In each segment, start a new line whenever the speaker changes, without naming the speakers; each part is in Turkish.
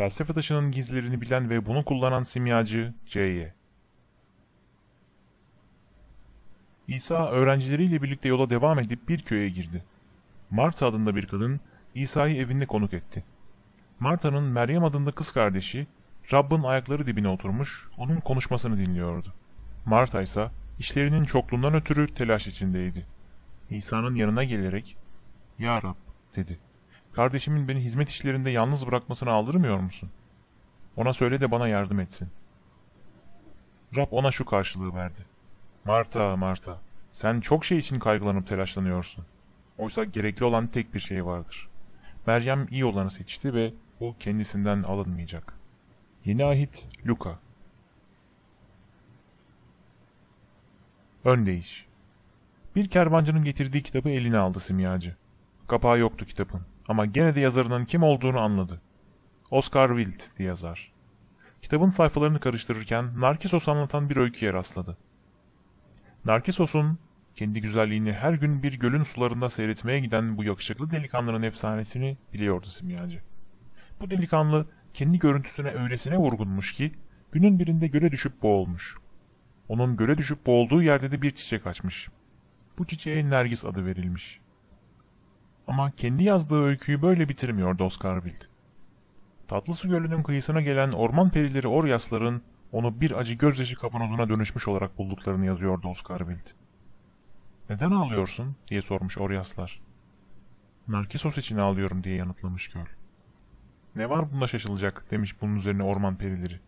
Felsefe taşının gizlerini bilen ve bunu kullanan simyacı C.Y. İsa öğrencileriyle birlikte yola devam edip bir köye girdi. Marta adında bir kadın İsa'yı evinde konuk etti. Marta'nın Meryem adında kız kardeşi Rabb'in ayakları dibine oturmuş onun konuşmasını dinliyordu. Marta ise işlerinin çokluğundan ötürü telaş içindeydi. İsa'nın yanına gelerek ''Ya Rab'' dedi. ''Kardeşimin beni hizmet işlerinde yalnız bırakmasını aldırmıyor musun? Ona söyle de bana yardım etsin.'' Rab ona şu karşılığı verdi. ''Marta, Marta, sen çok şey için kaygılanıp telaşlanıyorsun. Oysa gerekli olan tek bir şey vardır. Meryem iyi olanı seçti ve o kendisinden alınmayacak.'' Yeni Ahit Luka Öndeyiş Bir kervancının getirdiği kitabı eline aldı simyacı. Kapağı yoktu kitabın ama gene de yazarının kim olduğunu anladı. Oscar Wilde diye yazar. Kitabın sayfalarını karıştırırken Narkisos anlatan bir öyküye rastladı. Narkisos'un kendi güzelliğini her gün bir gölün sularında seyretmeye giden bu yakışıklı delikanlının efsanesini biliyordu simyacı. Bu delikanlı kendi görüntüsüne öylesine vurgunmuş ki günün birinde göle düşüp boğulmuş. Onun göle düşüp boğulduğu yerde de bir çiçek açmış. Bu çiçeğe Nergis adı verilmiş. Ama kendi yazdığı öyküyü böyle bitirmiyordu Oscar Wilde. Tatlısu Gölü'nün kıyısına gelen orman perileri Oryasların onu bir acı gözyaşı kavanozuna dönüşmüş olarak bulduklarını yazıyordu Oscar Wilde. ''Neden ağlıyorsun?'' diye sormuş Oryaslar. ''Narkisos için ağlıyorum.'' diye yanıtlamış göl. ''Ne var bunda şaşılacak?'' demiş bunun üzerine orman perileri.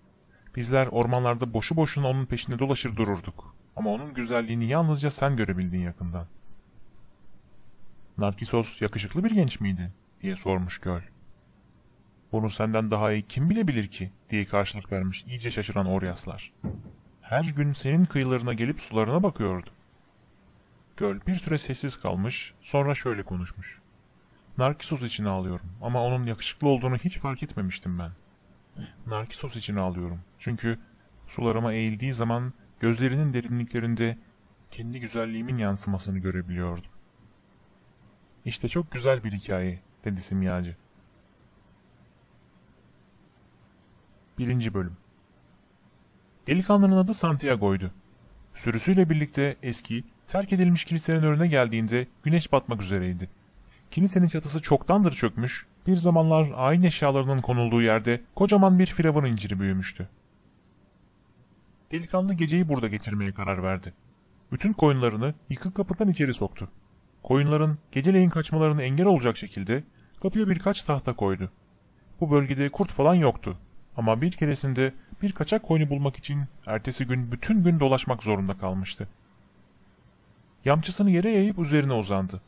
''Bizler ormanlarda boşu boşuna onun peşinde dolaşır dururduk. Ama onun güzelliğini yalnızca sen görebildin yakından.'' ''Narkisos yakışıklı bir genç miydi?'' diye sormuş göl. ''Bunu senden daha iyi kim bilebilir ki?'' diye karşılık vermiş iyice şaşıran Oryaslar. ''Her gün senin kıyılarına gelip sularına bakıyordu.'' Göl bir süre sessiz kalmış, sonra şöyle konuşmuş. Narkisos için ağlıyorum ama onun yakışıklı olduğunu hiç fark etmemiştim ben. Narkisos için ağlıyorum çünkü sularıma eğildiği zaman gözlerinin derinliklerinde kendi güzelliğimin yansımasını görebiliyordum. İşte çok güzel bir hikaye, dedi simyacı. Birinci Bölüm Delikanlının adı Santiago'ydu. Sürüsüyle birlikte eski, terk edilmiş kilisenin önüne geldiğinde güneş batmak üzereydi. Kilisenin çatısı çoktandır çökmüş, bir zamanlar ayin eşyalarının konulduğu yerde kocaman bir firavun inciri büyümüştü. Delikanlı geceyi burada geçirmeye karar verdi. Bütün koyunlarını yıkık kapıdan içeri soktu. Koyunların geceleyin kaçmalarını engel olacak şekilde kapıya birkaç tahta koydu. Bu bölgede kurt falan yoktu. Ama bir keresinde bir kaçak koyunu bulmak için ertesi gün bütün gün dolaşmak zorunda kalmıştı. Yamçısını yere yayıp üzerine uzandı.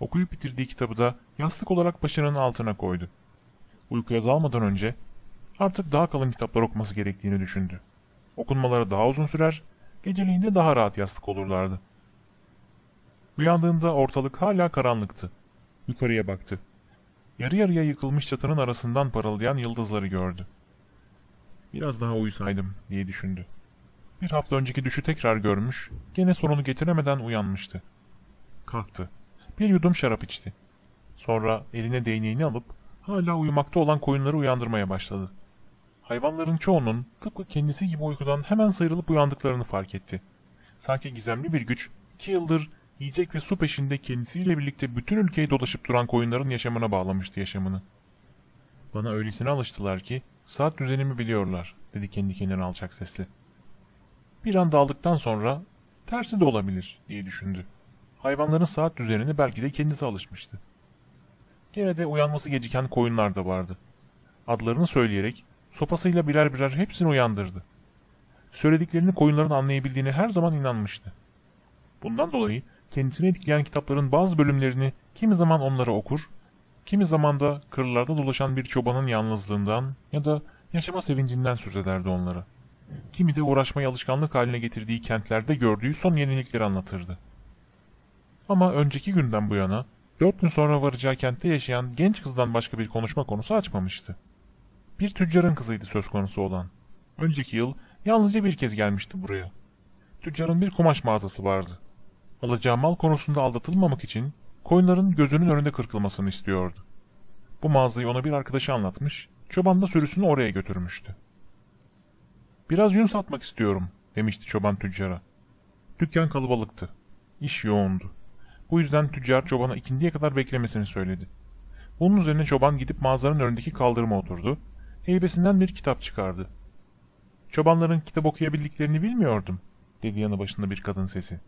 Okuyup bitirdiği kitabı da yastık olarak başının altına koydu. Uykuya dalmadan önce artık daha kalın kitaplar okuması gerektiğini düşündü. Okunmaları daha uzun sürer, geceliğinde daha rahat yastık olurlardı. Uyandığında ortalık hala karanlıktı. Yukarıya baktı. Yarı yarıya yıkılmış çatının arasından parıldayan yıldızları gördü. Biraz daha uyusaydım diye düşündü. Bir hafta önceki düşü tekrar görmüş, gene sonunu getiremeden uyanmıştı. Kalktı. Bir yudum şarap içti. Sonra eline değneğini alıp hala uyumakta olan koyunları uyandırmaya başladı. Hayvanların çoğunun tıpkı kendisi gibi uykudan hemen sıyrılıp uyandıklarını fark etti. Sanki gizemli bir güç iki yıldır yiyecek ve su peşinde kendisiyle birlikte bütün ülkeyi dolaşıp duran koyunların yaşamına bağlamıştı yaşamını. Bana öylesine alıştılar ki saat düzenimi biliyorlar dedi kendi kendine alçak sesle. Bir an daldıktan sonra tersi de olabilir diye düşündü. Hayvanların saat düzenini belki de kendisi alışmıştı. Gene de uyanması geciken koyunlar da vardı. Adlarını söyleyerek sopasıyla birer birer hepsini uyandırdı. Söylediklerini koyunların anlayabildiğine her zaman inanmıştı. Bundan dolayı kendisini etkileyen kitapların bazı bölümlerini kimi zaman onlara okur, kimi zaman da kırlarda dolaşan bir çobanın yalnızlığından ya da yaşama sevincinden söz ederdi onlara. Kimi de uğraşmayı alışkanlık haline getirdiği kentlerde gördüğü son yenilikleri anlatırdı. Ama önceki günden bu yana dört gün sonra varacağı kentte yaşayan genç kızdan başka bir konuşma konusu açmamıştı. Bir tüccarın kızıydı söz konusu olan. Önceki yıl yalnızca bir kez gelmişti buraya. Tüccarın bir kumaş mağazası vardı. Alacağı mal konusunda aldatılmamak için koyunların gözünün önünde kırkılmasını istiyordu. Bu mağazayı ona bir arkadaşı anlatmış, çoban da sürüsünü oraya götürmüştü. Biraz yün satmak istiyorum demişti çoban tüccara. Dükkan kalabalıktı. İş yoğundu. Bu yüzden tüccar çobana ikindiye kadar beklemesini söyledi. Bunun üzerine çoban gidip mağazanın önündeki kaldırıma oturdu. Heybesinden bir kitap çıkardı. Çobanların kitap okuyabildiklerini bilmiyordum, dedi yanı başında bir kadın sesi.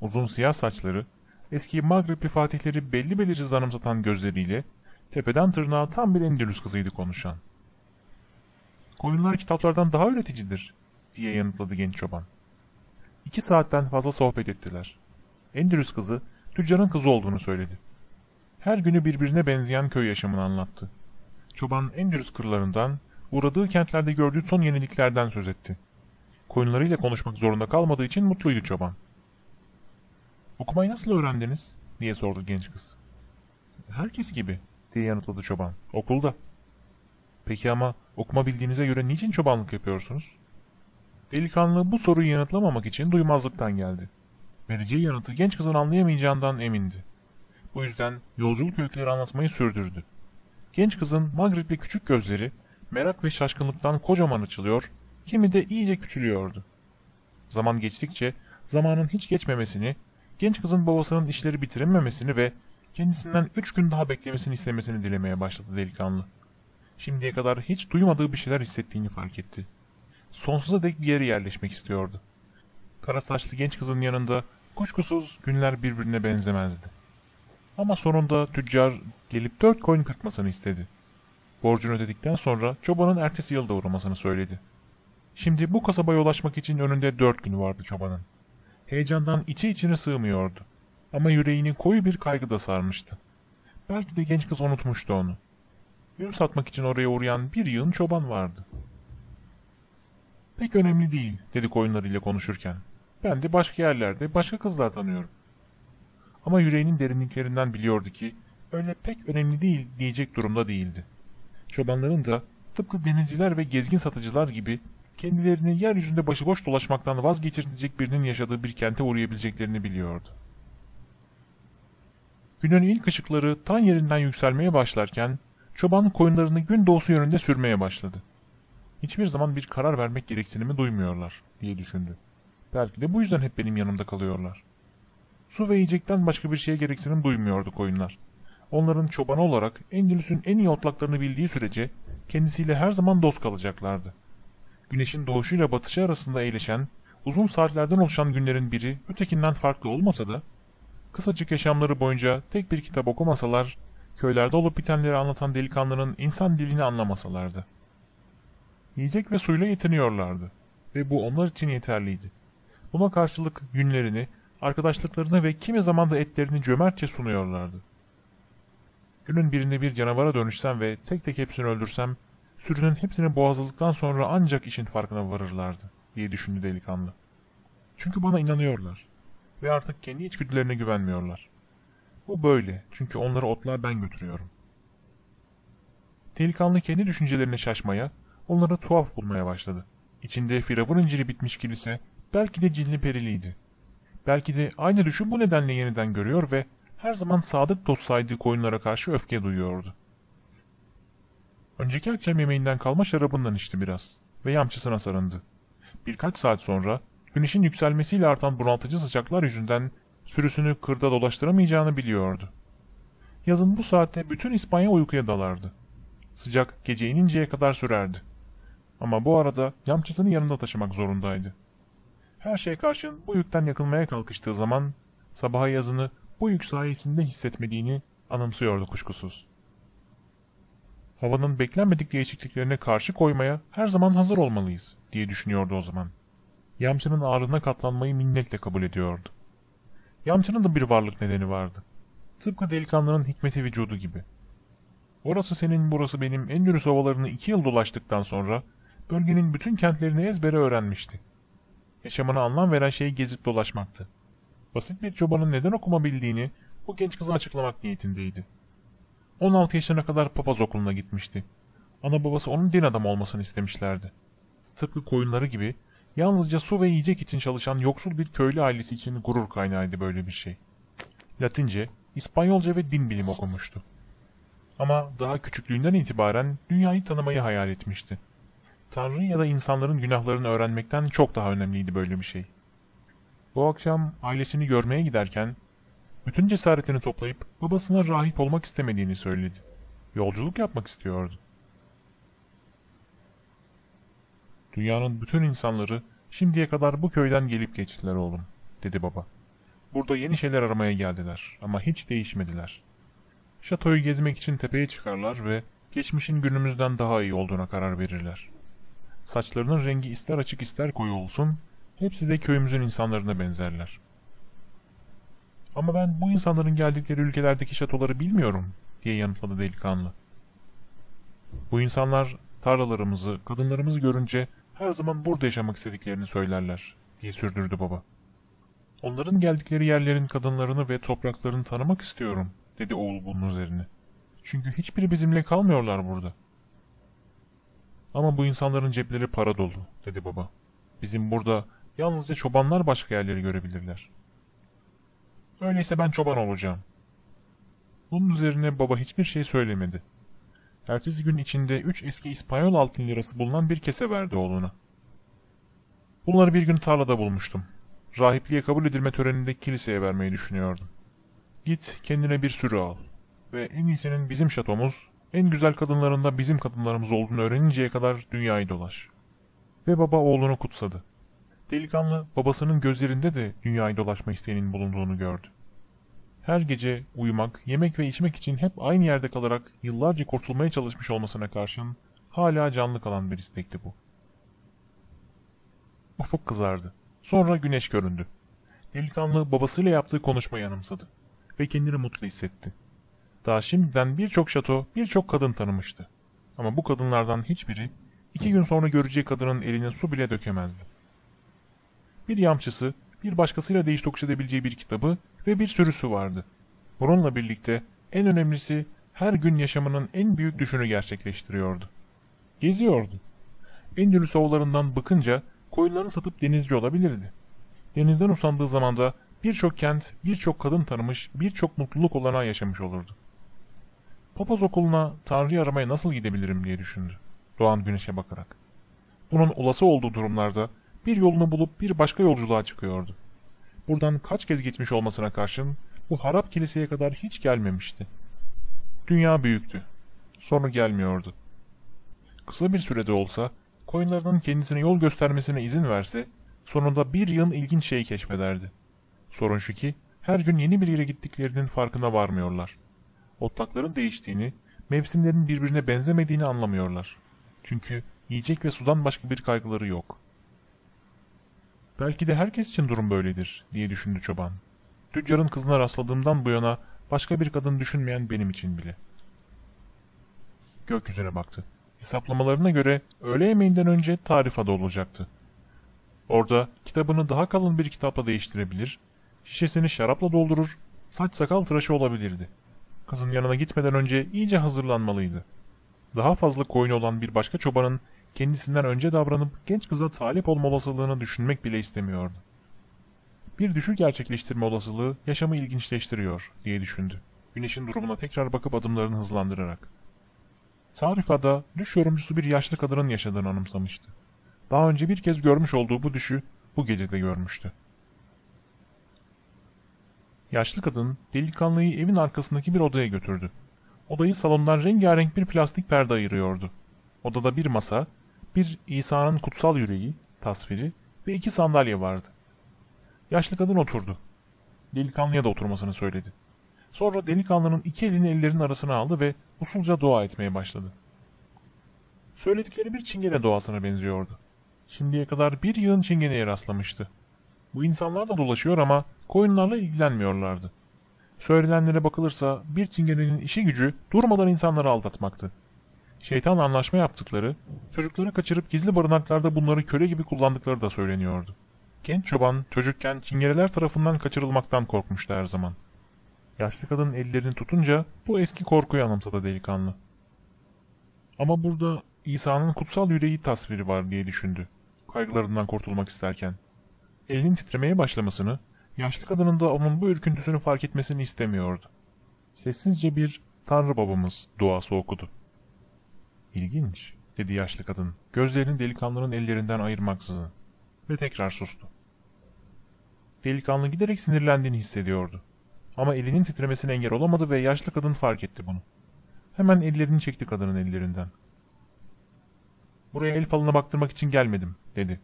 Uzun siyah saçları, eski Magrebli fatihleri belli belirsiz anımsatan gözleriyle, tepeden tırnağa tam bir Endülüs kızıydı konuşan. Koyunlar kitaplardan daha üreticidir, diye yanıtladı genç çoban. İki saatten fazla sohbet ettiler. Endülüs kızı, tüccarın kızı olduğunu söyledi. Her günü birbirine benzeyen köy yaşamını anlattı. Çoban Endülüs kırlarından, uğradığı kentlerde gördüğü son yeniliklerden söz etti. Koyunlarıyla konuşmak zorunda kalmadığı için mutluydu çoban. Okumayı nasıl öğrendiniz? diye sordu genç kız. Herkes gibi diye yanıtladı çoban. Okulda. Peki ama okuma bildiğinize göre niçin çobanlık yapıyorsunuz? Delikanlı bu soruyu yanıtlamamak için duymazlıktan geldi. Vereceği yanıtı genç kızın anlayamayacağından emindi. Bu yüzden yolculuk öyküleri anlatmayı sürdürdü. Genç kızın Magritte küçük gözleri merak ve şaşkınlıktan kocaman açılıyor, kimi de iyice küçülüyordu. Zaman geçtikçe zamanın hiç geçmemesini, genç kızın babasının işleri bitirememesini ve kendisinden üç gün daha beklemesini istemesini dilemeye başladı delikanlı. Şimdiye kadar hiç duymadığı bir şeyler hissettiğini fark etti. Sonsuza dek bir yere yerleşmek istiyordu. Kara saçlı genç kızın yanında kuşkusuz günler birbirine benzemezdi. Ama sonunda tüccar gelip dört koyun kırpmasını istedi. Borcunu ödedikten sonra çobanın ertesi yılda uğramasını söyledi. Şimdi bu kasabaya ulaşmak için önünde dört gün vardı çobanın. Heyecandan içi içine sığmıyordu. Ama yüreğini koyu bir kaygı da sarmıştı. Belki de genç kız unutmuştu onu. Yün satmak için oraya uğrayan bir yığın çoban vardı. Pek önemli değil, dedi koyunlarıyla konuşurken. Ben de başka yerlerde başka kızlar tanıyorum. Ama yüreğinin derinliklerinden biliyordu ki öyle pek önemli değil diyecek durumda değildi. Çobanların da tıpkı denizciler ve gezgin satıcılar gibi kendilerini yeryüzünde başıboş dolaşmaktan vazgeçirtecek birinin yaşadığı bir kente uğrayabileceklerini biliyordu. Günün ilk ışıkları tan yerinden yükselmeye başlarken çoban koyunlarını gün doğusu yönünde sürmeye başladı. Hiçbir zaman bir karar vermek gereksinimi duymuyorlar diye düşündü. Belki de bu yüzden hep benim yanımda kalıyorlar. Su ve yiyecekten başka bir şeye gereksinim duymuyordu koyunlar. Onların çobanı olarak Endülüs'ün en iyi otlaklarını bildiği sürece kendisiyle her zaman dost kalacaklardı. Güneşin doğuşuyla batışı arasında eğleşen, uzun saatlerden oluşan günlerin biri ötekinden farklı olmasa da, kısacık yaşamları boyunca tek bir kitap okumasalar, köylerde olup bitenleri anlatan delikanlının insan dilini anlamasalardı. Yiyecek ve suyla yetiniyorlardı ve bu onlar için yeterliydi. Buna karşılık günlerini, arkadaşlıklarını ve kimi zaman da etlerini cömertçe sunuyorlardı. Günün birinde bir canavara dönüşsem ve tek tek hepsini öldürsem, sürünün hepsini boğazladıktan sonra ancak işin farkına varırlardı, diye düşündü delikanlı. Çünkü bana inanıyorlar ve artık kendi içgüdülerine güvenmiyorlar. Bu böyle çünkü onları otluğa ben götürüyorum. Delikanlı kendi düşüncelerine şaşmaya, onları tuhaf bulmaya başladı. İçinde firavun inciri bitmiş kilise belki de cinli periliydi. Belki de aynı düşün bu nedenle yeniden görüyor ve her zaman sadık dost saydığı koyunlara karşı öfke duyuyordu. Önceki akşam yemeğinden kalma şarabından içti biraz ve yamçısına sarındı. Birkaç saat sonra güneşin yükselmesiyle artan bunaltıcı sıcaklar yüzünden sürüsünü kırda dolaştıramayacağını biliyordu. Yazın bu saatte bütün İspanya uykuya dalardı. Sıcak gece ininceye kadar sürerdi. Ama bu arada yamçısını yanında taşımak zorundaydı. Her şey karşın bu yükten yakılmaya kalkıştığı zaman sabaha yazını bu yük sayesinde hissetmediğini anımsıyordu kuşkusuz. Havanın beklenmedik değişikliklerine karşı koymaya her zaman hazır olmalıyız diye düşünüyordu o zaman. Yamçının ağrına katlanmayı minnetle kabul ediyordu. Yamçının da bir varlık nedeni vardı. Tıpkı delikanlının hikmeti vücudu gibi. Orası senin burası benim Endülüs ovalarını iki yıl dolaştıktan sonra bölgenin bütün kentlerini ezbere öğrenmişti. Yaşamına anlam veren şey gezip dolaşmaktı. Basit bir çobanın neden okuma bildiğini bu genç kıza açıklamak niyetindeydi. 16 yaşına kadar papaz okuluna gitmişti. Ana babası onun din adamı olmasını istemişlerdi. Tıpkı koyunları gibi yalnızca su ve yiyecek için çalışan yoksul bir köylü ailesi için gurur kaynağıydı böyle bir şey. Latince, İspanyolca ve din bilimi okumuştu. Ama daha küçüklüğünden itibaren dünyayı tanımayı hayal etmişti. Tanrı ya da insanların günahlarını öğrenmekten çok daha önemliydi böyle bir şey. Bu akşam ailesini görmeye giderken bütün cesaretini toplayıp babasına rahip olmak istemediğini söyledi. Yolculuk yapmak istiyordu. Dünyanın bütün insanları şimdiye kadar bu köyden gelip geçtiler oğlum, dedi baba. Burada yeni şeyler aramaya geldiler ama hiç değişmediler. Şatoyu gezmek için tepeye çıkarlar ve geçmişin günümüzden daha iyi olduğuna karar verirler. Saçlarının rengi ister açık ister koyu olsun, hepsi de köyümüzün insanlarına benzerler. Ama ben bu insanların geldikleri ülkelerdeki şatoları bilmiyorum, diye yanıtladı delikanlı. Bu insanlar tarlalarımızı, kadınlarımızı görünce her zaman burada yaşamak istediklerini söylerler, diye sürdürdü baba. Onların geldikleri yerlerin kadınlarını ve topraklarını tanımak istiyorum, dedi oğul bunun üzerine. Çünkü hiçbiri bizimle kalmıyorlar burada. Ama bu insanların cepleri para dolu, dedi baba. Bizim burada yalnızca çobanlar başka yerleri görebilirler. Öyleyse ben çoban olacağım. Bunun üzerine baba hiçbir şey söylemedi. Ertesi gün içinde üç eski İspanyol altın lirası bulunan bir kese verdi oğluna. Bunları bir gün tarlada bulmuştum. Rahipliğe kabul edilme töreninde kiliseye vermeyi düşünüyordum. Git kendine bir sürü al. Ve en iyisinin bizim şatomuz, en güzel kadınlarında bizim kadınlarımız olduğunu öğreninceye kadar dünyayı dolaş. Ve baba oğlunu kutsadı. Delikanlı babasının gözlerinde de dünyayı dolaşma isteğinin bulunduğunu gördü. Her gece uyumak, yemek ve içmek için hep aynı yerde kalarak yıllarca kurtulmaya çalışmış olmasına karşın hala canlı kalan bir istekti bu. Ufuk kızardı. Sonra güneş göründü. Delikanlı babasıyla yaptığı konuşmayı anımsadı ve kendini mutlu hissetti. Daha şimdiden birçok şato, birçok kadın tanımıştı. Ama bu kadınlardan hiçbiri iki gün sonra göreceği kadının eline su bile dökemezdi. Bir yamçısı, bir başkasıyla değiş tokuş edebileceği bir kitabı ve bir sürüsü vardı. Bununla birlikte en önemlisi her gün yaşamının en büyük düşünü gerçekleştiriyordu. Geziyordu. Endülüs ovalarından bıkınca koyunlarını satıp denizci olabilirdi. Denizden usandığı zaman da birçok kent, birçok kadın tanımış, birçok mutluluk olanağı yaşamış olurdu. Papaz okuluna Tanrı'yı aramaya nasıl gidebilirim diye düşündü. Doğan güneşe bakarak. Bunun olası olduğu durumlarda bir yolunu bulup bir başka yolculuğa çıkıyordu. Buradan kaç kez geçmiş olmasına karşın bu harap kiliseye kadar hiç gelmemişti. Dünya büyüktü. Sonu gelmiyordu. Kısa bir sürede olsa koyunlarının kendisine yol göstermesine izin verse sonunda bir yığın ilginç şey keşfederdi. Sorun şu ki her gün yeni bir yere gittiklerinin farkına varmıyorlar. Otlakların değiştiğini, mevsimlerin birbirine benzemediğini anlamıyorlar. Çünkü yiyecek ve sudan başka bir kaygıları yok. Belki de herkes için durum böyledir, diye düşündü çoban. Tüccarın kızına rastladığımdan bu yana başka bir kadın düşünmeyen benim için bile. Gökyüzüne baktı. Hesaplamalarına göre öğle yemeğinden önce tarifada olacaktı. Orada kitabını daha kalın bir kitapla değiştirebilir, şişesini şarapla doldurur, saç sakal tıraşı olabilirdi. Kızın yanına gitmeden önce iyice hazırlanmalıydı. Daha fazla koyun olan bir başka çobanın kendisinden önce davranıp genç kıza talip olma olasılığını düşünmek bile istemiyordu. Bir düşük gerçekleştirme olasılığı yaşamı ilginçleştiriyor diye düşündü. Güneşin durumuna tekrar bakıp adımlarını hızlandırarak. Sarifa'da düş yorumcusu bir yaşlı kadının yaşadığını anımsamıştı. Daha önce bir kez görmüş olduğu bu düşü bu gece de görmüştü. Yaşlı kadın delikanlıyı evin arkasındaki bir odaya götürdü. Odayı salondan rengarenk bir plastik perde ayırıyordu. Odada bir masa, bir İsa'nın kutsal yüreği, tasviri ve iki sandalye vardı. Yaşlı kadın oturdu. Delikanlıya da oturmasını söyledi. Sonra delikanlının iki elini ellerinin arasına aldı ve usulca dua etmeye başladı. Söyledikleri bir çingene doğasına benziyordu. Şimdiye kadar bir yığın çingeneye rastlamıştı. Bu insanlar da dolaşıyor ama koyunlarla ilgilenmiyorlardı. Söylenenlere bakılırsa bir çingenenin işi gücü durmadan insanları aldatmaktı. Şeytan anlaşma yaptıkları, çocukları kaçırıp gizli barınaklarda bunları köle gibi kullandıkları da söyleniyordu. Genç çoban çocukken çingeneler tarafından kaçırılmaktan korkmuştu her zaman. Yaşlı kadın ellerini tutunca bu eski korkuyu anımsadı delikanlı. Ama burada İsa'nın kutsal yüreği tasviri var diye düşündü. Kaygılarından kurtulmak isterken. Elinin titremeye başlamasını, yaşlı kadının da onun bu ürküntüsünü fark etmesini istemiyordu. Sessizce bir Tanrı babamız duası okudu. İlginç, dedi yaşlı kadın, gözlerini delikanlının ellerinden ayırmaksızın. Ve tekrar sustu. Delikanlı giderek sinirlendiğini hissediyordu. Ama elinin titremesine engel olamadı ve yaşlı kadın fark etti bunu. Hemen ellerini çekti kadının ellerinden. Buraya el falına baktırmak için gelmedim, dedi.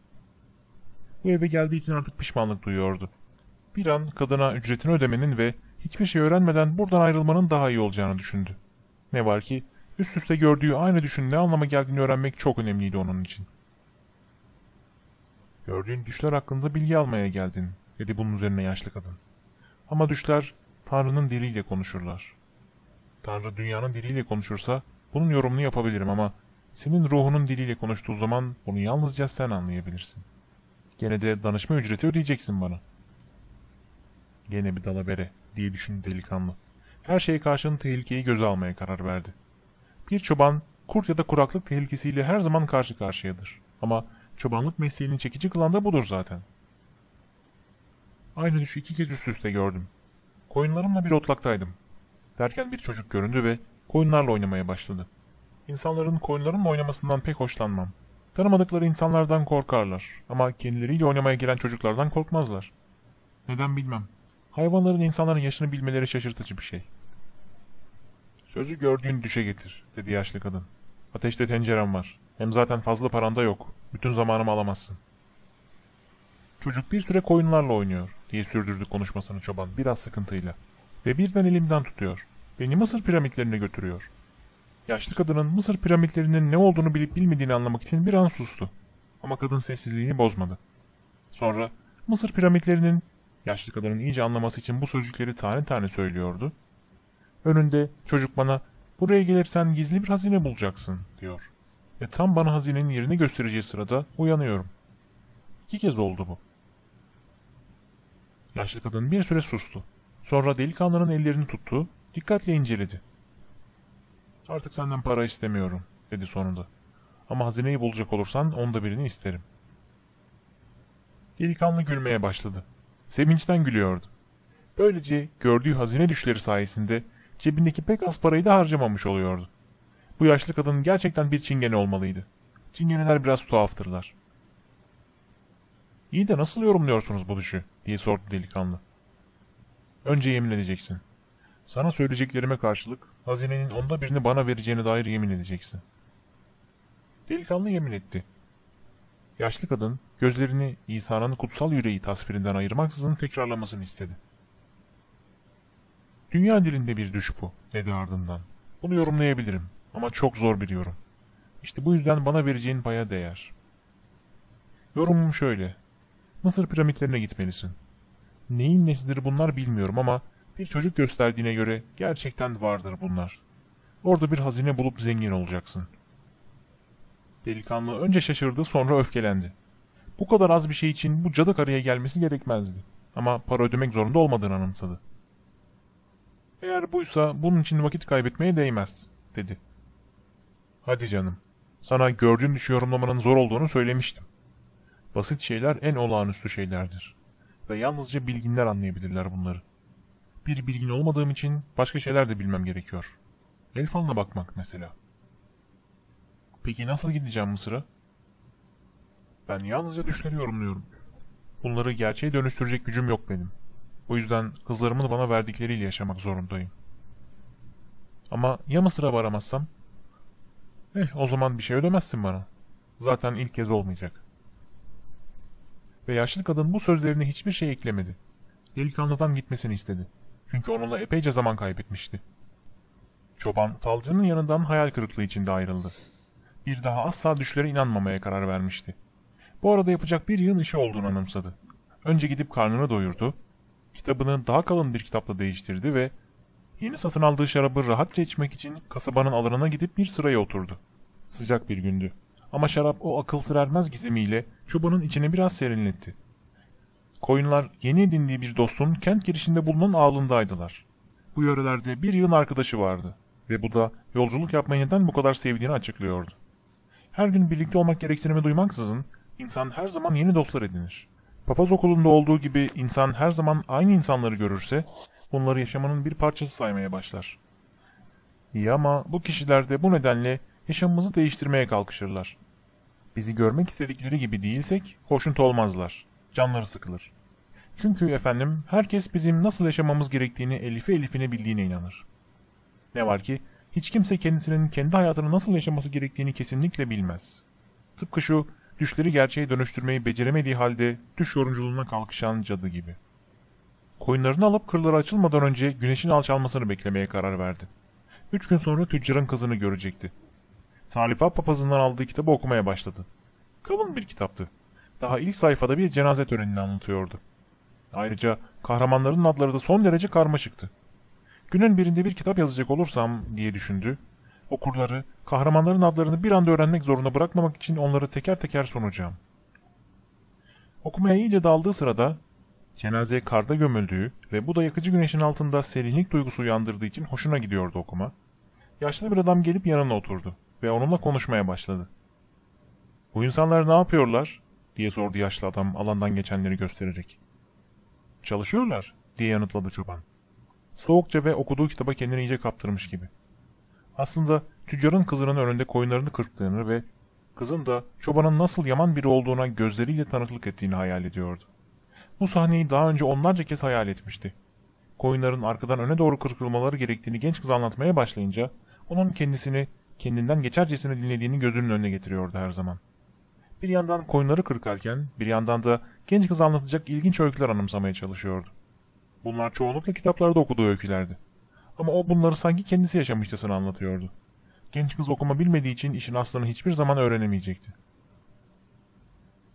Bu eve geldiği için artık pişmanlık duyuyordu. Bir an kadına ücretini ödemenin ve hiçbir şey öğrenmeden buradan ayrılmanın daha iyi olacağını düşündü. Ne var ki üst üste gördüğü aynı düşün ne anlama geldiğini öğrenmek çok önemliydi onun için. Gördüğün düşler hakkında bilgi almaya geldin, dedi bunun üzerine yaşlı kadın. Ama düşler Tanrı'nın diliyle konuşurlar. Tanrı dünyanın diliyle konuşursa bunun yorumunu yapabilirim ama senin ruhunun diliyle konuştuğu zaman bunu yalnızca sen anlayabilirsin. Gene de danışma ücreti ödeyeceksin bana. Gene bir dalavere diye düşündü delikanlı. Her şeye karşın tehlikeyi göze almaya karar verdi. Bir çoban kurt ya da kuraklık tehlikesiyle her zaman karşı karşıyadır. Ama çobanlık mesleğini çekici kılan da budur zaten. Aynı düşü iki kez üst üste gördüm. Koyunlarımla bir otlaktaydım. Derken bir çocuk göründü ve koyunlarla oynamaya başladı. İnsanların koyunlarımla oynamasından pek hoşlanmam. Tanımadıkları insanlardan korkarlar ama kendileriyle oynamaya gelen çocuklardan korkmazlar. Neden bilmem. Hayvanların insanların yaşını bilmeleri şaşırtıcı bir şey. Sözü gördüğün düşe getir, dedi yaşlı kadın. Ateşte tencerem var. Hem zaten fazla paranda yok. Bütün zamanımı alamazsın. Çocuk bir süre koyunlarla oynuyor, diye sürdürdü konuşmasını çoban biraz sıkıntıyla. Ve birden elimden tutuyor. Beni Mısır piramitlerine götürüyor. Yaşlı kadının Mısır piramitlerinin ne olduğunu bilip bilmediğini anlamak için bir an sustu. Ama kadın sessizliğini bozmadı. Sonra Mısır piramitlerinin yaşlı kadının iyice anlaması için bu sözcükleri tane tane söylüyordu. Önünde çocuk bana buraya gelirsen gizli bir hazine bulacaksın diyor. Ve tam bana hazinenin yerini göstereceği sırada uyanıyorum. İki kez oldu bu. Yaşlı kadın bir süre sustu. Sonra delikanlının ellerini tuttu, dikkatle inceledi. Artık senden para istemiyorum, dedi sonunda. Ama hazineyi bulacak olursan onda birini isterim. Delikanlı gülmeye başladı. Sevinçten gülüyordu. Böylece gördüğü hazine düşleri sayesinde cebindeki pek az parayı da harcamamış oluyordu. Bu yaşlı kadın gerçekten bir çingene olmalıydı. Çingeneler biraz tuhaftırlar. İyi de nasıl yorumluyorsunuz bu düşü? diye sordu delikanlı. Önce yemin edeceksin. Sana söyleyeceklerime karşılık hazinenin onda birini bana vereceğine dair yemin edeceksin. Delikanlı yemin etti. Yaşlı kadın gözlerini İsa'nın kutsal yüreği tasvirinden ayırmaksızın tekrarlamasını istedi. Dünya dilinde bir düş bu, dedi ardından. Bunu yorumlayabilirim ama çok zor bir yorum. İşte bu yüzden bana vereceğin paya değer. Yorumum şöyle. Mısır piramitlerine gitmelisin. Neyin nesidir bunlar bilmiyorum ama bir çocuk gösterdiğine göre gerçekten vardır bunlar. Orada bir hazine bulup zengin olacaksın. Delikanlı önce şaşırdı sonra öfkelendi. Bu kadar az bir şey için bu cadı karıya gelmesi gerekmezdi. Ama para ödemek zorunda olmadığını anımsadı. Eğer buysa bunun için vakit kaybetmeye değmez, dedi. Hadi canım, sana gördüğün düşü yorumlamanın zor olduğunu söylemiştim. Basit şeyler en olağanüstü şeylerdir. Ve yalnızca bilginler anlayabilirler bunları. Bir bilgin olmadığım için başka şeyler de bilmem gerekiyor. El falına bakmak mesela. Peki nasıl gideceğim Mısır'a? Ben yalnızca düşleri yorumluyorum. Bunları gerçeğe dönüştürecek gücüm yok benim. O yüzden kızlarımın bana verdikleriyle yaşamak zorundayım. Ama ya Mısır'a varamazsam? Eh o zaman bir şey ödemezsin bana. Zaten ilk kez olmayacak. Ve yaşlı kadın bu sözlerine hiçbir şey eklemedi. Delikanlıdan gitmesini istedi. Çünkü onunla epeyce zaman kaybetmişti. Çoban falcının yanından hayal kırıklığı içinde ayrıldı. Bir daha asla düşlere inanmamaya karar vermişti. Bu arada yapacak bir yığın işi olduğunu anımsadı. Önce gidip karnını doyurdu, kitabını daha kalın bir kitapla değiştirdi ve yeni satın aldığı şarabı rahatça içmek için kasabanın alanına gidip bir sıraya oturdu. Sıcak bir gündü. Ama şarap o akıl sır ermez gizemiyle çobanın içine biraz serinletti. Koyunlar yeni edindiği bir dostun kent girişinde bulunan ağlındaydılar. Bu yörelerde bir yığın arkadaşı vardı ve bu da yolculuk yapmayı neden bu kadar sevdiğini açıklıyordu. Her gün birlikte olmak gereksinimi duymaksızın insan her zaman yeni dostlar edinir. Papaz okulunda olduğu gibi insan her zaman aynı insanları görürse bunları yaşamanın bir parçası saymaya başlar. İyi ama bu kişiler de bu nedenle yaşamımızı değiştirmeye kalkışırlar. Bizi görmek istedikleri gibi değilsek hoşnut olmazlar. Canları sıkılır. Çünkü efendim herkes bizim nasıl yaşamamız gerektiğini elifi elifine bildiğine inanır. Ne var ki hiç kimse kendisinin kendi hayatını nasıl yaşaması gerektiğini kesinlikle bilmez. Tıpkı şu düşleri gerçeğe dönüştürmeyi beceremediği halde düş yorumculuğuna kalkışan cadı gibi. Koyunlarını alıp kırları açılmadan önce güneşin alçalmasını beklemeye karar verdi. Üç gün sonra tüccarın kızını görecekti. Talifa papazından aldığı kitabı okumaya başladı. Kalın bir kitaptı. Daha ilk sayfada bir cenaze törenini anlatıyordu. Ayrıca kahramanların adları da son derece karmaşıktı. Günün birinde bir kitap yazacak olursam diye düşündü. Okurları, kahramanların adlarını bir anda öğrenmek zorunda bırakmamak için onları teker teker sunacağım. Okumaya iyice daldığı sırada cenazeye karda gömüldüğü ve bu da yakıcı güneşin altında serinlik duygusu uyandırdığı için hoşuna gidiyordu okuma. Yaşlı bir adam gelip yanına oturdu ve onunla konuşmaya başladı. Bu insanlar ne yapıyorlar? diye sordu yaşlı adam alandan geçenleri göstererek. Çalışıyorlar diye yanıtladı çoban. Soğukça ve okuduğu kitaba kendini iyice kaptırmış gibi. Aslında tüccarın kızının önünde koyunlarını kırptığını ve kızın da çobanın nasıl yaman biri olduğuna gözleriyle tanıklık ettiğini hayal ediyordu. Bu sahneyi daha önce onlarca kez hayal etmişti. Koyunların arkadan öne doğru kırkılmaları gerektiğini genç kız anlatmaya başlayınca onun kendisini kendinden geçercesine dinlediğini gözünün önüne getiriyordu her zaman. Bir yandan koyunları kırkarken bir yandan da genç kız anlatacak ilginç öyküler anımsamaya çalışıyordu. Bunlar çoğunlukla kitaplarda okuduğu öykülerdi. Ama o bunları sanki kendisi yaşamışçasına anlatıyordu. Genç kız okuma bilmediği için işin aslını hiçbir zaman öğrenemeyecekti.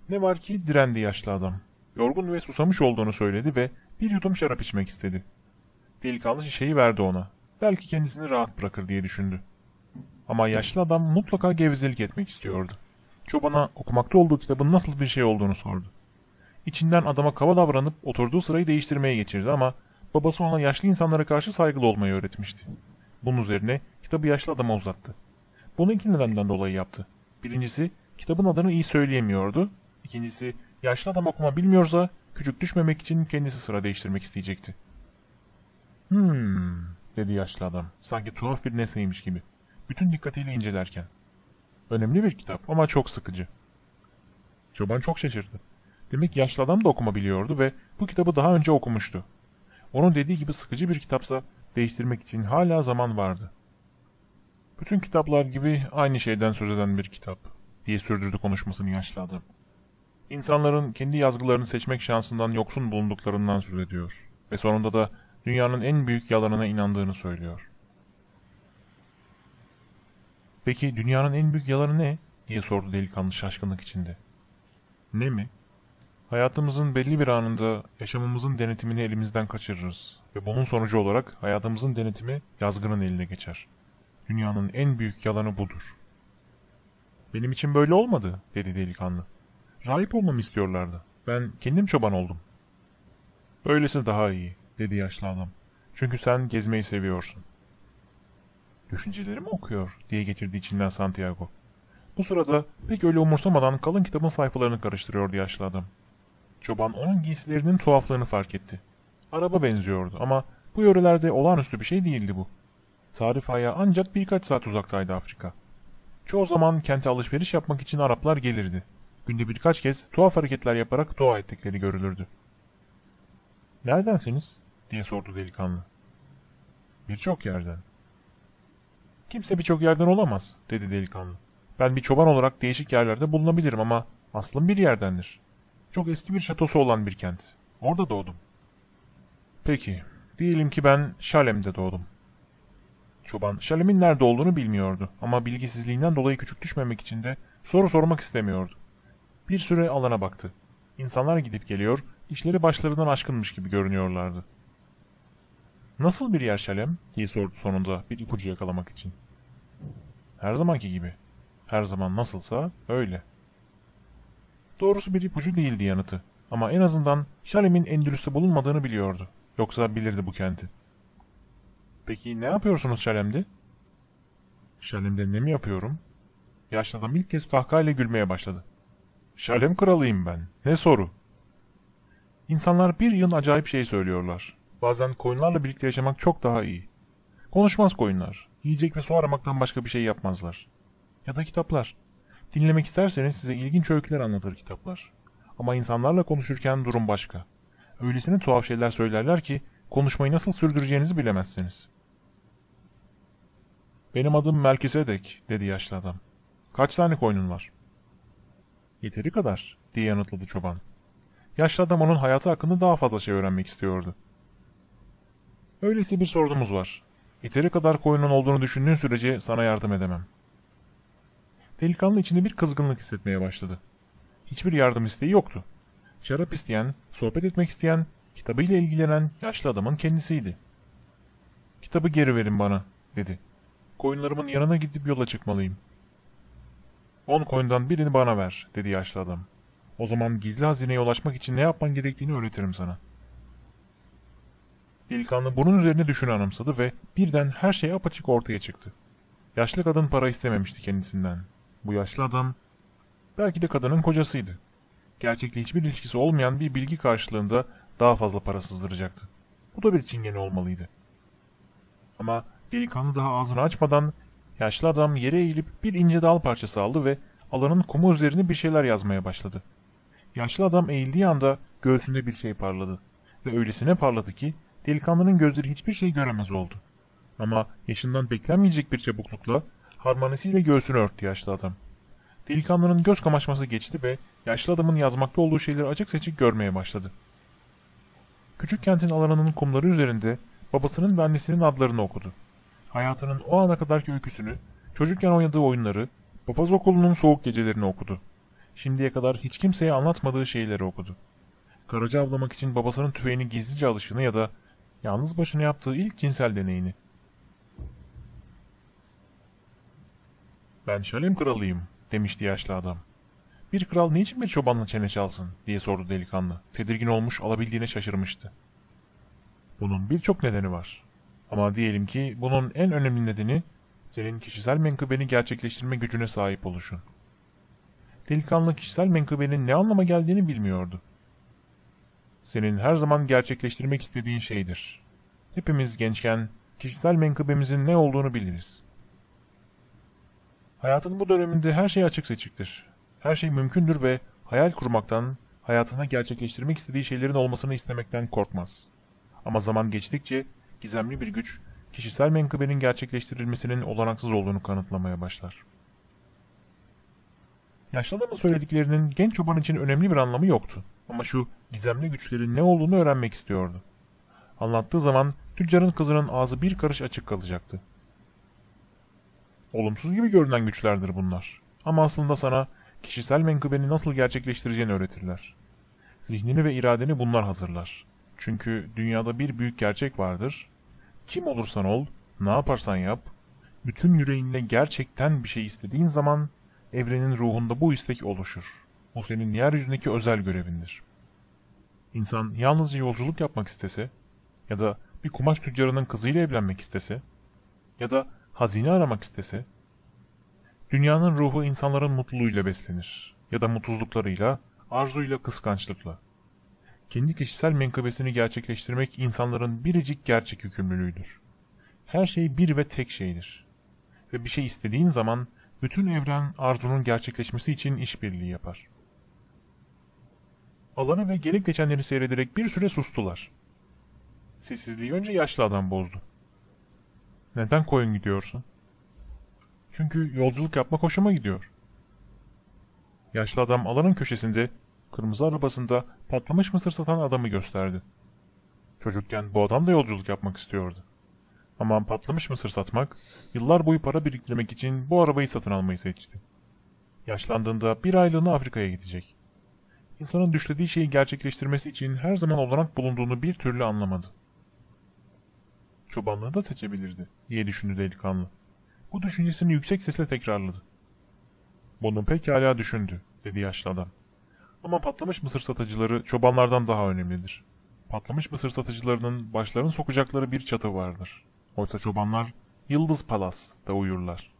Ne var ki direndi yaşlı adam. Yorgun ve susamış olduğunu söyledi ve bir yudum şarap içmek istedi. Delikanlı şişeyi verdi ona. Belki kendisini rahat bırakır diye düşündü. Ama yaşlı adam mutlaka gevezelik etmek istiyordu. Çobana okumakta olduğu kitabın nasıl bir şey olduğunu sordu. İçinden adama kaba davranıp oturduğu sırayı değiştirmeye geçirdi ama babası ona yaşlı insanlara karşı saygılı olmayı öğretmişti. Bunun üzerine kitabı yaşlı adama uzattı. Bunu iki nedenden dolayı yaptı. Birincisi kitabın adını iyi söyleyemiyordu. İkincisi yaşlı adam okuma bilmiyorsa küçük düşmemek için kendisi sıra değiştirmek isteyecekti. Hmm dedi yaşlı adam sanki tuhaf bir nesneymiş gibi. Bütün dikkatiyle incelerken. Önemli bir kitap ama çok sıkıcı. Çoban çok şaşırdı. Demek yaşlı adam da okuma biliyordu ve bu kitabı daha önce okumuştu. Onun dediği gibi sıkıcı bir kitapsa değiştirmek için hala zaman vardı. Bütün kitaplar gibi aynı şeyden söz eden bir kitap diye sürdürdü konuşmasını yaşlı adam. İnsanların kendi yazgılarını seçmek şansından yoksun bulunduklarından söz ediyor ve sonunda da dünyanın en büyük yalanına inandığını söylüyor. Peki dünyanın en büyük yalanı ne? diye sordu delikanlı şaşkınlık içinde. Ne mi? Hayatımızın belli bir anında yaşamımızın denetimini elimizden kaçırırız ve bunun sonucu olarak hayatımızın denetimi yazgının eline geçer. Dünyanın en büyük yalanı budur. Benim için böyle olmadı, dedi delikanlı. Rahip olmamı istiyorlardı. Ben kendim çoban oldum. Öylesi daha iyi, dedi yaşlı adam. Çünkü sen gezmeyi seviyorsun. Düşüncelerimi okuyor, diye getirdi içinden Santiago. Bu sırada pek öyle umursamadan kalın kitabın sayfalarını karıştırıyordu yaşlı adam. Çoban onun giysilerinin tuhaflığını fark etti. Araba benziyordu ama bu yörelerde olağanüstü bir şey değildi bu. Tarifaya ancak birkaç saat uzaktaydı Afrika. Çoğu zaman kente alışveriş yapmak için Araplar gelirdi. Günde birkaç kez tuhaf hareketler yaparak dua ettikleri görülürdü. ''Neredensiniz?'' diye sordu delikanlı. ''Birçok yerden.'' ''Kimse birçok yerden olamaz.'' dedi delikanlı. ''Ben bir çoban olarak değişik yerlerde bulunabilirim ama aslım bir yerdendir.'' Çok eski bir şatosu olan bir kent. Orada doğdum. Peki, diyelim ki ben Şalem'de doğdum. Çoban, Şalem'in nerede olduğunu bilmiyordu ama bilgisizliğinden dolayı küçük düşmemek için de soru sormak istemiyordu. Bir süre alana baktı. İnsanlar gidip geliyor, işleri başlarından aşkınmış gibi görünüyorlardı. Nasıl bir yer Şalem? diye sordu sonunda bir ipucu yakalamak için. Her zamanki gibi. Her zaman nasılsa öyle. Doğrusu bir ipucu değildi yanıtı. Ama en azından Şalem'in Endülüs'te bulunmadığını biliyordu. Yoksa bilirdi bu kenti. Peki ne yapıyorsunuz Şalem'de? Şalem'de ne mi yapıyorum? Yaşlı adam ilk kez kahkahayla gülmeye başladı. Şalem kralıyım ben. Ne soru? İnsanlar bir yıl acayip şey söylüyorlar. Bazen koyunlarla birlikte yaşamak çok daha iyi. Konuşmaz koyunlar. Yiyecek ve su aramaktan başka bir şey yapmazlar. Ya da kitaplar. Dinlemek isterseniz size ilginç öyküler anlatır kitaplar. Ama insanlarla konuşurken durum başka. Öylesine tuhaf şeyler söylerler ki konuşmayı nasıl sürdüreceğinizi bilemezsiniz. Benim adım Melkisedek, dedi yaşlı adam. Kaç tane koyunun var? Yeteri kadar, diye yanıtladı çoban. Yaşlı adam onun hayatı hakkında daha fazla şey öğrenmek istiyordu. Öyleyse bir sorunumuz var. Yeteri kadar koyunun olduğunu düşündüğün sürece sana yardım edemem. Delikanlı içinde bir kızgınlık hissetmeye başladı. Hiçbir yardım isteği yoktu. Şarap isteyen, sohbet etmek isteyen, kitabıyla ilgilenen yaşlı adamın kendisiydi. Kitabı geri verin bana, dedi. Koyunlarımın yanına gidip yola çıkmalıyım. On koyundan birini bana ver, dedi yaşlı adam. O zaman gizli hazineye ulaşmak için ne yapman gerektiğini öğretirim sana. Delikanlı bunun üzerine düşün anımsadı ve birden her şey apaçık ortaya çıktı. Yaşlı kadın para istememişti kendisinden. Bu yaşlı adam belki de kadının kocasıydı. Gerçekle hiçbir ilişkisi olmayan bir bilgi karşılığında daha fazla para sızdıracaktı. Bu da bir çingene olmalıydı. Ama delikanlı daha ağzını açmadan yaşlı adam yere eğilip bir ince dal parçası aldı ve alanın kumu üzerine bir şeyler yazmaya başladı. Yaşlı adam eğildiği anda göğsünde bir şey parladı ve öylesine parladı ki delikanlının gözleri hiçbir şey göremez oldu. Ama yaşından beklenmeyecek bir çabuklukla harmanisiyle göğsünü örttü yaşlı adam. Delikanlının göz kamaşması geçti ve yaşlı adamın yazmakta olduğu şeyleri açık seçik görmeye başladı. Küçük kentin alanının kumları üzerinde babasının ve annesinin adlarını okudu. Hayatının o ana kadarki öyküsünü, çocukken oynadığı oyunları, papaz okulunun soğuk gecelerini okudu. Şimdiye kadar hiç kimseye anlatmadığı şeyleri okudu. Karaca avlamak için babasının tüfeğini gizlice alışını ya da yalnız başına yaptığı ilk cinsel deneyini. Ben Şalem kralıyım, demişti yaşlı adam. Bir kral niçin bir çobanla çene çalsın, diye sordu delikanlı. Tedirgin olmuş, alabildiğine şaşırmıştı. Bunun birçok nedeni var. Ama diyelim ki bunun en önemli nedeni senin kişisel menkıbeni gerçekleştirme gücüne sahip oluşun. Delikanlı kişisel menkıbenin ne anlama geldiğini bilmiyordu. Senin her zaman gerçekleştirmek istediğin şeydir. Hepimiz gençken kişisel menkıbemizin ne olduğunu biliriz. Hayatın bu döneminde her şey açık seçiktir. Her şey mümkündür ve hayal kurmaktan, hayatına gerçekleştirmek istediği şeylerin olmasını istemekten korkmaz. Ama zaman geçtikçe gizemli bir güç, kişisel menkıbenin gerçekleştirilmesinin olanaksız olduğunu kanıtlamaya başlar. Yaşlı söylediklerinin genç çoban için önemli bir anlamı yoktu. Ama şu gizemli güçlerin ne olduğunu öğrenmek istiyordu. Anlattığı zaman tüccarın kızının ağzı bir karış açık kalacaktı. Olumsuz gibi görünen güçlerdir bunlar. Ama aslında sana kişisel menkıbeni nasıl gerçekleştireceğini öğretirler. Zihnini ve iradeni bunlar hazırlar. Çünkü dünyada bir büyük gerçek vardır. Kim olursan ol, ne yaparsan yap, bütün yüreğinle gerçekten bir şey istediğin zaman evrenin ruhunda bu istek oluşur. O senin yeryüzündeki özel görevindir. İnsan yalnızca yolculuk yapmak istese, ya da bir kumaş tüccarının kızıyla evlenmek istese, ya da hazine aramak istese, dünyanın ruhu insanların mutluluğuyla beslenir ya da mutsuzluklarıyla, arzuyla, kıskançlıkla. Kendi kişisel menkıbesini gerçekleştirmek insanların biricik gerçek yükümlülüğüdür. Her şey bir ve tek şeydir. Ve bir şey istediğin zaman bütün evren arzunun gerçekleşmesi için işbirliği yapar. Alanı ve gelip geçenleri seyrederek bir süre sustular. Sessizliği önce yaşlı adam bozdu. Neden koyun gidiyorsun? Çünkü yolculuk yapmak hoşuma gidiyor. Yaşlı adam alanın köşesinde, kırmızı arabasında patlamış mısır satan adamı gösterdi. Çocukken bu adam da yolculuk yapmak istiyordu. Ama patlamış mısır satmak, yıllar boyu para biriktirmek için bu arabayı satın almayı seçti. Yaşlandığında bir aylığına Afrika'ya gidecek. İnsanın düşlediği şeyi gerçekleştirmesi için her zaman olanak bulunduğunu bir türlü anlamadı. Çobanlığı da seçebilirdi, diye düşündü delikanlı. Bu düşüncesini yüksek sesle tekrarladı. Bunu pekala düşündü, dedi yaşlı adam. Ama patlamış mısır satıcıları çobanlardan daha önemlidir. Patlamış mısır satıcılarının başlarını sokacakları bir çatı vardır. Oysa çobanlar Yıldız Palas'ta uyurlar.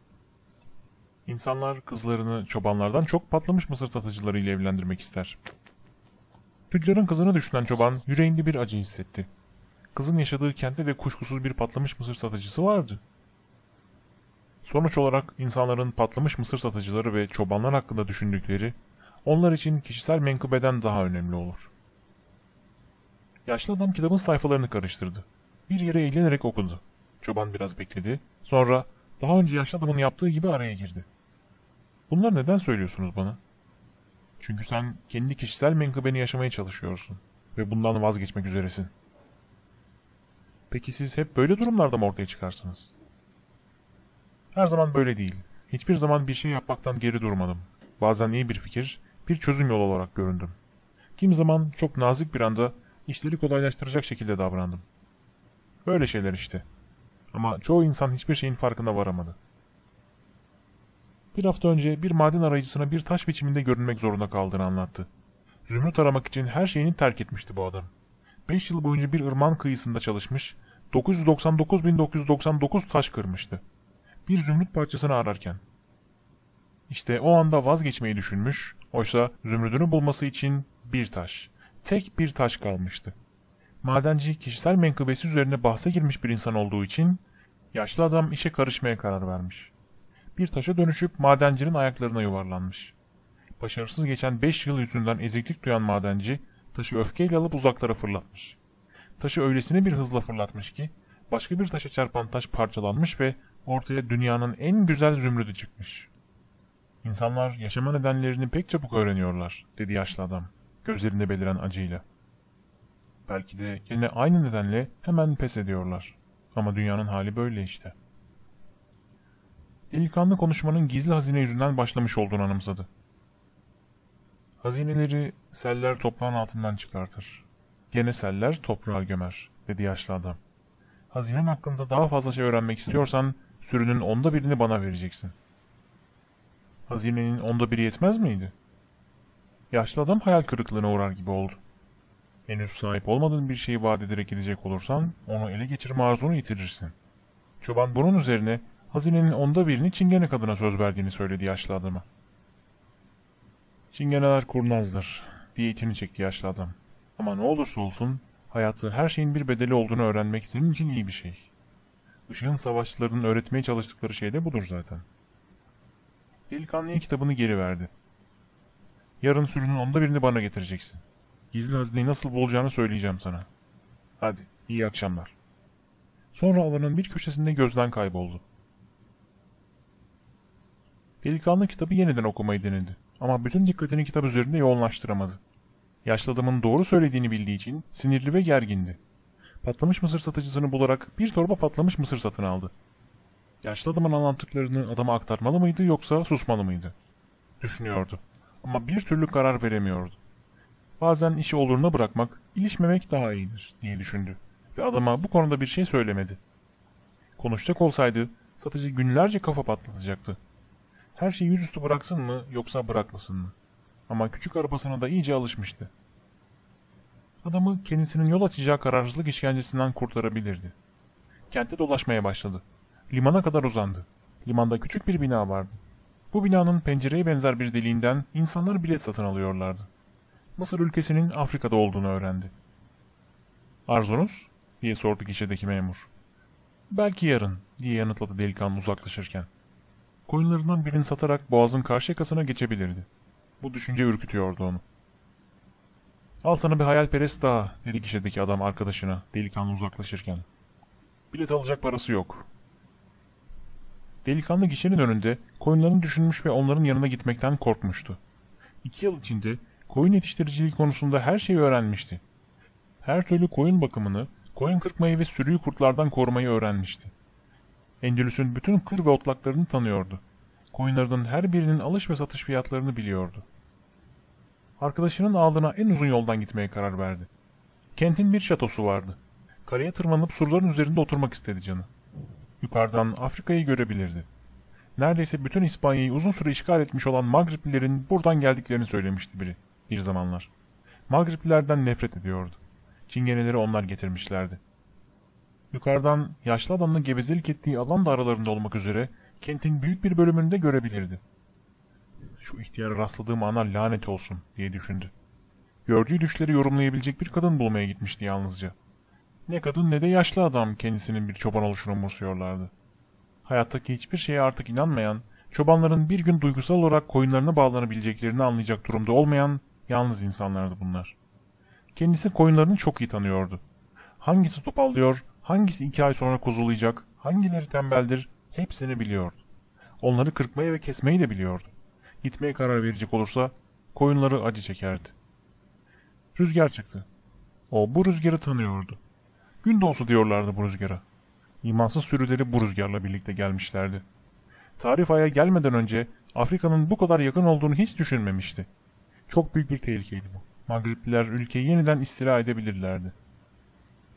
İnsanlar kızlarını çobanlardan çok patlamış mısır satıcılarıyla evlendirmek ister. Tüccarın kızını düşünen çoban yüreğinde bir acı hissetti. Kızın yaşadığı kentte de kuşkusuz bir patlamış mısır satıcısı vardı. Sonuç olarak insanların patlamış mısır satıcıları ve çobanlar hakkında düşündükleri, onlar için kişisel menkıbeden daha önemli olur. Yaşlı adam kitabın sayfalarını karıştırdı. Bir yere eğlenerek okudu. Çoban biraz bekledi. Sonra daha önce yaşlı adamın yaptığı gibi araya girdi. Bunlar neden söylüyorsunuz bana? Çünkü sen kendi kişisel menkıbeni yaşamaya çalışıyorsun ve bundan vazgeçmek üzeresin. Peki siz hep böyle durumlarda mı ortaya çıkarsınız? Her zaman böyle değil. Hiçbir zaman bir şey yapmaktan geri durmadım. Bazen iyi bir fikir, bir çözüm yolu olarak göründüm. Kim zaman çok nazik bir anda işleri kolaylaştıracak şekilde davrandım. Böyle şeyler işte. Ama çoğu insan hiçbir şeyin farkına varamadı. Bir hafta önce bir maden arayıcısına bir taş biçiminde görünmek zorunda kaldığını anlattı. Zümrüt aramak için her şeyini terk etmişti bu adam. 5 yıl boyunca bir ırman kıyısında çalışmış, 999.999 taş kırmıştı. Bir zümrüt parçasını ararken. İşte o anda vazgeçmeyi düşünmüş, oysa zümrüdünü bulması için bir taş, tek bir taş kalmıştı. Madenci kişisel menkıbesi üzerine bahse girmiş bir insan olduğu için yaşlı adam işe karışmaya karar vermiş. Bir taşa dönüşüp madencinin ayaklarına yuvarlanmış. Başarısız geçen 5 yıl yüzünden eziklik duyan madenci taşı öfkeyle alıp uzaklara fırlatmış. Taşı öylesine bir hızla fırlatmış ki başka bir taşa çarpan taş parçalanmış ve ortaya dünyanın en güzel zümrüdü çıkmış. İnsanlar yaşama nedenlerini pek çabuk öğreniyorlar, dedi yaşlı adam, gözlerinde beliren acıyla. Belki de yine aynı nedenle hemen pes ediyorlar. Ama dünyanın hali böyle işte. Delikanlı konuşmanın gizli hazine yüzünden başlamış olduğunu anımsadı. Hazineleri seller toprağın altından çıkartır. Gene seller toprağa gömer, dedi yaşlı adam. Hazinen hakkında daha fazla şey öğrenmek istiyorsan, sürünün onda birini bana vereceksin. Hazinenin onda biri yetmez miydi? Yaşlı adam hayal kırıklığına uğrar gibi oldu. Henüz sahip olmadığın bir şeyi vaat ederek gidecek olursan, onu ele geçirme arzunu yitirirsin. Çoban bunun üzerine hazinenin onda birini çingene kadına söz verdiğini söyledi yaşlı adama. Çingeneler kurnazdır diye içini çekti yaşlı adam. Ama ne olursa olsun hayatta her şeyin bir bedeli olduğunu öğrenmek senin için iyi bir şey. Işığın savaşçılarının öğretmeye çalıştıkları şey de budur zaten. Delikanlıya kitabını geri verdi. Yarın sürünün onda birini bana getireceksin. Gizli hazineyi nasıl bulacağını söyleyeceğim sana. Hadi, iyi akşamlar. Sonra alanın bir köşesinde gözden kayboldu. Delikanlı kitabı yeniden okumayı denedi. Ama bütün dikkatini kitap üzerinde yoğunlaştıramadı. Yaşlı adamın doğru söylediğini bildiği için sinirli ve gergindi. Patlamış mısır satıcısını bularak bir torba patlamış mısır satın aldı. Yaşlı adamın anlattıklarını adama aktarmalı mıydı yoksa susmalı mıydı? Düşünüyordu. Ama bir türlü karar veremiyordu. Bazen işi oluruna bırakmak, ilişmemek daha iyidir diye düşündü. Ve adama bu konuda bir şey söylemedi. Konuşacak olsaydı satıcı günlerce kafa patlatacaktı. Her şeyi yüzüstü bıraksın mı yoksa bırakmasın mı? Ama küçük arabasına da iyice alışmıştı. Adamı kendisinin yol açacağı kararsızlık işkencesinden kurtarabilirdi. Kentte dolaşmaya başladı. Limana kadar uzandı. Limanda küçük bir bina vardı. Bu binanın pencereye benzer bir deliğinden insanlar bilet satın alıyorlardı. Mısır ülkesinin Afrika'da olduğunu öğrendi. Arzunuz? diye sordu gişedeki memur. Belki yarın diye yanıtladı delikanlı uzaklaşırken. Koyunlarından birini satarak boğazın karşı yakasına geçebilirdi. Bu düşünce ürkütüyordu onu. Al sana bir hayalperest daha dedi gişedeki adam arkadaşına delikanlı uzaklaşırken. Bilet alacak parası yok. Delikanlı gişenin önünde koyunlarını düşünmüş ve onların yanına gitmekten korkmuştu. İki yıl içinde koyun yetiştiriciliği konusunda her şeyi öğrenmişti. Her türlü koyun bakımını, koyun kırpmayı ve sürüyü kurtlardan korumayı öğrenmişti. Endülüs'ün bütün kır ve otlaklarını tanıyordu. Koyunlarının her birinin alış ve satış fiyatlarını biliyordu. Arkadaşının ağlına en uzun yoldan gitmeye karar verdi. Kentin bir şatosu vardı. Karaya tırmanıp surların üzerinde oturmak istedi canı. Yukarıdan Afrika'yı görebilirdi. Neredeyse bütün İspanya'yı uzun süre işgal etmiş olan Magriplilerin buradan geldiklerini söylemişti biri bir zamanlar. Magriplilerden nefret ediyordu. Çingeneleri onlar getirmişlerdi. Yukarıdan yaşlı adamın gevezelik ettiği alan da aralarında olmak üzere kentin büyük bir bölümünde görebilirdi. Şu ihtiyara rastladığım ana lanet olsun diye düşündü. Gördüğü düşleri yorumlayabilecek bir kadın bulmaya gitmişti yalnızca. Ne kadın ne de yaşlı adam kendisinin bir çoban oluşunu umursuyorlardı. Hayattaki hiçbir şeye artık inanmayan, çobanların bir gün duygusal olarak koyunlarına bağlanabileceklerini anlayacak durumda olmayan yalnız insanlardı bunlar. Kendisi koyunlarını çok iyi tanıyordu. Hangisi topallıyor, hangisi iki ay sonra kuzulayacak, hangileri tembeldir hepsini biliyordu. Onları kırpmayı ve kesmeyi de biliyordu. Gitmeye karar verecek olursa koyunları acı çekerdi. Rüzgar çıktı. O bu rüzgarı tanıyordu. Gün doğusu diyorlardı bu rüzgara. İmansız sürüleri bu rüzgarla birlikte gelmişlerdi. Tarif Ay'a gelmeden önce Afrika'nın bu kadar yakın olduğunu hiç düşünmemişti. Çok büyük bir tehlikeydi bu. Magripliler ülkeyi yeniden istila edebilirlerdi.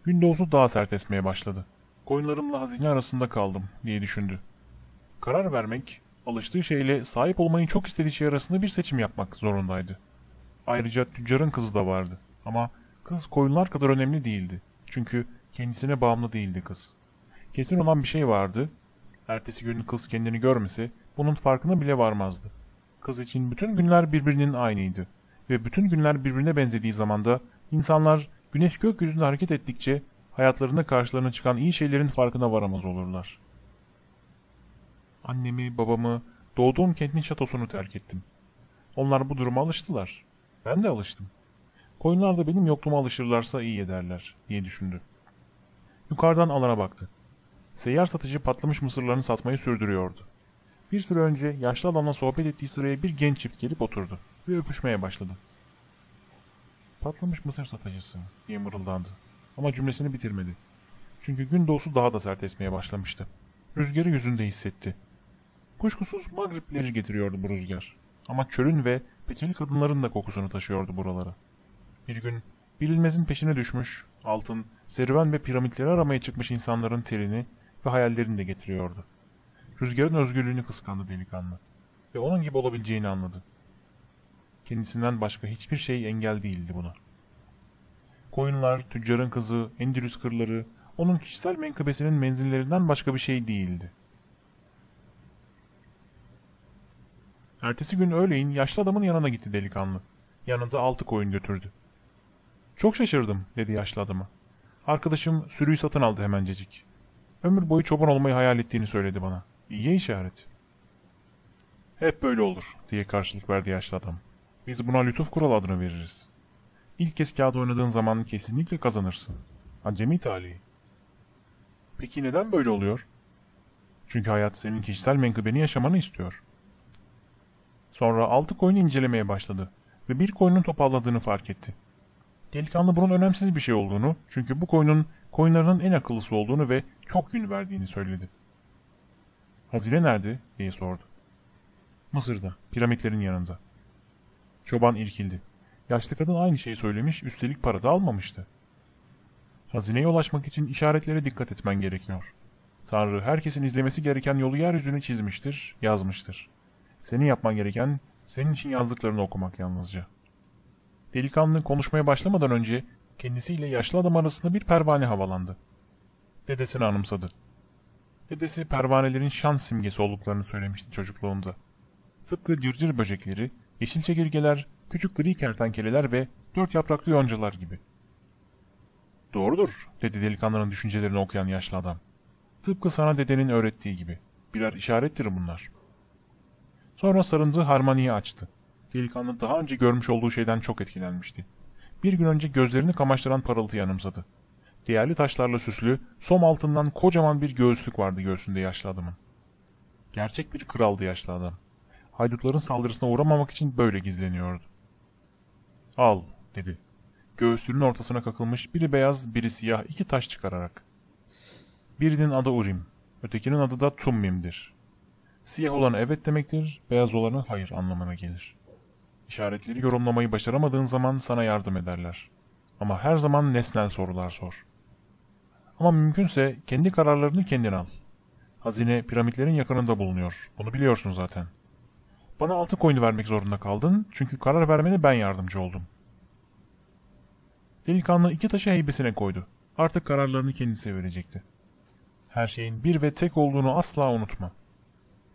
Gün daha sert esmeye başladı. Koyunlarımla hazine arasında kaldım diye düşündü. Karar vermek, alıştığı şeyle sahip olmayı çok istediği şey arasında bir seçim yapmak zorundaydı. Ayrıca tüccarın kızı da vardı. Ama kız koyunlar kadar önemli değildi. Çünkü kendisine bağımlı değildi kız. Kesin olan bir şey vardı. Ertesi gün kız kendini görmese bunun farkına bile varmazdı. Kız için bütün günler birbirinin aynıydı. Ve bütün günler birbirine benzediği zamanda insanlar güneş gökyüzünde hareket ettikçe hayatlarında karşılarına çıkan iyi şeylerin farkına varamaz olurlar. Annemi, babamı, doğduğum kentin şatosunu terk ettim. Onlar bu duruma alıştılar. Ben de alıştım. Koyunlar da benim yokluğuma alışırlarsa iyi ederler, diye düşündü. Yukarıdan alana baktı. Seyyar satıcı patlamış mısırlarını satmayı sürdürüyordu. Bir süre önce yaşlı adamla sohbet ettiği sıraya bir genç çift gelip oturdu ve öpüşmeye başladı. Patlamış mısır satıcısı diye mırıldandı ama cümlesini bitirmedi. Çünkü gün doğusu daha da sert esmeye başlamıştı. Rüzgarı yüzünde hissetti. Kuşkusuz Magriplileri getiriyordu bu rüzgar. Ama çölün ve peçeli kadınların da kokusunu taşıyordu buralara. Bir gün bilinmezin peşine düşmüş, altın, serüven ve piramitleri aramaya çıkmış insanların terini ve hayallerini de getiriyordu. Rüzgarın özgürlüğünü kıskandı delikanlı ve onun gibi olabileceğini anladı. Kendisinden başka hiçbir şey engel değildi buna. Koyunlar, tüccarın kızı, Endülüs kırları, onun kişisel menkıbesinin menzillerinden başka bir şey değildi. Ertesi gün öğleyin yaşlı adamın yanına gitti delikanlı. Yanında altı koyun götürdü. Çok şaşırdım dedi yaşlı adama. Arkadaşım sürüyü satın aldı hemencecik. Ömür boyu çoban olmayı hayal ettiğini söyledi bana. İyi işaret. Hep böyle olur diye karşılık verdi yaşlı adam. Biz buna lütuf kural adını veririz. İlk kez kağıt oynadığın zaman kesinlikle kazanırsın. Acemi talihi. Peki neden böyle oluyor? Çünkü hayat senin kişisel menkıbeni yaşamanı istiyor. Sonra altı koyunu incelemeye başladı ve bir koyunun topalladığını fark etti. Delikanlı bunun önemsiz bir şey olduğunu, çünkü bu koyunun koyunlarının en akıllısı olduğunu ve çok gün verdiğini söyledi. Hazine nerede? diye sordu. Mısır'da, piramitlerin yanında. Çoban irkildi. Yaşlı kadın aynı şeyi söylemiş, üstelik para da almamıştı. Hazineye ulaşmak için işaretlere dikkat etmen gerekiyor. Tanrı herkesin izlemesi gereken yolu yeryüzüne çizmiştir, yazmıştır. Senin yapman gereken, senin için yazdıklarını okumak yalnızca. Delikanlı konuşmaya başlamadan önce kendisiyle yaşlı adam arasında bir pervane havalandı. Dedesini anımsadı. Dedesi pervanelerin şans simgesi olduklarını söylemişti çocukluğunda. Tıpkı cırcır böcekleri, yeşil çekirgeler, küçük gri kertenkeleler ve dört yapraklı yoncalar gibi. Doğrudur, dedi delikanlının düşüncelerini okuyan yaşlı adam. Tıpkı sana dedenin öğrettiği gibi. Birer işarettir bunlar. Sonra sarındığı harmaniyi açtı. Delikanlı daha önce görmüş olduğu şeyden çok etkilenmişti. Bir gün önce gözlerini kamaştıran parıltı yanımsadı. Değerli taşlarla süslü, som altından kocaman bir göğüslük vardı göğsünde yaşlı adamın. Gerçek bir kraldı yaşlı adam. Haydutların saldırısına uğramamak için böyle gizleniyordu. Al, dedi. Göğüslüğünün ortasına kakılmış biri beyaz, biri siyah iki taş çıkararak. Birinin adı Urim, ötekinin adı da Tummim'dir. Siyah olan evet demektir, beyaz olanı hayır anlamına gelir. İşaretleri yorumlamayı başaramadığın zaman sana yardım ederler. Ama her zaman nesnel sorular sor. Ama mümkünse kendi kararlarını kendin al. Hazine piramitlerin yakınında bulunuyor. Bunu biliyorsun zaten. Bana altı coin'i vermek zorunda kaldın çünkü karar vermene ben yardımcı oldum. Delikanlı iki taşı heybesine koydu. Artık kararlarını kendisi verecekti. Her şeyin bir ve tek olduğunu asla unutma.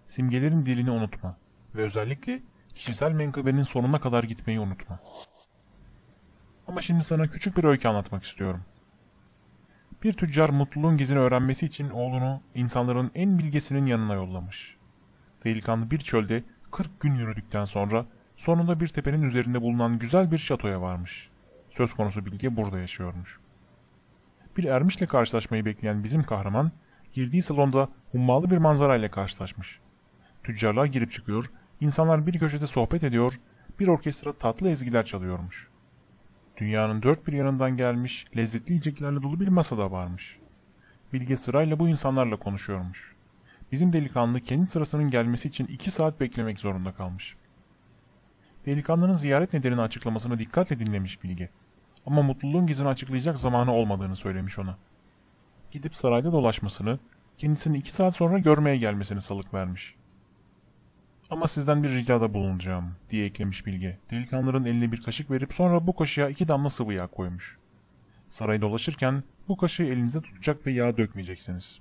Simgelerin dilini unutma. Ve özellikle kişisel menkıbenin sonuna kadar gitmeyi unutma. Ama şimdi sana küçük bir öykü anlatmak istiyorum. Bir tüccar mutluluğun gizini öğrenmesi için oğlunu insanların en bilgesinin yanına yollamış. Delikanlı bir çölde 40 gün yürüdükten sonra sonunda bir tepenin üzerinde bulunan güzel bir şatoya varmış. Söz konusu bilge burada yaşıyormuş. Bir ermişle karşılaşmayı bekleyen bizim kahraman, girdiği salonda hummalı bir manzarayla karşılaşmış. Tüccarlar girip çıkıyor, insanlar bir köşede sohbet ediyor, bir orkestra tatlı ezgiler çalıyormuş. Dünyanın dört bir yanından gelmiş, lezzetli yiyeceklerle dolu bir masada varmış. Bilge sırayla bu insanlarla konuşuyormuş. Bizim delikanlı kendi sırasının gelmesi için iki saat beklemek zorunda kalmış. Delikanlının ziyaret nedenini açıklamasını dikkatle dinlemiş Bilge. Ama mutluluğun gizini açıklayacak zamanı olmadığını söylemiş ona. Gidip sarayda dolaşmasını, kendisini iki saat sonra görmeye gelmesini salık vermiş. Ama sizden bir ricada bulunacağım, diye eklemiş Bilge. Delikanlının eline bir kaşık verip sonra bu kaşığa iki damla sıvı yağ koymuş. Sarayı dolaşırken bu kaşığı elinizde tutacak ve yağ dökmeyeceksiniz.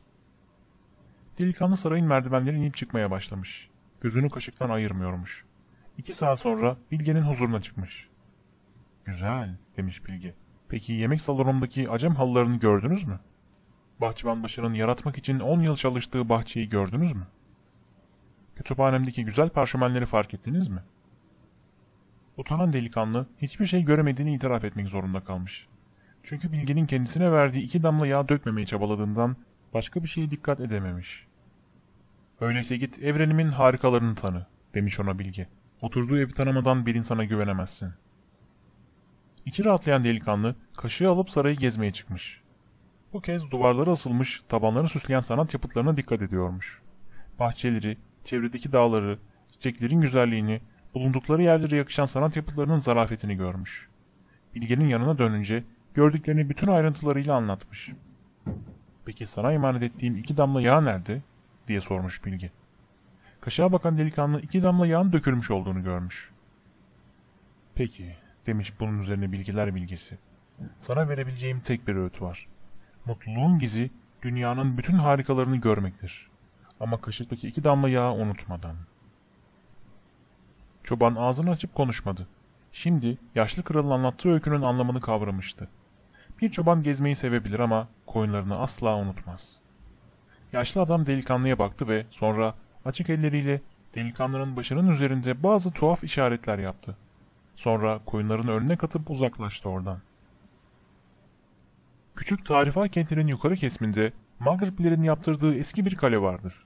Delikanlı sarayın merdivenleri inip çıkmaya başlamış. Gözünü kaşıktan ayırmıyormuş. İki saat sonra Bilge'nin huzuruna çıkmış. Güzel, demiş Bilge. Peki yemek salonundaki acem halılarını gördünüz mü? Bahçıvan başının yaratmak için on yıl çalıştığı bahçeyi gördünüz mü? Kütüphanemdeki güzel parşömenleri fark ettiniz mi? Utanan delikanlı hiçbir şey göremediğini itiraf etmek zorunda kalmış. Çünkü Bilge'nin kendisine verdiği iki damla yağ dökmemeye çabaladığından başka bir şeye dikkat edememiş. Öyleyse git evrenimin harikalarını tanı, demiş ona Bilge. Oturduğu evi tanımadan bir insana güvenemezsin. İçi rahatlayan delikanlı kaşığı alıp sarayı gezmeye çıkmış. Bu kez duvarlara asılmış, tabanları süsleyen sanat yapıtlarına dikkat ediyormuş. Bahçeleri, çevredeki dağları, çiçeklerin güzelliğini, bulundukları yerlere yakışan sanat yapıtlarının zarafetini görmüş. Bilge'nin yanına dönünce gördüklerini bütün ayrıntılarıyla anlatmış. Peki sana emanet ettiğim iki damla yağ nerede? diye sormuş Bilge. Kaşığa bakan delikanlı iki damla yağın dökülmüş olduğunu görmüş. Peki, demiş bunun üzerine bilgiler bilgisi. Sana verebileceğim tek bir öğüt var. Mutluluğun gizi dünyanın bütün harikalarını görmektir. Ama kaşıktaki iki damla yağı unutmadan. Çoban ağzını açıp konuşmadı. Şimdi yaşlı kralın anlattığı öykünün anlamını kavramıştı. Bir çoban gezmeyi sevebilir ama koyunlarını asla unutmaz. Yaşlı adam delikanlıya baktı ve sonra açık elleriyle delikanlının başının üzerinde bazı tuhaf işaretler yaptı. Sonra koyunların önüne katıp uzaklaştı oradan. Küçük Tarifa kentinin yukarı kesiminde Magriplilerin yaptırdığı eski bir kale vardır.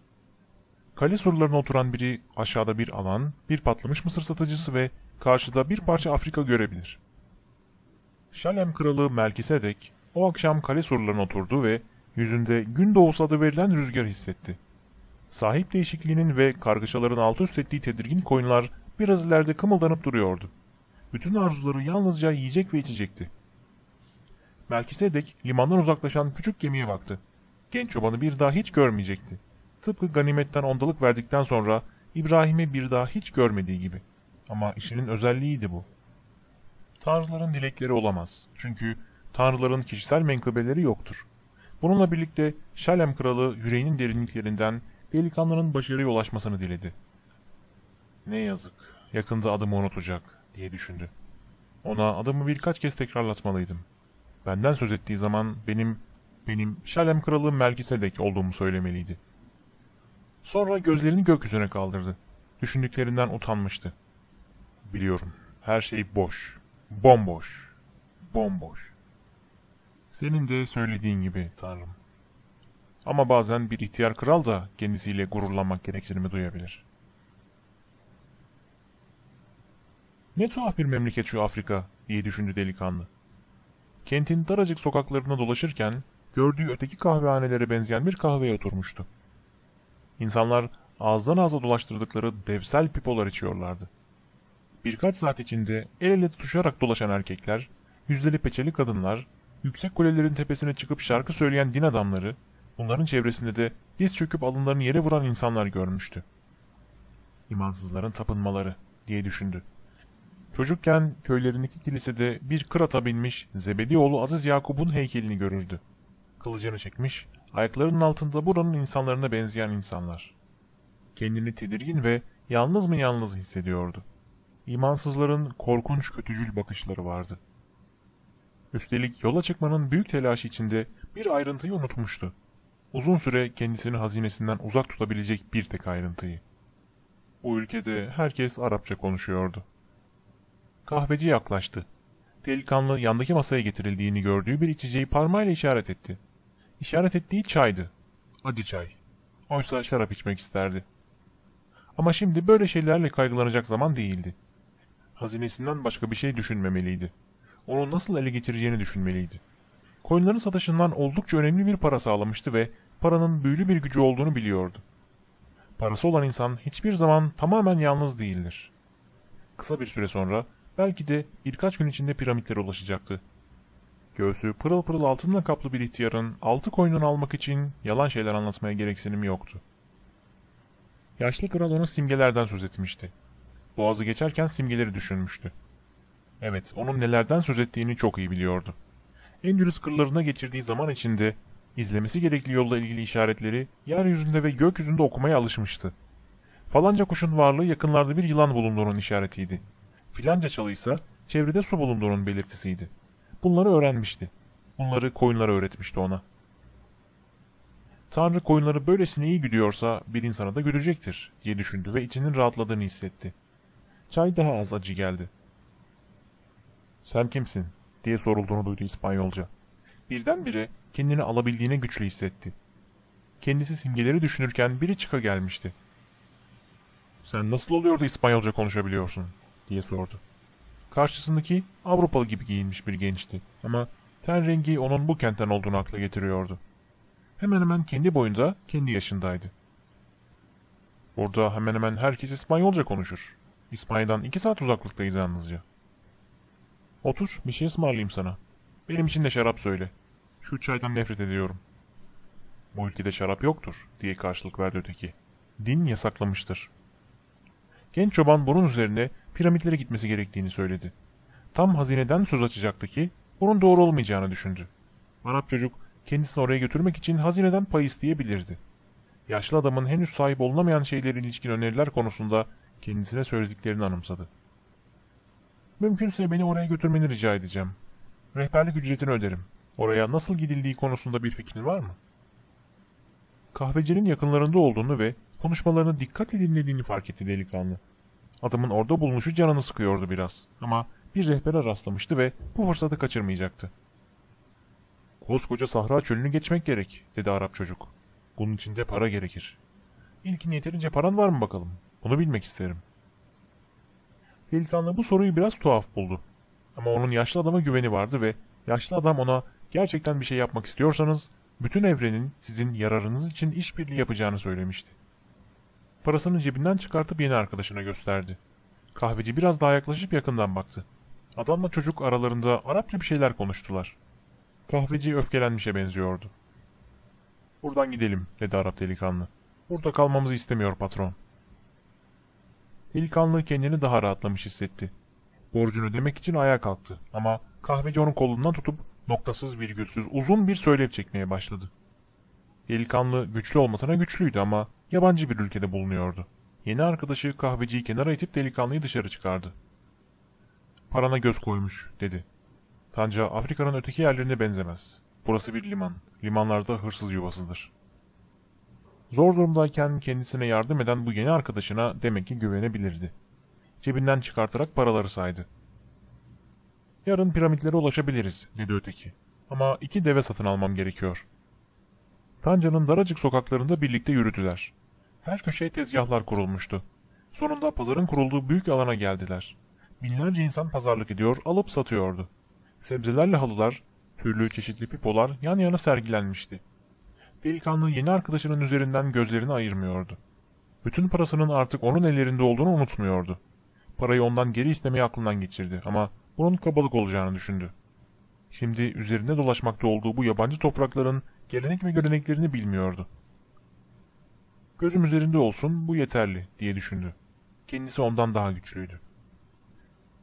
Kale surlarına oturan biri aşağıda bir alan, bir patlamış mısır satıcısı ve karşıda bir parça Afrika görebilir. Şalem kralı Melkisedek o akşam kale surlarına oturdu ve yüzünde gün doğusu adı verilen rüzgar hissetti. Sahip değişikliğinin ve kargaşaların alt üst ettiği tedirgin koyunlar biraz ileride kımıldanıp duruyordu. Bütün arzuları yalnızca yiyecek ve içecekti. Melkisedek limandan uzaklaşan küçük gemiye baktı. Genç çobanı bir daha hiç görmeyecekti. Tıpkı ganimetten ondalık verdikten sonra İbrahim'i bir daha hiç görmediği gibi. Ama işinin özelliğiydi bu. Tanrıların dilekleri olamaz. Çünkü tanrıların kişisel menkıbeleri yoktur. Bununla birlikte Şalem kralı yüreğinin derinliklerinden delikanlının başarıya ulaşmasını diledi. Ne yazık, yakında adımı unutacak diye düşündü. Ona adımı birkaç kez tekrarlatmalıydım. Benden söz ettiği zaman benim, benim Şalem kralı Melkisedek olduğumu söylemeliydi. Sonra gözlerini gökyüzüne kaldırdı. Düşündüklerinden utanmıştı. Biliyorum, her şey boş, bomboş, bomboş. Senin de söylediğin gibi Tanrım. Ama bazen bir ihtiyar kral da kendisiyle gururlanmak gereksinimi duyabilir. Ne tuhaf bir memleket şu Afrika diye düşündü delikanlı. Kentin daracık sokaklarına dolaşırken gördüğü öteki kahvehanelere benzeyen bir kahveye oturmuştu. İnsanlar ağızdan ağza dolaştırdıkları devsel pipolar içiyorlardı. Birkaç saat içinde el ele tutuşarak dolaşan erkekler, yüzleri peçeli kadınlar, yüksek kulelerin tepesine çıkıp şarkı söyleyen din adamları, bunların çevresinde de diz çöküp alınlarını yere vuran insanlar görmüştü. İmansızların tapınmaları diye düşündü. Çocukken köylerindeki kilisede bir kırata binmiş Zebedioğlu Aziz Yakup'un heykelini görürdü. Kılıcını çekmiş, ayaklarının altında buranın insanlarına benzeyen insanlar. Kendini tedirgin ve yalnız mı yalnız hissediyordu. İmansızların korkunç kötücül bakışları vardı. Üstelik yola çıkmanın büyük telaşı içinde Bir ayrıntıyı unutmuştu. Uzun süre kendisini hazinesinden uzak tutabilecek bir tek ayrıntıyı. Bu ülkede herkes Arapça konuşuyordu. Kahveci yaklaştı. Delikanlı yandaki masaya getirildiğini gördüğü bir içeceği parmağıyla işaret etti. İşaret ettiği çaydı. Acı çay. Oysa şarap içmek isterdi. Ama şimdi böyle şeylerle kaygılanacak zaman değildi. Hazinesinden başka bir şey düşünmemeliydi. Onu nasıl ele geçireceğini düşünmeliydi. Koyunların satışından oldukça önemli bir para sağlamıştı ve paranın büyülü bir gücü olduğunu biliyordu. Parası olan insan hiçbir zaman tamamen yalnız değildir. Kısa bir süre sonra belki de birkaç gün içinde piramitlere ulaşacaktı. Göğsü pırıl pırıl altınla kaplı bir ihtiyarın altı koyununu almak için yalan şeyler anlatmaya gereksinimi yoktu. Yaşlı kral ona simgelerden söz etmişti. Boğazı geçerken simgeleri düşünmüştü. Evet, onun nelerden söz ettiğini çok iyi biliyordu. Endülüs kırlarına geçirdiği zaman içinde izlemesi gerekli yolla ilgili işaretleri yeryüzünde ve gökyüzünde okumaya alışmıştı. Falanca kuşun varlığı yakınlarda bir yılan bulunduğunun işaretiydi. Filanca çalı çevrede su bulunduğunun belirtisiydi. Bunları öğrenmişti. Bunları koyunlara öğretmişti ona. Tanrı koyunları böylesine iyi güdüyorsa bir insana da güdecektir diye düşündü ve içinin rahatladığını hissetti. Çay daha az acı geldi. Sen kimsin? diye sorulduğunu duydu İspanyolca. Birdenbire kendini alabildiğine güçlü hissetti. Kendisi simgeleri düşünürken biri çıka gelmişti. Sen nasıl oluyor da İspanyolca konuşabiliyorsun? diye sordu. Karşısındaki Avrupalı gibi giyinmiş bir gençti ama ten rengi onun bu kentten olduğunu akla getiriyordu. Hemen hemen kendi boyunda, kendi yaşındaydı. Orada hemen hemen herkes İspanyolca konuşur. İspanya'dan iki saat uzaklıktayız yalnızca. Otur, bir şey ısmarlayayım sana. Benim için de şarap söyle. Şu çaydan nefret ediyorum. Bu ülkede şarap yoktur, diye karşılık verdi öteki. Din yasaklamıştır. Genç çoban bunun üzerine piramitlere gitmesi gerektiğini söyledi. Tam hazineden söz açacaktı ki, bunun doğru olmayacağını düşündü. Arap çocuk, kendisini oraya götürmek için hazineden pay isteyebilirdi. Yaşlı adamın henüz sahip olunamayan şeylere ilişkin öneriler konusunda kendisine söylediklerini anımsadı. Mümkünse beni oraya götürmeni rica edeceğim. Rehberlik ücretini öderim. Oraya nasıl gidildiği konusunda bir fikrin var mı? Kahvecinin yakınlarında olduğunu ve konuşmalarını dikkatle dinlediğini fark etti delikanlı. Adamın orada bulunuşu canını sıkıyordu biraz ama bir rehbere rastlamıştı ve bu fırsatı kaçırmayacaktı. Koskoca Sahra çölünü geçmek gerek, dedi Arap çocuk. Bunun için de para gerekir. İlkin yeterince paran var mı bakalım? Bunu bilmek isterim. Delikanlı bu soruyu biraz tuhaf buldu. Ama onun yaşlı adama güveni vardı ve yaşlı adam ona gerçekten bir şey yapmak istiyorsanız bütün evrenin sizin yararınız için işbirliği yapacağını söylemişti. Parasını cebinden çıkartıp yeni arkadaşına gösterdi. Kahveci biraz daha yaklaşıp yakından baktı. Adamla çocuk aralarında Arapça bir şeyler konuştular. Kahveci öfkelenmişe benziyordu. Buradan gidelim, dedi Arap delikanlı. Burada kalmamızı istemiyor patron. Delikanlı kendini daha rahatlamış hissetti. Borcunu ödemek için ayağa kalktı ama kahveci onun kolundan tutup noktasız virgülsüz uzun bir söylep çekmeye başladı. Delikanlı güçlü olmasına güçlüydü ama yabancı bir ülkede bulunuyordu. Yeni arkadaşı kahveciyi kenara itip delikanlıyı dışarı çıkardı. Parana göz koymuş, dedi. Tanca Afrika'nın öteki yerlerine benzemez. Burası bir liman. Limanlarda hırsız yuvasıdır. Zor durumdayken kendisine yardım eden bu yeni arkadaşına demek ki güvenebilirdi. Cebinden çıkartarak paraları saydı. Yarın piramitlere ulaşabiliriz, dedi öteki. Ama iki deve satın almam gerekiyor. Tanca'nın daracık sokaklarında birlikte yürüdüler. Her köşeye tezgahlar kurulmuştu. Sonunda pazarın kurulduğu büyük alana geldiler. Binlerce insan pazarlık ediyor, alıp satıyordu. Sebzelerle halılar, türlü çeşitli pipolar yan yana sergilenmişti. Delikanlı yeni arkadaşının üzerinden gözlerini ayırmıyordu. Bütün parasının artık onun ellerinde olduğunu unutmuyordu. Parayı ondan geri istemeyi aklından geçirdi ama bunun kabalık olacağını düşündü. Şimdi üzerinde dolaşmakta olduğu bu yabancı toprakların gelenek ve göreneklerini bilmiyordu. Gözüm üzerinde olsun bu yeterli diye düşündü. Kendisi ondan daha güçlüydü.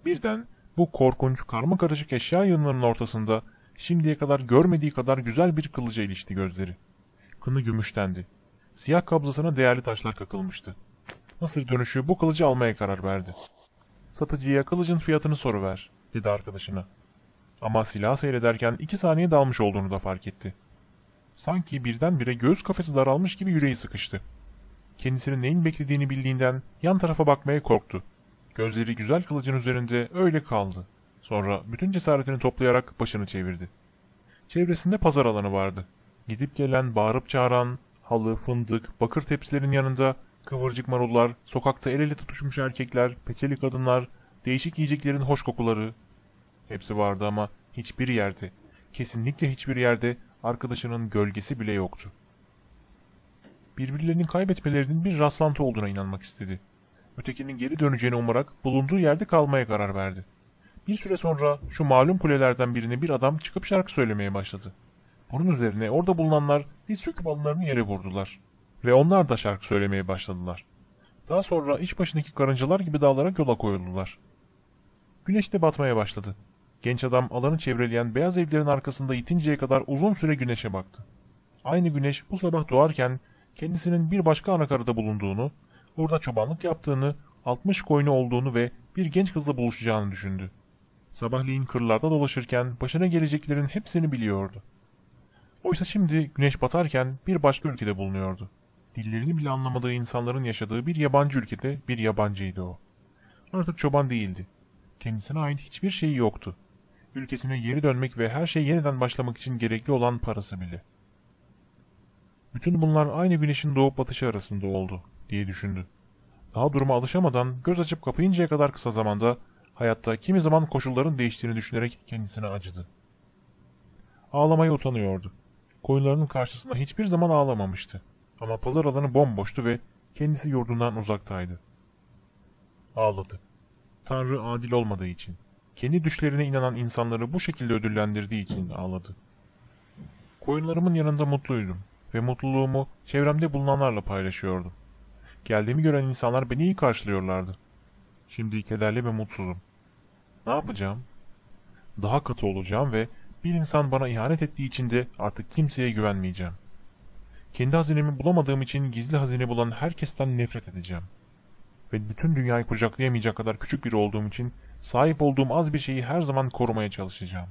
Birden bu korkunç karma karışık eşya yığınlarının ortasında şimdiye kadar görmediği kadar güzel bir kılıca ilişti gözleri. Kını gümüştendi. Siyah kabzasına değerli taşlar kakılmıştı. Mısır dönüşü bu kılıcı almaya karar verdi. Satıcıya kılıcın fiyatını soruver, dedi arkadaşına. Ama silah seyrederken iki saniye dalmış olduğunu da fark etti. Sanki birdenbire göğüs kafesi daralmış gibi yüreği sıkıştı. Kendisinin neyin beklediğini bildiğinden yan tarafa bakmaya korktu. Gözleri güzel kılıcın üzerinde öyle kaldı. Sonra bütün cesaretini toplayarak başını çevirdi. Çevresinde pazar alanı vardı. Gidip gelen, bağırıp çağıran, halı, fındık, bakır tepsilerin yanında kıvırcık marullar, sokakta el ele tutuşmuş erkekler, peçeli kadınlar, değişik yiyeceklerin hoş kokuları. Hepsi vardı ama hiçbir yerde, kesinlikle hiçbir yerde arkadaşının gölgesi bile yoktu. Birbirlerinin kaybetmelerinin bir rastlantı olduğuna inanmak istedi. Ötekinin geri döneceğini umarak bulunduğu yerde kalmaya karar verdi. Bir süre sonra şu malum kulelerden birine bir adam çıkıp şarkı söylemeye başladı. Bunun üzerine orada bulunanlar diz çöküp alınlarını yere vurdular. Ve onlar da şarkı söylemeye başladılar. Daha sonra iç başındaki karıncalar gibi dağılarak yola koyuldular. Güneş de batmaya başladı. Genç adam alanı çevreleyen beyaz evlerin arkasında yitinceye kadar uzun süre güneşe baktı. Aynı güneş bu sabah doğarken kendisinin bir başka anakarada bulunduğunu, orada çobanlık yaptığını, 60 koyunu olduğunu ve bir genç kızla buluşacağını düşündü. Sabahleyin kırlarda dolaşırken başına geleceklerin hepsini biliyordu. Oysa şimdi güneş batarken bir başka ülkede bulunuyordu. Dillerini bile anlamadığı insanların yaşadığı bir yabancı ülkede bir yabancıydı o. Artık çoban değildi. Kendisine ait hiçbir şeyi yoktu. Ülkesine geri dönmek ve her şey yeniden başlamak için gerekli olan parası bile. Bütün bunlar aynı güneşin doğup batışı arasında oldu diye düşündü. Daha duruma alışamadan göz açıp kapayıncaya kadar kısa zamanda hayatta kimi zaman koşulların değiştiğini düşünerek kendisine acıdı. Ağlamaya utanıyordu. Koyunlarının karşısında hiçbir zaman ağlamamıştı. Ama pazar alanı bomboştu ve kendisi yurdundan uzaktaydı. Ağladı. Tanrı adil olmadığı için, kendi düşlerine inanan insanları bu şekilde ödüllendirdiği için ağladı. Koyunlarımın yanında mutluydum ve mutluluğumu çevremde bulunanlarla paylaşıyordum. Geldiğimi gören insanlar beni iyi karşılıyorlardı. Şimdi kederli ve mutsuzum. Ne yapacağım? Daha katı olacağım ve bir insan bana ihanet ettiği için de artık kimseye güvenmeyeceğim. Kendi hazinemi bulamadığım için gizli hazine bulan herkesten nefret edeceğim. Ve bütün dünyayı kucaklayamayacak kadar küçük biri olduğum için sahip olduğum az bir şeyi her zaman korumaya çalışacağım.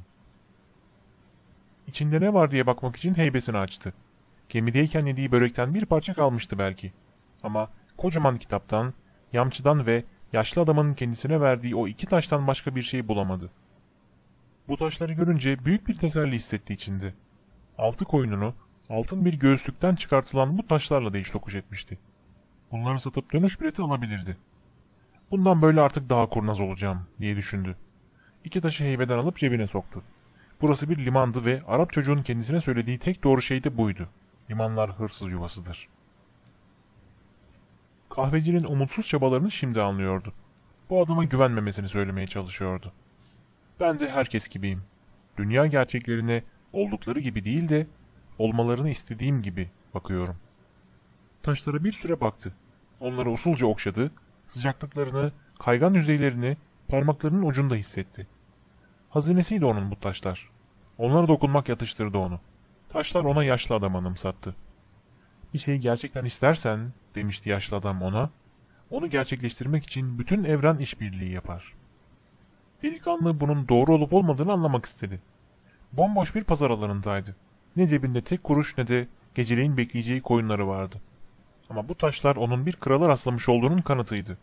İçinde ne var diye bakmak için heybesini açtı. Gemideyken yediği börekten bir parça kalmıştı belki. Ama kocaman kitaptan, yamçıdan ve yaşlı adamın kendisine verdiği o iki taştan başka bir şey bulamadı. Bu taşları görünce büyük bir teselli hissetti içinde. Altı koyununu altın bir göğüslükten çıkartılan bu taşlarla değiş tokuş etmişti. Bunları satıp dönüş bileti alabilirdi. Bundan böyle artık daha kurnaz olacağım diye düşündü. İki taşı heybeden alıp cebine soktu. Burası bir limandı ve Arap çocuğun kendisine söylediği tek doğru şey de buydu. Limanlar hırsız yuvasıdır. Kahvecinin umutsuz çabalarını şimdi anlıyordu. Bu adama güvenmemesini söylemeye çalışıyordu. Ben de herkes gibiyim. Dünya gerçeklerine oldukları gibi değil de olmalarını istediğim gibi bakıyorum. Taşlara bir süre baktı. Onları usulca okşadı, sıcaklıklarını, kaygan yüzeylerini parmaklarının ucunda hissetti. Hazinesiydi onun bu taşlar. Onlara dokunmak yatıştırdı onu. Taşlar ona yaşlı adam anımsattı. Bir şeyi gerçekten istersen, demişti yaşlı adam ona, onu gerçekleştirmek için bütün evren işbirliği yapar. Delikanlı bunun doğru olup olmadığını anlamak istedi. Bomboş bir pazar alanındaydı. Ne cebinde tek kuruş ne de geceleyin bekleyeceği koyunları vardı. Ama bu taşlar onun bir krala rastlamış olduğunun kanıtıydı.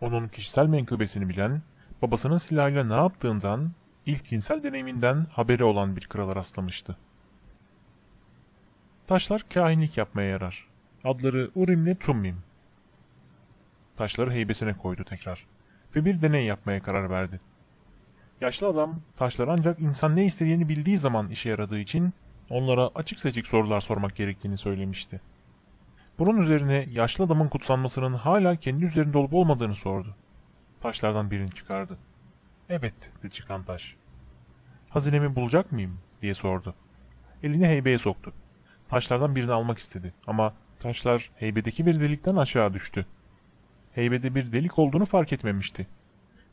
Onun kişisel menkıbesini bilen, babasının silahıyla ne yaptığından, ilk cinsel deneyiminden haberi olan bir krala rastlamıştı. Taşlar kahinlik yapmaya yarar. Adları Urim'le Tummim. Taşları heybesine koydu tekrar ve bir deney yapmaya karar verdi. Yaşlı adam taşlar ancak insan ne istediğini bildiği zaman işe yaradığı için onlara açık seçik sorular sormak gerektiğini söylemişti. Bunun üzerine yaşlı adamın kutsanmasının hala kendi üzerinde olup olmadığını sordu. Taşlardan birini çıkardı. Evet, dedi çıkan taş. Hazinemi bulacak mıyım? diye sordu. Elini heybeye soktu. Taşlardan birini almak istedi ama taşlar heybedeki bir delikten aşağı düştü. Heybede bir delik olduğunu fark etmemişti.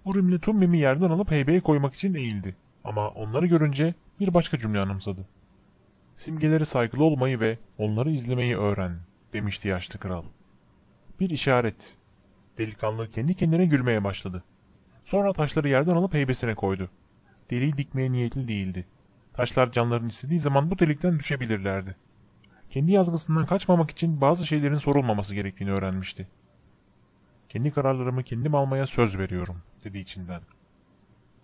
Urimli Tummim'i yerden alıp heybeye koymak için eğildi. Ama onları görünce bir başka cümle anımsadı. Simgeleri saygılı olmayı ve onları izlemeyi öğren, demişti yaşlı kral. Bir işaret. Delikanlı kendi kendine gülmeye başladı. Sonra taşları yerden alıp heybesine koydu. Deliği dikmeye niyetli değildi. Taşlar canların istediği zaman bu delikten düşebilirlerdi. Kendi yazgısından kaçmamak için bazı şeylerin sorulmaması gerektiğini öğrenmişti. Kendi kararlarımı kendim almaya söz veriyorum, dedi içinden.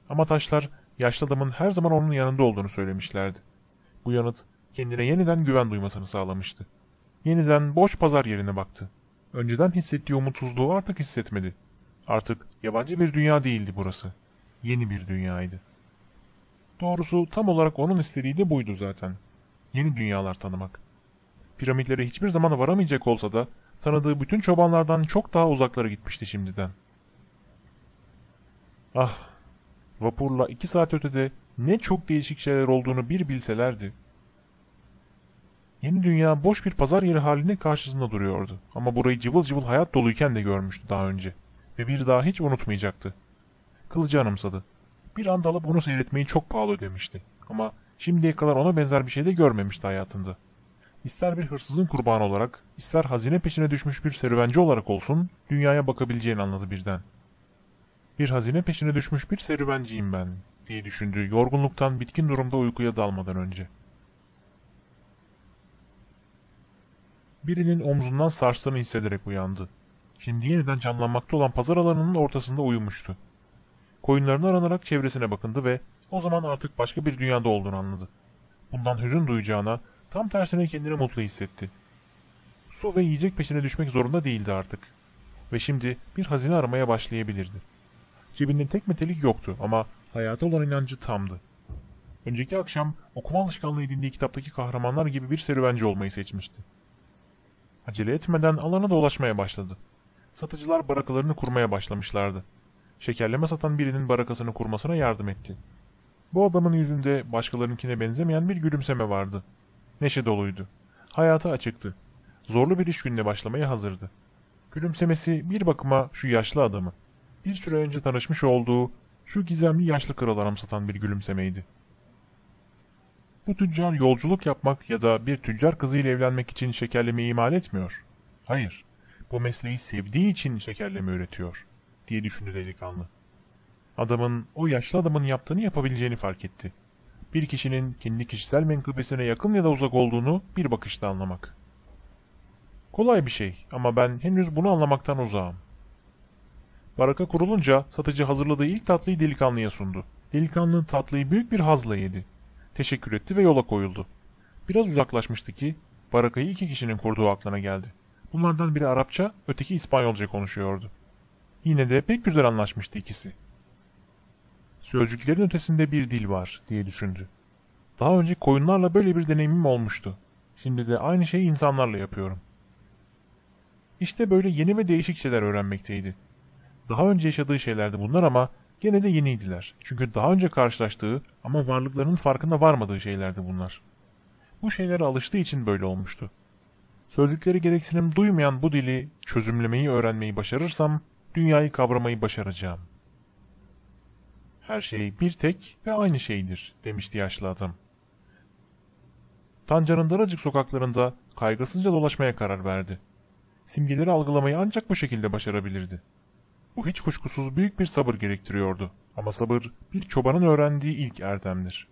Ama taşlar, yaşlı adamın her zaman onun yanında olduğunu söylemişlerdi. Bu yanıt, kendine yeniden güven duymasını sağlamıştı. Yeniden boş pazar yerine baktı. Önceden hissettiği umutsuzluğu artık hissetmedi. Artık yabancı bir dünya değildi burası. Yeni bir dünyaydı. Doğrusu tam olarak onun istediği de buydu zaten. Yeni dünyalar tanımak. Piramitlere hiçbir zaman varamayacak olsa da tanıdığı bütün çobanlardan çok daha uzaklara gitmişti şimdiden. Ah, vapurla iki saat ötede ne çok değişik şeyler olduğunu bir bilselerdi. Yeni dünya boş bir pazar yeri halinde karşısında duruyordu. Ama burayı cıvıl cıvıl hayat doluyken de görmüştü daha önce. Ve bir daha hiç unutmayacaktı. Kılıcı anımsadı. Bir anda alıp onu seyretmeyi çok pahalı demişti. Ama şimdiye kadar ona benzer bir şey de görmemişti hayatında. İster bir hırsızın kurbanı olarak, ister hazine peşine düşmüş bir serüvenci olarak olsun, dünyaya bakabileceğini anladı birden. Bir hazine peşine düşmüş bir serüvenciyim ben, diye düşündü yorgunluktan bitkin durumda uykuya dalmadan önce. Birinin omzundan sarstığını hissederek uyandı. Şimdi yeniden canlanmakta olan pazar alanının ortasında uyumuştu. Koyunlarını aranarak çevresine bakındı ve o zaman artık başka bir dünyada olduğunu anladı. Bundan hüzün duyacağına tam tersine kendini mutlu hissetti. Su ve yiyecek peşine düşmek zorunda değildi artık. Ve şimdi bir hazine aramaya başlayabilirdi. Cebinde tek metelik yoktu ama hayata olan inancı tamdı. Önceki akşam okuma alışkanlığı edindiği kitaptaki kahramanlar gibi bir serüvenci olmayı seçmişti. Acele etmeden alana dolaşmaya başladı. Satıcılar barakalarını kurmaya başlamışlardı. Şekerleme satan birinin barakasını kurmasına yardım etti. Bu adamın yüzünde başkalarınkine benzemeyen bir gülümseme vardı. Neşe doluydu. Hayata açıktı. Zorlu bir iş gününe başlamaya hazırdı. Gülümsemesi bir bakıma şu yaşlı adamı, bir süre önce tanışmış olduğu şu gizemli yaşlı kral anımsatan bir gülümsemeydi. Bu tüccar yolculuk yapmak ya da bir tüccar kızıyla evlenmek için şekerleme imal etmiyor. Hayır, bu mesleği sevdiği için şekerleme üretiyor, diye düşündü delikanlı. Adamın, o yaşlı adamın yaptığını yapabileceğini fark etti. Bir kişinin kendi kişisel menkıbesine yakın ya da uzak olduğunu bir bakışta anlamak. Kolay bir şey ama ben henüz bunu anlamaktan uzağım. Baraka kurulunca satıcı hazırladığı ilk tatlıyı delikanlıya sundu. Delikanlı tatlıyı büyük bir hazla yedi. Teşekkür etti ve yola koyuldu. Biraz uzaklaşmıştı ki barakayı iki kişinin kurduğu aklına geldi. Bunlardan biri Arapça, öteki İspanyolca konuşuyordu. Yine de pek güzel anlaşmıştı ikisi. Sözcüklerin ötesinde bir dil var diye düşündü. Daha önce koyunlarla böyle bir deneyimim olmuştu. Şimdi de aynı şeyi insanlarla yapıyorum. İşte böyle yeni ve değişik şeyler öğrenmekteydi. Daha önce yaşadığı şeylerdi bunlar ama gene de yeniydiler. Çünkü daha önce karşılaştığı ama varlıklarının farkında varmadığı şeylerdi bunlar. Bu şeylere alıştığı için böyle olmuştu. Sözcükleri gereksinim duymayan bu dili çözümlemeyi öğrenmeyi başarırsam dünyayı kavramayı başaracağım. Her şey bir tek ve aynı şeydir demişti yaşlı adam. Tancar'ın daracık sokaklarında kaygısızca dolaşmaya karar verdi. Simgeleri algılamayı ancak bu şekilde başarabilirdi. Bu hiç kuşkusuz büyük bir sabır gerektiriyordu. Ama sabır bir çobanın öğrendiği ilk erdemdir.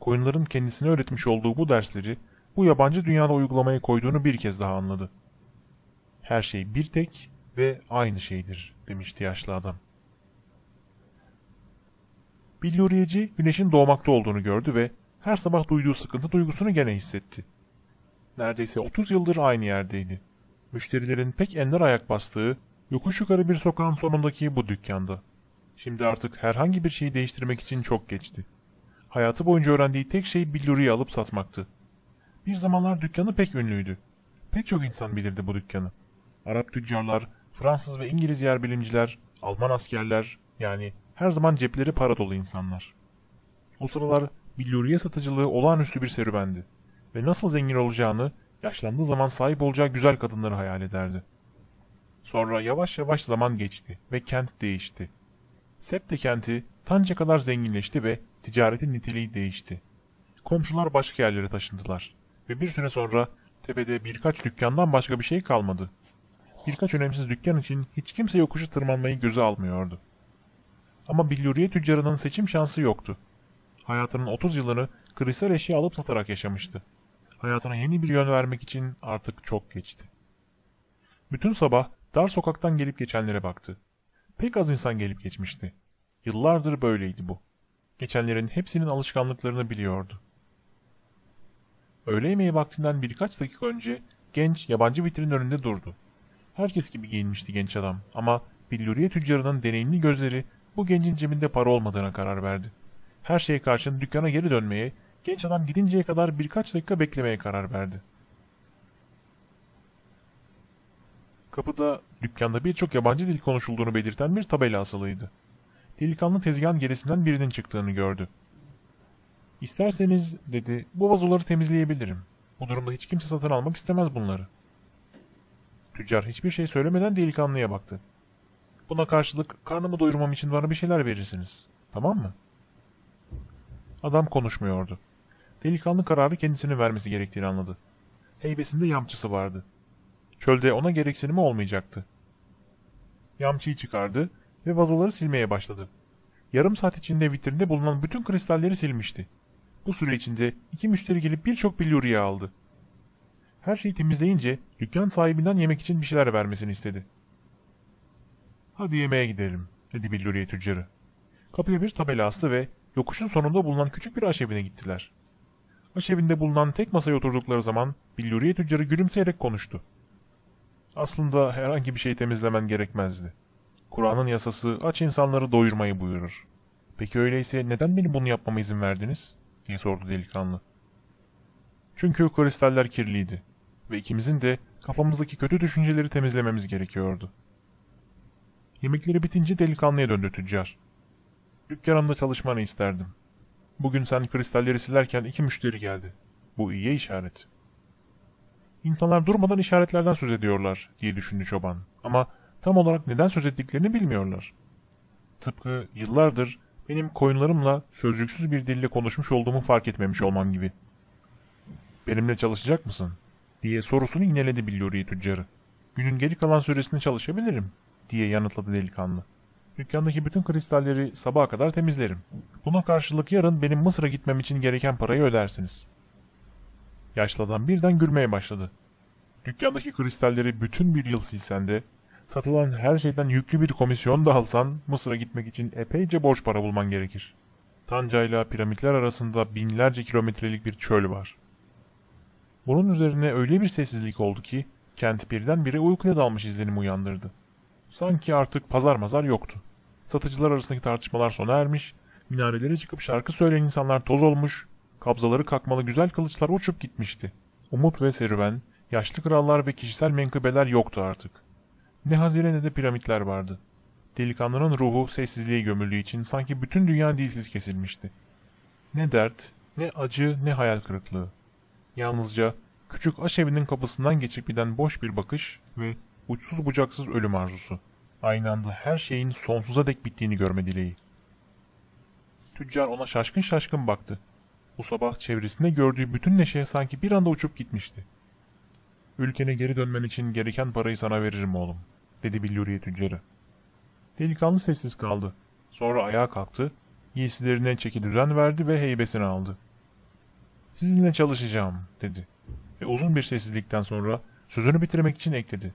Koyunların kendisine öğretmiş olduğu bu dersleri bu yabancı dünyada uygulamaya koyduğunu bir kez daha anladı. Her şey bir tek ve aynı şeydir demişti yaşlı adam. Billuriyeci güneşin doğmakta olduğunu gördü ve her sabah duyduğu sıkıntı duygusunu gene hissetti. Neredeyse 30 yıldır aynı yerdeydi. Müşterilerin pek ender ayak bastığı, yokuş yukarı bir sokağın sonundaki bu dükkanda. Şimdi artık herhangi bir şeyi değiştirmek için çok geçti. Hayatı boyunca öğrendiği tek şey billuriyi alıp satmaktı. Bir zamanlar dükkanı pek ünlüydü. Pek çok insan bilirdi bu dükkanı. Arap tüccarlar, Fransız ve İngiliz yer bilimciler, Alman askerler, yani her zaman cepleri para dolu insanlar. O sıralar billuriye satıcılığı olağanüstü bir serüvendi ve nasıl zengin olacağını, yaşlandığı zaman sahip olacağı güzel kadınları hayal ederdi. Sonra yavaş yavaş zaman geçti ve kent değişti. Septe kenti Tanca kadar zenginleşti ve ticaretin niteliği değişti. Komşular başka yerlere taşındılar ve bir süre sonra tepede birkaç dükkandan başka bir şey kalmadı. Birkaç önemsiz dükkan için hiç kimse yokuşu tırmanmayı göze almıyordu. Ama billuriye tüccarının seçim şansı yoktu. Hayatının 30 yılını kristal eşya alıp satarak yaşamıştı. Hayatına yeni bir yön vermek için artık çok geçti. Bütün sabah dar sokaktan gelip geçenlere baktı. Pek az insan gelip geçmişti. Yıllardır böyleydi bu. Geçenlerin hepsinin alışkanlıklarını biliyordu. Öğle yemeği vaktinden birkaç dakika önce genç yabancı vitrinin önünde durdu. Herkes gibi giyinmişti genç adam ama billuriye tüccarının deneyimli gözleri bu gencin cebinde para olmadığına karar verdi. Her şeye karşın dükkana geri dönmeye, genç adam gidinceye kadar birkaç dakika beklemeye karar verdi. Kapıda dükkanda birçok yabancı dil konuşulduğunu belirten bir tabela asılıydı. Delikanlı tezgahın gerisinden birinin çıktığını gördü. İsterseniz, dedi, bu vazoları temizleyebilirim. Bu durumda hiç kimse satın almak istemez bunları. Tüccar hiçbir şey söylemeden delikanlıya baktı. Buna karşılık karnımı doyurmam için bana bir şeyler verirsiniz. Tamam mı? Adam konuşmuyordu. Delikanlı kararı kendisinin vermesi gerektiğini anladı. Heybesinde yamçısı vardı. Çölde ona gereksinimi olmayacaktı. Yamçıyı çıkardı ve vazoları silmeye başladı. Yarım saat içinde vitrinde bulunan bütün kristalleri silmişti. Bu süre içinde iki müşteri gelip birçok billuriye aldı. Her şeyi temizleyince dükkan sahibinden yemek için bir şeyler vermesini istedi. Hadi yemeğe gidelim, dedi billuriye tüccarı. Kapıya bir tabela astı ve yokuşun sonunda bulunan küçük bir aşevine gittiler. Aşevinde bulunan tek masaya oturdukları zaman billuriye tüccarı gülümseyerek konuştu. Aslında herhangi bir şey temizlemen gerekmezdi. Kur'an'ın yasası aç insanları doyurmayı buyurur. Peki öyleyse neden beni bunu yapmama izin verdiniz? diye sordu delikanlı. Çünkü kristaller kirliydi ve ikimizin de kafamızdaki kötü düşünceleri temizlememiz gerekiyordu. Yemekleri bitince delikanlıya döndü tüccar. Dükkanımda çalışmanı isterdim. Bugün sen kristalleri silerken iki müşteri geldi. Bu iyiye işaret. İnsanlar durmadan işaretlerden söz ediyorlar diye düşündü çoban. Ama tam olarak neden söz ettiklerini bilmiyorlar. Tıpkı yıllardır benim koyunlarımla sözcüksüz bir dille konuşmuş olduğumu fark etmemiş olmam gibi. Benimle çalışacak mısın? diye sorusunu ineledi Billuri tüccarı. Günün geri kalan süresinde çalışabilirim diye yanıtladı delikanlı. Dükkandaki bütün kristalleri sabaha kadar temizlerim. Buna karşılık yarın benim Mısır'a gitmem için gereken parayı ödersiniz. Yaşlı adam birden gülmeye başladı. Dükkandaki kristalleri bütün bir yıl silsen de, satılan her şeyden yüklü bir komisyon da alsan, Mısır'a gitmek için epeyce borç para bulman gerekir. Tanca ile piramitler arasında binlerce kilometrelik bir çöl var. Bunun üzerine öyle bir sessizlik oldu ki, kent birdenbire uykuya dalmış izlenim uyandırdı. Sanki artık pazar mazar yoktu. Satıcılar arasındaki tartışmalar sona ermiş, minarelere çıkıp şarkı söyleyen insanlar toz olmuş, kabzaları kakmalı güzel kılıçlar uçup gitmişti. Umut ve serüven, yaşlı krallar ve kişisel menkıbeler yoktu artık. Ne hazine ne de piramitler vardı. Delikanlının ruhu sessizliğe gömüldüğü için sanki bütün dünya dilsiz kesilmişti. Ne dert, ne acı, ne hayal kırıklığı. Yalnızca küçük aşevinin kapısından geçip giden boş bir bakış ve uçsuz bucaksız ölüm arzusu. Aynı anda her şeyin sonsuza dek bittiğini görme dileği. Tüccar ona şaşkın şaşkın baktı. Bu sabah çevresinde gördüğü bütün neşe sanki bir anda uçup gitmişti. Ülkene geri dönmen için gereken parayı sana veririm oğlum, dedi billuriye tüccarı. Delikanlı sessiz kaldı. Sonra ayağa kalktı, giysilerine çeki düzen verdi ve heybesini aldı. Sizinle çalışacağım, dedi. Ve uzun bir sessizlikten sonra sözünü bitirmek için ekledi.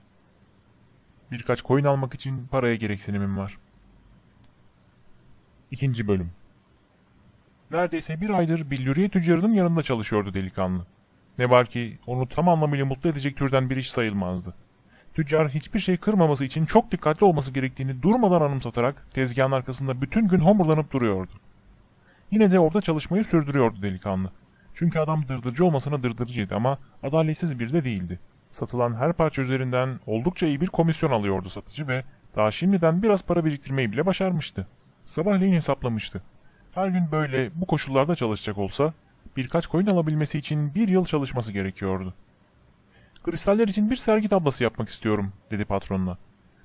Birkaç koyun almak için paraya gereksinimim var. İkinci bölüm Neredeyse bir aydır billuriye tüccarının yanında çalışıyordu delikanlı. Ne var ki onu tam anlamıyla mutlu edecek türden bir iş sayılmazdı. Tüccar hiçbir şey kırmaması için çok dikkatli olması gerektiğini durmadan anımsatarak tezgahın arkasında bütün gün homurlanıp duruyordu. Yine de orada çalışmayı sürdürüyordu delikanlı. Çünkü adam dırdırcı olmasına dırdırcıydı ama adaletsiz bir de değildi. Satılan her parça üzerinden oldukça iyi bir komisyon alıyordu satıcı ve daha şimdiden biraz para biriktirmeyi bile başarmıştı. Sabahleyin hesaplamıştı. Her gün böyle bu koşullarda çalışacak olsa birkaç koyun alabilmesi için bir yıl çalışması gerekiyordu. Kristaller için bir sergi tablası yapmak istiyorum dedi patronuna.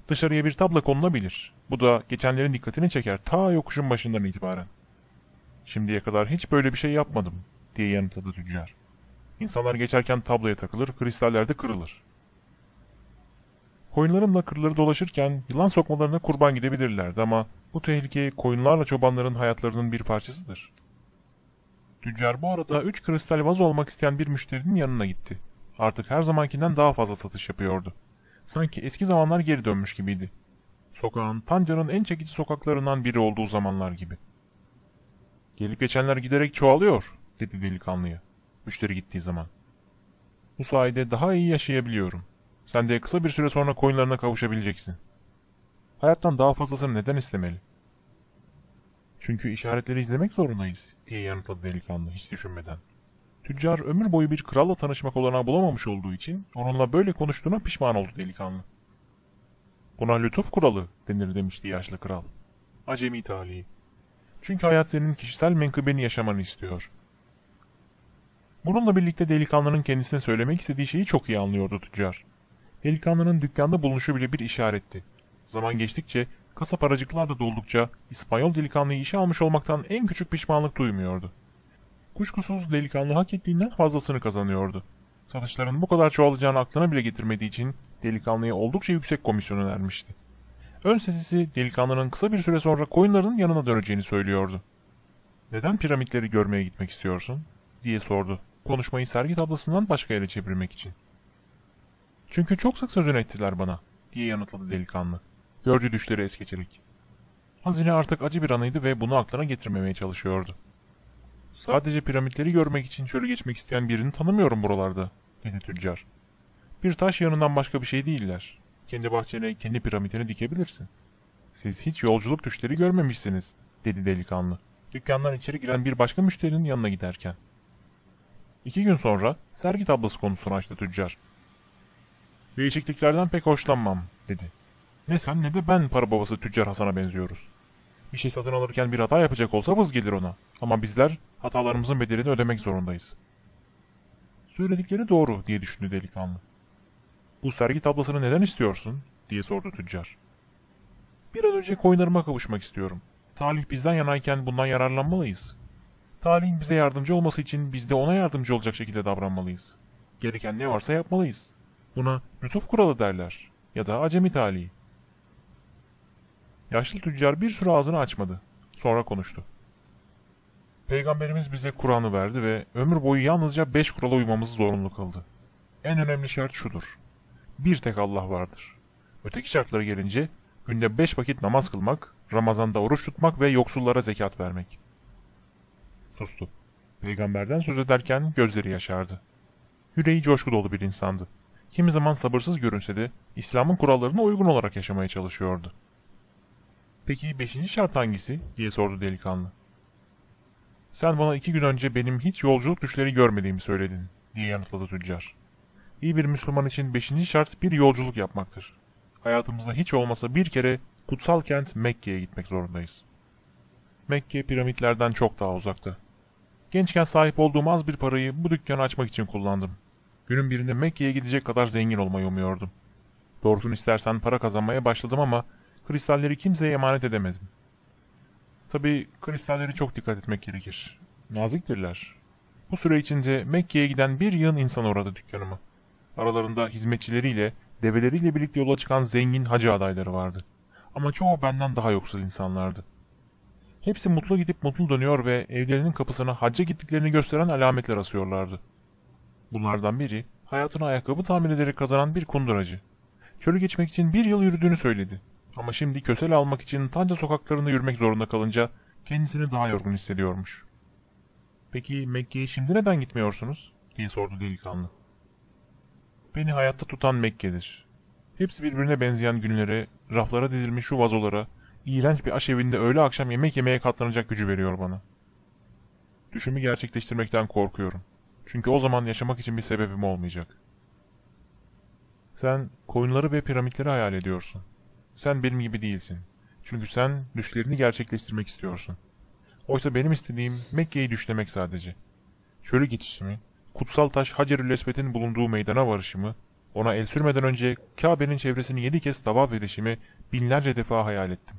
Dışarıya bir tabla konulabilir. Bu da geçenlerin dikkatini çeker ta yokuşun başından itibaren. Şimdiye kadar hiç böyle bir şey yapmadım diye yanıtladı tüccar. İnsanlar geçerken tabloya takılır, kristaller de kırılır. Koyunlarımla kırları dolaşırken yılan sokmalarına kurban gidebilirlerdi ama bu tehlike koyunlarla çobanların hayatlarının bir parçasıdır. Tüccar bu arada 3 kristal vazo olmak isteyen bir müşterinin yanına gitti. Artık her zamankinden daha fazla satış yapıyordu. Sanki eski zamanlar geri dönmüş gibiydi. Sokağın Pancar'ın en çekici sokaklarından biri olduğu zamanlar gibi. Gelip geçenler giderek çoğalıyor, dedi delikanlıya. Müşteri gittiği zaman. Bu sayede daha iyi yaşayabiliyorum. Sen de kısa bir süre sonra koyunlarına kavuşabileceksin. Hayattan daha fazlasını neden istemeli? Çünkü işaretleri izlemek zorundayız, diye yanıtladı delikanlı hiç düşünmeden. Tüccar ömür boyu bir kralla tanışmak olanağı bulamamış olduğu için onunla böyle konuştuğuna pişman oldu delikanlı. Buna lütuf kuralı denir demişti yaşlı kral. Acemi talihi. Çünkü hayat senin kişisel menkıbeni yaşamanı istiyor. Bununla birlikte delikanlının kendisine söylemek istediği şeyi çok iyi anlıyordu tüccar. Delikanlının dükkanda bulunuşu bile bir işaretti. Zaman geçtikçe, kasap aracıklar da doldukça İspanyol delikanlıyı işe almış olmaktan en küçük pişmanlık duymuyordu. Kuşkusuz delikanlı hak ettiğinden fazlasını kazanıyordu. Satışların bu kadar çoğalacağını aklına bile getirmediği için delikanlıya oldukça yüksek komisyon önermişti. Ön sesisi delikanlının kısa bir süre sonra koyunların yanına döneceğini söylüyordu. ''Neden piramitleri görmeye gitmek istiyorsun?'' diye sordu. Konuşmayı sergi tablasından başka yere çevirmek için. ''Çünkü çok sık sözünü ettiler bana.'' diye yanıtladı delikanlı. Gördüğü düşleri es geçerek. Hazine artık acı bir anıydı ve bunu aklına getirmemeye çalışıyordu. Sadece piramitleri görmek için çölü geçmek isteyen birini tanımıyorum buralarda, dedi tüccar. Bir taş yanından başka bir şey değiller. Kendi bahçene, kendi piramitini dikebilirsin. Siz hiç yolculuk düşleri görmemişsiniz, dedi delikanlı. Dükkandan içeri giren bir başka müşterinin yanına giderken. İki gün sonra sergi tablası konusunu açtı tüccar. Değişikliklerden pek hoşlanmam, dedi. Ne sen ne de ben para babası tüccar Hasan'a benziyoruz. Bir şey satın alırken bir hata yapacak olsa vız gelir ona. Ama bizler hatalarımızın bedelini ödemek zorundayız. Söyledikleri doğru diye düşündü delikanlı. Bu sergi tablasını neden istiyorsun? diye sordu tüccar. Bir an önce koyunlarıma kavuşmak istiyorum. Talih bizden yanayken bundan yararlanmalıyız. Talihin bize yardımcı olması için biz de ona yardımcı olacak şekilde davranmalıyız. Gereken ne varsa yapmalıyız. Buna lütuf kuralı derler. Ya da acemi talihi. Yaşlı tüccar bir süre ağzını açmadı. Sonra konuştu. Peygamberimiz bize Kur'an'ı verdi ve ömür boyu yalnızca beş kurala uymamızı zorunlu kıldı. En önemli şart şudur. Bir tek Allah vardır. Öteki şartlara gelince günde beş vakit namaz kılmak, Ramazan'da oruç tutmak ve yoksullara zekat vermek. Sustu. Peygamberden söz ederken gözleri yaşardı. Yüreği coşku dolu bir insandı. Kimi zaman sabırsız görünse de İslam'ın kurallarına uygun olarak yaşamaya çalışıyordu. Peki beşinci şart hangisi? diye sordu delikanlı. Sen bana iki gün önce benim hiç yolculuk düşleri görmediğimi söyledin, diye yanıtladı tüccar. İyi bir Müslüman için beşinci şart bir yolculuk yapmaktır. Hayatımızda hiç olmasa bir kere kutsal kent Mekke'ye gitmek zorundayız. Mekke piramitlerden çok daha uzakta. Gençken sahip olduğum az bir parayı bu dükkanı açmak için kullandım. Günün birinde Mekke'ye gidecek kadar zengin olmayı umuyordum. Doğrusunu istersen para kazanmaya başladım ama kristalleri kimseye emanet edemedim. Tabi kristalleri çok dikkat etmek gerekir. Naziktirler. Bu süre içinde Mekke'ye giden bir yığın insan uğradı dükkanıma. Aralarında hizmetçileriyle, develeriyle birlikte yola çıkan zengin hacı adayları vardı. Ama çoğu benden daha yoksul insanlardı. Hepsi mutlu gidip mutlu dönüyor ve evlerinin kapısına hacca gittiklerini gösteren alametler asıyorlardı. Bunlardan biri hayatını ayakkabı tamir ederek kazanan bir kunduracı. Çölü geçmek için bir yıl yürüdüğünü söyledi. Ama şimdi kösel almak için Tanca sokaklarında yürümek zorunda kalınca kendisini daha yorgun hissediyormuş. Peki Mekke'ye şimdi neden gitmiyorsunuz? diye sordu delikanlı. Beni hayatta tutan Mekke'dir. Hepsi birbirine benzeyen günlere, raflara dizilmiş şu vazolara, iğrenç bir aşevinde öğle akşam yemek yemeye katlanacak gücü veriyor bana. Düşümü gerçekleştirmekten korkuyorum. Çünkü o zaman yaşamak için bir sebebim olmayacak. Sen koyunları ve piramitleri hayal ediyorsun. Sen benim gibi değilsin. Çünkü sen düşlerini gerçekleştirmek istiyorsun. Oysa benim istediğim Mekke'yi düşlemek sadece. Çölü geçişimi, kutsal taş Hacer-ül Esved'in bulunduğu meydana varışımı, ona el sürmeden önce Kabe'nin çevresini yedi kez tavaf edişimi binlerce defa hayal ettim.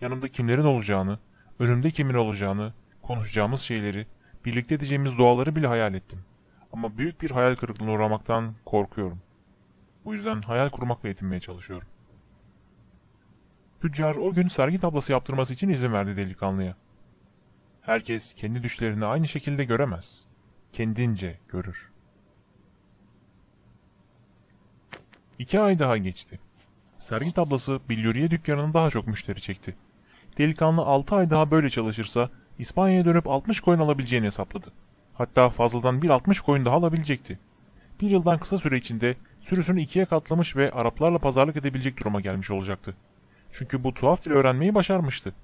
Yanımda kimlerin olacağını, önümde kimin olacağını, konuşacağımız şeyleri, birlikte edeceğimiz duaları bile hayal ettim. Ama büyük bir hayal kırıklığına uğramaktan korkuyorum. Bu yüzden hayal kurmakla yetinmeye çalışıyorum. Tüccar o gün sergi tablası yaptırması için izin verdi delikanlıya. Herkes kendi düşlerini aynı şekilde göremez. Kendince görür. İki ay daha geçti. Sergi tablası bilyuriye dükkanının daha çok müşteri çekti. Delikanlı 6 ay daha böyle çalışırsa İspanya'ya dönüp 60 koyun alabileceğini hesapladı. Hatta fazladan bir 60 koyun daha alabilecekti. Bir yıldan kısa süre içinde sürüsünü ikiye katlamış ve Araplarla pazarlık edebilecek duruma gelmiş olacaktı. Çünkü bu tuhaf dili öğrenmeyi başarmıştı.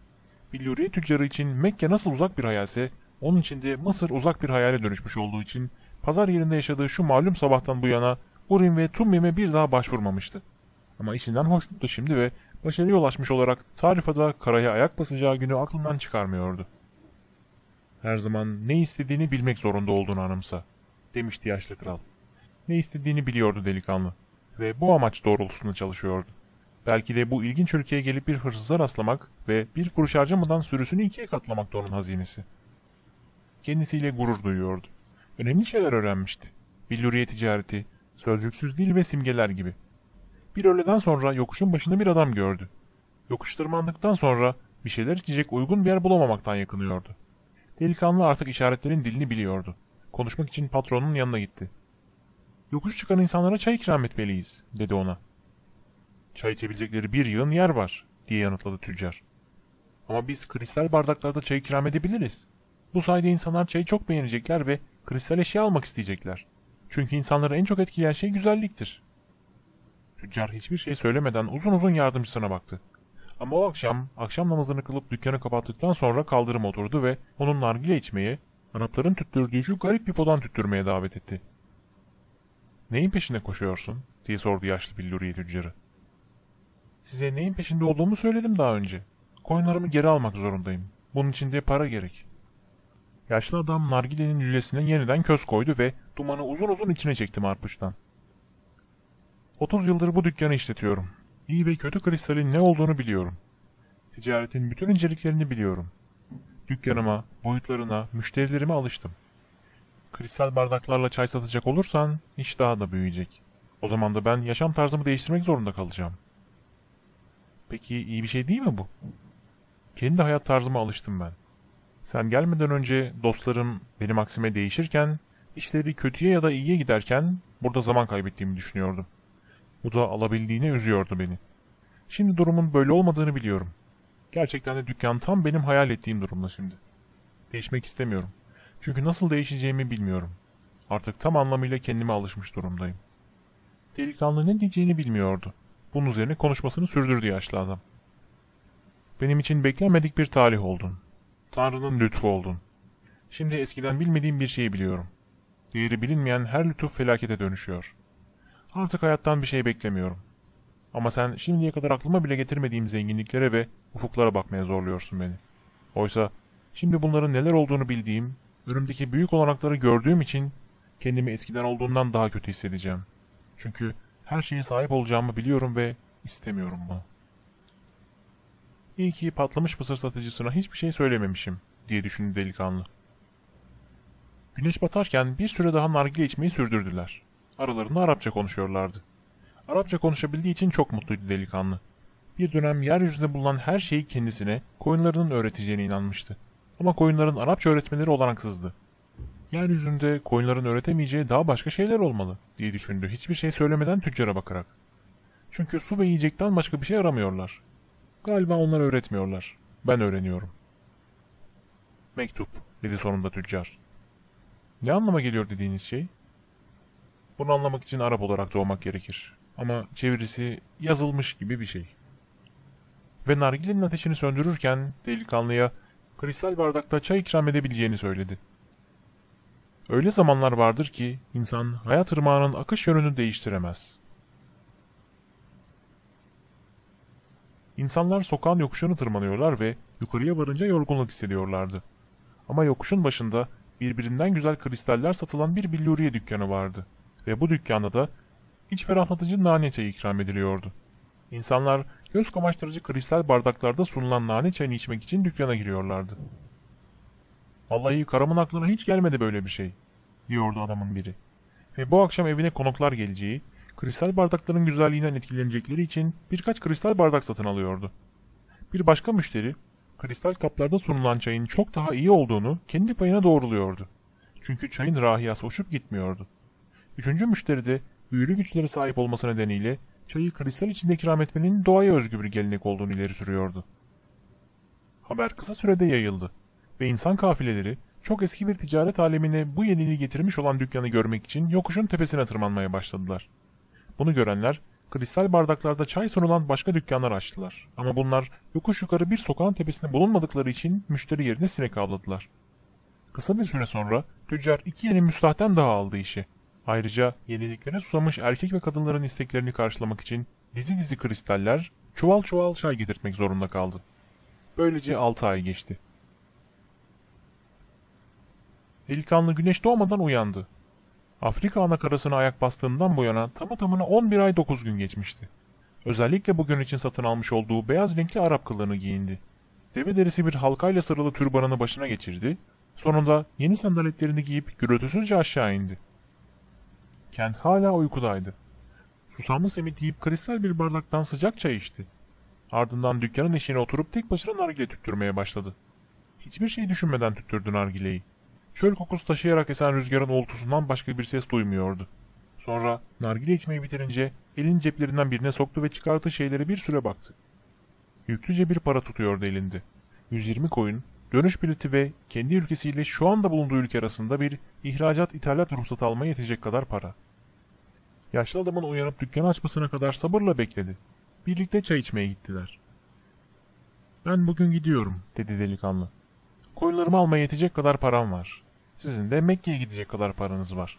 Billuriye tüccarı için Mekke nasıl uzak bir hayalse, onun için de Mısır uzak bir hayale dönüşmüş olduğu için, pazar yerinde yaşadığı şu malum sabahtan bu yana Urim ve Tummim'e bir daha başvurmamıştı. Ama işinden hoşnuttu şimdi ve başarıya ulaşmış olarak tarifada karaya ayak basacağı günü aklından çıkarmıyordu. Her zaman ne istediğini bilmek zorunda olduğunu anımsa, demişti yaşlı kral. Ne istediğini biliyordu delikanlı ve bu amaç doğrultusunda çalışıyordu. Belki de bu ilginç ülkeye gelip bir hırsıza rastlamak ve bir kuruş harcamadan sürüsünü ikiye katlamak da onun hazinesi. Kendisiyle gurur duyuyordu. Önemli şeyler öğrenmişti. Billuriye ticareti, sözcüksüz dil ve simgeler gibi. Bir öğleden sonra yokuşun başında bir adam gördü. Yokuş tırmandıktan sonra bir şeyler içecek uygun bir yer bulamamaktan yakınıyordu. Delikanlı artık işaretlerin dilini biliyordu. Konuşmak için patronun yanına gitti. Yokuş çıkan insanlara çay ikram etmeliyiz, dedi ona. Çay içebilecekleri bir yığın yer var, diye yanıtladı tüccar. Ama biz kristal bardaklarda çay ikram edebiliriz. Bu sayede insanlar çayı çok beğenecekler ve kristal eşya almak isteyecekler. Çünkü insanları en çok etkileyen şey güzelliktir. Tüccar hiçbir şey söylemeden uzun uzun yardımcısına baktı. Ama o akşam, akşam namazını kılıp dükkanı kapattıktan sonra kaldırım oturdu ve onun nargile içmeye, Arapların tüttürdüğü şu garip pipodan tüttürmeye davet etti. Neyin peşinde koşuyorsun? diye sordu yaşlı billuriye tüccarı. Size neyin peşinde olduğumu söyledim daha önce. Koyunlarımı geri almak zorundayım. Bunun için de para gerek. Yaşlı adam nargilenin lülesine yeniden köz koydu ve dumanı uzun uzun içine çekti marpuçtan. 30 yıldır bu dükkanı işletiyorum. İyi ve kötü kristalin ne olduğunu biliyorum. Ticaretin bütün inceliklerini biliyorum. Dükkanıma, boyutlarına, müşterilerime alıştım. Kristal bardaklarla çay satacak olursan iş daha da büyüyecek. O zaman da ben yaşam tarzımı değiştirmek zorunda kalacağım. Peki iyi bir şey değil mi bu? Kendi hayat tarzıma alıştım ben. Sen gelmeden önce dostlarım benim aksime değişirken, işleri kötüye ya da iyiye giderken burada zaman kaybettiğimi düşünüyordum. Bu da alabildiğine üzüyordu beni. Şimdi durumun böyle olmadığını biliyorum. Gerçekten de dükkan tam benim hayal ettiğim durumda şimdi. Değişmek istemiyorum. Çünkü nasıl değişeceğimi bilmiyorum. Artık tam anlamıyla kendime alışmış durumdayım. Delikanlı ne diyeceğini bilmiyordu. Bunun üzerine konuşmasını sürdürdü yaşlı adam. Benim için beklenmedik bir talih oldun. Tanrı'nın lütfu oldun. Şimdi eskiden bilmediğim bir şeyi biliyorum. Değeri bilinmeyen her lütuf felakete dönüşüyor. Artık hayattan bir şey beklemiyorum. Ama sen şimdiye kadar aklıma bile getirmediğim zenginliklere ve ufuklara bakmaya zorluyorsun beni. Oysa şimdi bunların neler olduğunu bildiğim, önümdeki büyük olanakları gördüğüm için kendimi eskiden olduğundan daha kötü hissedeceğim. Çünkü her şeye sahip olacağımı biliyorum ve istemiyorum bunu. İyi ki patlamış mısır satıcısına hiçbir şey söylememişim, diye düşündü delikanlı. Güneş batarken bir süre daha nargile içmeyi sürdürdüler. Aralarında Arapça konuşuyorlardı. Arapça konuşabildiği için çok mutluydu delikanlı. Bir dönem yeryüzünde bulunan her şeyi kendisine, koyunlarının öğreteceğine inanmıştı. Ama koyunların Arapça öğretmeleri olanaksızdı. Yeryüzünde koyunların öğretemeyeceği daha başka şeyler olmalı, diye düşündü hiçbir şey söylemeden tüccara bakarak. Çünkü su ve yiyecekten başka bir şey aramıyorlar. Galiba onlar öğretmiyorlar. Ben öğreniyorum. Mektup, dedi sonunda tüccar. Ne anlama geliyor dediğiniz şey? Bunu anlamak için Arap olarak doğmak gerekir. Ama çevirisi yazılmış gibi bir şey. Ve nargilenin ateşini söndürürken delikanlıya kristal bardakta çay ikram edebileceğini söyledi. Öyle zamanlar vardır ki insan hayat ırmağının akış yönünü değiştiremez. İnsanlar sokağın yokuşunu tırmanıyorlar ve yukarıya varınca yorgunluk hissediyorlardı. Ama yokuşun başında birbirinden güzel kristaller satılan bir billuriye dükkanı vardı. Ve bu dükkanda da iç ferahlatıcı nane çayı ikram ediliyordu. İnsanlar göz kamaştırıcı kristal bardaklarda sunulan nane çayını içmek için dükkana giriyorlardı. Vallahi karamın aklına hiç gelmedi böyle bir şey, diyordu adamın biri. Ve bu akşam evine konuklar geleceği, kristal bardakların güzelliğinden etkilenecekleri için birkaç kristal bardak satın alıyordu. Bir başka müşteri, kristal kaplarda sunulan çayın çok daha iyi olduğunu kendi payına doğruluyordu. Çünkü çayın rahiyası uçup gitmiyordu. Üçüncü müşteri de büyülü güçlere sahip olması nedeniyle çayı kristal içinde ikram etmenin doğaya özgü bir gelenek olduğunu ileri sürüyordu. Haber kısa sürede yayıldı ve insan kafileleri çok eski bir ticaret alemine bu yeniliği getirmiş olan dükkanı görmek için yokuşun tepesine tırmanmaya başladılar. Bunu görenler kristal bardaklarda çay sunulan başka dükkanlar açtılar. Ama bunlar yokuş yukarı bir sokağın tepesinde bulunmadıkları için müşteri yerine sinek avladılar. Kısa bir süre sonra tüccar iki yeni müstahten daha aldı işi. Ayrıca yeniliklere susamış erkek ve kadınların isteklerini karşılamak için dizi dizi kristaller çuval çuval çay getirtmek zorunda kaldı. Böylece altı ay geçti. Delikanlı güneş doğmadan uyandı. Afrika ana karasına ayak bastığından bu yana tamı tamına 11 ay 9 gün geçmişti. Özellikle bugün için satın almış olduğu beyaz renkli Arap kılığını giyindi. Deve derisi bir halkayla sarılı türbanını başına geçirdi. Sonunda yeni sandaletlerini giyip gürültüsüzce aşağı indi. Kent hala uykudaydı. Susamlı simit yiyip kristal bir bardaktan sıcak çay içti. Ardından dükkanın eşiğine oturup tek başına nargile tüttürmeye başladı. Hiçbir şey düşünmeden tüttürdü nargileyi. Çöl kokusu taşıyarak esen rüzgarın oltusundan başka bir ses duymuyordu. Sonra nargile içmeyi bitirince elin ceplerinden birine soktu ve çıkarttığı şeylere bir süre baktı. Yüklüce bir para tutuyordu elinde. 120 koyun, dönüş bileti ve kendi ülkesiyle şu anda bulunduğu ülke arasında bir ihracat ithalat ruhsatı almaya yetecek kadar para. Yaşlı adamın uyanıp dükkanı açmasına kadar sabırla bekledi. Birlikte çay içmeye gittiler. Ben bugün gidiyorum, dedi delikanlı. Koyunlarımı almaya yetecek kadar param var. Sizin de Mekke'ye gidecek kadar paranız var.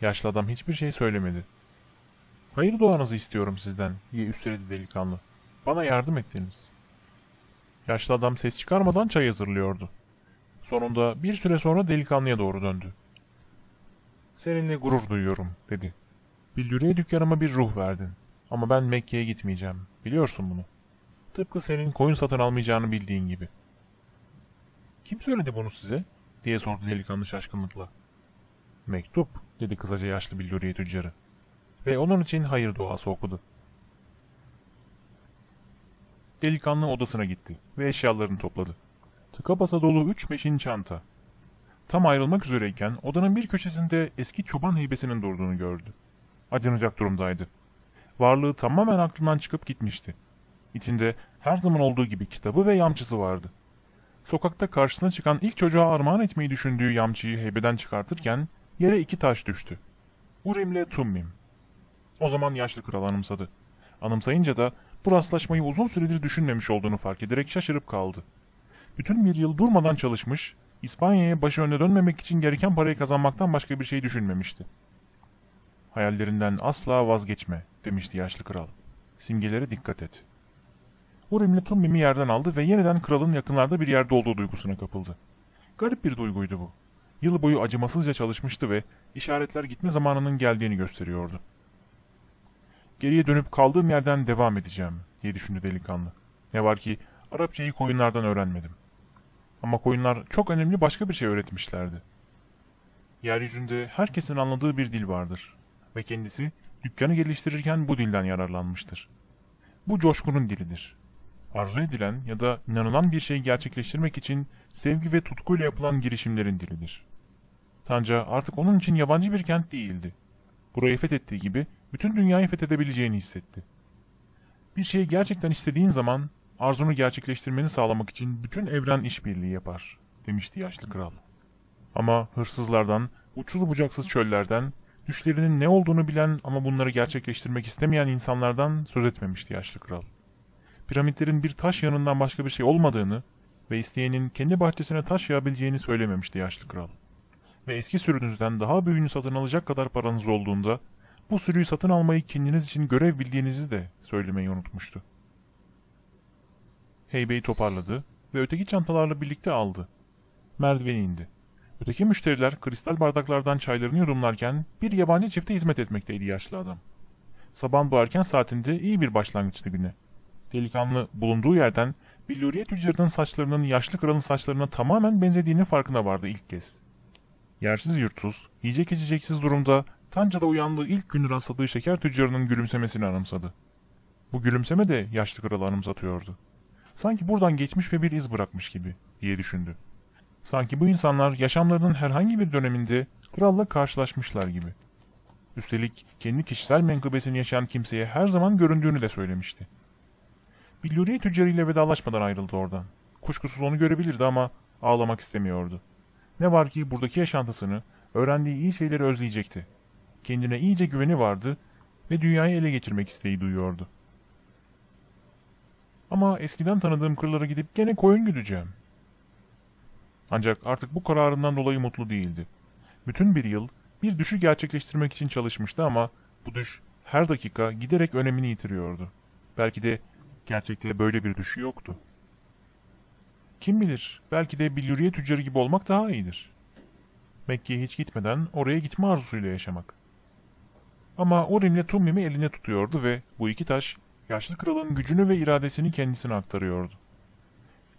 Yaşlı adam hiçbir şey söylemedi. Hayır duanızı istiyorum sizden, diye üsteledi delikanlı. Bana yardım ettiniz. Yaşlı adam ses çıkarmadan çay hazırlıyordu. Sonunda bir süre sonra delikanlıya doğru döndü. Seninle gurur duyuyorum, dedi. Bildürüye dükkanıma bir ruh verdin. Ama ben Mekke'ye gitmeyeceğim. Biliyorsun bunu. Tıpkı senin koyun satın almayacağını bildiğin gibi. Kim söyledi bunu size? diye sordu delikanlı şaşkınlıkla. Mektup, dedi kısaca yaşlı billuriye tüccarı. Ve onun için hayır duası okudu. Delikanlı odasına gitti ve eşyalarını topladı. Tıka basa dolu üç beşin çanta. Tam ayrılmak üzereyken odanın bir köşesinde eski çoban heybesinin durduğunu gördü. Acınacak durumdaydı. Varlığı tamamen aklından çıkıp gitmişti. İçinde her zaman olduğu gibi kitabı ve yamçısı vardı. Sokakta karşısına çıkan ilk çocuğa armağan etmeyi düşündüğü yamçıyı heybeden çıkartırken yere iki taş düştü. Urimle Tummim. O zaman yaşlı kral anımsadı. Anımsayınca da bu rastlaşmayı uzun süredir düşünmemiş olduğunu fark ederek şaşırıp kaldı. Bütün bir yıl durmadan çalışmış, İspanya'ya başı önüne dönmemek için gereken parayı kazanmaktan başka bir şey düşünmemişti. Hayallerinden asla vazgeçme, demişti yaşlı kral. Simgelere dikkat et. Urimli Tummim'i yerden aldı ve yeniden kralın yakınlarda bir yerde olduğu duygusuna kapıldı. Garip bir duyguydu bu. Yıl boyu acımasızca çalışmıştı ve işaretler gitme zamanının geldiğini gösteriyordu. Geriye dönüp kaldığım yerden devam edeceğim, diye düşündü delikanlı. Ne var ki Arapçayı koyunlardan öğrenmedim. Ama koyunlar çok önemli başka bir şey öğretmişlerdi. Yeryüzünde herkesin anladığı bir dil vardır ve kendisi dükkanı geliştirirken bu dilden yararlanmıştır. Bu coşkunun dilidir. Arzu edilen ya da inanılan bir şeyi gerçekleştirmek için sevgi ve tutkuyla yapılan girişimlerin dilidir. Tanca artık onun için yabancı bir kent değildi. Burayı fethettiği gibi bütün dünyayı fethedebileceğini hissetti. Bir şeyi gerçekten istediğin zaman arzunu gerçekleştirmeni sağlamak için bütün evren işbirliği yapar, demişti yaşlı kral. Ama hırsızlardan, uçsuz bucaksız çöllerden, düşlerinin ne olduğunu bilen ama bunları gerçekleştirmek istemeyen insanlardan söz etmemişti yaşlı kral. Piramitlerin bir taş yanından başka bir şey olmadığını ve isteyenin kendi bahçesine taş yağabileceğini söylememişti yaşlı kral. Ve eski sürünüzden daha büyüğünü satın alacak kadar paranız olduğunda bu sürüyü satın almayı kendiniz için görev bildiğinizi de söylemeyi unutmuştu. Heybeyi toparladı ve öteki çantalarla birlikte aldı. Merdiveni indi. Öteki müşteriler kristal bardaklardan çaylarını yudumlarken bir yabancı çifte hizmet etmekteydi yaşlı adam. Sabahın bu erken saatinde iyi bir başlangıçtı güne. Delikanlı bulunduğu yerden billuriye tüccarının saçlarının yaşlı kralın saçlarına tamamen benzediğini farkına vardı ilk kez. Yersiz yurtsuz, yiyecek içeceksiz durumda Tanca'da uyandığı ilk gün rastladığı şeker tüccarının gülümsemesini anımsadı. Bu gülümseme de yaşlı kralı anımsatıyordu. Sanki buradan geçmiş ve bir iz bırakmış gibi diye düşündü. Sanki bu insanlar yaşamlarının herhangi bir döneminde kralla karşılaşmışlar gibi. Üstelik kendi kişisel menkıbesini yaşayan kimseye her zaman göründüğünü de söylemişti. Billuriye tüccarıyla vedalaşmadan ayrıldı oradan. Kuşkusuz onu görebilirdi ama ağlamak istemiyordu. Ne var ki buradaki yaşantısını, öğrendiği iyi şeyleri özleyecekti. Kendine iyice güveni vardı ve dünyayı ele geçirmek isteği duyuyordu. Ama eskiden tanıdığım kırlara gidip gene koyun güdeceğim. Ancak artık bu kararından dolayı mutlu değildi. Bütün bir yıl bir düşü gerçekleştirmek için çalışmıştı ama bu düş her dakika giderek önemini yitiriyordu. Belki de gerçekte böyle bir düşü yoktu. Kim bilir, belki de bir tüccarı gibi olmak daha iyidir. Mekke'ye hiç gitmeden oraya gitme arzusuyla yaşamak. Ama Urim'le Tummim'i eline tutuyordu ve bu iki taş yaşlı kralın gücünü ve iradesini kendisine aktarıyordu.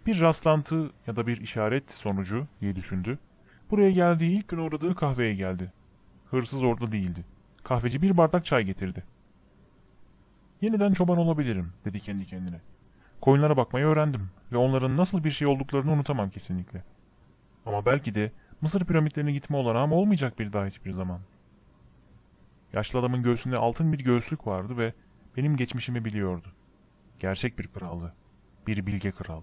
Bir rastlantı ya da bir işaret sonucu diye düşündü. Buraya geldiği ilk gün uğradığı kahveye geldi. Hırsız orada değildi. Kahveci bir bardak çay getirdi. Yeniden çoban olabilirim dedi kendi kendine. Koyunlara bakmayı öğrendim ve onların nasıl bir şey olduklarını unutamam kesinlikle. Ama belki de Mısır piramitlerine gitme olanağım olmayacak bir daha hiçbir zaman. Yaşlı adamın göğsünde altın bir göğüslük vardı ve benim geçmişimi biliyordu. Gerçek bir kraldı. Bir bilge kral.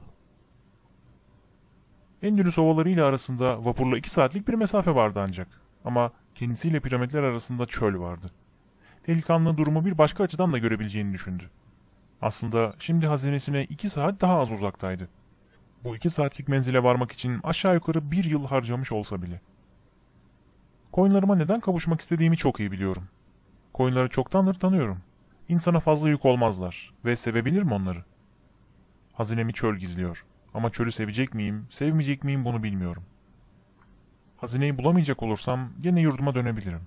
Endülüs ovalarıyla arasında vapurla iki saatlik bir mesafe vardı ancak. Ama kendisiyle piramitler arasında çöl vardı. Delikanlı durumu bir başka açıdan da görebileceğini düşündü. Aslında şimdi hazinesine iki saat daha az uzaktaydı. Bu iki saatlik menzile varmak için aşağı yukarı bir yıl harcamış olsa bile. Koyunlarıma neden kavuşmak istediğimi çok iyi biliyorum. Koyunları çoktandır tanıyorum. İnsana fazla yük olmazlar ve sevebilir mi onları? Hazinemi çöl gizliyor. Ama çölü sevecek miyim, sevmeyecek miyim bunu bilmiyorum. Hazineyi bulamayacak olursam gene yurduma dönebilirim.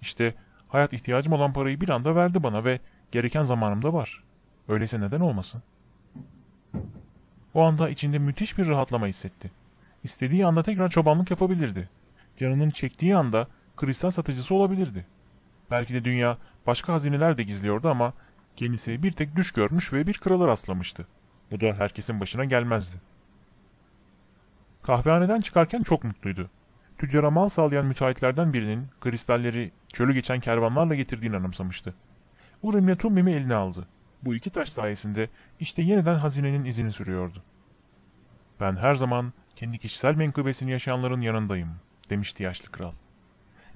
İşte hayat ihtiyacım olan parayı bir anda verdi bana ve gereken zamanım da var. Öyleyse neden olmasın? O anda içinde müthiş bir rahatlama hissetti. İstediği anda tekrar çobanlık yapabilirdi. Canının çektiği anda kristal satıcısı olabilirdi. Belki de dünya başka hazineler de gizliyordu ama kendisi bir tek düş görmüş ve bir krala rastlamıştı. Bu da herkesin başına gelmezdi. Kahvehaneden çıkarken çok mutluydu. Tüccara mal sağlayan müteahhitlerden birinin kristalleri çölü geçen kervanlarla getirdiğini anımsamıştı. Urim'le Tummim'i eline aldı. Bu iki taş sayesinde işte yeniden hazinenin izini sürüyordu. Ben her zaman kendi kişisel menkıbesini yaşayanların yanındayım, demişti yaşlı kral.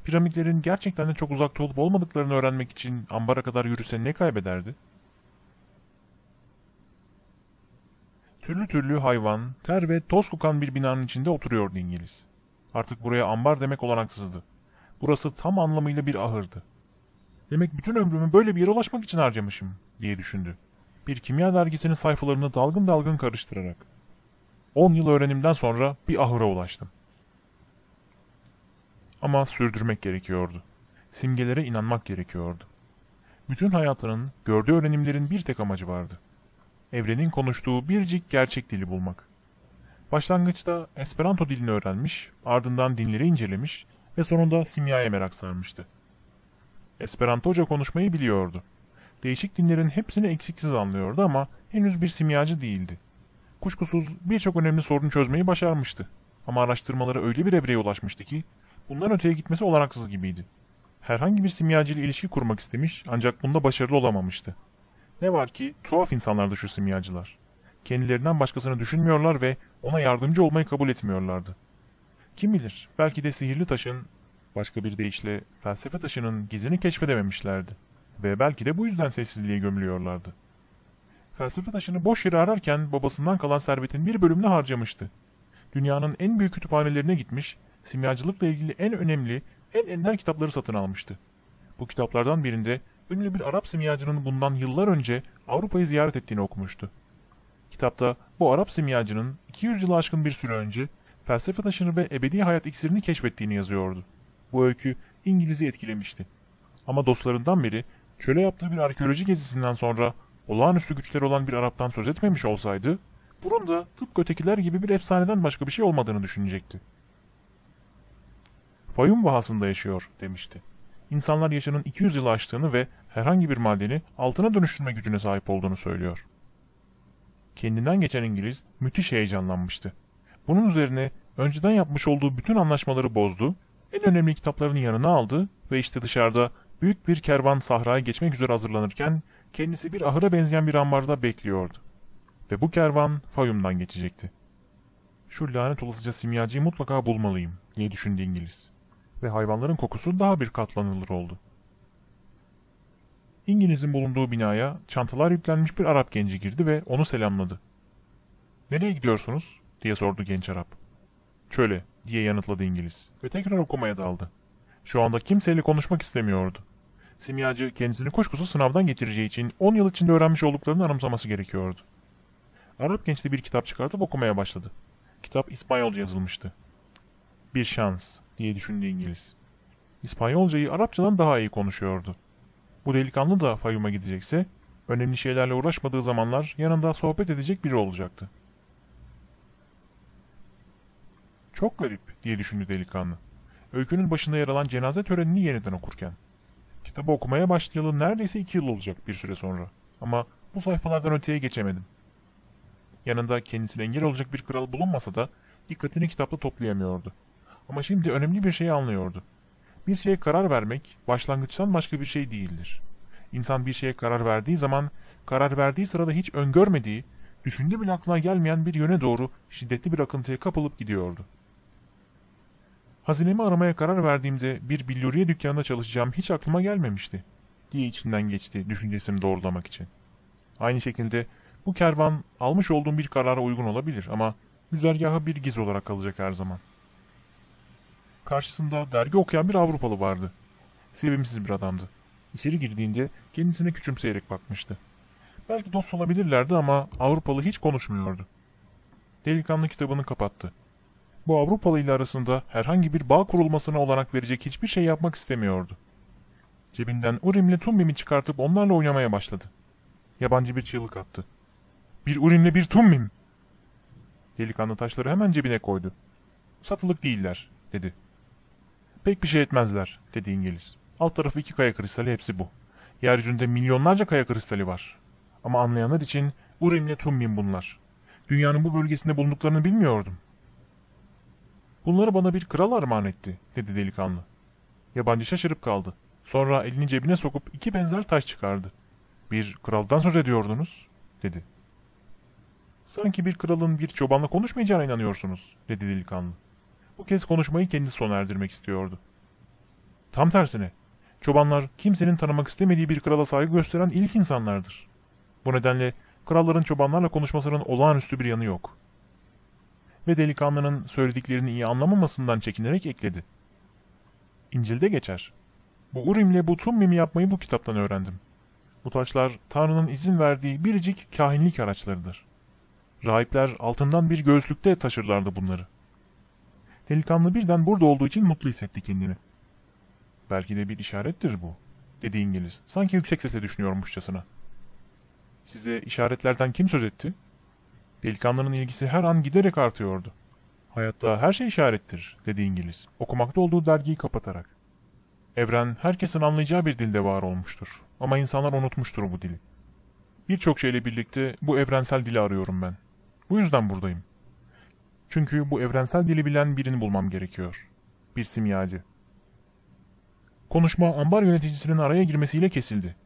Piramitlerin gerçekten de çok uzakta olup olmadıklarını öğrenmek için ambara kadar yürüse ne kaybederdi? Türlü türlü hayvan, ter ve toz kokan bir binanın içinde oturuyordu İngiliz. Artık buraya ambar demek olanaksızdı. Burası tam anlamıyla bir ahırdı. Demek bütün ömrümü böyle bir yere ulaşmak için harcamışım, diye düşündü. Bir kimya dergisinin sayfalarını dalgın dalgın karıştırarak. On yıl öğrenimden sonra bir ahıra ulaştım. Ama sürdürmek gerekiyordu. Simgelere inanmak gerekiyordu. Bütün hayatının, gördüğü öğrenimlerin bir tek amacı vardı. Evrenin konuştuğu biricik gerçek dili bulmak. Başlangıçta Esperanto dilini öğrenmiş, ardından dinleri incelemiş ve sonunda simyaya merak sarmıştı. Esperantoca konuşmayı biliyordu. Değişik dinlerin hepsini eksiksiz anlıyordu ama henüz bir simyacı değildi. Kuşkusuz birçok önemli sorunu çözmeyi başarmıştı. Ama araştırmaları öyle bir evreye ulaşmıştı ki bundan öteye gitmesi olanaksız gibiydi. Herhangi bir simyacı ile ilişki kurmak istemiş ancak bunda başarılı olamamıştı. Ne var ki tuhaf insanlardı şu simyacılar. Kendilerinden başkasını düşünmüyorlar ve ona yardımcı olmayı kabul etmiyorlardı. Kim bilir belki de sihirli taşın, başka bir deyişle felsefe taşının gizini keşfedememişlerdi. Ve belki de bu yüzden sessizliğe gömülüyorlardı. Felsefe taşını boş yere ararken babasından kalan servetin bir bölümünü harcamıştı. Dünyanın en büyük kütüphanelerine gitmiş, simyacılıkla ilgili en önemli, en ender kitapları satın almıştı. Bu kitaplardan birinde ünlü bir Arap simyacının bundan yıllar önce Avrupa'yı ziyaret ettiğini okumuştu. Kitapta bu Arap simyacının 200 yılı aşkın bir süre önce felsefe taşını ve ebedi hayat iksirini keşfettiğini yazıyordu. Bu öykü İngiliz'i etkilemişti. Ama dostlarından biri çöle yaptığı bir arkeoloji gezisinden sonra olağanüstü güçleri olan bir Arap'tan söz etmemiş olsaydı, bunun da tıpkı ötekiler gibi bir efsaneden başka bir şey olmadığını düşünecekti. Fayum vahasında yaşıyor demişti. İnsanlar yaşının 200 yılı aştığını ve herhangi bir madeni altına dönüştürme gücüne sahip olduğunu söylüyor. Kendinden geçen İngiliz müthiş heyecanlanmıştı. Bunun üzerine önceden yapmış olduğu bütün anlaşmaları bozdu, en önemli kitaplarını yanına aldı ve işte dışarıda büyük bir kervan sahraya geçmek üzere hazırlanırken kendisi bir ahıra benzeyen bir ambarda bekliyordu. Ve bu kervan Fayum'dan geçecekti. Şu lanet olasıca simyacıyı mutlaka bulmalıyım diye düşündü İngiliz. Ve hayvanların kokusu daha bir katlanılır oldu. İngiliz'in bulunduğu binaya çantalar yüklenmiş bir Arap genci girdi ve onu selamladı. ''Nereye gidiyorsunuz?'' diye sordu genç Arap. ''Çöle'' diye yanıtladı İngiliz ve tekrar okumaya daldı. Şu anda kimseyle konuşmak istemiyordu. Simyacı kendisini kuşkusu sınavdan geçireceği için 10 yıl içinde öğrenmiş olduklarını anımsaması gerekiyordu. Arap genç de bir kitap çıkartıp okumaya başladı. Kitap İspanyolca yazılmıştı. Bir şans diye düşündü İngiliz. İspanyolcayı Arapçadan daha iyi konuşuyordu. Bu delikanlı da Fayum'a gidecekse, önemli şeylerle uğraşmadığı zamanlar yanında sohbet edecek biri olacaktı. Çok garip diye düşündü delikanlı. Öykünün başında yer alan cenaze törenini yeniden okurken. Kitabı okumaya başlayalı neredeyse iki yıl olacak bir süre sonra. Ama bu sayfalardan öteye geçemedim. Yanında kendisine engel olacak bir kral bulunmasa da dikkatini kitapta toplayamıyordu. Ama şimdi önemli bir şeyi anlıyordu. Bir şeye karar vermek başlangıçtan başka bir şey değildir. İnsan bir şeye karar verdiği zaman karar verdiği sırada hiç öngörmediği, düşünde bile aklına gelmeyen bir yöne doğru şiddetli bir akıntıya kapılıp gidiyordu. Hazinemi aramaya karar verdiğimde bir billuriye dükkanında çalışacağım hiç aklıma gelmemişti, diye içinden geçti düşüncesini doğrulamak için. Aynı şekilde bu kervan almış olduğum bir karara uygun olabilir ama güzergahı bir giz olarak kalacak her zaman. Karşısında dergi okuyan bir Avrupalı vardı. Sevimsiz bir adamdı. İçeri girdiğinde kendisine küçümseyerek bakmıştı. Belki dost olabilirlerdi ama Avrupalı hiç konuşmuyordu. Delikanlı kitabını kapattı. Bu Avrupalı ile arasında herhangi bir bağ kurulmasına olanak verecek hiçbir şey yapmak istemiyordu. Cebinden Urim'le Tummim'i çıkartıp onlarla oynamaya başladı. Yabancı bir çığlık attı. Bir Urim'le bir Tummim! Delikanlı taşları hemen cebine koydu. Satılık değiller, dedi. Pek bir şey etmezler, dedi İngiliz. Alt tarafı iki kaya kristali hepsi bu. Yeryüzünde milyonlarca kaya kristali var. Ama anlayanlar için Urim'le Tummim bunlar. Dünyanın bu bölgesinde bulunduklarını bilmiyordum. Bunları bana bir kral armağan etti, dedi delikanlı. Yabancı şaşırıp kaldı. Sonra elini cebine sokup iki benzer taş çıkardı. Bir kraldan söz ediyordunuz, dedi. Sanki bir kralın bir çobanla konuşmayacağına inanıyorsunuz, dedi delikanlı. Bu kez konuşmayı kendisi sona erdirmek istiyordu. Tam tersine, çobanlar kimsenin tanımak istemediği bir krala saygı gösteren ilk insanlardır. Bu nedenle kralların çobanlarla konuşmasının olağanüstü bir yanı yok. Ve delikanlının söylediklerini iyi anlamamasından çekinerek ekledi. İncil'de geçer. Bu Urim'le bu Tummim'i yapmayı bu kitaptan öğrendim. Bu taşlar Tanrı'nın izin verdiği biricik kahinlik araçlarıdır. Rahipler altından bir göğüslükte taşırlardı bunları. Delikanlı birden burada olduğu için mutlu hissetti kendini. Belki de bir işarettir bu, dedi İngiliz. Sanki yüksek sesle düşünüyormuşçasına. Size işaretlerden kim söz etti? Delikanlının ilgisi her an giderek artıyordu. Hayatta her şey işarettir, dedi İngiliz, okumakta olduğu dergiyi kapatarak. Evren herkesin anlayacağı bir dilde var olmuştur. Ama insanlar unutmuştur bu dili. Birçok şeyle birlikte bu evrensel dili arıyorum ben. Bu yüzden buradayım. Çünkü bu evrensel dili bilen birini bulmam gerekiyor. Bir simyacı. Konuşma ambar yöneticisinin araya girmesiyle kesildi.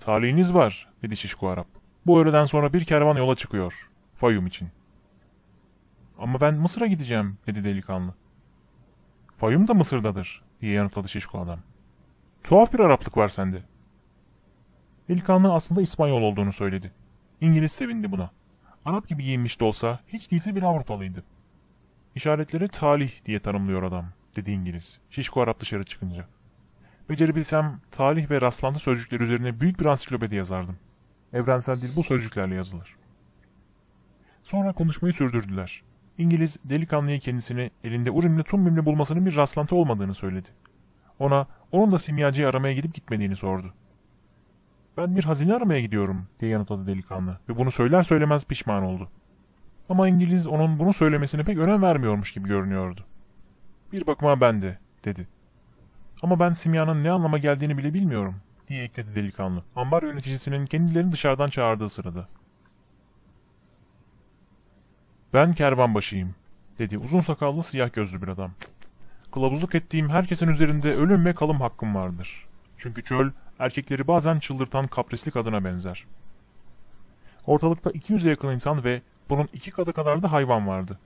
Talihiniz var, dedi Şişko Arap. Bu öğleden sonra bir kervan yola çıkıyor. Fayum için. Ama ben Mısır'a gideceğim, dedi delikanlı. Fayum da Mısır'dadır, diye yanıtladı Şişko adam. Tuhaf bir Araplık var sende. Delikanlı aslında İspanyol olduğunu söyledi. İngiliz sevindi buna. Arap gibi giyinmiş de olsa hiç değilse bir Avrupalıydı. İşaretleri talih diye tanımlıyor adam, dedi İngiliz. Şişko Arap dışarı çıkınca. Becerebilsem talih ve rastlantı sözcükleri üzerine büyük bir ansiklopedi yazardım. Evrensel dil bu sözcüklerle yazılır. Sonra konuşmayı sürdürdüler. İngiliz delikanlıya kendisini elinde Urim'le Tummim'le bulmasının bir rastlantı olmadığını söyledi. Ona onun da simyacıyı aramaya gidip gitmediğini sordu. Ben bir hazine aramaya gidiyorum diye yanıtladı delikanlı ve bunu söyler söylemez pişman oldu. Ama İngiliz onun bunu söylemesine pek önem vermiyormuş gibi görünüyordu. Bir bakıma ben de dedi. Ama ben simyanın ne anlama geldiğini bile bilmiyorum diye ekledi delikanlı. Ambar yöneticisinin kendilerini dışarıdan çağırdığı sırada. Ben kervanbaşıyım, dedi uzun sakallı siyah gözlü bir adam. Kılavuzluk ettiğim herkesin üzerinde ölüm ve kalım hakkım vardır. Çünkü çöl, erkekleri bazen çıldırtan kaprisli kadına benzer. Ortalıkta 200'e yakın insan ve bunun iki katı kadar da hayvan vardı.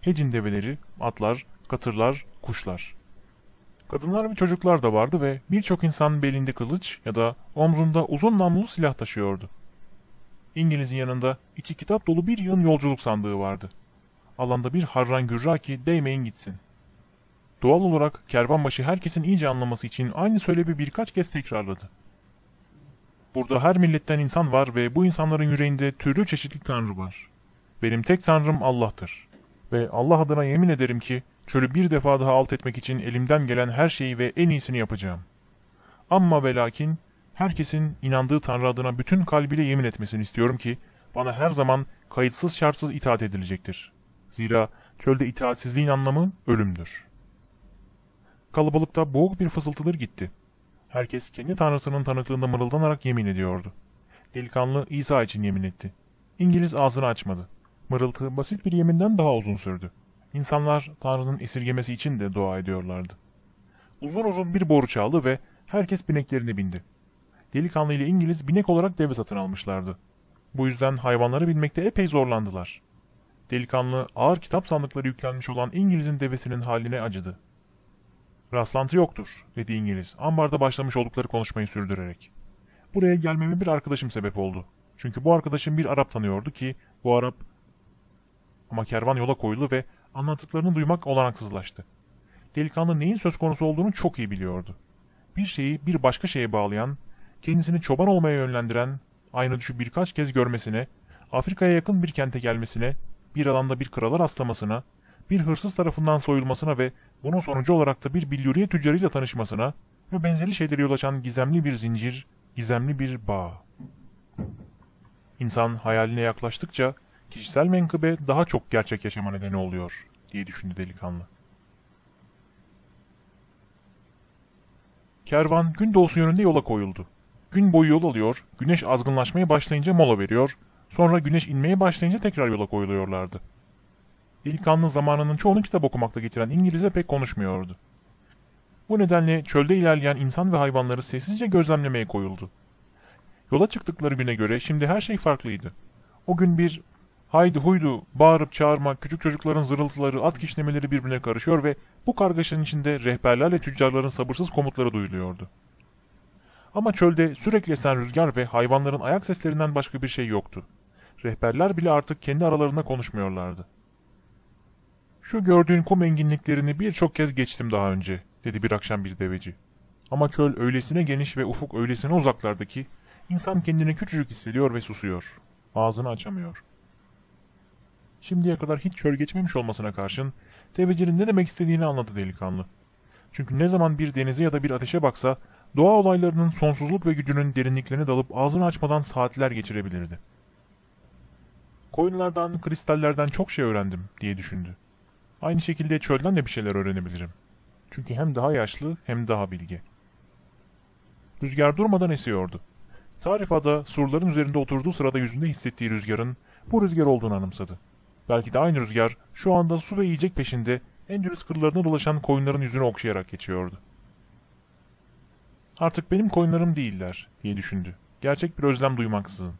Hecin develeri, atlar, katırlar, kuşlar. Kadınlar ve çocuklar da vardı ve birçok insan belinde kılıç ya da omzunda uzun namlulu silah taşıyordu. İngiliz'in yanında içi kitap dolu bir yığın yolculuk sandığı vardı. Alanda bir harran gürra ki değmeyin gitsin. Doğal olarak kervanbaşı herkesin iyice anlaması için aynı söylevi birkaç kez tekrarladı. Burada her milletten insan var ve bu insanların yüreğinde türlü çeşitli tanrı var. Benim tek tanrım Allah'tır. Ve Allah adına yemin ederim ki çölü bir defa daha alt etmek için elimden gelen her şeyi ve en iyisini yapacağım. Amma ve lakin herkesin inandığı tanrı adına bütün kalbiyle yemin etmesini istiyorum ki bana her zaman kayıtsız şartsız itaat edilecektir. Zira çölde itaatsizliğin anlamı ölümdür. Kalabalıkta boğuk bir fısıltıdır gitti. Herkes kendi tanrısının tanıklığında mırıldanarak yemin ediyordu. Delikanlı İsa için yemin etti. İngiliz ağzını açmadı. Mırıltı basit bir yeminden daha uzun sürdü. İnsanlar Tanrı'nın esirgemesi için de dua ediyorlardı. Uzun uzun bir boru çaldı ve herkes bineklerine bindi. Delikanlı ile İngiliz binek olarak deve satın almışlardı. Bu yüzden hayvanları binmekte epey zorlandılar. Delikanlı ağır kitap sandıkları yüklenmiş olan İngiliz'in devesinin haline acıdı. Rastlantı yoktur, dedi İngiliz, ambarda başlamış oldukları konuşmayı sürdürerek. Buraya gelmeme bir arkadaşım sebep oldu. Çünkü bu arkadaşım bir Arap tanıyordu ki, bu Arap... Ama kervan yola koyuldu ve anlattıklarını duymak olanaksızlaştı. Delikanlı neyin söz konusu olduğunu çok iyi biliyordu. Bir şeyi bir başka şeye bağlayan, kendisini çoban olmaya yönlendiren, aynı düşü birkaç kez görmesine, Afrika'ya yakın bir kente gelmesine, bir alanda bir krala rastlamasına, bir hırsız tarafından soyulmasına ve bunun sonucu olarak da bir billuriye tüccarıyla tanışmasına ve benzeri şeylere yol açan gizemli bir zincir, gizemli bir bağ. İnsan hayaline yaklaştıkça kişisel menkıbe daha çok gerçek yaşama nedeni oluyor diye düşündü delikanlı. Kervan gün doğusu yönünde yola koyuldu. Gün boyu yol alıyor, güneş azgınlaşmaya başlayınca mola veriyor, sonra güneş inmeye başlayınca tekrar yola koyuluyorlardı. Delikanlı zamanının çoğunu kitap okumakla geçiren İngilizce pek konuşmuyordu. Bu nedenle çölde ilerleyen insan ve hayvanları sessizce gözlemlemeye koyuldu. Yola çıktıkları güne göre şimdi her şey farklıydı. O gün bir haydi huydu bağırıp çağırmak, küçük çocukların zırıltıları, at kişnemeleri birbirine karışıyor ve bu kargaşanın içinde rehberlerle tüccarların sabırsız komutları duyuluyordu. Ama çölde sürekli esen rüzgar ve hayvanların ayak seslerinden başka bir şey yoktu. Rehberler bile artık kendi aralarında konuşmuyorlardı. Şu gördüğün kum enginliklerini birçok kez geçtim daha önce, dedi bir akşam bir deveci. Ama çöl öylesine geniş ve ufuk öylesine uzaklarda ki, insan kendini küçücük hissediyor ve susuyor. Ağzını açamıyor. Şimdiye kadar hiç çöl geçmemiş olmasına karşın, devecinin ne demek istediğini anladı delikanlı. Çünkü ne zaman bir denize ya da bir ateşe baksa, doğa olaylarının sonsuzluk ve gücünün derinliklerine dalıp ağzını açmadan saatler geçirebilirdi. Koyunlardan, kristallerden çok şey öğrendim diye düşündü. Aynı şekilde çölden de bir şeyler öğrenebilirim. Çünkü hem daha yaşlı hem daha bilgi. Rüzgar durmadan esiyordu. Tarifada surların üzerinde oturduğu sırada yüzünde hissettiği rüzgarın bu rüzgar olduğunu anımsadı. Belki de aynı rüzgar şu anda su ve yiyecek peşinde Endülüs kırlarına dolaşan koyunların yüzünü okşayarak geçiyordu. Artık benim koyunlarım değiller diye düşündü. Gerçek bir özlem duymaksızın.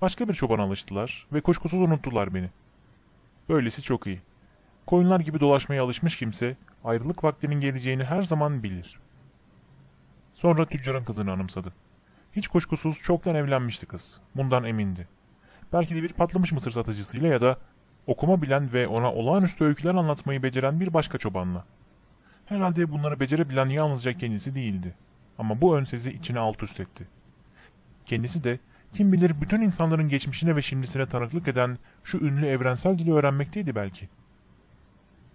Başka bir çoban alıştılar ve kuşkusuz unuttular beni. Böylesi çok iyi. Koyunlar gibi dolaşmaya alışmış kimse ayrılık vaktinin geleceğini her zaman bilir. Sonra tüccarın kızını anımsadı. Hiç kuşkusuz çoktan evlenmişti kız. Bundan emindi. Belki de bir patlamış mısır satıcısıyla ya da okuma bilen ve ona olağanüstü öyküler anlatmayı beceren bir başka çobanla. Herhalde bunları becerebilen yalnızca kendisi değildi. Ama bu önsezi içine alt üst etti. Kendisi de kim bilir bütün insanların geçmişine ve şimdisine tanıklık eden şu ünlü evrensel dili öğrenmekteydi belki.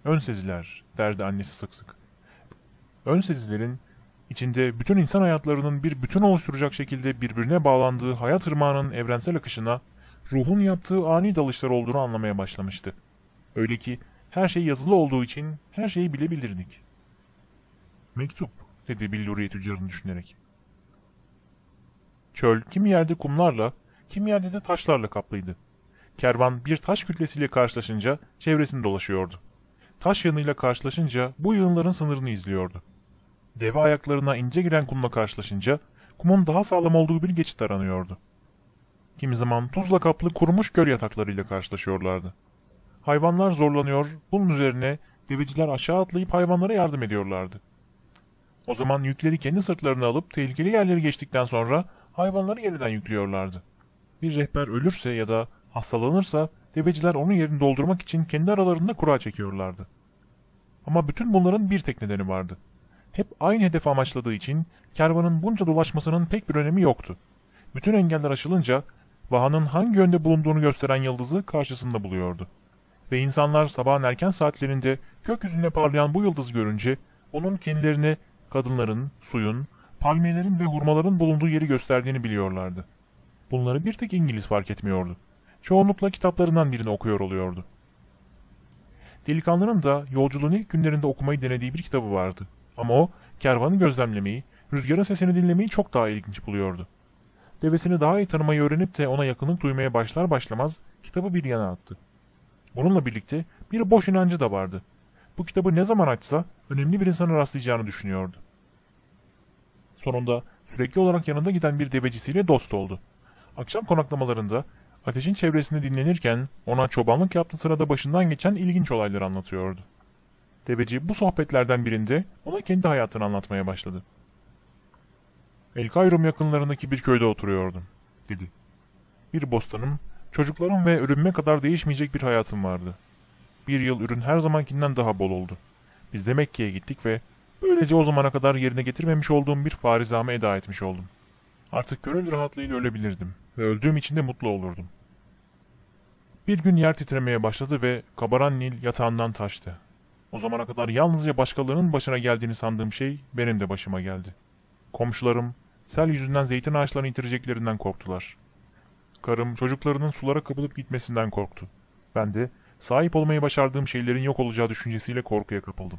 Ön seziler, derdi annesi sık sık. Ön sezilerin içinde bütün insan hayatlarının bir bütün oluşturacak şekilde birbirine bağlandığı hayat ırmağının evrensel akışına, ruhun yaptığı ani dalışlar olduğunu anlamaya başlamıştı. Öyle ki her şey yazılı olduğu için her şeyi bilebilirdik. Mektup, dedi Billuriye tüccarını düşünerek. Çöl kimi yerde kumlarla, kimi yerde de taşlarla kaplıydı. Kervan bir taş kütlesiyle karşılaşınca çevresini dolaşıyordu. Taş yığınıyla karşılaşınca bu yığınların sınırını izliyordu. Deve ayaklarına ince giren kumla karşılaşınca kumun daha sağlam olduğu bir geçit aranıyordu. Kimi zaman tuzla kaplı kurumuş göl yataklarıyla karşılaşıyorlardı. Hayvanlar zorlanıyor, bunun üzerine deveciler aşağı atlayıp hayvanlara yardım ediyorlardı. O zaman yükleri kendi sırtlarına alıp tehlikeli yerleri geçtikten sonra hayvanları yeniden yüklüyorlardı. Bir rehber ölürse ya da hastalanırsa deveciler onun yerini doldurmak için kendi aralarında kura çekiyorlardı. Ama bütün bunların bir tek nedeni vardı. Hep aynı hedef amaçladığı için kervanın bunca dolaşmasının pek bir önemi yoktu. Bütün engeller aşılınca vahanın hangi yönde bulunduğunu gösteren yıldızı karşısında buluyordu. Ve insanlar sabahın erken saatlerinde gökyüzünde parlayan bu yıldızı görünce onun kendilerine kadınların, suyun, palmiyelerin ve hurmaların bulunduğu yeri gösterdiğini biliyorlardı. Bunları bir tek İngiliz fark etmiyordu. Çoğunlukla kitaplarından birini okuyor oluyordu. Delikanlının da yolculuğun ilk günlerinde okumayı denediği bir kitabı vardı. Ama o, kervanı gözlemlemeyi, rüzgarın sesini dinlemeyi çok daha ilginç buluyordu. Devesini daha iyi tanımayı öğrenip de ona yakınlık duymaya başlar başlamaz kitabı bir yana attı. Bununla birlikte bir boş inancı da vardı. Bu kitabı ne zaman açsa önemli bir insana rastlayacağını düşünüyordu. Sonunda sürekli olarak yanında giden bir devecisiyle dost oldu. Akşam konaklamalarında ateşin çevresinde dinlenirken ona çobanlık yaptığı sırada başından geçen ilginç olayları anlatıyordu. Deveci bu sohbetlerden birinde ona kendi hayatını anlatmaya başladı. El Kayrum yakınlarındaki bir köyde oturuyordum, dedi. Bir bostanım, çocuklarım ve ölümme kadar değişmeyecek bir hayatım vardı. Bir yıl ürün her zamankinden daha bol oldu. Biz de Mekke'ye gittik ve böylece o zamana kadar yerine getirmemiş olduğum bir farizame eda etmiş oldum. Artık gönül rahatlığıyla ölebilirdim ve öldüğüm için de mutlu olurdum. Bir gün yer titremeye başladı ve kabaran Nil yatağından taştı. O zamana kadar yalnızca başkalarının başına geldiğini sandığım şey benim de başıma geldi. Komşularım sel yüzünden zeytin ağaçlarını yitireceklerinden korktular. Karım çocuklarının sulara kapılıp gitmesinden korktu. Ben de sahip olmayı başardığım şeylerin yok olacağı düşüncesiyle korkuya kapıldım.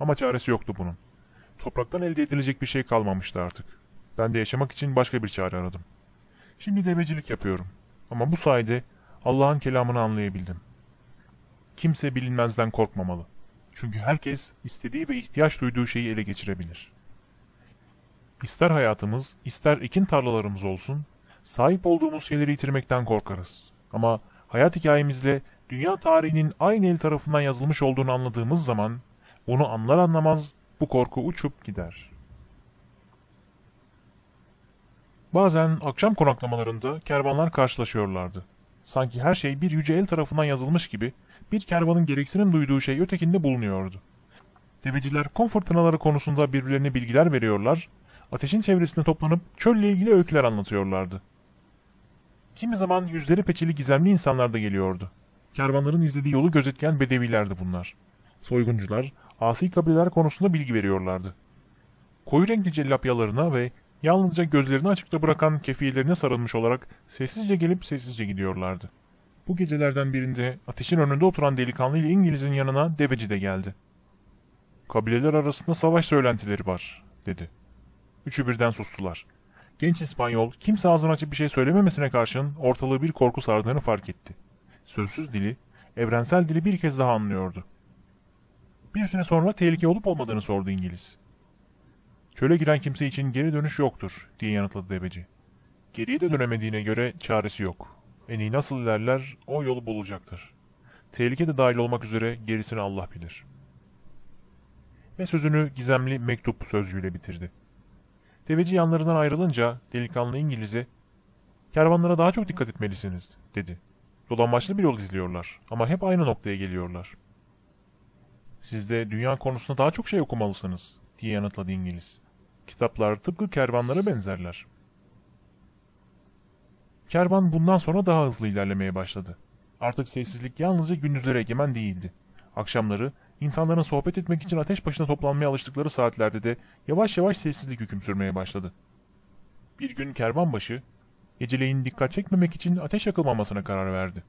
Ama çaresi yoktu bunun. Topraktan elde edilecek bir şey kalmamıştı artık. Ben de yaşamak için başka bir çare aradım. Şimdi devecilik yapıyorum. Ama bu sayede Allah'ın kelamını anlayabildim. Kimse bilinmezden korkmamalı. Çünkü herkes istediği ve ihtiyaç duyduğu şeyi ele geçirebilir. İster hayatımız, ister ekin tarlalarımız olsun, sahip olduğumuz şeyleri yitirmekten korkarız. Ama hayat hikayemizle dünya tarihinin aynı el tarafından yazılmış olduğunu anladığımız zaman, bunu anlar anlamaz bu korku uçup gider. Bazen akşam konaklamalarında kervanlar karşılaşıyorlardı. Sanki her şey bir yüce el tarafından yazılmış gibi bir kervanın gereksinim duyduğu şey ötekinde bulunuyordu. Deveciler kum fırtınaları konusunda birbirlerine bilgiler veriyorlar, ateşin çevresinde toplanıp çölle ilgili öyküler anlatıyorlardı. Kimi zaman yüzleri peçeli gizemli insanlar da geliyordu. Kervanların izlediği yolu gözetleyen bedevilerdi bunlar. Soyguncular, asi kabileler konusunda bilgi veriyorlardı. Koyu renkli cellapyalarına ve yalnızca gözlerini açıkta bırakan kefiyelerine sarılmış olarak sessizce gelip sessizce gidiyorlardı. Bu gecelerden birinde ateşin önünde oturan delikanlı ile İngiliz'in yanına deveci de geldi. Kabileler arasında savaş söylentileri var, dedi. Üçü birden sustular. Genç İspanyol kimse ağzını açıp bir şey söylememesine karşın ortalığı bir korku sardığını fark etti. Sözsüz dili, evrensel dili bir kez daha anlıyordu. Bir süre sonra tehlike olup olmadığını sordu İngiliz. Çöle giren kimse için geri dönüş yoktur, diye yanıtladı deveci. Geriye de dönemediğine göre çaresi yok. En iyi nasıl ilerler, o yolu bulacaktır. Tehlike de dahil olmak üzere gerisini Allah bilir. Ve sözünü gizemli mektup sözcüğüyle bitirdi. Deveci yanlarından ayrılınca delikanlı İngiliz'e ''Kervanlara daha çok dikkat etmelisiniz.'' dedi. Dolambaçlı bir yol izliyorlar ama hep aynı noktaya geliyorlar. ''Siz de dünya konusunda daha çok şey okumalısınız.'' diye yanıtladı İngiliz. ''Kitaplar tıpkı kervanlara benzerler.'' Kervan bundan sonra daha hızlı ilerlemeye başladı. Artık sessizlik yalnızca gündüzlere egemen değildi. Akşamları insanların sohbet etmek için ateş başına toplanmaya alıştıkları saatlerde de yavaş yavaş sessizlik hüküm sürmeye başladı. Bir gün kervanbaşı, geceleyin dikkat çekmemek için ateş yakılmamasına karar verdi.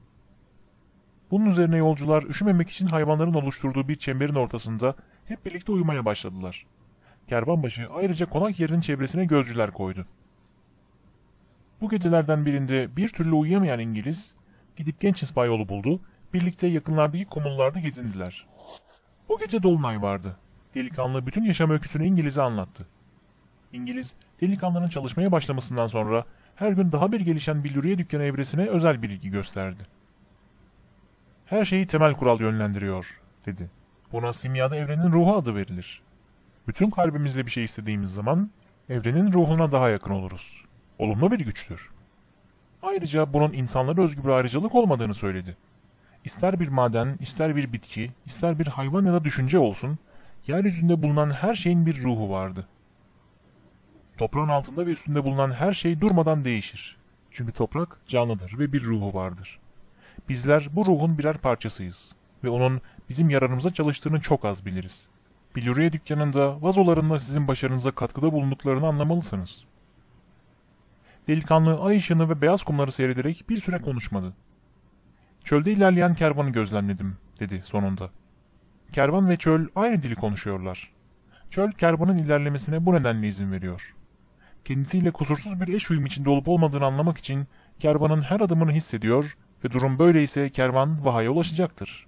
Bunun üzerine yolcular üşümemek için hayvanların oluşturduğu bir çemberin ortasında hep birlikte uyumaya başladılar. Kervanbaşı ayrıca konak yerinin çevresine gözcüler koydu. Bu gecelerden birinde bir türlü uyuyamayan İngiliz, gidip genç İspanyol'u buldu, birlikte yakınlardaki komullarda gezindiler. O gece Dolunay vardı. Delikanlı bütün yaşam öyküsünü İngiliz'e anlattı. İngiliz, delikanlının çalışmaya başlamasından sonra her gün daha bir gelişen billuriye dükkanı evresine özel bir ilgi gösterdi. Her şeyi temel kural yönlendiriyor, dedi. Buna simyada evrenin ruhu adı verilir. Bütün kalbimizle bir şey istediğimiz zaman evrenin ruhuna daha yakın oluruz. Olumlu bir güçtür. Ayrıca bunun insanlara özgü bir ayrıcalık olmadığını söyledi. İster bir maden, ister bir bitki, ister bir hayvan ya da düşünce olsun, yeryüzünde bulunan her şeyin bir ruhu vardı. Toprağın altında ve üstünde bulunan her şey durmadan değişir. Çünkü toprak canlıdır ve bir ruhu vardır. Bizler bu ruhun birer parçasıyız ve onun bizim yararımıza çalıştığını çok az biliriz. Biluriye dükkanında vazolarında sizin başarınıza katkıda bulunduklarını anlamalısınız. Delikanlı ay ışığını ve beyaz kumları seyrederek bir süre konuşmadı. Çölde ilerleyen kervanı gözlemledim, dedi sonunda. Kervan ve çöl aynı dili konuşuyorlar. Çöl kervanın ilerlemesine bu nedenle izin veriyor. Kendisiyle kusursuz bir eş uyum içinde olup olmadığını anlamak için kervanın her adımını hissediyor ve durum böyleyse kervan vahaya ulaşacaktır.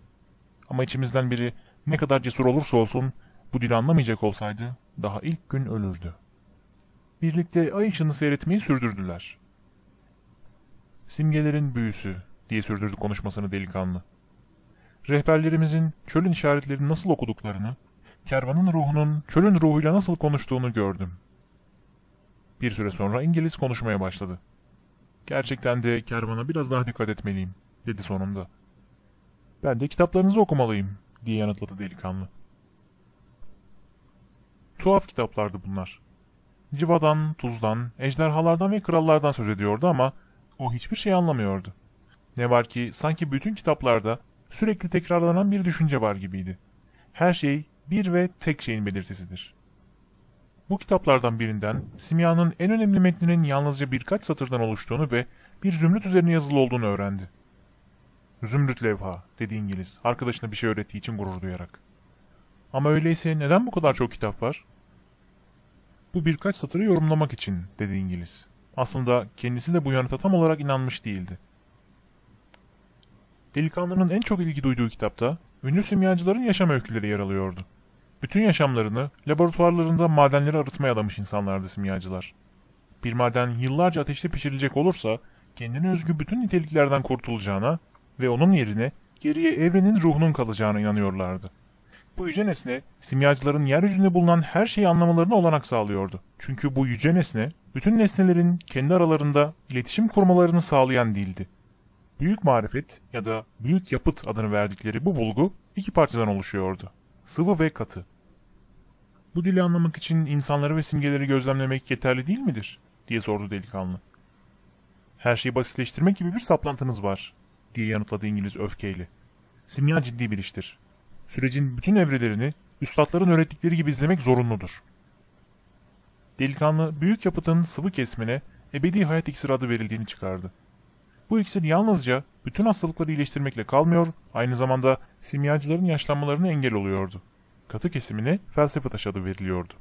Ama içimizden biri ne kadar cesur olursa olsun bu dili anlamayacak olsaydı daha ilk gün ölürdü. Birlikte ay ışığını seyretmeyi sürdürdüler. Simgelerin büyüsü diye sürdürdü konuşmasını delikanlı. Rehberlerimizin çölün işaretlerini nasıl okuduklarını, kervanın ruhunun çölün ruhuyla nasıl konuştuğunu gördüm. Bir süre sonra İngiliz konuşmaya başladı. Gerçekten de kervana biraz daha dikkat etmeliyim, dedi sonunda. Ben de kitaplarınızı okumalıyım, diye yanıtladı delikanlı. Tuhaf kitaplardı bunlar. Civadan, tuzdan, ejderhalardan ve krallardan söz ediyordu ama o hiçbir şey anlamıyordu. Ne var ki sanki bütün kitaplarda sürekli tekrarlanan bir düşünce var gibiydi. Her şey bir ve tek şeyin belirtisidir. Bu kitaplardan birinden simyanın en önemli metninin yalnızca birkaç satırdan oluştuğunu ve bir zümrüt üzerine yazılı olduğunu öğrendi. Zümrüt levha, dedi İngiliz, arkadaşına bir şey öğrettiği için gurur duyarak. Ama öyleyse neden bu kadar çok kitap var? Bu birkaç satırı yorumlamak için, dedi İngiliz. Aslında kendisi de bu yanıta tam olarak inanmış değildi. Delikanlının en çok ilgi duyduğu kitapta ünlü simyacıların yaşam öyküleri yer alıyordu. Bütün yaşamlarını laboratuvarlarında madenleri arıtmaya adamış insanlardı simyacılar. Bir maden yıllarca ateşte pişirilecek olursa kendine özgü bütün niteliklerden kurtulacağına ve onun yerine geriye evrenin ruhunun kalacağına inanıyorlardı. Bu yüce nesne, simyacıların yeryüzünde bulunan her şeyi anlamalarına olanak sağlıyordu. Çünkü bu yüce nesne, bütün nesnelerin kendi aralarında iletişim kurmalarını sağlayan dildi. Büyük marifet ya da büyük yapıt adını verdikleri bu bulgu iki parçadan oluşuyordu. Sıvı ve katı. Bu dili anlamak için insanları ve simgeleri gözlemlemek yeterli değil midir? diye sordu delikanlı. Her şeyi basitleştirmek gibi bir saplantınız var, diye yanıtladı İngiliz öfkeyle. Simya ciddi bir iştir. Sürecin bütün evrelerini üstadların öğrettikleri gibi izlemek zorunludur. Delikanlı büyük yapıtın sıvı kesmine ebedi hayat iksiri adı verildiğini çıkardı. Bu iksir yalnızca bütün hastalıkları iyileştirmekle kalmıyor, aynı zamanda simyacıların yaşlanmalarına engel oluyordu. Katı kesimine felsefe taşı adı veriliyordu.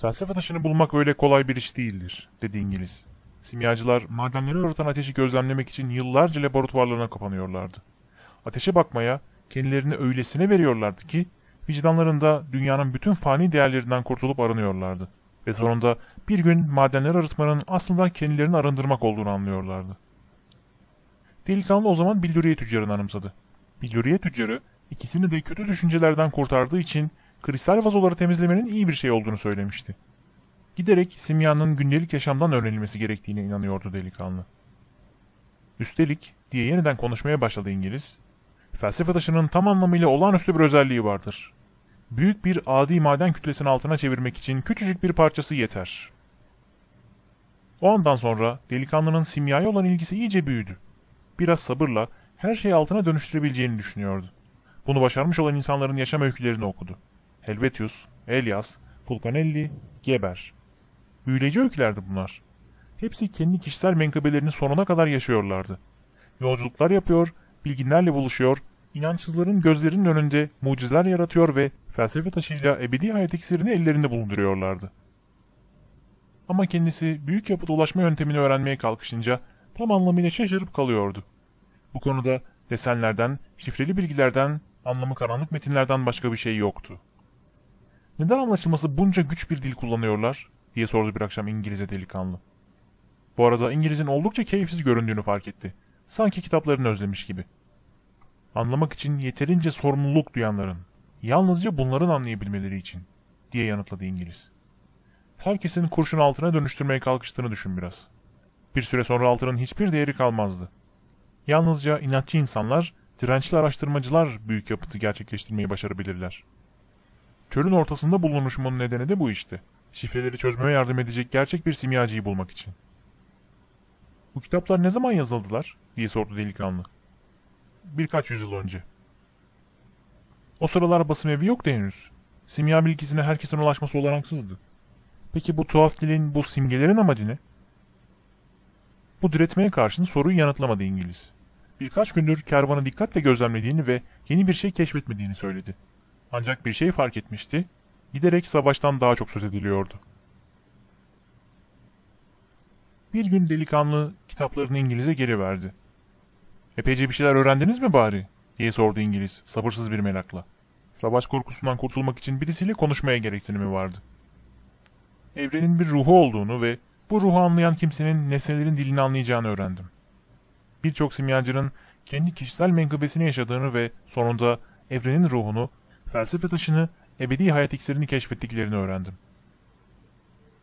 Felsefe taşını bulmak öyle kolay bir iş değildir, dedi İngiliz. Simyacılar madenleri örten ateşi gözlemlemek için yıllarca laboratuvarlarına kapanıyorlardı. Ateşe bakmaya kendilerini öylesine veriyorlardı ki vicdanlarında dünyanın bütün fani değerlerinden kurtulup arınıyorlardı ve sonunda bir gün madenler arıtmanın aslında kendilerini arındırmak olduğunu anlıyorlardı. Delikanlı o zaman Billuriye tüccarını anımsadı. Billuriye tüccarı ikisini de kötü düşüncelerden kurtardığı için kristal vazoları temizlemenin iyi bir şey olduğunu söylemişti. Giderek simyanın gündelik yaşamdan öğrenilmesi gerektiğine inanıyordu delikanlı. Üstelik diye yeniden konuşmaya başladı İngiliz. Felsefe taşının tam anlamıyla olağanüstü bir özelliği vardır. Büyük bir adi maden kütlesini altına çevirmek için küçücük bir parçası yeter. O andan sonra delikanlının simyaya olan ilgisi iyice büyüdü. Biraz sabırla her şeyi altına dönüştürebileceğini düşünüyordu. Bunu başarmış olan insanların yaşam öykülerini okudu. Helvetius, Elias, Fulcanelli, Geber. Büyüleyici öykülerdi bunlar. Hepsi kendi kişisel menkıbelerini sonuna kadar yaşıyorlardı. Yolculuklar yapıyor, bilginlerle buluşuyor, inançsızların gözlerinin önünde mucizeler yaratıyor ve felsefe taşıyla ebedi hayat iksirini ellerinde bulunduruyorlardı. Ama kendisi büyük yapıda ulaşma yöntemini öğrenmeye kalkışınca tam anlamıyla şaşırıp kalıyordu. Bu konuda desenlerden, şifreli bilgilerden, anlamı karanlık metinlerden başka bir şey yoktu. Neden anlaşılması bunca güç bir dil kullanıyorlar? diye sordu bir akşam İngiliz'e delikanlı. Bu arada İngiliz'in oldukça keyifsiz göründüğünü fark etti. Sanki kitaplarını özlemiş gibi. Anlamak için yeterince sorumluluk duyanların, yalnızca bunların anlayabilmeleri için, diye yanıtladı İngiliz. Herkesin kurşun altına dönüştürmeye kalkıştığını düşün biraz. Bir süre sonra altının hiçbir değeri kalmazdı. Yalnızca inatçı insanlar, dirençli araştırmacılar büyük yapıtı gerçekleştirmeyi başarabilirler. Çölün ortasında bulunuşumun nedeni de bu işte. Şifreleri çözmeye yardım edecek gerçek bir simyacıyı bulmak için. Bu kitaplar ne zaman yazıldılar? diye sordu delikanlı. Birkaç yüzyıl önce. O sıralar basım evi yoktu henüz. Simya bilgisine herkesin ulaşması olanaksızdı. Peki bu tuhaf dilin, bu simgelerin amacı ne? Bu diretmeye karşın soruyu yanıtlamadı İngiliz. Birkaç gündür kervanı dikkatle gözlemlediğini ve yeni bir şey keşfetmediğini söyledi. Ancak bir şey fark etmişti, giderek savaştan daha çok söz ediliyordu. Bir gün delikanlı kitaplarını İngiliz'e geri verdi. Epeyce bir şeyler öğrendiniz mi bari? diye sordu İngiliz sabırsız bir merakla. Savaş korkusundan kurtulmak için birisiyle konuşmaya gereksinimi vardı. Evrenin bir ruhu olduğunu ve bu ruhu anlayan kimsenin nesnelerin dilini anlayacağını öğrendim. Birçok simyacının kendi kişisel menkıbesini yaşadığını ve sonunda evrenin ruhunu, felsefe taşını, ebedi hayat iksirini keşfettiklerini öğrendim.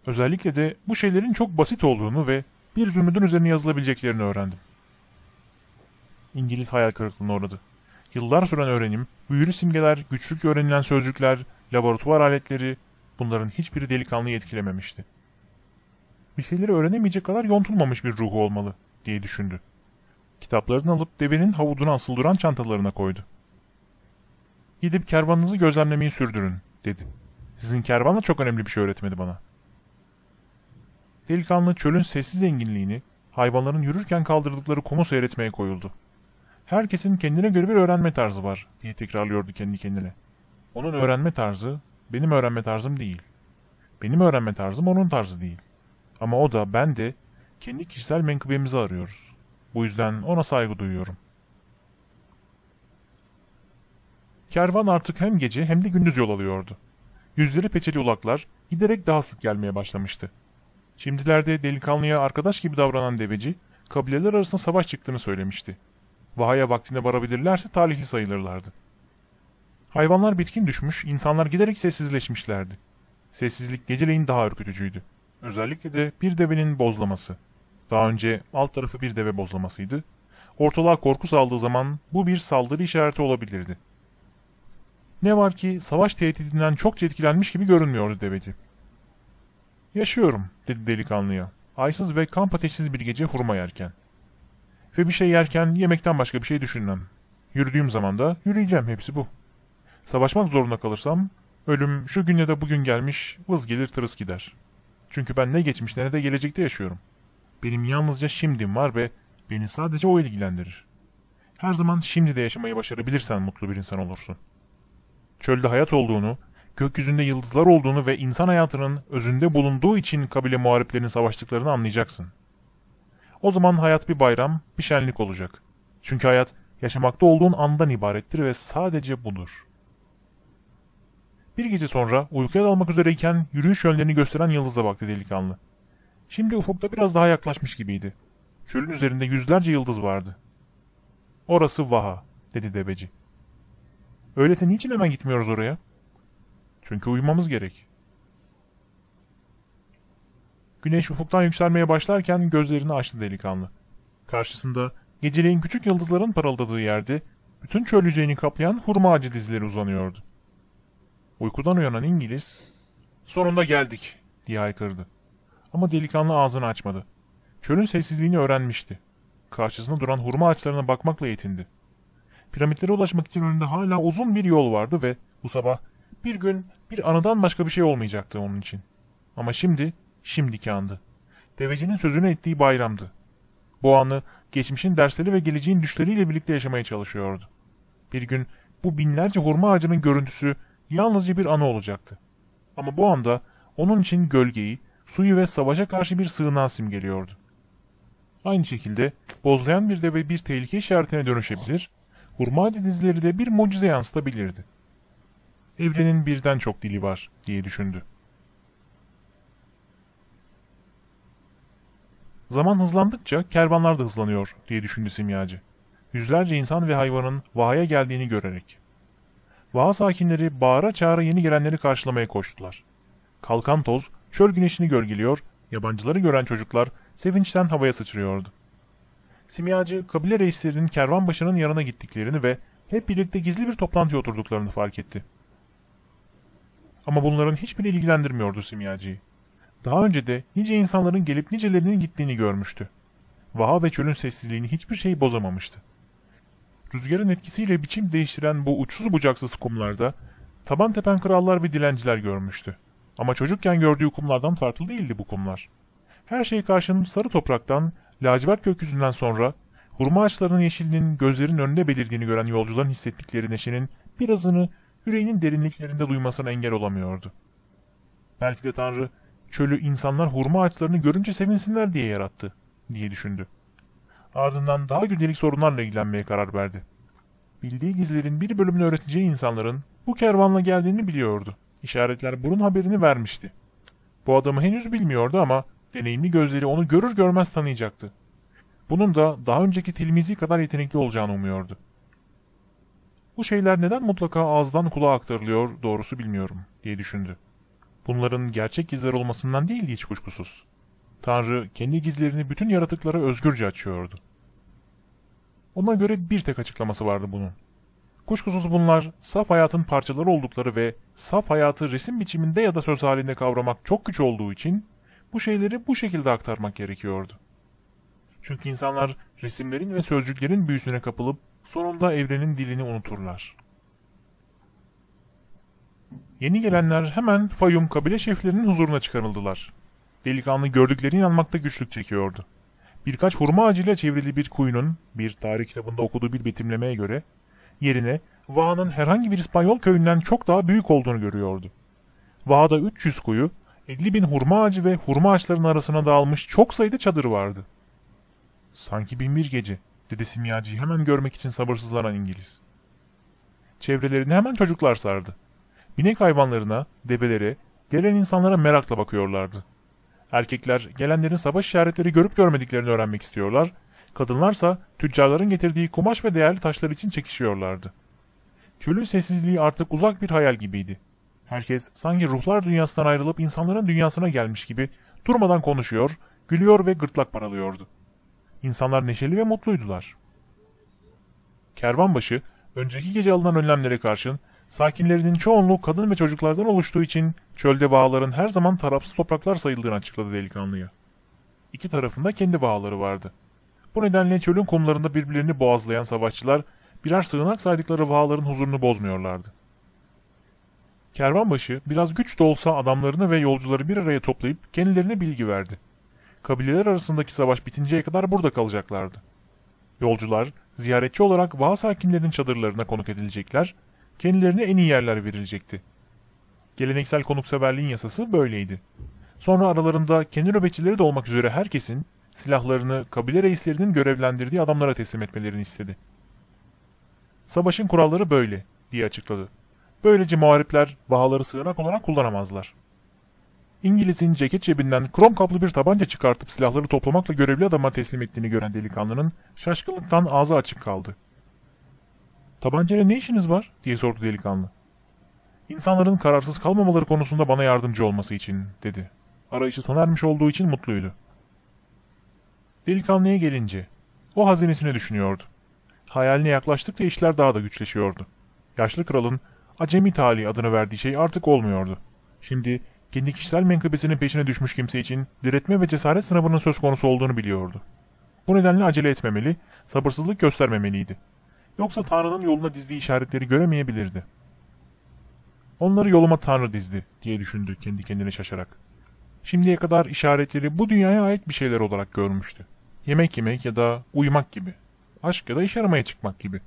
Özellikle de bu şeylerin çok basit olduğunu ve bir zümrüdün üzerine yazılabileceklerini öğrendim. İngiliz hayal kırıklığına uğradı. Yıllar süren öğrenim, büyülü simgeler, güçlükle öğrenilen sözcükler, laboratuvar aletleri, bunların hiçbiri delikanlıyı etkilememişti. Bir şeyleri öğrenemeyecek kadar yontulmamış bir ruhu olmalı, diye düşündü. Kitaplarını alıp devenin havuduna asıl duran çantalarına koydu. Gidip kervanınızı gözlemlemeyi sürdürün, dedi. Sizin kervan da çok önemli bir şey öğretmedi bana. Delikanlı çölün sessiz zenginliğini, hayvanların yürürken kaldırdıkları kumu seyretmeye koyuldu. Herkesin kendine göre bir öğrenme tarzı var, diye tekrarlıyordu kendi kendine. Onun öğrenme tarzı, benim öğrenme tarzım değil. Benim öğrenme tarzım onun tarzı değil. Ama o da, ben de, kendi kişisel menkıbemizi arıyoruz. Bu yüzden ona saygı duyuyorum. Kervan artık hem gece hem de gündüz yol alıyordu. Yüzleri peçeli ulaklar giderek daha sık gelmeye başlamıştı. Şimdilerde delikanlıya arkadaş gibi davranan deveci, kabileler arasında savaş çıktığını söylemişti. Vahaya vaktinde varabilirlerse talihli sayılırlardı. Hayvanlar bitkin düşmüş, insanlar giderek sessizleşmişlerdi. Sessizlik geceleyin daha ürkütücüydü. Özellikle de bir devenin bozlaması. Daha önce alt tarafı bir deve bozlamasıydı. Ortalığa korku saldığı zaman bu bir saldırı işareti olabilirdi. Ne var ki savaş tehdidinden çok etkilenmiş gibi görünmüyordu deveci. Yaşıyorum, dedi delikanlıya. Aysız ve kamp ateşsiz bir gece hurma yerken. Ve bir şey yerken yemekten başka bir şey düşünmem. Yürüdüğüm zaman da yürüyeceğim, hepsi bu. Savaşmak zorunda kalırsam, ölüm şu gün ya da bugün gelmiş, vız gelir tırıs gider. Çünkü ben ne geçmişte ne de gelecekte yaşıyorum. Benim yalnızca şimdim var ve beni sadece o ilgilendirir. Her zaman şimdi de yaşamayı başarabilirsen mutlu bir insan olursun. Çölde hayat olduğunu, gökyüzünde yıldızlar olduğunu ve insan hayatının özünde bulunduğu için kabile muhariplerinin savaştıklarını anlayacaksın. O zaman hayat bir bayram, bir şenlik olacak. Çünkü hayat yaşamakta olduğun andan ibarettir ve sadece budur. Bir gece sonra uykuya dalmak üzereyken yürüyüş yönlerini gösteren yıldıza baktı delikanlı. Şimdi ufukta biraz daha yaklaşmış gibiydi. Çölün üzerinde yüzlerce yıldız vardı. Orası Vaha, dedi deveci. Öyleyse niçin hemen gitmiyoruz oraya? Çünkü uyumamız gerek. Güneş ufuktan yükselmeye başlarken gözlerini açtı delikanlı. Karşısında geceleyin küçük yıldızların parıldadığı yerde bütün çöl yüzeyini kaplayan hurma ağacı dizileri uzanıyordu. Uykudan uyanan İngiliz, ''Sonunda geldik.'' diye haykırdı. Ama delikanlı ağzını açmadı. Çölün sessizliğini öğrenmişti. Karşısında duran hurma ağaçlarına bakmakla yetindi. Piramitlere ulaşmak için önünde hala uzun bir yol vardı ve bu sabah bir gün bir anıdan başka bir şey olmayacaktı onun için. Ama şimdi, şimdiki andı. Devecinin sözünü ettiği bayramdı. Bu anı geçmişin dersleri ve geleceğin düşleriyle birlikte yaşamaya çalışıyordu. Bir gün bu binlerce hurma ağacının görüntüsü yalnızca bir anı olacaktı. Ama bu anda onun için gölgeyi, suyu ve savaşa karşı bir sığınağı simgeliyordu. Aynı şekilde bozlayan bir deve bir tehlike işaretine dönüşebilir, hurma dizleri de bir mucize yansıtabilirdi. Evrenin birden çok dili var diye düşündü. Zaman hızlandıkça kervanlar da hızlanıyor diye düşündü simyacı. Yüzlerce insan ve hayvanın Vaha'ya geldiğini görerek. Vaha sakinleri bağıra çağıra yeni gelenleri karşılamaya koştular. Kalkan toz çöl güneşini gölgeliyor, yabancıları gören çocuklar sevinçten havaya sıçrıyordu. Simyacı kabile reislerinin kervan başının yanına gittiklerini ve hep birlikte gizli bir toplantıya oturduklarını fark etti. Ama bunların hiçbiri ilgilendirmiyordu simyacıyı. Daha önce de nice insanların gelip nicelerinin gittiğini görmüştü. Vaha ve çölün sessizliğini hiçbir şey bozamamıştı. Rüzgarın etkisiyle biçim değiştiren bu uçsuz bucaksız kumlarda taban tepen krallar ve dilenciler görmüştü. Ama çocukken gördüğü kumlardan farklı değildi bu kumlar. Her şey karşın sarı topraktan, lacivert gökyüzünden sonra hurma ağaçlarının yeşilinin gözlerin önünde belirdiğini gören yolcuların hissettikleri neşenin birazını yüreğinin derinliklerinde duymasına engel olamıyordu. Belki de Tanrı çölü insanlar hurma ağaçlarını görünce sevinsinler diye yarattı, diye düşündü. Ardından daha gündelik sorunlarla ilgilenmeye karar verdi. Bildiği gizlerin bir bölümünü öğreteceği insanların bu kervanla geldiğini biliyordu. İşaretler bunun haberini vermişti. Bu adamı henüz bilmiyordu ama deneyimli gözleri onu görür görmez tanıyacaktı. Bunun da daha önceki tilmizi kadar yetenekli olacağını umuyordu. Bu şeyler neden mutlaka ağızdan kulağa aktarılıyor doğrusu bilmiyorum diye düşündü. Bunların gerçek gizler olmasından değil hiç kuşkusuz. Tanrı kendi gizlerini bütün yaratıklara özgürce açıyordu. Ona göre bir tek açıklaması vardı bunun. Kuşkusuz bunlar saf hayatın parçaları oldukları ve saf hayatı resim biçiminde ya da söz halinde kavramak çok güç olduğu için bu şeyleri bu şekilde aktarmak gerekiyordu. Çünkü insanlar resimlerin ve sözcüklerin büyüsüne kapılıp sonunda evrenin dilini unuturlar. Yeni gelenler hemen Fayum kabile şeflerinin huzuruna çıkarıldılar. Delikanlı gördüklerine inanmakta güçlük çekiyordu. Birkaç hurma ağacıyla çevrili bir kuyunun, bir tarih kitabında okuduğu bir betimlemeye göre, yerine Vaha'nın herhangi bir İspanyol köyünden çok daha büyük olduğunu görüyordu. Vaha'da 300 kuyu, 50 bin hurma ağacı ve hurma ağaçlarının arasına dağılmış çok sayıda çadır vardı. Sanki binbir gece, dedi simyacıyı hemen görmek için sabırsızlanan İngiliz. Çevrelerini hemen çocuklar sardı. Binek hayvanlarına, debelere, gelen insanlara merakla bakıyorlardı. Erkekler gelenlerin savaş işaretleri görüp görmediklerini öğrenmek istiyorlar, kadınlarsa tüccarların getirdiği kumaş ve değerli taşlar için çekişiyorlardı. Çölün sessizliği artık uzak bir hayal gibiydi. Herkes sanki ruhlar dünyasından ayrılıp insanların dünyasına gelmiş gibi durmadan konuşuyor, gülüyor ve gırtlak paralıyordu. İnsanlar neşeli ve mutluydular. Kervanbaşı, önceki gece alınan önlemlere karşın, sakinlerinin çoğunluğu kadın ve çocuklardan oluştuğu için çölde bağların her zaman tarafsız topraklar sayıldığını açıkladı delikanlıya. İki tarafında kendi bağları vardı. Bu nedenle çölün kumlarında birbirlerini boğazlayan savaşçılar birer sığınak saydıkları vağların huzurunu bozmuyorlardı. Kervanbaşı biraz güç de olsa adamlarını ve yolcuları bir araya toplayıp kendilerine bilgi verdi. Kabileler arasındaki savaş bitinceye kadar burada kalacaklardı. Yolcular ziyaretçi olarak Vaha sakinlerinin çadırlarına konuk edilecekler, kendilerine en iyi yerler verilecekti. Geleneksel konukseverliğin yasası böyleydi. Sonra aralarında kendi nöbetçileri de olmak üzere herkesin silahlarını kabile reislerinin görevlendirdiği adamlara teslim etmelerini istedi. Savaşın kuralları böyle diye açıkladı. Böylece muharipler bahaları sığınak olarak kullanamazlar. İngiliz'in ceket cebinden krom kaplı bir tabanca çıkartıp silahları toplamakla görevli adama teslim ettiğini gören delikanlının şaşkınlıktan ağzı açık kaldı. Tabancayla ne işiniz var? diye sordu delikanlı. İnsanların kararsız kalmamaları konusunda bana yardımcı olması için, dedi. Arayışı sona ermiş olduğu için mutluydu. Delikanlıya gelince, o hazinesini düşünüyordu. Hayaline yaklaştıkça işler daha da güçleşiyordu. Yaşlı kralın Acemi Tali adını verdiği şey artık olmuyordu. Şimdi kendi kişisel menkıbesinin peşine düşmüş kimse için diretme ve cesaret sınavının söz konusu olduğunu biliyordu. Bu nedenle acele etmemeli, sabırsızlık göstermemeliydi. Yoksa Tanrı'nın yoluna dizdiği işaretleri göremeyebilirdi. Onları yoluma Tanrı dizdi diye düşündü kendi kendine şaşarak. Şimdiye kadar işaretleri bu dünyaya ait bir şeyler olarak görmüştü. Yemek yemek ya da uyumak gibi. Aşk ya da iş aramaya çıkmak gibi.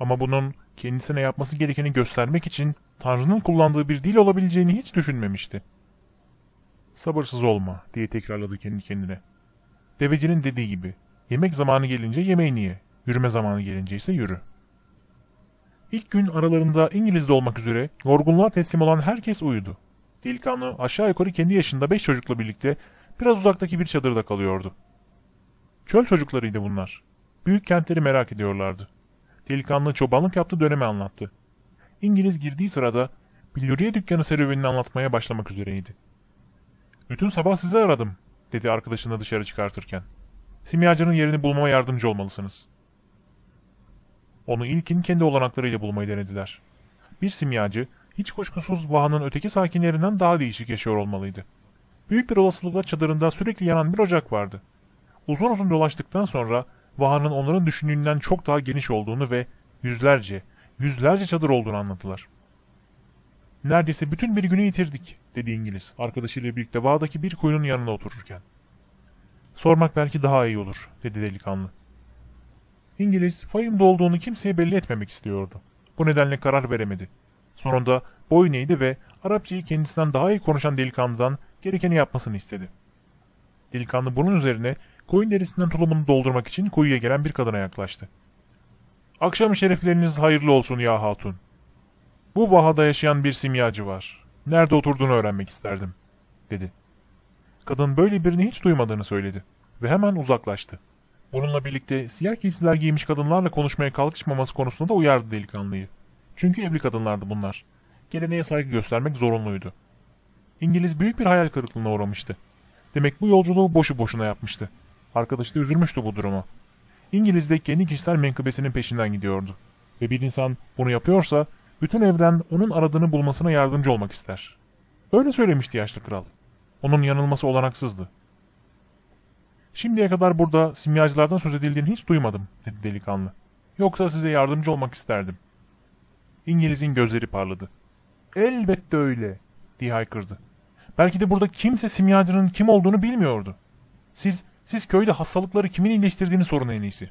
Ama bunun kendisine yapması gerekeni göstermek için Tanrı'nın kullandığı bir dil olabileceğini hiç düşünmemişti. Sabırsız olma diye tekrarladı kendi kendine. Devecinin dediği gibi yemek zamanı gelince yemeğini ye, yürüme zamanı gelince ise yürü. İlk gün aralarında İngiliz'de olmak üzere yorgunluğa teslim olan herkes uyudu. Delikanlı aşağı yukarı kendi yaşında beş çocukla birlikte biraz uzaktaki bir çadırda kalıyordu. Çöl çocuklarıydı bunlar. Büyük kentleri merak ediyorlardı. Delikanlı çobanlık yaptığı dönemi anlattı. İngiliz girdiği sırada billuriye dükkanı serüvenini anlatmaya başlamak üzereydi. Bütün sabah sizi aradım, dedi arkadaşını dışarı çıkartırken. Simyacının yerini bulmama yardımcı olmalısınız. Onu ilkin kendi olanaklarıyla bulmayı denediler. Bir simyacı, hiç kuşkusuz vahanın öteki sakinlerinden daha değişik yaşıyor olmalıydı. Büyük bir olasılıkla çadırında sürekli yanan bir ocak vardı. Uzun uzun dolaştıktan sonra vahanın onların düşündüğünden çok daha geniş olduğunu ve yüzlerce, yüzlerce çadır olduğunu anlattılar. Neredeyse bütün bir günü yitirdik, dedi İngiliz, arkadaşıyla birlikte vağdaki bir kuyunun yanına otururken. Sormak belki daha iyi olur, dedi delikanlı. İngiliz, Fayım'da olduğunu kimseye belli etmemek istiyordu. Bu nedenle karar veremedi. Sonunda boyun eğdi ve Arapçayı kendisinden daha iyi konuşan delikanlıdan gerekeni yapmasını istedi. Delikanlı bunun üzerine koyun derisinden tulumunu doldurmak için kuyuya gelen bir kadına yaklaştı. Akşam şerefleriniz hayırlı olsun ya hatun. Bu vahada yaşayan bir simyacı var. Nerede oturduğunu öğrenmek isterdim, dedi. Kadın böyle birini hiç duymadığını söyledi ve hemen uzaklaştı. Bununla birlikte siyah giysiler giymiş kadınlarla konuşmaya kalkışmaması konusunda da uyardı delikanlıyı. Çünkü evli kadınlardı bunlar. Geleneğe saygı göstermek zorunluydu. İngiliz büyük bir hayal kırıklığına uğramıştı. Demek bu yolculuğu boşu boşuna yapmıştı. Arkadaşı da üzülmüştü bu duruma. İngiliz de kendi kişisel menkıbesinin peşinden gidiyordu. Ve bir insan bunu yapıyorsa bütün evren onun aradığını bulmasına yardımcı olmak ister. Öyle söylemişti yaşlı kral. Onun yanılması olanaksızdı. Şimdiye kadar burada simyacılardan söz edildiğini hiç duymadım, dedi delikanlı. Yoksa size yardımcı olmak isterdim. İngiliz'in gözleri parladı. Elbette öyle, diye haykırdı. Belki de burada kimse simyacının kim olduğunu bilmiyordu. Siz, siz köyde hastalıkları kimin iyileştirdiğini sorun en iyisi.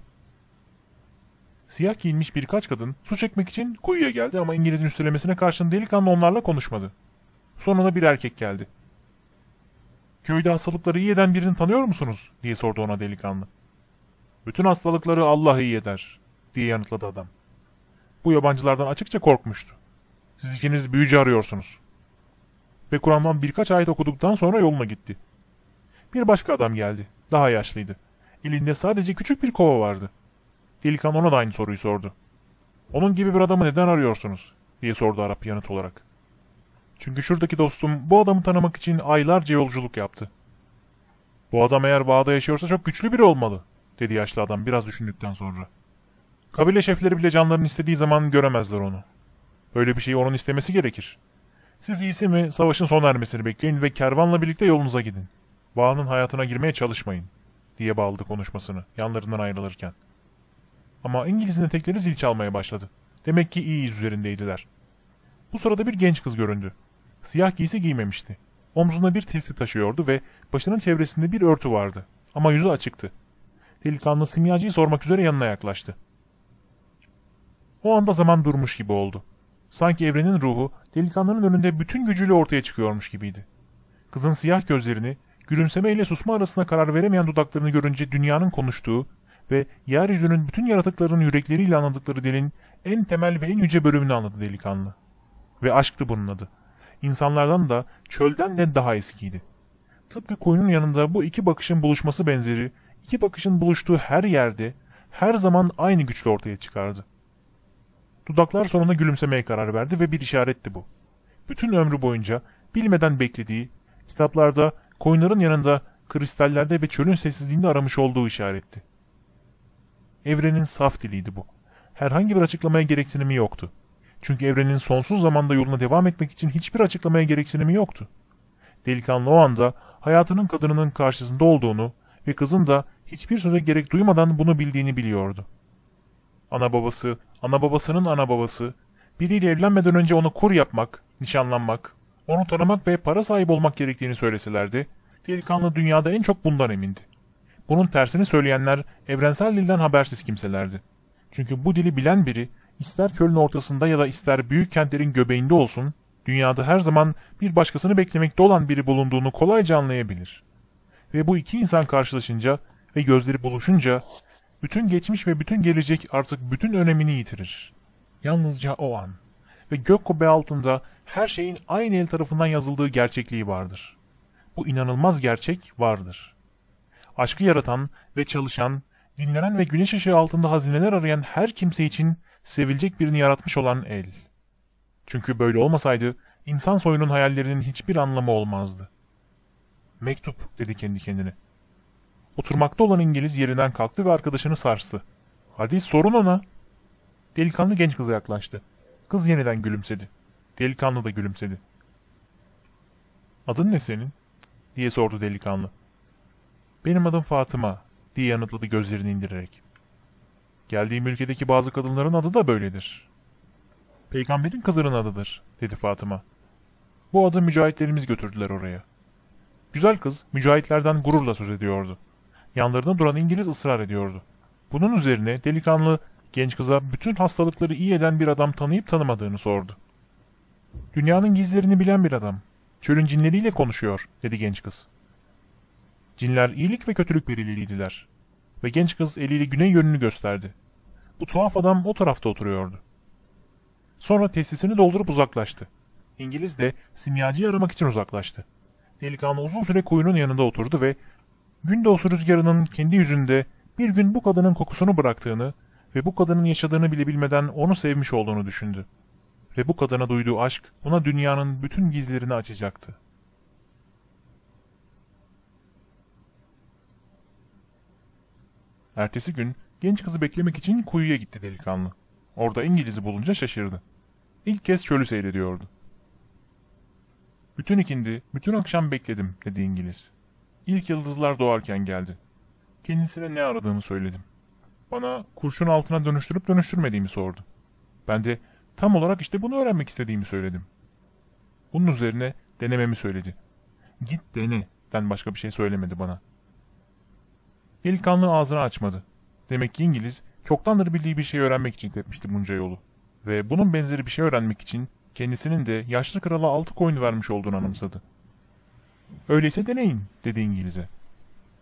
Siyah giyinmiş birkaç kadın su çekmek için kuyuya geldi ama İngiliz'in üstelemesine karşın delikanlı onlarla konuşmadı. Sonunda bir erkek geldi. Köyde hastalıkları iyi eden birini tanıyor musunuz? diye sordu ona delikanlı. Bütün hastalıkları Allah iyi eder, diye yanıtladı adam. Bu yabancılardan açıkça korkmuştu. Siz ikiniz büyücü arıyorsunuz. Ve Kur'an'dan birkaç ayet okuduktan sonra yoluna gitti. Bir başka adam geldi. Daha yaşlıydı. Elinde sadece küçük bir kova vardı. Delikanlı ona da aynı soruyu sordu. Onun gibi bir adamı neden arıyorsunuz? diye sordu Arap yanıt olarak. Çünkü şuradaki dostum bu adamı tanımak için aylarca yolculuk yaptı. Bu adam eğer bağda yaşıyorsa çok güçlü biri olmalı, dedi yaşlı adam biraz düşündükten sonra. Kabile şefleri bile canlarını istediği zaman göremezler onu. Böyle bir şeyi onun istemesi gerekir. Siz iyisi mi savaşın sona ermesini bekleyin ve kervanla birlikte yolunuza gidin. Bağının hayatına girmeye çalışmayın, diye bağladı konuşmasını yanlarından ayrılırken. Ama İngiliz'in etekleri zil çalmaya başladı. Demek ki iyi yüz üzerindeydiler. Bu sırada bir genç kız göründü. Siyah giysi giymemişti. Omzunda bir testi taşıyordu ve başının çevresinde bir örtü vardı. Ama yüzü açıktı. Delikanlı simyacıyı sormak üzere yanına yaklaştı. O anda zaman durmuş gibi oldu. Sanki evrenin ruhu delikanlının önünde bütün gücüyle ortaya çıkıyormuş gibiydi. Kızın siyah gözlerini, gülümseme ile susma arasında karar veremeyen dudaklarını görünce dünyanın konuştuğu ve yeryüzünün bütün yaratıklarının yürekleriyle anladıkları dilin en temel ve en yüce bölümünü anladı delikanlı. Ve aşktı bunun adı. İnsanlardan da çölden de daha eskiydi. Tıpkı koyunun yanında bu iki bakışın buluşması benzeri, iki bakışın buluştuğu her yerde, her zaman aynı güçle ortaya çıkardı. Dudaklar sonunda gülümsemeye karar verdi ve bir işaretti bu. Bütün ömrü boyunca bilmeden beklediği, kitaplarda, koyunların yanında, kristallerde ve çölün sessizliğinde aramış olduğu işaretti. Evrenin saf diliydi bu. Herhangi bir açıklamaya gereksinimi yoktu. Çünkü evrenin sonsuz zamanda yoluna devam etmek için hiçbir açıklamaya gereksinimi yoktu. Delikanlı o anda hayatının kadınının karşısında olduğunu ve kızın da hiçbir söze gerek duymadan bunu bildiğini biliyordu. Ana babası, ana babasının ana babası, biriyle evlenmeden önce onu kur yapmak, nişanlanmak, onu tanımak ve para sahibi olmak gerektiğini söyleselerdi, delikanlı dünyada en çok bundan emindi. Bunun tersini söyleyenler evrensel dilden habersiz kimselerdi. Çünkü bu dili bilen biri ister çölün ortasında ya da ister büyük kentlerin göbeğinde olsun, dünyada her zaman bir başkasını beklemekte olan biri bulunduğunu kolayca anlayabilir. Ve bu iki insan karşılaşınca ve gözleri buluşunca bütün geçmiş ve bütün gelecek artık bütün önemini yitirir. Yalnızca o an ve gök kubbe altında her şeyin aynı el tarafından yazıldığı gerçekliği vardır. Bu inanılmaz gerçek vardır. Aşkı yaratan ve çalışan, dinlenen ve güneş ışığı altında hazineler arayan her kimse için sevilecek birini yaratmış olan el. Çünkü böyle olmasaydı insan soyunun hayallerinin hiçbir anlamı olmazdı. Mektup dedi kendi kendine. Oturmakta olan İngiliz yerinden kalktı ve arkadaşını sarstı. Hadi sorun ona. Delikanlı genç kıza yaklaştı. Kız yeniden gülümsedi. Delikanlı da gülümsedi. Adın ne senin? diye sordu delikanlı. Benim adım Fatıma diye yanıtladı gözlerini indirerek. Geldiğim ülkedeki bazı kadınların adı da böyledir. Peygamberin kızının adıdır dedi Fatıma. Bu adı mücahitlerimiz götürdüler oraya. Güzel kız mücahitlerden gururla söz ediyordu. Yanlarında duran İngiliz ısrar ediyordu. Bunun üzerine delikanlı genç kıza bütün hastalıkları iyi eden bir adam tanıyıp tanımadığını sordu. Dünyanın gizlerini bilen bir adam. Çölün cinleriyle konuşuyor, dedi genç kız. Cinler iyilik ve kötülük belirliydiler. Ve genç kız eliyle güney yönünü gösterdi. Bu tuhaf adam o tarafta oturuyordu. Sonra tesisini doldurup uzaklaştı. İngiliz de simyacıyı aramak için uzaklaştı. Delikanlı uzun süre kuyunun yanında oturdu ve gündoğusu rüzgarının kendi yüzünde bir gün bu kadının kokusunu bıraktığını ve bu kadının yaşadığını bile bilmeden onu sevmiş olduğunu düşündü. Ve bu kadına duyduğu aşk ona dünyanın bütün gizlerini açacaktı. Ertesi gün genç kızı beklemek için kuyuya gitti delikanlı. Orada İngiliz'i bulunca şaşırdı. İlk kez çölü seyrediyordu. Bütün ikindi, bütün akşam bekledim, dedi İngiliz. İlk yıldızlar doğarken geldi. Kendisine ne aradığımı söyledim. Bana kurşun altına dönüştürüp dönüştürmediğimi sordu. Ben de tam olarak işte bunu öğrenmek istediğimi söyledim. Bunun üzerine denememi söyledi. Git dene, den başka bir şey söylemedi bana. Delikanlı ağzını açmadı. Demek ki İngiliz çoktandır bildiği bir şey öğrenmek için tepmişti bunca yolu. Ve bunun benzeri bir şey öğrenmek için kendisinin de yaşlı krala altı koyun vermiş olduğunu anımsadı. Öyleyse deneyin, dedi İngiliz'e.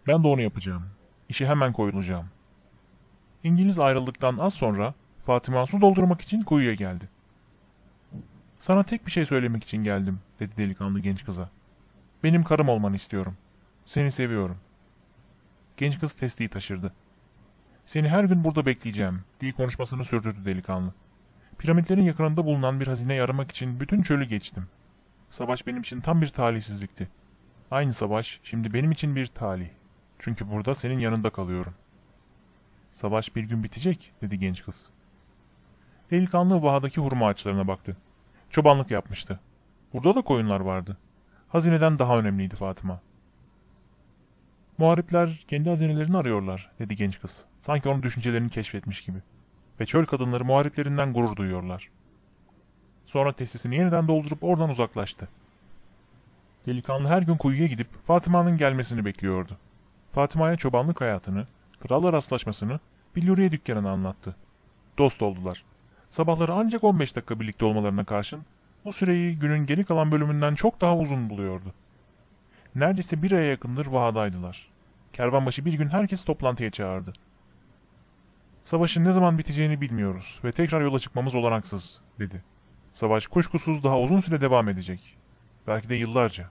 Ben de onu yapacağım. İşe hemen koyulacağım. İngiliz ayrıldıktan az sonra Fatıma su doldurmak için kuyuya geldi. Sana tek bir şey söylemek için geldim, dedi delikanlı genç kıza. Benim karım olmanı istiyorum. Seni seviyorum. Genç kız testiyi taşırdı. Seni her gün burada bekleyeceğim, diye konuşmasını sürdürdü delikanlı. Piramitlerin yakınında bulunan bir hazine aramak için bütün çölü geçtim. Savaş benim için tam bir talihsizlikti. Aynı savaş şimdi benim için bir talih. Çünkü burada senin yanında kalıyorum. Savaş bir gün bitecek, dedi genç kız. Delikanlı vahadaki hurma ağaçlarına baktı. Çobanlık yapmıştı. Burada da koyunlar vardı. Hazineden daha önemliydi Fatıma. Muharipler kendi hazinelerini arıyorlar, dedi genç kız. Sanki onun düşüncelerini keşfetmiş gibi. Ve çöl kadınları muhariplerinden gurur duyuyorlar. Sonra tesisini yeniden doldurup oradan uzaklaştı. Delikanlı her gün kuyuya gidip Fatıma'nın gelmesini bekliyordu. Fatıma'ya çobanlık hayatını, kralla rastlaşmasını, billuriye dükkanını anlattı. Dost oldular. Sabahları ancak 15 dakika birlikte olmalarına karşın bu süreyi günün geri kalan bölümünden çok daha uzun buluyordu. Neredeyse bir aya yakındır vahadaydılar. Kervanbaşı bir gün herkesi toplantıya çağırdı. Savaşın ne zaman biteceğini bilmiyoruz ve tekrar yola çıkmamız olanaksız, dedi. Savaş kuşkusuz daha uzun süre devam edecek. Belki de yıllarca.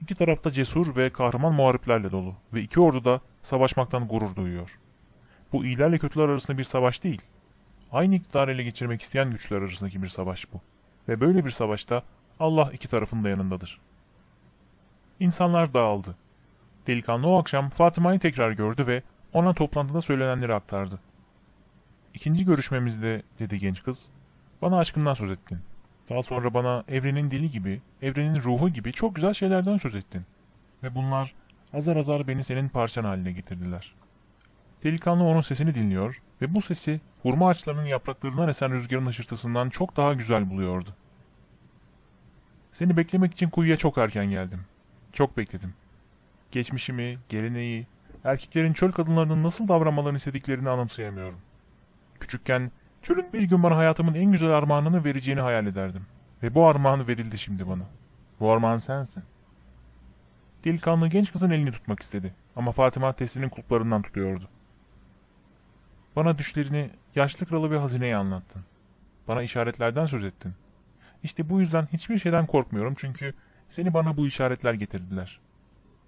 İki tarafta cesur ve kahraman muhariplerle dolu ve iki ordu da savaşmaktan gurur duyuyor. Bu iyilerle kötüler arasında bir savaş değil. Aynı iktidarı ele geçirmek isteyen güçler arasındaki bir savaş bu. Ve böyle bir savaşta Allah iki tarafın da yanındadır. İnsanlar dağıldı. Delikanlı o akşam Fatıma'yı tekrar gördü ve ona toplantıda söylenenleri aktardı. İkinci görüşmemizde, dedi genç kız, bana aşkından söz ettin. Daha sonra bana evrenin dili gibi, evrenin ruhu gibi çok güzel şeylerden söz ettin. Ve bunlar azar azar beni senin parçan haline getirdiler. Delikanlı onun sesini dinliyor ve bu sesi hurma ağaçlarının yapraklarından esen rüzgarın hışırtısından çok daha güzel buluyordu. Seni beklemek için kuyuya çok erken geldim. Çok bekledim. Geçmişimi, geleneği, erkeklerin çöl kadınlarının nasıl davranmalarını istediklerini anımsayamıyorum. Küçükken çölün bir gün bana hayatımın en güzel armağanını vereceğini hayal ederdim. Ve bu armağan verildi şimdi bana. Bu armağan sensin. Delikanlı genç kızın elini tutmak istedi. Ama Fatıma Tesli'nin kulplarından tutuyordu. Bana düşlerini, yaşlı kralı ve hazineyi anlattın. Bana işaretlerden söz ettin. İşte bu yüzden hiçbir şeyden korkmuyorum çünkü seni bana bu işaretler getirdiler.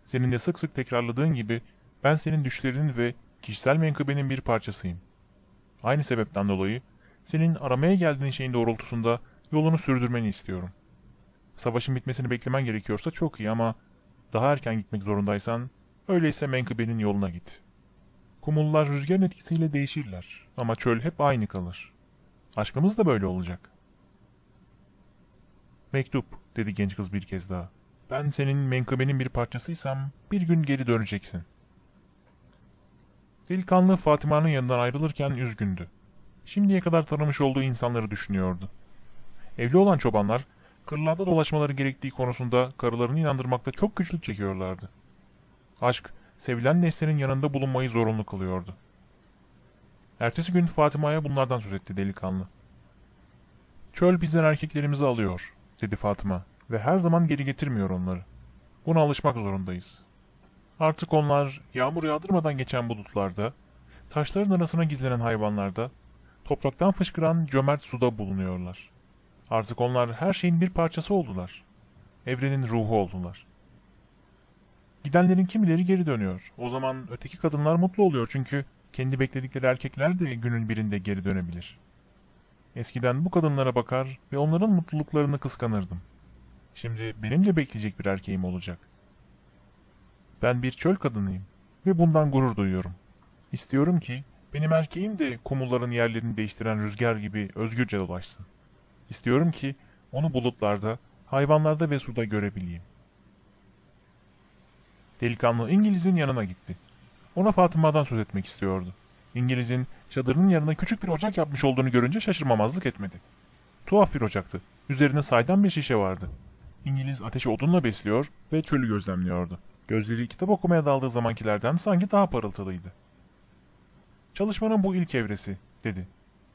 Senin de sık sık tekrarladığın gibi ben senin düşlerinin ve kişisel menkıbenin bir parçasıyım. Aynı sebepten dolayı senin aramaya geldiğin şeyin doğrultusunda yolunu sürdürmeni istiyorum. Savaşın bitmesini beklemen gerekiyorsa çok iyi ama daha erken gitmek zorundaysan öyleyse menkıbenin yoluna git. Kumullar rüzgarın etkisiyle değişirler ama çöl hep aynı kalır. Aşkımız da böyle olacak. Mektup, dedi genç kız bir kez daha. Ben senin menkıbenin bir parçasıysam bir gün geri döneceksin. Delikanlı Fatıma'nın yanından ayrılırken üzgündü. Şimdiye kadar tanımış olduğu insanları düşünüyordu. Evli olan çobanlar, kırlarda dolaşmaları gerektiği konusunda karılarını inandırmakta çok güçlük çekiyorlardı. Aşk, sevilen nesnenin yanında bulunmayı zorunlu kılıyordu. Ertesi gün Fatıma'ya bunlardan söz etti delikanlı. Çöl bizden erkeklerimizi alıyor, dedi Fatıma ve her zaman geri getirmiyor onları. Buna alışmak zorundayız. Artık onlar yağmur yağdırmadan geçen bulutlarda, taşların arasına gizlenen hayvanlarda, topraktan fışkıran cömert suda bulunuyorlar. Artık onlar her şeyin bir parçası oldular. Evrenin ruhu oldular. Gidenlerin kimileri geri dönüyor. O zaman öteki kadınlar mutlu oluyor çünkü kendi bekledikleri erkekler de günün birinde geri dönebilir. Eskiden bu kadınlara bakar ve onların mutluluklarını kıskanırdım. Şimdi benimle bekleyecek bir erkeğim olacak. Ben bir çöl kadınıyım ve bundan gurur duyuyorum. İstiyorum ki benim erkeğim de kumulların yerlerini değiştiren rüzgar gibi özgürce dolaşsın. İstiyorum ki onu bulutlarda, hayvanlarda ve suda görebileyim. Delikanlı İngiliz'in yanına gitti. Ona Fatıma'dan söz etmek istiyordu. İngiliz'in çadırının yanına küçük bir ocak yapmış olduğunu görünce şaşırmamazlık etmedi. Tuhaf bir ocaktı. Üzerine saydam bir şişe vardı. İngiliz ateşi odunla besliyor ve çölü gözlemliyordu. Gözleri kitap okumaya daldığı zamankilerden sanki daha parıltılıydı. Çalışmanın bu ilk evresi, dedi.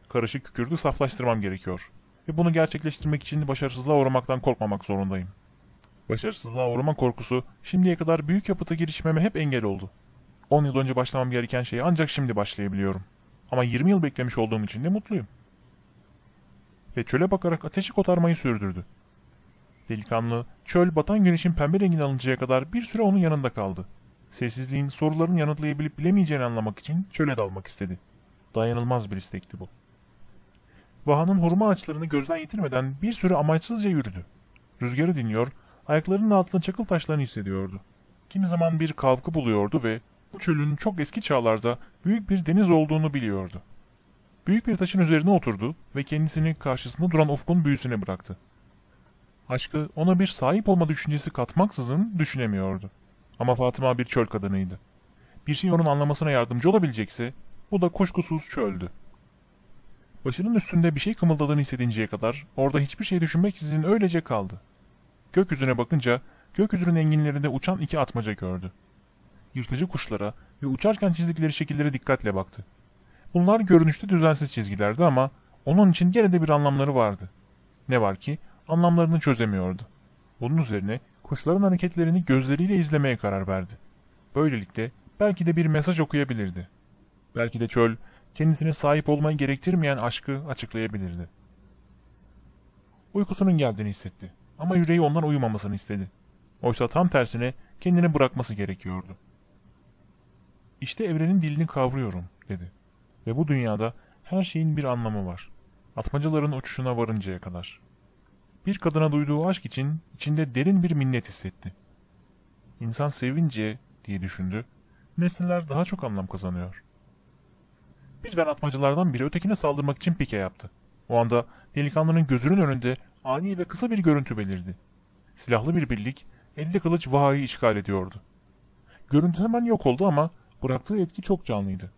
Karışık kükürdü saflaştırmam gerekiyor. Ve bunu gerçekleştirmek için başarısızlığa uğramaktan korkmamak zorundayım. Başarısızlığa uğrama korkusu şimdiye kadar büyük yapıta girişmeme hep engel oldu. 10 yıl önce başlamam gereken şeye ancak şimdi başlayabiliyorum. Ama 20 yıl beklemiş olduğum için de mutluyum. Ve çöle bakarak ateşi kotarmayı sürdürdü. Delikanlı, çöl batan güneşin pembe rengini alıncaya kadar bir süre onun yanında kaldı. Sessizliğin soruların yanıtlayabilip bilemeyeceğini anlamak için çöle dalmak istedi. Dayanılmaz bir istekti bu. Vaha'nın hurma ağaçlarını gözden yitirmeden bir süre amaçsızca yürüdü. Rüzgarı dinliyor, ayaklarının altında çakıl taşlarını hissediyordu. Kimi zaman bir kavgı buluyordu ve bu çölün çok eski çağlarda büyük bir deniz olduğunu biliyordu. Büyük bir taşın üzerine oturdu ve kendisini karşısında duran ufkun büyüsüne bıraktı. Aşkı ona bir sahip olma düşüncesi katmaksızın düşünemiyordu. Ama Fatıma bir çöl kadınıydı. Bir şey onun anlamasına yardımcı olabilecekse bu da kuşkusuz çöldü. Başının üstünde bir şey kımıldadığını hissedinceye kadar orada hiçbir şey düşünmeksizin öylece kaldı. Gökyüzüne bakınca gökyüzünün enginlerinde uçan iki atmaca gördü. Yırtıcı kuşlara ve uçarken çizdikleri şekillere dikkatle baktı. Bunlar görünüşte düzensiz çizgilerdi ama onun için gene de bir anlamları vardı. Ne var ki anlamlarını çözemiyordu. Bunun üzerine kuşların hareketlerini gözleriyle izlemeye karar verdi. Böylelikle belki de bir mesaj okuyabilirdi. Belki de çöl kendisine sahip olmayı gerektirmeyen aşkı açıklayabilirdi. Uykusunun geldiğini hissetti ama yüreği ondan uyumamasını istedi. Oysa tam tersine kendini bırakması gerekiyordu. İşte evrenin dilini kavruyorum, dedi. Ve bu dünyada her şeyin bir anlamı var. Atmacaların uçuşuna varıncaya kadar. Bir kadına duyduğu aşk için içinde derin bir minnet hissetti. İnsan sevince, diye düşündü, nesneler daha çok anlam kazanıyor. Birden atmacılardan biri ötekine saldırmak için pike yaptı. O anda delikanlının gözünün önünde ani ve kısa bir görüntü belirdi. Silahlı bir birlik, elde kılıç vahayı işgal ediyordu. Görüntü hemen yok oldu ama bıraktığı etki çok canlıydı.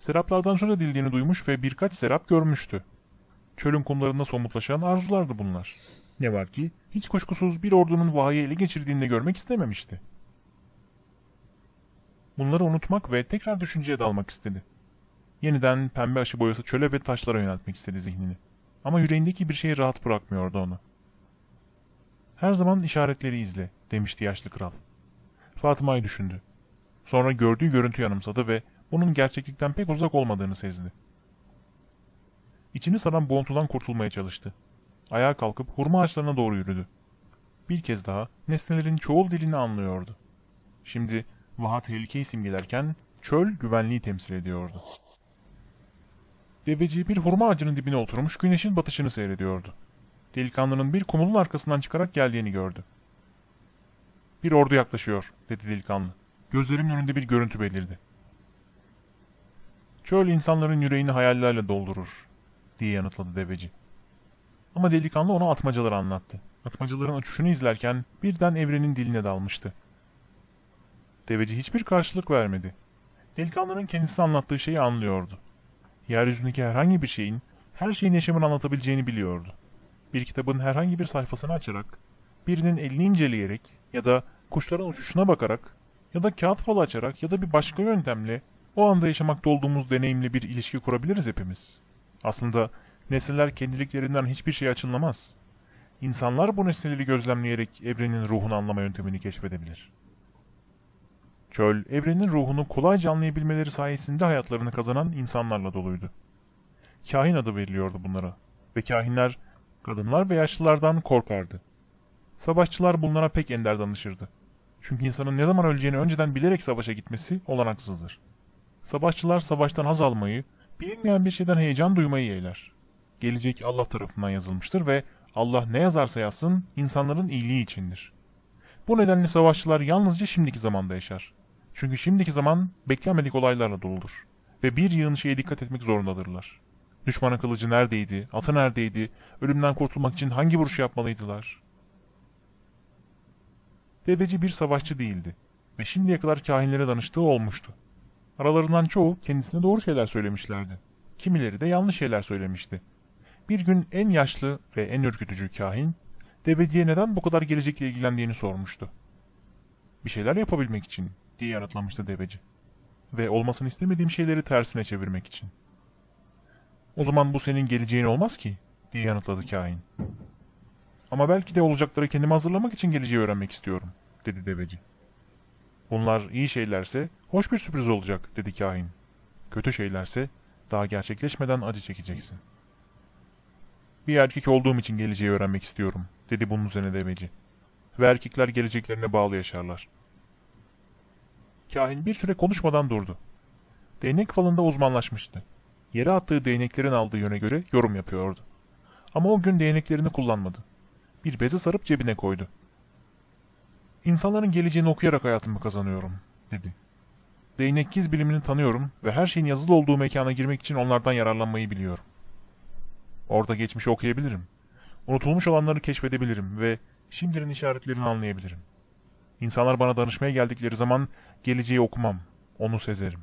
Seraplardan söz edildiğini duymuş ve birkaç serap görmüştü. Çölün kumlarında somutlaşan arzulardı bunlar. Ne var ki hiç kuşkusuz bir ordunun vahayı ele geçirdiğini de görmek istememişti. Bunları unutmak ve tekrar düşünceye dalmak istedi. Yeniden pembe aşı boyası çöle ve taşlara yöneltmek istedi zihnini. Ama yüreğindeki bir şey rahat bırakmıyordu onu. Her zaman işaretleri izle, demişti yaşlı kral. Fatıma'yı düşündü. Sonra gördüğü görüntü yanımsadı ve bunun gerçeklikten pek uzak olmadığını sezdi. İçini saran boğuntudan kurtulmaya çalıştı. Ayağa kalkıp hurma ağaçlarına doğru yürüdü. Bir kez daha nesnelerin çoğul dilini anlıyordu. Şimdi vaha tehlikeyi simgelerken çöl güvenliği temsil ediyordu. Deveci bir hurma ağacının dibine oturmuş güneşin batışını seyrediyordu. Delikanlının bir kumulun arkasından çıkarak geldiğini gördü. Bir ordu yaklaşıyor, dedi delikanlı. Gözlerimin önünde bir görüntü belirdi. Çöl insanların yüreğini hayallerle doldurur, diye yanıtladı deveci. Ama delikanlı ona atmacaları anlattı. Atmacaların uçuşunu izlerken birden evrenin diline dalmıştı. Deveci hiçbir karşılık vermedi. Delikanlının kendisine anlattığı şeyi anlıyordu. Yeryüzündeki herhangi bir şeyin, her şeyin yaşamını anlatabileceğini biliyordu. Bir kitabın herhangi bir sayfasını açarak, birinin elini inceleyerek ya da kuşların uçuşuna bakarak ya da kağıt falı açarak ya da bir başka yöntemle o anda yaşamakta olduğumuz deneyimle bir ilişki kurabiliriz hepimiz. Aslında nesneler kendiliklerinden hiçbir şey açınlamaz. İnsanlar bu nesneleri gözlemleyerek evrenin ruhunu anlama yöntemini keşfedebilir. Çöl, evrenin ruhunu kolayca anlayabilmeleri sayesinde hayatlarını kazanan insanlarla doluydu. Kahin adı veriliyordu bunlara ve kahinler kadınlar ve yaşlılardan korkardı. Savaşçılar bunlara pek ender danışırdı. Çünkü insanın ne zaman öleceğini önceden bilerek savaşa gitmesi olanaksızdır. Savaşçılar savaştan haz almayı, bilinmeyen bir şeyden heyecan duymayı yeğler. Gelecek Allah tarafından yazılmıştır ve Allah ne yazarsa yazsın insanların iyiliği içindir. Bu nedenle savaşçılar yalnızca şimdiki zamanda yaşar. Çünkü şimdiki zaman beklenmedik olaylarla doludur. Ve bir yığın şeye dikkat etmek zorundadırlar. Düşmanın kılıcı neredeydi, atı neredeydi, ölümden kurtulmak için hangi vuruş yapmalıydılar? Deveci bir savaşçı değildi ve şimdiye kadar kahinlere danıştığı olmuştu. Aralarından çoğu kendisine doğru şeyler söylemişlerdi. Kimileri de yanlış şeyler söylemişti. Bir gün en yaşlı ve en ürkütücü kahin, deveciye neden bu kadar gelecekle ilgilendiğini sormuştu. Bir şeyler yapabilmek için diye yanıtlamıştı deveci. Ve olmasını istemediğim şeyleri tersine çevirmek için. O zaman bu senin geleceğin olmaz ki diye yanıtladı kahin. Ama belki de olacakları kendimi hazırlamak için geleceği öğrenmek istiyorum dedi deveci. Bunlar iyi şeylerse hoş bir sürpriz olacak dedi kahin. Kötü şeylerse daha gerçekleşmeden acı çekeceksin. Bir erkek olduğum için geleceği öğrenmek istiyorum dedi bunun üzerine deveci. Ve erkekler geleceklerine bağlı yaşarlar. Kahin bir süre konuşmadan durdu. Değnek falında uzmanlaşmıştı. Yere attığı değneklerin aldığı yöne göre yorum yapıyordu. Ama o gün değneklerini kullanmadı. Bir bezi sarıp cebine koydu. İnsanların geleceğini okuyarak hayatımı kazanıyorum, dedi. Değnekkiz bilimini tanıyorum ve her şeyin yazılı olduğu mekana girmek için onlardan yararlanmayı biliyorum. Orada geçmişi okuyabilirim. Unutulmuş olanları keşfedebilirim ve şimdinin işaretlerini anlayabilirim. İnsanlar bana danışmaya geldikleri zaman geleceği okumam, onu sezerim.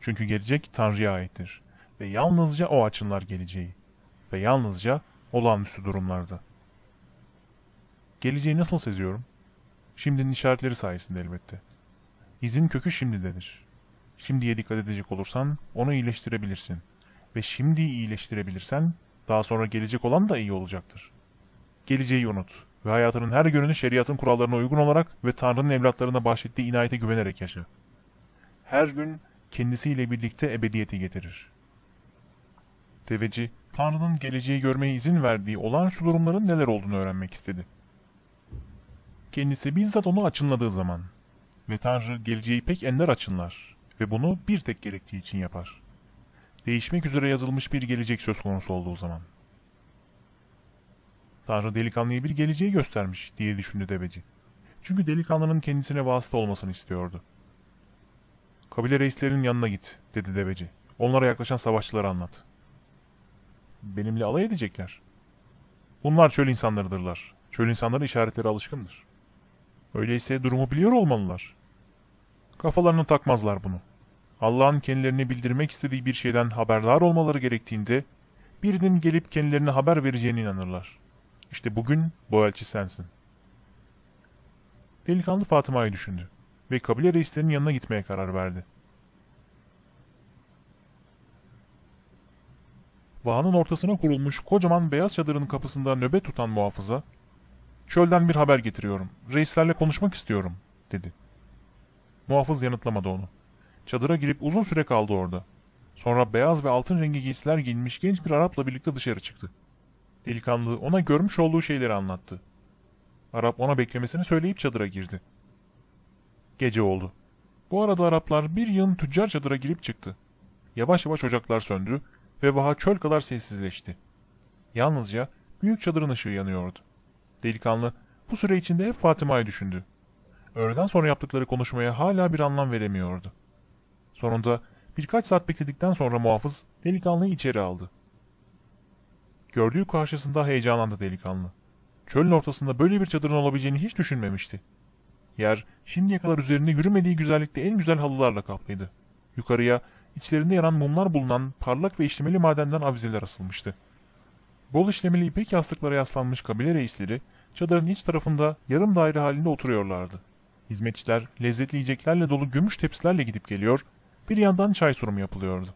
Çünkü gelecek Tanrı'ya aittir ve yalnızca o açınlar geleceği ve yalnızca olağanüstü durumlarda. Geleceği nasıl seziyorum? Şimdinin işaretleri sayesinde elbette. İzin kökü şimdidedir. Şimdiye dikkat edecek olursan onu iyileştirebilirsin. Ve şimdiyi iyileştirebilirsen daha sonra gelecek olan da iyi olacaktır. Geleceği unut ve hayatının her gününü şeriatın kurallarına uygun olarak ve Tanrı'nın evlatlarına bahşettiği inayete güvenerek yaşa. Her gün kendisiyle birlikte ebediyeti getirir. Deveci, Tanrı'nın geleceği görmeye izin verdiği olağanüstü durumların neler olduğunu öğrenmek istedi. Kendisi bizzat onu açınladığı zaman ve Tanrı geleceği pek ender açınlar ve bunu bir tek gerektiği için yapar. Değişmek üzere yazılmış bir gelecek söz konusu olduğu zaman. Tanrı delikanlıya bir geleceği göstermiş diye düşündü deveci. Çünkü delikanlının kendisine vasıta olmasını istiyordu. Kabile reislerinin yanına git, dedi deveci. Onlara yaklaşan savaşçıları anlat. Benimle alay edecekler. Bunlar çöl insanlarıdırlar. Çöl insanları işaretleri alışkındır. Öyleyse durumu biliyor olmalılar. Kafalarını takmazlar bunu. Allah'ın kendilerini bildirmek istediği bir şeyden haberdar olmaları gerektiğinde birinin gelip kendilerine haber vereceğine inanırlar. İşte bugün bu elçi sensin. Delikanlı Fatıma'yı düşündü ve kabile reislerinin yanına gitmeye karar verdi. Vahanın ortasına kurulmuş kocaman beyaz çadırın kapısında nöbet tutan muhafıza, Çölden bir haber getiriyorum. Reislerle konuşmak istiyorum, dedi. Muhafız yanıtlamadı onu. Çadıra girip uzun süre kaldı orada. Sonra beyaz ve altın rengi giysiler giyinmiş genç bir Arap'la birlikte dışarı çıktı. Delikanlı ona görmüş olduğu şeyleri anlattı. Arap ona beklemesini söyleyip çadıra girdi. Gece oldu. Bu arada Araplar bir yığın tüccar çadıra girip çıktı. Yavaş yavaş ocaklar söndü ve vaha çöl kadar sessizleşti. Yalnızca büyük çadırın ışığı yanıyordu. Delikanlı bu süre içinde hep Fatıma'yı düşündü. Öğleden sonra yaptıkları konuşmaya hala bir anlam veremiyordu. Sonunda birkaç saat bekledikten sonra muhafız delikanlıyı içeri aldı. Gördüğü karşısında heyecanlandı delikanlı. Çölün ortasında böyle bir çadırın olabileceğini hiç düşünmemişti. Yer şimdiye kadar üzerinde yürümediği güzellikte en güzel halılarla kaplıydı. Yukarıya içlerinde yanan mumlar bulunan parlak ve işlemeli madenden avizeler asılmıştı. Bol işlemeli ipek yastıklara yaslanmış kabile reisleri çadırın iç tarafında yarım daire halinde oturuyorlardı. Hizmetçiler lezzetli yiyeceklerle dolu gümüş tepsilerle gidip geliyor, bir yandan çay sunumu yapılıyordu.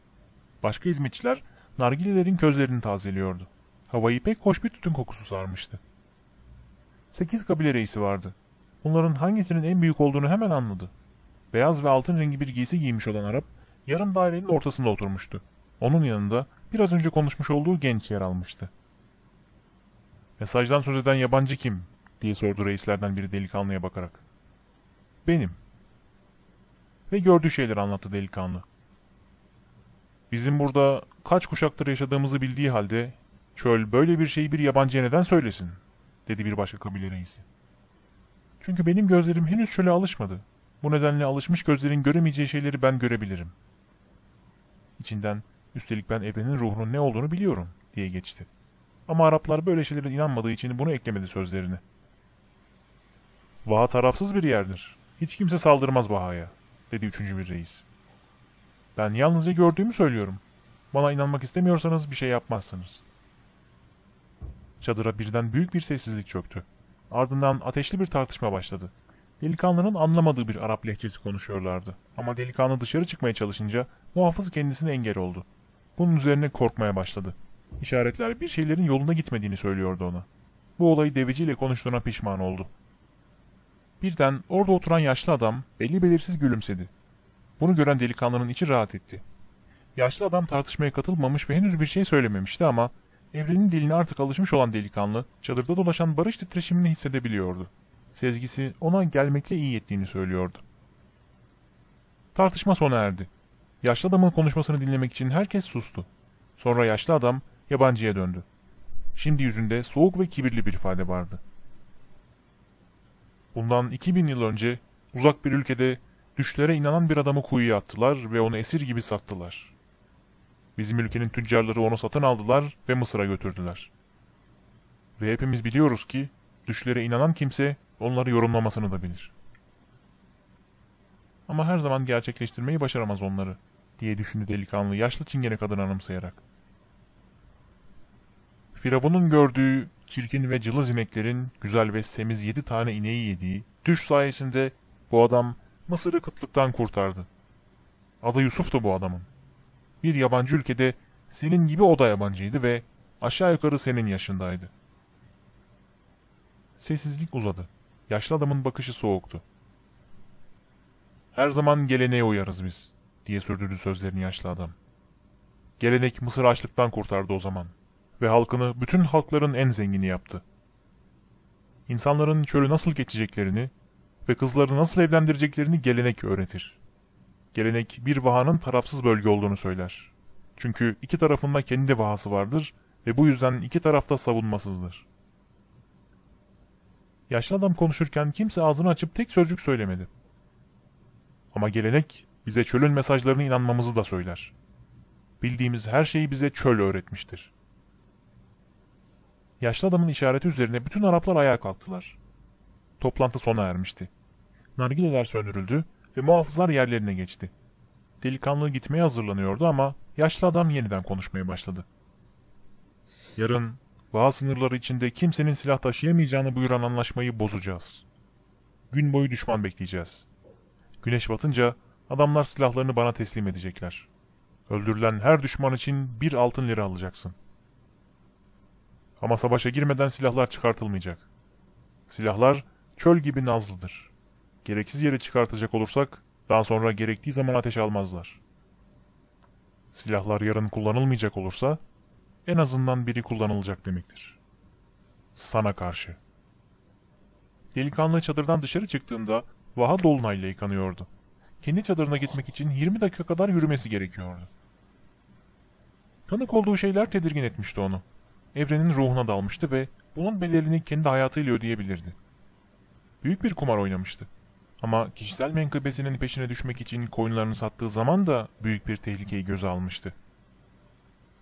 Başka hizmetçiler nargilelerin közlerini tazeliyordu. Havayı pek hoş bir tütün kokusu sarmıştı. Sekiz kabile reisi vardı. Bunların hangisinin en büyük olduğunu hemen anladı. Beyaz ve altın rengi bir giysi giymiş olan Arap, yarım dairenin ortasında oturmuştu. Onun yanında biraz önce konuşmuş olduğu genç yer almıştı. Mesajdan söz eden yabancı kim? diye sordu reislerden biri delikanlıya bakarak. Benim. Ve gördüğü şeyleri anlattı delikanlı. Bizim burada kaç kuşaktır yaşadığımızı bildiği halde çöl böyle bir şeyi bir yabancıya neden söylesin? dedi bir başka kabile reisi. Çünkü benim gözlerim henüz çöle alışmadı. Bu nedenle alışmış gözlerin göremeyeceği şeyleri ben görebilirim. İçinden üstelik ben evrenin ruhunun ne olduğunu biliyorum diye geçti. Ama Araplar böyle şeylere inanmadığı için bunu eklemedi sözlerini. Vaha tarafsız bir yerdir. Hiç kimse saldırmaz Vaha'ya, dedi üçüncü bir reis. Ben yalnızca gördüğümü söylüyorum. Bana inanmak istemiyorsanız bir şey yapmazsınız. Çadıra birden büyük bir sessizlik çöktü. Ardından ateşli bir tartışma başladı. Delikanlının anlamadığı bir Arap lehçesi konuşuyorlardı. Ama delikanlı dışarı çıkmaya çalışınca muhafız kendisine engel oldu. Bunun üzerine korkmaya başladı. İşaretler bir şeylerin yolunda gitmediğini söylüyordu ona. Bu olayı deveciyle konuştuğuna pişman oldu. Birden orada oturan yaşlı adam belli belirsiz gülümsedi. Bunu gören delikanlının içi rahat etti. Yaşlı adam tartışmaya katılmamış ve henüz bir şey söylememişti ama evrenin diline artık alışmış olan delikanlı çadırda dolaşan barış titreşimini hissedebiliyordu. Sezgisi ona gelmekle iyi ettiğini söylüyordu. Tartışma sona erdi. Yaşlı adamın konuşmasını dinlemek için herkes sustu. Sonra yaşlı adam yabancıya döndü. Şimdi yüzünde soğuk ve kibirli bir ifade vardı. Bundan 2000 yıl önce uzak bir ülkede düşlere inanan bir adamı kuyuya attılar ve onu esir gibi sattılar. Bizim ülkenin tüccarları onu satın aldılar ve Mısır'a götürdüler. Ve hepimiz biliyoruz ki düşlere inanan kimse onları yorumlamasını da bilir. Ama her zaman gerçekleştirmeyi başaramaz onları, diye düşündü delikanlı yaşlı çingene kadın anımsayarak. Firavun'un gördüğü çirkin ve cılız ineklerin güzel ve semiz yedi tane ineği yediği düş sayesinde bu adam Mısır'ı kıtlıktan kurtardı. Adı Yusuf'tu bu adamın. Bir yabancı ülkede senin gibi o da yabancıydı ve aşağı yukarı senin yaşındaydı. Sessizlik uzadı. Yaşlı adamın bakışı soğuktu. Her zaman geleneğe uyarız biz, diye sürdürdü sözlerini yaşlı adam. Gelenek Mısır açlıktan kurtardı o zaman ve halkını bütün halkların en zengini yaptı. İnsanların çölü nasıl geçeceklerini ve kızları nasıl evlendireceklerini gelenek öğretir. Gelenek bir vahanın tarafsız bölge olduğunu söyler. Çünkü iki tarafında kendi vahası vardır ve bu yüzden iki tarafta savunmasızdır. Yaşlı adam konuşurken kimse ağzını açıp tek sözcük söylemedi. Ama gelenek bize çölün mesajlarına inanmamızı da söyler. Bildiğimiz her şeyi bize çöl öğretmiştir. Yaşlı adamın işareti üzerine bütün Araplar ayağa kalktılar. Toplantı sona ermişti. Nargileler söndürüldü ve muhafızlar yerlerine geçti. Delikanlı gitmeye hazırlanıyordu ama yaşlı adam yeniden konuşmaya başladı. Yarın bazı sınırları içinde kimsenin silah taşıyamayacağını buyuran anlaşmayı bozacağız. Gün boyu düşman bekleyeceğiz. Güneş batınca adamlar silahlarını bana teslim edecekler. Öldürülen her düşman için bir altın lira alacaksın. Ama savaşa girmeden silahlar çıkartılmayacak. Silahlar çöl gibi nazlıdır. Gereksiz yere çıkartacak olursak daha sonra gerektiği zaman ateş almazlar. Silahlar yarın kullanılmayacak olursa en azından biri kullanılacak demektir. Sana karşı. Delikanlı çadırdan dışarı çıktığında Vaha dolunayla yıkanıyordu. Kendi çadırına gitmek için 20 dakika kadar yürümesi gerekiyordu. Tanık olduğu şeyler tedirgin etmişti onu. Evrenin ruhuna dalmıştı ve bunun bedelini kendi hayatıyla ödeyebilirdi. Büyük bir kumar oynamıştı. Ama kişisel menkıbesinin peşine düşmek için koyunlarını sattığı zaman da büyük bir tehlikeyi göze almıştı.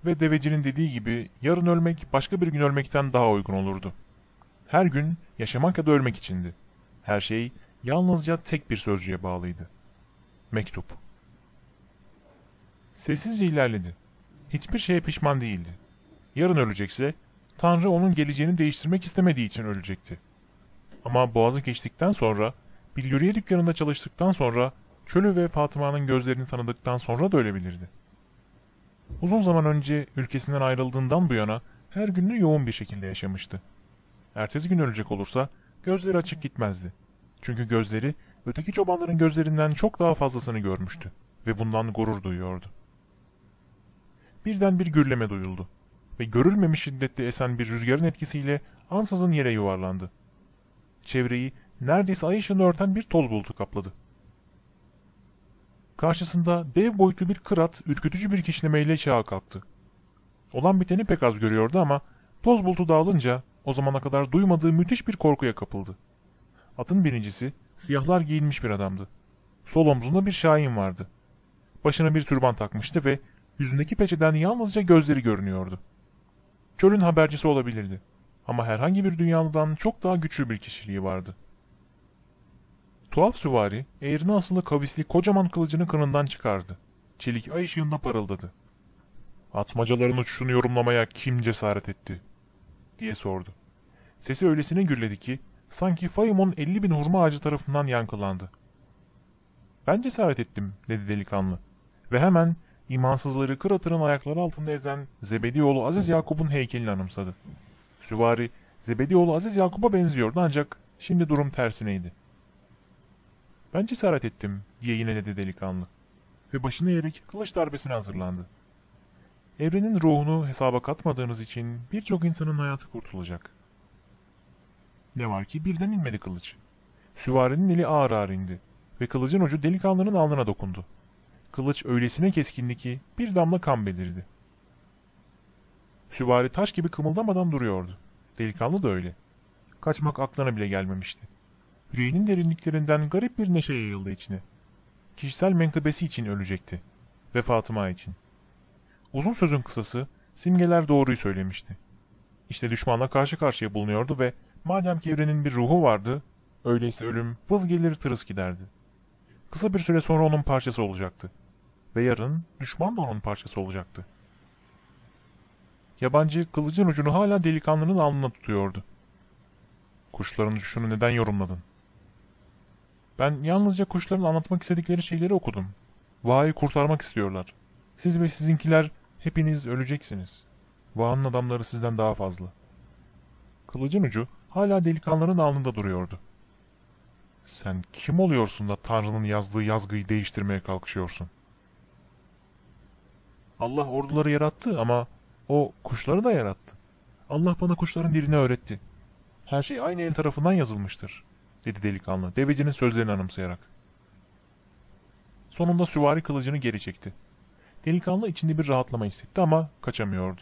Ve devecinin dediği gibi yarın ölmek başka bir gün ölmekten daha uygun olurdu. Her gün yaşamak ya da ölmek içindi. Her şey yalnızca tek bir sözcüğe bağlıydı. Mektup. Sessizce ilerledi. Hiçbir şeye pişman değildi. Yarın ölecekse Tanrı onun geleceğini değiştirmek istemediği için ölecekti. Ama boğazı geçtikten sonra, bir yürüye dükkanında çalıştıktan sonra, çölü ve Fatıma'nın gözlerini tanıdıktan sonra da ölebilirdi. Uzun zaman önce ülkesinden ayrıldığından bu yana her gününü yoğun bir şekilde yaşamıştı. Ertesi gün ölecek olursa gözleri açık gitmezdi. Çünkü gözleri öteki çobanların gözlerinden çok daha fazlasını görmüştü ve bundan gurur duyuyordu. Birden bir gürleme duyuldu ve görülmemiş şiddette esen bir rüzgarın etkisiyle ansızın yere yuvarlandı. Çevreyi neredeyse ay ışığını örten bir toz bulutu kapladı. Karşısında dev boyutlu bir kırat ürkütücü bir kişnemeyle çağa kalktı. Olan biteni pek az görüyordu ama toz bulutu dağılınca o zamana kadar duymadığı müthiş bir korkuya kapıldı. Atın birincisi siyahlar giyinmiş bir adamdı. Sol omzunda bir şahin vardı. Başına bir türban takmıştı ve yüzündeki peçeden yalnızca gözleri görünüyordu. Çölün habercisi olabilirdi. Ama herhangi bir dünyalıdan çok daha güçlü bir kişiliği vardı. Tuhaf süvari, eğrine asılı kavisli kocaman kılıcını kınından çıkardı. Çelik ay ışığında parıldadı. Atmacaların uçuşunu yorumlamaya kim cesaret etti? diye sordu. Sesi öylesine gürledi ki sanki Fayum'un elli bin hurma ağacı tarafından yankılandı. Ben cesaret ettim dedi delikanlı ve hemen imansızları Kıratır'ın ayakları altında ezen Zebedioğlu Aziz Yakup'un heykelini anımsadı. Süvari Zebedioğlu Aziz Yakup'a benziyordu ancak şimdi durum tersineydi. Ben cesaret ettim diye yineledi delikanlı ve başını eğerek kılıç darbesine hazırlandı. Evrenin ruhunu hesaba katmadığınız için birçok insanın hayatı kurtulacak. Ne var ki birden inmedi kılıç. Süvarinin eli ağır ağır indi ve kılıcın ucu delikanlının alnına dokundu. Kılıç öylesine keskindi ki bir damla kan belirdi. Süvari taş gibi kımıldamadan duruyordu. Delikanlı da öyle. Kaçmak aklına bile gelmemişti. Yüreğinin derinliklerinden garip bir neşe yayıldı içine. Kişisel menkıbesi için ölecekti. Ve Fatıma için. Uzun sözün kısası, simgeler doğruyu söylemişti. İşte düşmanla karşı karşıya bulunuyordu ve madem ki evrenin bir ruhu vardı, öyleyse ölüm vız gelir tırıs giderdi. Kısa bir süre sonra onun parçası olacaktı. Ve yarın düşman da onun parçası olacaktı. Yabancı kılıcın ucunu hala delikanlının alnına tutuyordu. Kuşların uçuşunu neden yorumladın? Ben yalnızca kuşların anlatmak istedikleri şeyleri okudum. Vaha'yı kurtarmak istiyorlar. Siz ve sizinkiler hepiniz öleceksiniz. Vaha'nın adamları sizden daha fazla. Kılıcın ucu hala delikanlının alnında duruyordu. Sen kim oluyorsun da Tanrı'nın yazdığı yazgıyı değiştirmeye kalkışıyorsun? Allah orduları yarattı ama o kuşları da yarattı. Allah bana kuşların dilini öğretti. Her şey aynı el tarafından yazılmıştır, dedi delikanlı, devecinin sözlerini anımsayarak. Sonunda süvari kılıcını geri çekti. Delikanlı içinde bir rahatlama hissetti ama kaçamıyordu.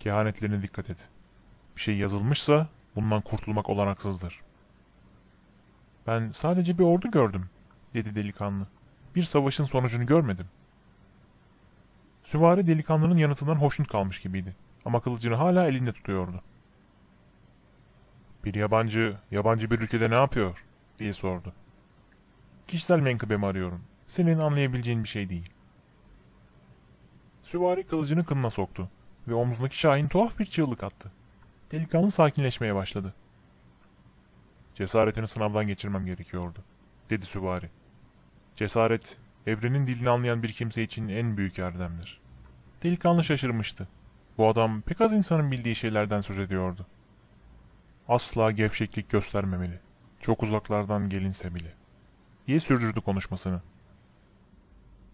Kehanetlerine dikkat et. Bir şey yazılmışsa bundan kurtulmak olanaksızdır. Ben sadece bir ordu gördüm, dedi delikanlı. Bir savaşın sonucunu görmedim. Süvari delikanlının yanıtından hoşnut kalmış gibiydi. Ama kılıcını hala elinde tutuyordu. Bir yabancı, yabancı bir ülkede ne yapıyor? diye sordu. Kişisel menkıbemi arıyorum. Senin anlayabileceğin bir şey değil. Süvari kılıcını kınına soktu ve omzundaki Şahin tuhaf bir çığlık attı. Delikanlı sakinleşmeye başladı. Cesaretini sınavdan geçirmem gerekiyordu, dedi süvari. Cesaret, evrenin dilini anlayan bir kimse için en büyük erdemdir. Delikanlı şaşırmıştı. Bu adam pek az insanın bildiği şeylerden söz ediyordu. asla gevşeklik göstermemeli. Çok uzaklardan gelinse bile. Diye sürdürdü konuşmasını.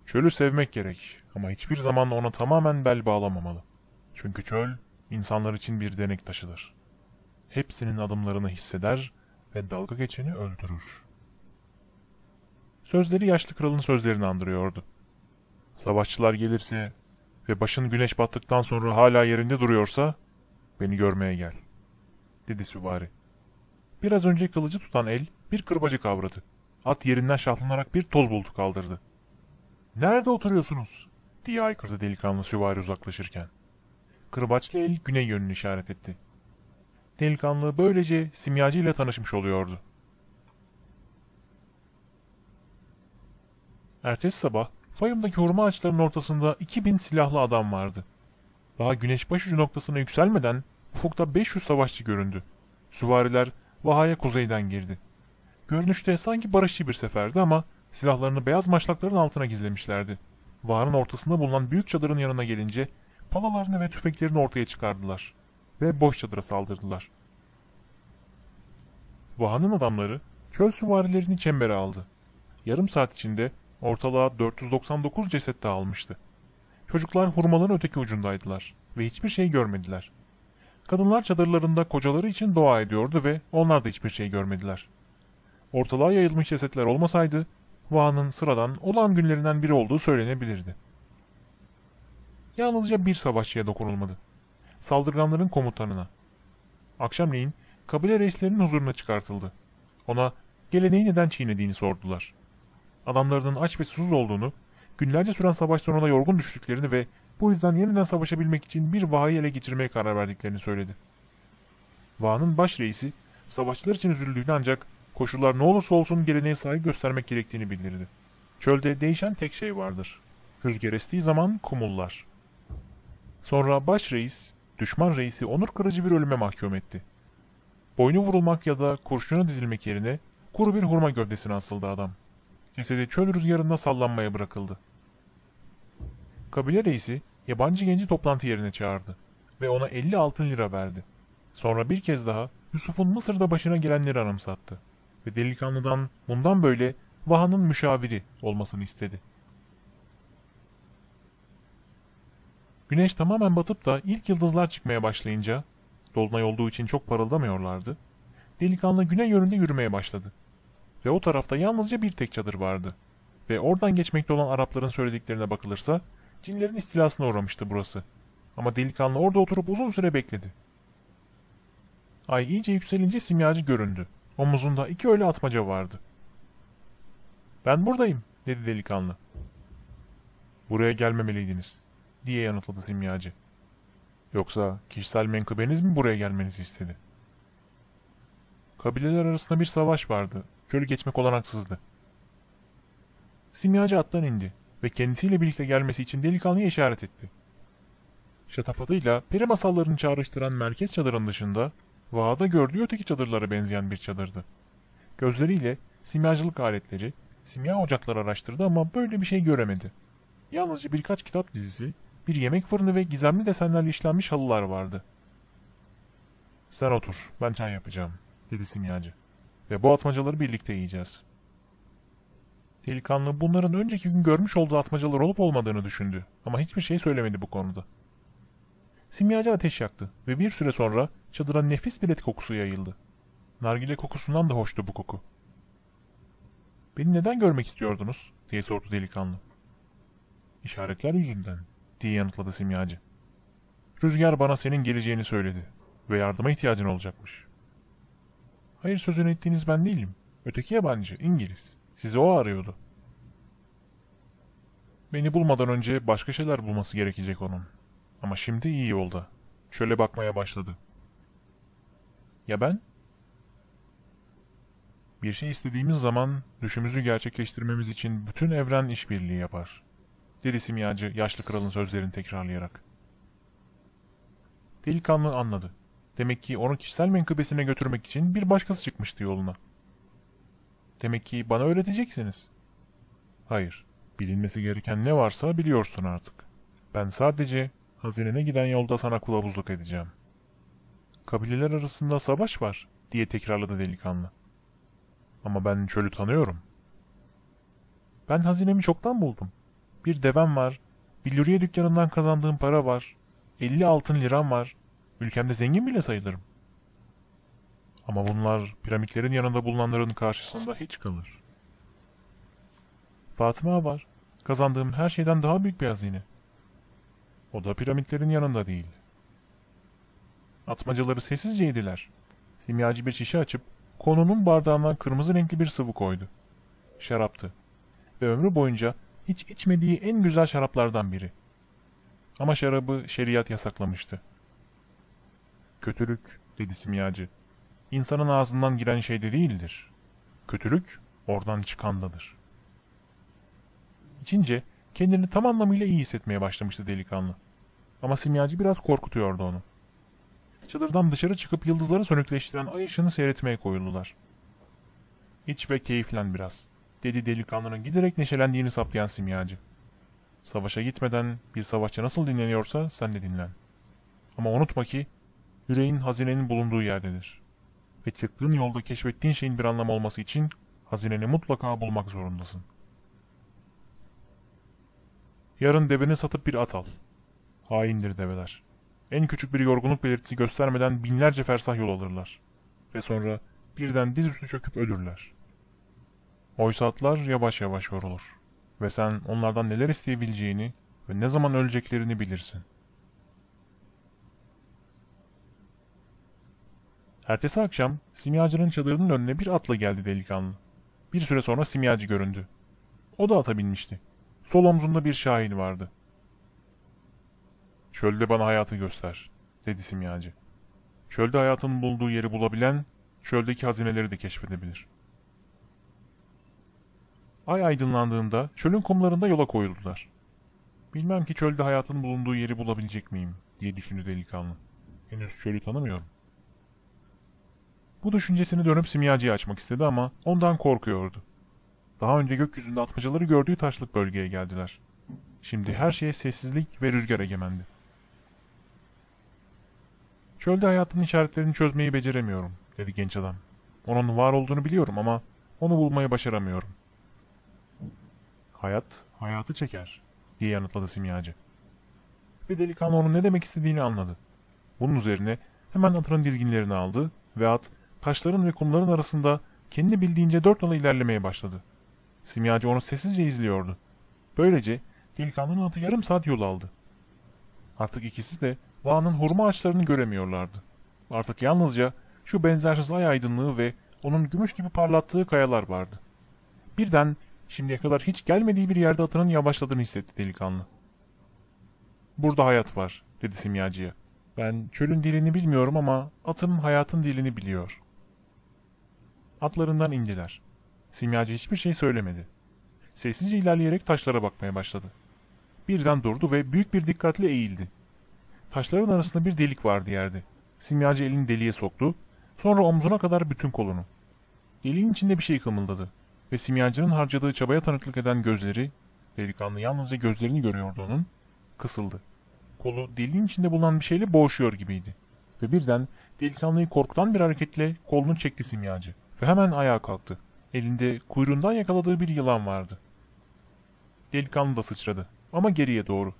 Çölü sevmek gerek ama hiçbir zaman ona tamamen bel bağlamamalı. Çünkü çöl insanlar için bir denek taşıdır. Hepsinin adımlarını hisseder ve dalga geçeni öldürür. Sözleri yaşlı kralın sözlerini andırıyordu. Savaşçılar gelirse ve başın güneş battıktan sonra hala yerinde duruyorsa beni görmeye gel, dedi süvari. Biraz önce kılıcı tutan el bir kırbacı kavradı. At yerinden şahlanarak bir toz bulutu kaldırdı. Nerede oturuyorsunuz? diye haykırdı delikanlı süvari uzaklaşırken. Kırbaçlı el güney yönünü işaret etti. Delikanlı böylece simyacı ile tanışmış oluyordu. Ertesi sabah Fayım'daki hurma ağaçlarının ortasında 2000 silahlı adam vardı. Daha güneş başucu noktasına yükselmeden ufukta 500 savaşçı göründü. Süvariler Vaha'ya kuzeyden girdi. Görünüşte sanki barışçı bir seferdi ama silahlarını beyaz maşlakların altına gizlemişlerdi. Vaha'nın ortasında bulunan büyük çadırın yanına gelince palalarını ve tüfeklerini ortaya çıkardılar ve boş çadıra saldırdılar. Vaha'nın adamları çöl süvarilerini çembere aldı. Yarım saat içinde ortalığa 499 ceset dağılmıştı. Çocuklar hurmaların öteki ucundaydılar ve hiçbir şey görmediler. Kadınlar çadırlarında kocaları için dua ediyordu ve onlar da hiçbir şey görmediler. Ortalığa yayılmış cesetler olmasaydı, Vaha'nın sıradan olan günlerinden biri olduğu söylenebilirdi. Yalnızca bir savaşçıya dokunulmadı. Saldırganların komutanına. Akşamleyin kabile reislerinin huzuruna çıkartıldı. Ona geleneği neden çiğnediğini sordular. Adamlarının aç ve susuz olduğunu, günlerce süren savaş sonunda yorgun düştüklerini ve bu yüzden yeniden savaşabilmek için bir vahayı ele geçirmeye karar verdiklerini söyledi. Vaha'nın baş reisi, savaşçılar için üzüldüğünü ancak koşullar ne olursa olsun geleneğe saygı göstermek gerektiğini bildirdi. Çölde değişen tek şey vardır. Rüzgar estiği zaman kumullar. Sonra baş reis, düşman reisi onur kırıcı bir ölüme mahkum etti. Boynu vurulmak ya da kurşuna dizilmek yerine kuru bir hurma gövdesine asıldı adam. Cesedi çöl rüzgarında sallanmaya bırakıldı. Kabile reisi yabancı genci toplantı yerine çağırdı ve ona 50 altın lira verdi. Sonra bir kez daha Yusuf'un Mısır'da başına gelenleri anımsattı ve delikanlıdan bundan böyle Vaha'nın müşaviri olmasını istedi. Güneş tamamen batıp da ilk yıldızlar çıkmaya başlayınca, dolunay olduğu için çok parıldamıyorlardı, delikanlı güney yönünde yürümeye başladı. Ve o tarafta yalnızca bir tek çadır vardı. Ve oradan geçmekte olan Arapların söylediklerine bakılırsa, cinlerin istilasına uğramıştı burası. Ama delikanlı orada oturup uzun süre bekledi. Ay iyice yükselince simyacı göründü. Omuzunda iki öyle atmaca vardı. Ben buradayım, dedi delikanlı. Buraya gelmemeliydiniz, diye yanıtladı simyacı. Yoksa kişisel menkıbeniz mi buraya gelmenizi istedi? Kabileler arasında bir savaş vardı. Çölü geçmek olanaksızdı. Simyacı attan indi ve kendisiyle birlikte gelmesi için delikanlıya işaret etti. Şatafatıyla peri masallarını çağrıştıran merkez çadırın dışında Vaha'da gördüğü öteki çadırlara benzeyen bir çadırdı. Gözleriyle simyacılık aletleri, simya ocakları araştırdı ama böyle bir şey göremedi. Yalnızca birkaç kitap dizisi, bir yemek fırını ve gizemli desenlerle işlenmiş halılar vardı. Sen otur, ben çay yapacağım, dedi simyacı. Ve bu atmacaları birlikte yiyeceğiz. Delikanlı bunların önceki gün görmüş olduğu atmacalar olup olmadığını düşündü ama hiçbir şey söylemedi bu konuda. Simyacı ateş yaktı ve bir süre sonra çadıra nefis bir et kokusu yayıldı. Nargile kokusundan da hoştu bu koku. Beni neden görmek istiyordunuz? diye sordu delikanlı. İşaretler yüzünden, diye yanıtladı simyacı. Rüzgar bana senin geleceğini söyledi ve yardıma ihtiyacın olacakmış. Hayır sözünü ettiğiniz ben değilim. Öteki yabancı, İngiliz. Sizi o arıyordu. Beni bulmadan önce başka şeyler bulması gerekecek onun. Ama şimdi iyi yolda. Şöyle bakmaya başladı. Ya ben? Bir şey istediğimiz zaman düşümüzü gerçekleştirmemiz için bütün evren işbirliği yapar. Dedi simyacı yaşlı kralın sözlerini tekrarlayarak. Delikanlı anladı. Demek ki onu kişisel menkıbesine götürmek için bir başkası çıkmıştı yoluna. Demek ki bana öğreteceksiniz. Hayır, bilinmesi gereken ne varsa biliyorsun artık. Ben sadece hazinene giden yolda sana kılavuzluk edeceğim. Kabileler arasında savaş var diye tekrarladı delikanlı. Ama ben çölü tanıyorum. Ben hazinemi çoktan buldum. Bir devem var, billuriye dükkanından kazandığım para var, 50 altın liram var, ülkemde zengin bile sayılırım. Ama bunlar piramitlerin yanında bulunanların karşısında hiç kalır. Fatıma var, kazandığım her şeyden daha büyük bir hazine. O da piramitlerin yanında değil. Atmacaları sessizce yediler. Simyacı bir şişe açıp konunun bardağından kırmızı renkli bir sıvı koydu. Şaraptı. Ve ömrü boyunca hiç içmediği en güzel şaraplardan biri. Ama şarabı şeriat yasaklamıştı. Kötülük, dedi simyacı. İnsanın ağzından giren şey de değildir. Kötülük, oradan çıkandadır. İçince kendini tam anlamıyla iyi hissetmeye başlamıştı delikanlı. Ama simyacı biraz korkutuyordu onu. Çadırdan dışarı çıkıp yıldızları sönükleştiren ay ışığını seyretmeye koyuldular. İç ve keyiflen biraz, dedi delikanlının giderek neşelendiğini saptayan simyacı. Savaşa gitmeden bir savaşçı nasıl dinleniyorsa sen de dinlen. Ama unutma ki yüreğin hazinenin bulunduğu yerdedir. Ve çıktığın yolda keşfettiğin şeyin bir anlamı olması için hazineni mutlaka bulmak zorundasın. Yarın deveni satıp bir at al. Haindir develer. En küçük bir yorgunluk belirtisi göstermeden binlerce fersah yol alırlar. Ve sonra birden dizüstü çöküp ölürler. Oysa atlar yavaş yavaş yorulur. Ve sen onlardan neler isteyebileceğini ve ne zaman öleceklerini bilirsin. Ertesi akşam simyacının çadırının önüne bir atla geldi delikanlı. Bir süre sonra simyacı göründü. O da ata binmişti. Sol omzunda bir şahin vardı. Çölde bana hayatı göster, dedi simyacı. Çölde hayatın bulduğu yeri bulabilen, çöldeki hazineleri de keşfedebilir. Ay aydınlandığında çölün kumlarında yola koyuldular. Bilmem ki çölde hayatın bulunduğu yeri bulabilecek miyim, diye düşündü delikanlı. Henüz çölü tanımıyorum. Bu düşüncesini dönüp simyacıyı açmak istedi ama ondan korkuyordu. Daha önce gökyüzünde atmacaları gördüğü taşlık bölgeye geldiler. Şimdi her şeye sessizlik ve rüzgar egemendi. Çölde hayatın işaretlerini çözmeyi beceremiyorum, dedi genç adam. Onun var olduğunu biliyorum ama onu bulmayı başaramıyorum. Hayat, hayatı çeker, diye yanıtladı simyacı. Ve delikanlı onun ne demek istediğini anladı. Bunun üzerine hemen atının dizginlerini aldı ve at, taşların ve kumların arasında kendi bildiğince dört nala ilerlemeye başladı. Simyacı onu sessizce izliyordu. Böylece delikanlının atı yarım saat yol aldı. Artık ikisi de Vağ'ın hurma ağaçlarını göremiyorlardı. Artık yalnızca şu benzersiz ay aydınlığı ve onun gümüş gibi parlattığı kayalar vardı. Birden şimdiye kadar hiç gelmediği bir yerde atının yavaşladığını hissetti delikanlı. Burada hayat var, dedi simyacıya. Ben çölün dilini bilmiyorum ama atın hayatın dilini biliyor. Atlarından indiler. Simyacı hiçbir şey söylemedi. Sessizce ilerleyerek taşlara bakmaya başladı. Birden durdu ve büyük bir dikkatle eğildi. Taşların arasında bir delik vardı yerde. Simyacı elini deliğe soktu, sonra omzuna kadar bütün kolunu. Deliğin içinde bir şey kımıldadı ve simyacının harcadığı çabaya tanıklık eden gözleri, delikanlı yalnızca gözlerini görüyordu onun, kısıldı. Kolu deliğin içinde bulunan bir şeyle boğuşuyor gibiydi. Ve birden delikanlıyı korkutan bir hareketle kolunu çekti simyacı ve hemen ayağa kalktı. Elinde kuyruğundan yakaladığı bir yılan vardı. Delikanlı da sıçradı ama geriye doğru.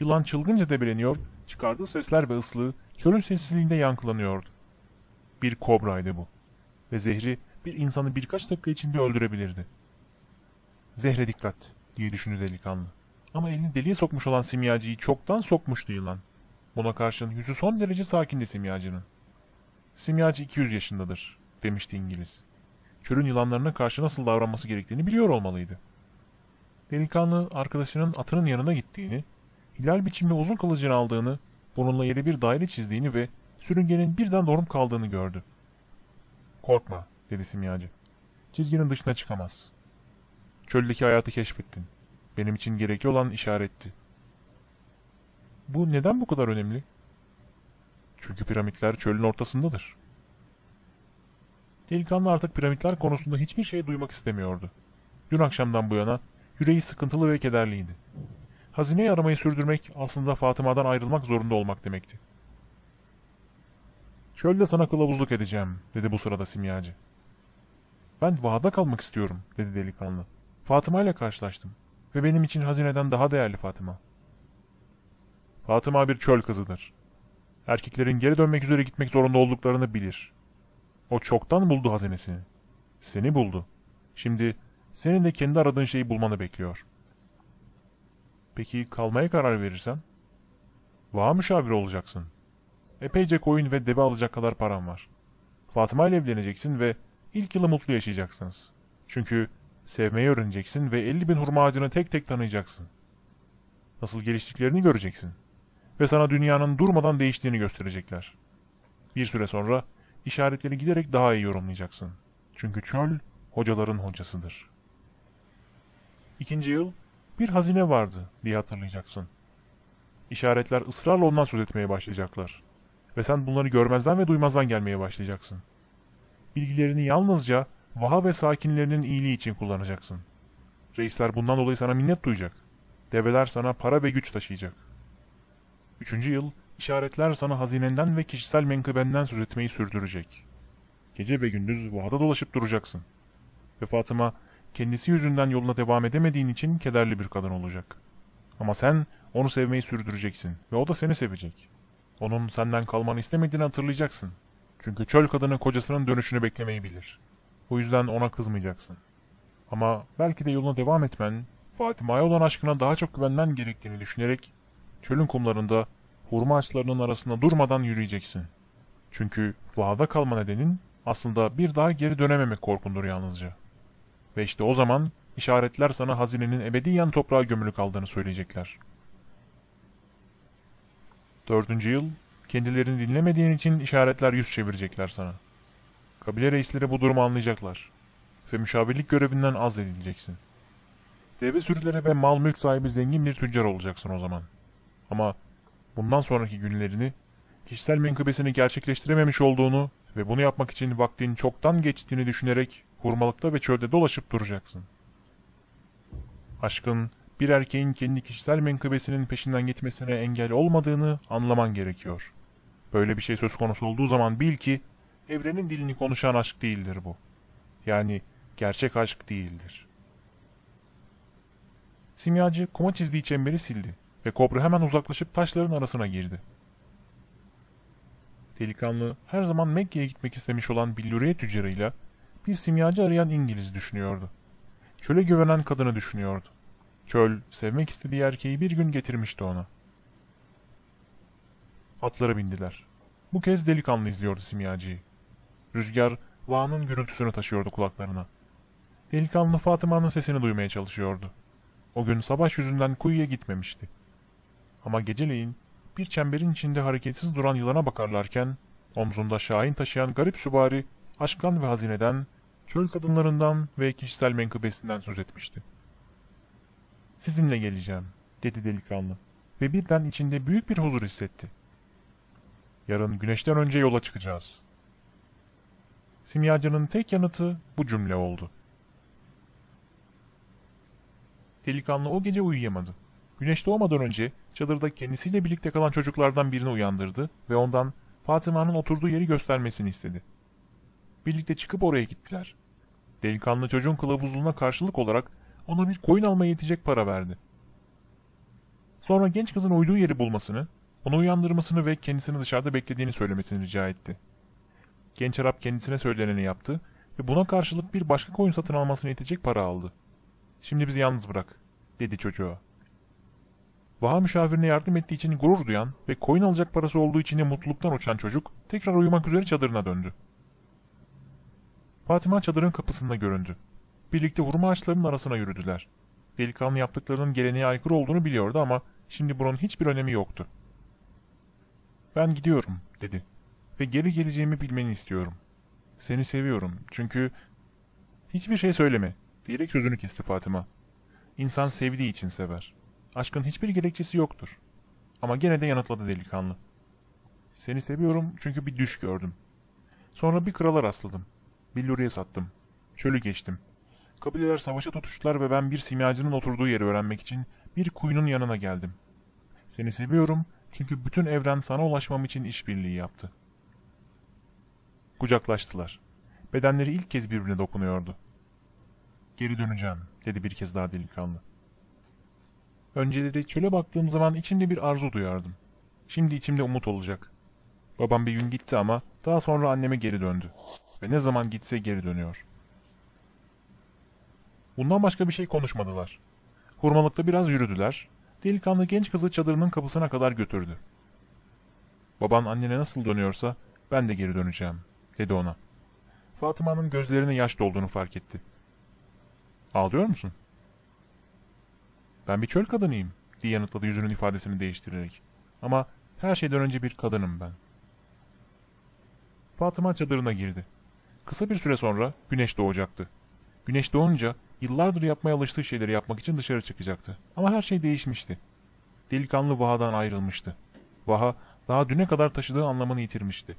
Yılan çılgınca debeleniyor, çıkardığı sesler ve ıslığı çölün sessizliğinde yankılanıyordu. Bir kobraydı bu ve zehri bir insanı birkaç dakika içinde öldürebilirdi. Zehre dikkat diye düşündü delikanlı. Ama elini deliğe sokmuş olan simyacıyı çoktan sokmuştu yılan. Buna karşın yüzü son derece sakindi simyacının. Simyacı 200 yaşındadır demişti İngiliz. Çölün yılanlarına karşı nasıl davranması gerektiğini biliyor olmalıydı. Delikanlı arkadaşının atının yanına gittiğini, hilal biçimli uzun kılıcını aldığını, bununla yere bir daire çizdiğini ve sürüngenin birden doğrum kaldığını gördü. Korkma, dedi simyacı. Çizginin dışına çıkamaz. Çöldeki hayatı keşfettin. Benim için gerekli olan işaretti. Bu neden bu kadar önemli? Çünkü piramitler çölün ortasındadır. Delikanlı artık piramitler konusunda hiçbir şey duymak istemiyordu. Dün akşamdan bu yana yüreği sıkıntılı ve kederliydi. Hazineyi aramayı sürdürmek aslında Fatıma'dan ayrılmak zorunda olmak demekti. Çölde sana kılavuzluk edeceğim, dedi bu sırada simyacı. Ben vahada kalmak istiyorum, dedi delikanlı. Fatıma ile karşılaştım. Ve benim için hazineden daha değerli Fatıma. Fatıma bir çöl kızıdır. Erkeklerin geri dönmek üzere gitmek zorunda olduklarını bilir. O çoktan buldu hazinesini. Seni buldu. Şimdi senin de kendi aradığın şeyi bulmanı bekliyor. Peki kalmaya karar verirsen? Vaha müşavir olacaksın. Epeyce koyun ve deve alacak kadar param var. Fatıma ile evleneceksin ve ilk yılı mutlu yaşayacaksınız. Çünkü sevmeyi öğreneceksin ve 50 bin hurma ağacını tek tek tanıyacaksın. Nasıl geliştiklerini göreceksin. Ve sana dünyanın durmadan değiştiğini gösterecekler. Bir süre sonra işaretleri giderek daha iyi yorumlayacaksın. Çünkü çöl hocaların hocasıdır. İkinci yıl bir hazine vardı diye hatırlayacaksın. İşaretler ısrarla ondan söz etmeye başlayacaklar. Ve sen bunları görmezden ve duymazdan gelmeye başlayacaksın. Bilgilerini yalnızca vaha ve sakinlerinin iyiliği için kullanacaksın. Reisler bundan dolayı sana minnet duyacak. Develer sana para ve güç taşıyacak. Üçüncü yıl, işaretler sana hazinenden ve kişisel menkıbenden söz etmeyi sürdürecek. Gece ve gündüz vahada dolaşıp duracaksın. Ve Fatıma, kendisi yüzünden yoluna devam edemediğin için kederli bir kadın olacak. Ama sen onu sevmeyi sürdüreceksin ve o da seni sevecek. Onun senden kalmanı istemediğini hatırlayacaksın. Çünkü çöl kadını kocasının dönüşünü beklemeyi bilir. O yüzden ona kızmayacaksın. Ama belki de yoluna devam etmen, Fatıma'ya olan aşkına daha çok güvenmen gerektiğini düşünerek çölün kumlarında hurma ağaçlarının arasında durmadan yürüyeceksin. Çünkü vahada kalma nedenin aslında bir daha geri dönememek korkundur yalnızca. Ve işte o zaman işaretler sana hazinenin ebediyen toprağa gömülü kaldığını söyleyecekler. Dördüncü yıl, kendilerini dinlemediğin için işaretler yüz çevirecekler sana. Kabile reisleri bu durumu anlayacaklar. Ve müşavirlik görevinden azledileceksin. Deve sürüleri ve mal mülk sahibi zengin bir tüccar olacaksın o zaman. Ama bundan sonraki günlerini, kişisel menkıbesini gerçekleştirememiş olduğunu ve bunu yapmak için vaktin çoktan geçtiğini düşünerek hurmalıkta ve çölde dolaşıp duracaksın. Aşkın, bir erkeğin kendi kişisel menkıbesinin peşinden gitmesine engel olmadığını anlaman gerekiyor. Böyle bir şey söz konusu olduğu zaman bil ki, evrenin dilini konuşan aşk değildir bu. Yani gerçek aşk değildir. Simyacı kuma çizdiği çemberi sildi ve kobra hemen uzaklaşıp taşların arasına girdi. Delikanlı her zaman Mekke'ye gitmek istemiş olan billuriye tüccarıyla bir simyacı arayan İngiliz düşünüyordu. Çöle güvenen kadını düşünüyordu. Çöl, sevmek istediği erkeği bir gün getirmişti ona. Atlara bindiler. Bu kez delikanlı izliyordu simyacıyı. Rüzgar, Vağ'ın gürültüsünü taşıyordu kulaklarına. Delikanlı Fatıma'nın sesini duymaya çalışıyordu. O gün sabah yüzünden kuyuya gitmemişti. Ama geceleyin bir çemberin içinde hareketsiz duran yılana bakarlarken omzunda şahin taşıyan garip süvari aşktan ve hazineden, çöl kadınlarından ve kişisel menkıbesinden söz etmişti. Sizinle geleceğim, dedi delikanlı ve birden içinde büyük bir huzur hissetti. Yarın güneşten önce yola çıkacağız. Simyacının tek yanıtı bu cümle oldu. Delikanlı o gece uyuyamadı. Güneş doğmadan önce çadırda kendisiyle birlikte kalan çocuklardan birini uyandırdı ve ondan Fatıma'nın oturduğu yeri göstermesini istedi. Birlikte çıkıp oraya gittiler. Delikanlı çocuğun kılavuzluğuna karşılık olarak ona bir koyun almaya yetecek para verdi. Sonra genç kızın uyduğu yeri bulmasını, onu uyandırmasını ve kendisini dışarıda beklediğini söylemesini rica etti. Genç Arap kendisine söyleneni yaptı ve buna karşılık bir başka koyun satın almasına yetecek para aldı. Şimdi bizi yalnız bırak, dedi çocuğa. Vaha müşavirine yardım ettiği için gurur duyan ve koyun alacak parası olduğu için de mutluluktan uçan çocuk tekrar uyumak üzere çadırına döndü. Fatıma çadırın kapısında göründü. Birlikte hurma ağaçlarının arasına yürüdüler. Delikanlı yaptıklarının geleneğe aykırı olduğunu biliyordu ama şimdi bunun hiçbir önemi yoktu. Ben gidiyorum, dedi. Ve geri geleceğimi bilmeni istiyorum. Seni seviyorum çünkü... Hiçbir şey söyleme, diyerek sözünü kesti Fatıma. İnsan sevdiği için sever. Aşkın hiçbir gerekçesi yoktur. Ama gene de yanıtladı delikanlı. Seni seviyorum çünkü bir düş gördüm. Sonra bir krala rastladım. Billuri'ye sattım. Çölü geçtim. Kabileler savaşa tutuştular ve ben bir simyacının oturduğu yeri öğrenmek için bir kuyunun yanına geldim. Seni seviyorum çünkü bütün evren sana ulaşmam için işbirliği yaptı. Kucaklaştılar. Bedenleri ilk kez birbirine dokunuyordu. Geri döneceğim, dedi bir kez daha delikanlı. Önceleri çöle baktığım zaman içimde bir arzu duyardım. Şimdi içimde umut olacak. Babam bir gün gitti ama daha sonra anneme geri döndü. Ve ne zaman gitse geri dönüyor. Bundan başka bir şey konuşmadılar. Hurmalıkta biraz yürüdüler. Delikanlı genç kızı çadırının kapısına kadar götürdü. Baban annene nasıl dönüyorsa ben de geri döneceğim, dedi ona. Fatıma'nın gözlerine yaş dolduğunu fark etti. Ağlıyor musun? Ben bir çöl kadınıyım, diye yanıtladı yüzünün ifadesini değiştirerek. Ama her şeyden önce bir kadınım ben. Fatıma çadırına girdi. Kısa bir süre sonra güneş doğacaktı. Güneş doğunca yıllardır yapmaya alıştığı şeyleri yapmak için dışarı çıkacaktı. Ama her şey değişmişti. Delikanlı Vaha'dan ayrılmıştı. Vaha daha düne kadar taşıdığı anlamını yitirmişti.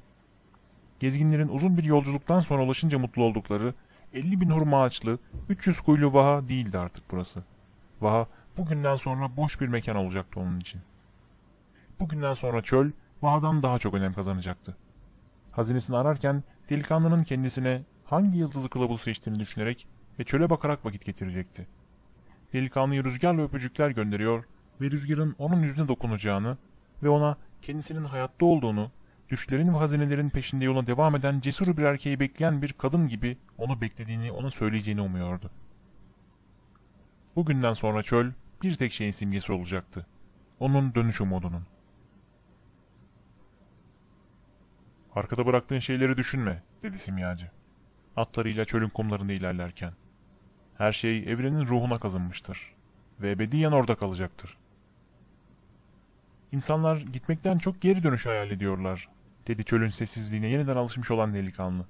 Gezginlerin uzun bir yolculuktan sonra ulaşınca mutlu oldukları 50 bin hurma ağaçlı, 300 kuyulu Vaha değildi artık burası. Vaha bugünden sonra boş bir mekan olacaktı onun için. Bugünden sonra çöl Vaha'dan daha çok önem kazanacaktı. Hazinesini ararken delikanlının kendisine hangi yıldızı kılavuz seçtiğini düşünerek ve çöle bakarak vakit getirecekti. Delikanlıya rüzgarla öpücükler gönderiyor ve rüzgarın onun yüzüne dokunacağını ve ona kendisinin hayatta olduğunu, düşlerin ve hazinelerin peşinde yola devam eden cesur bir erkeği bekleyen bir kadın gibi onu beklediğini, ona söyleyeceğini umuyordu. Bugünden sonra çöl bir tek şeyin simgesi olacaktı. Onun dönüş umudunun. Arkada bıraktığın şeyleri düşünme, dedi simyacı. Atlarıyla çölün kumlarında ilerlerken. Her şey evrenin ruhuna kazınmıştır ve ebediyen orada kalacaktır. İnsanlar gitmekten çok geri dönüş hayal ediyorlar, dedi çölün sessizliğine yeniden alışmış olan delikanlı.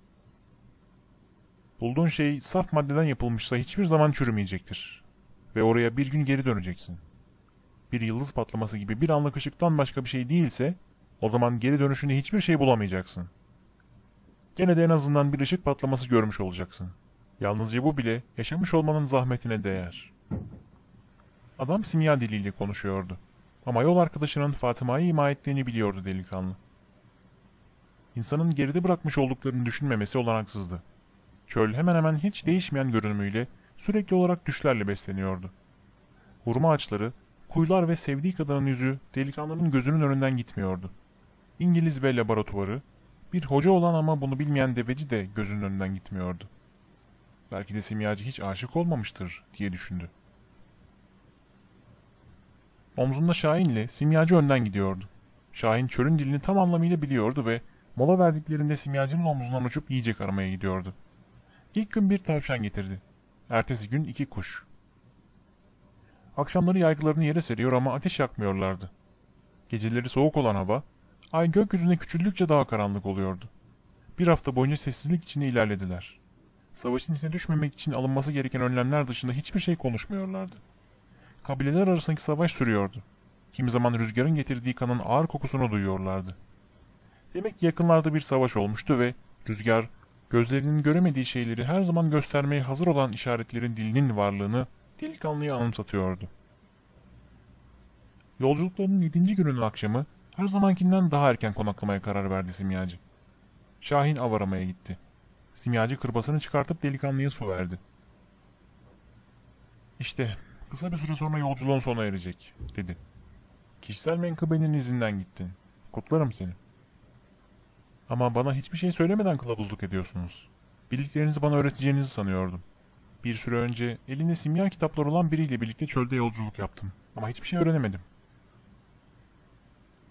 Bulduğun şey saf maddeden yapılmışsa hiçbir zaman çürümeyecektir. Ve oraya bir gün geri döneceksin. Bir yıldız patlaması gibi bir anlık ışıktan başka bir şey değilse, o zaman geri dönüşünde hiçbir şey bulamayacaksın. Gene de en azından bir ışık patlaması görmüş olacaksın. Yalnızca bu bile yaşamış olmanın zahmetine değer. Adam simya diliyle konuşuyordu. Ama yol arkadaşının Fatıma'yı ima ettiğini biliyordu delikanlı. İnsanın geride bırakmış olduklarını düşünmemesi olanaksızdı. Çöl hemen hemen hiç değişmeyen görünümüyle sürekli olarak düşlerle besleniyordu. Hurma ağaçları, kuyular ve sevdiği kadının yüzü delikanlının gözünün önünden gitmiyordu. İngiliz ve laboratuvarı, bir hoca olan ama bunu bilmeyen deveci de gözünün önünden gitmiyordu. Belki de simyacı hiç aşık olmamıştır diye düşündü. Omzunda Şahin ile simyacı önden gidiyordu. Şahin çölün dilini tam anlamıyla biliyordu ve mola verdiklerinde simyacının omzundan uçup yiyecek aramaya gidiyordu. İlk gün bir tavşan getirdi. Ertesi gün iki kuş. Akşamları yaygılarını yere seriyor ama ateş yakmıyorlardı. Geceleri soğuk olan hava, ay gökyüzüne küçüldükçe daha karanlık oluyordu. Bir hafta boyunca sessizlik içinde ilerlediler. Savaşın içine düşmemek için alınması gereken önlemler dışında hiçbir şey konuşmuyorlardı. Kabileler arasındaki savaş sürüyordu. Kimi zaman rüzgarın getirdiği kanın ağır kokusunu duyuyorlardı. Demek ki yakınlarda bir savaş olmuştu ve rüzgar, gözlerinin göremediği şeyleri her zaman göstermeye hazır olan işaretlerin dilinin varlığını delikanlıya anımsatıyordu. Yolculuklarının yedinci gününün akşamı her zamankinden daha erken konaklamaya karar verdi simyacı. Şahin av aramaya gitti. Simyacı kırbasını çıkartıp delikanlıya su verdi. İşte kısa bir süre sonra yolculuğun sona erecek, dedi. Kişisel menkıbenin izinden gittin. Kutlarım seni. Ama bana hiçbir şey söylemeden kılavuzluk ediyorsunuz. Bildiklerinizi bana öğreteceğinizi sanıyordum. Bir süre önce elinde simya kitaplar olan biriyle birlikte çölde yolculuk yaptım. Ama hiçbir şey öğrenemedim.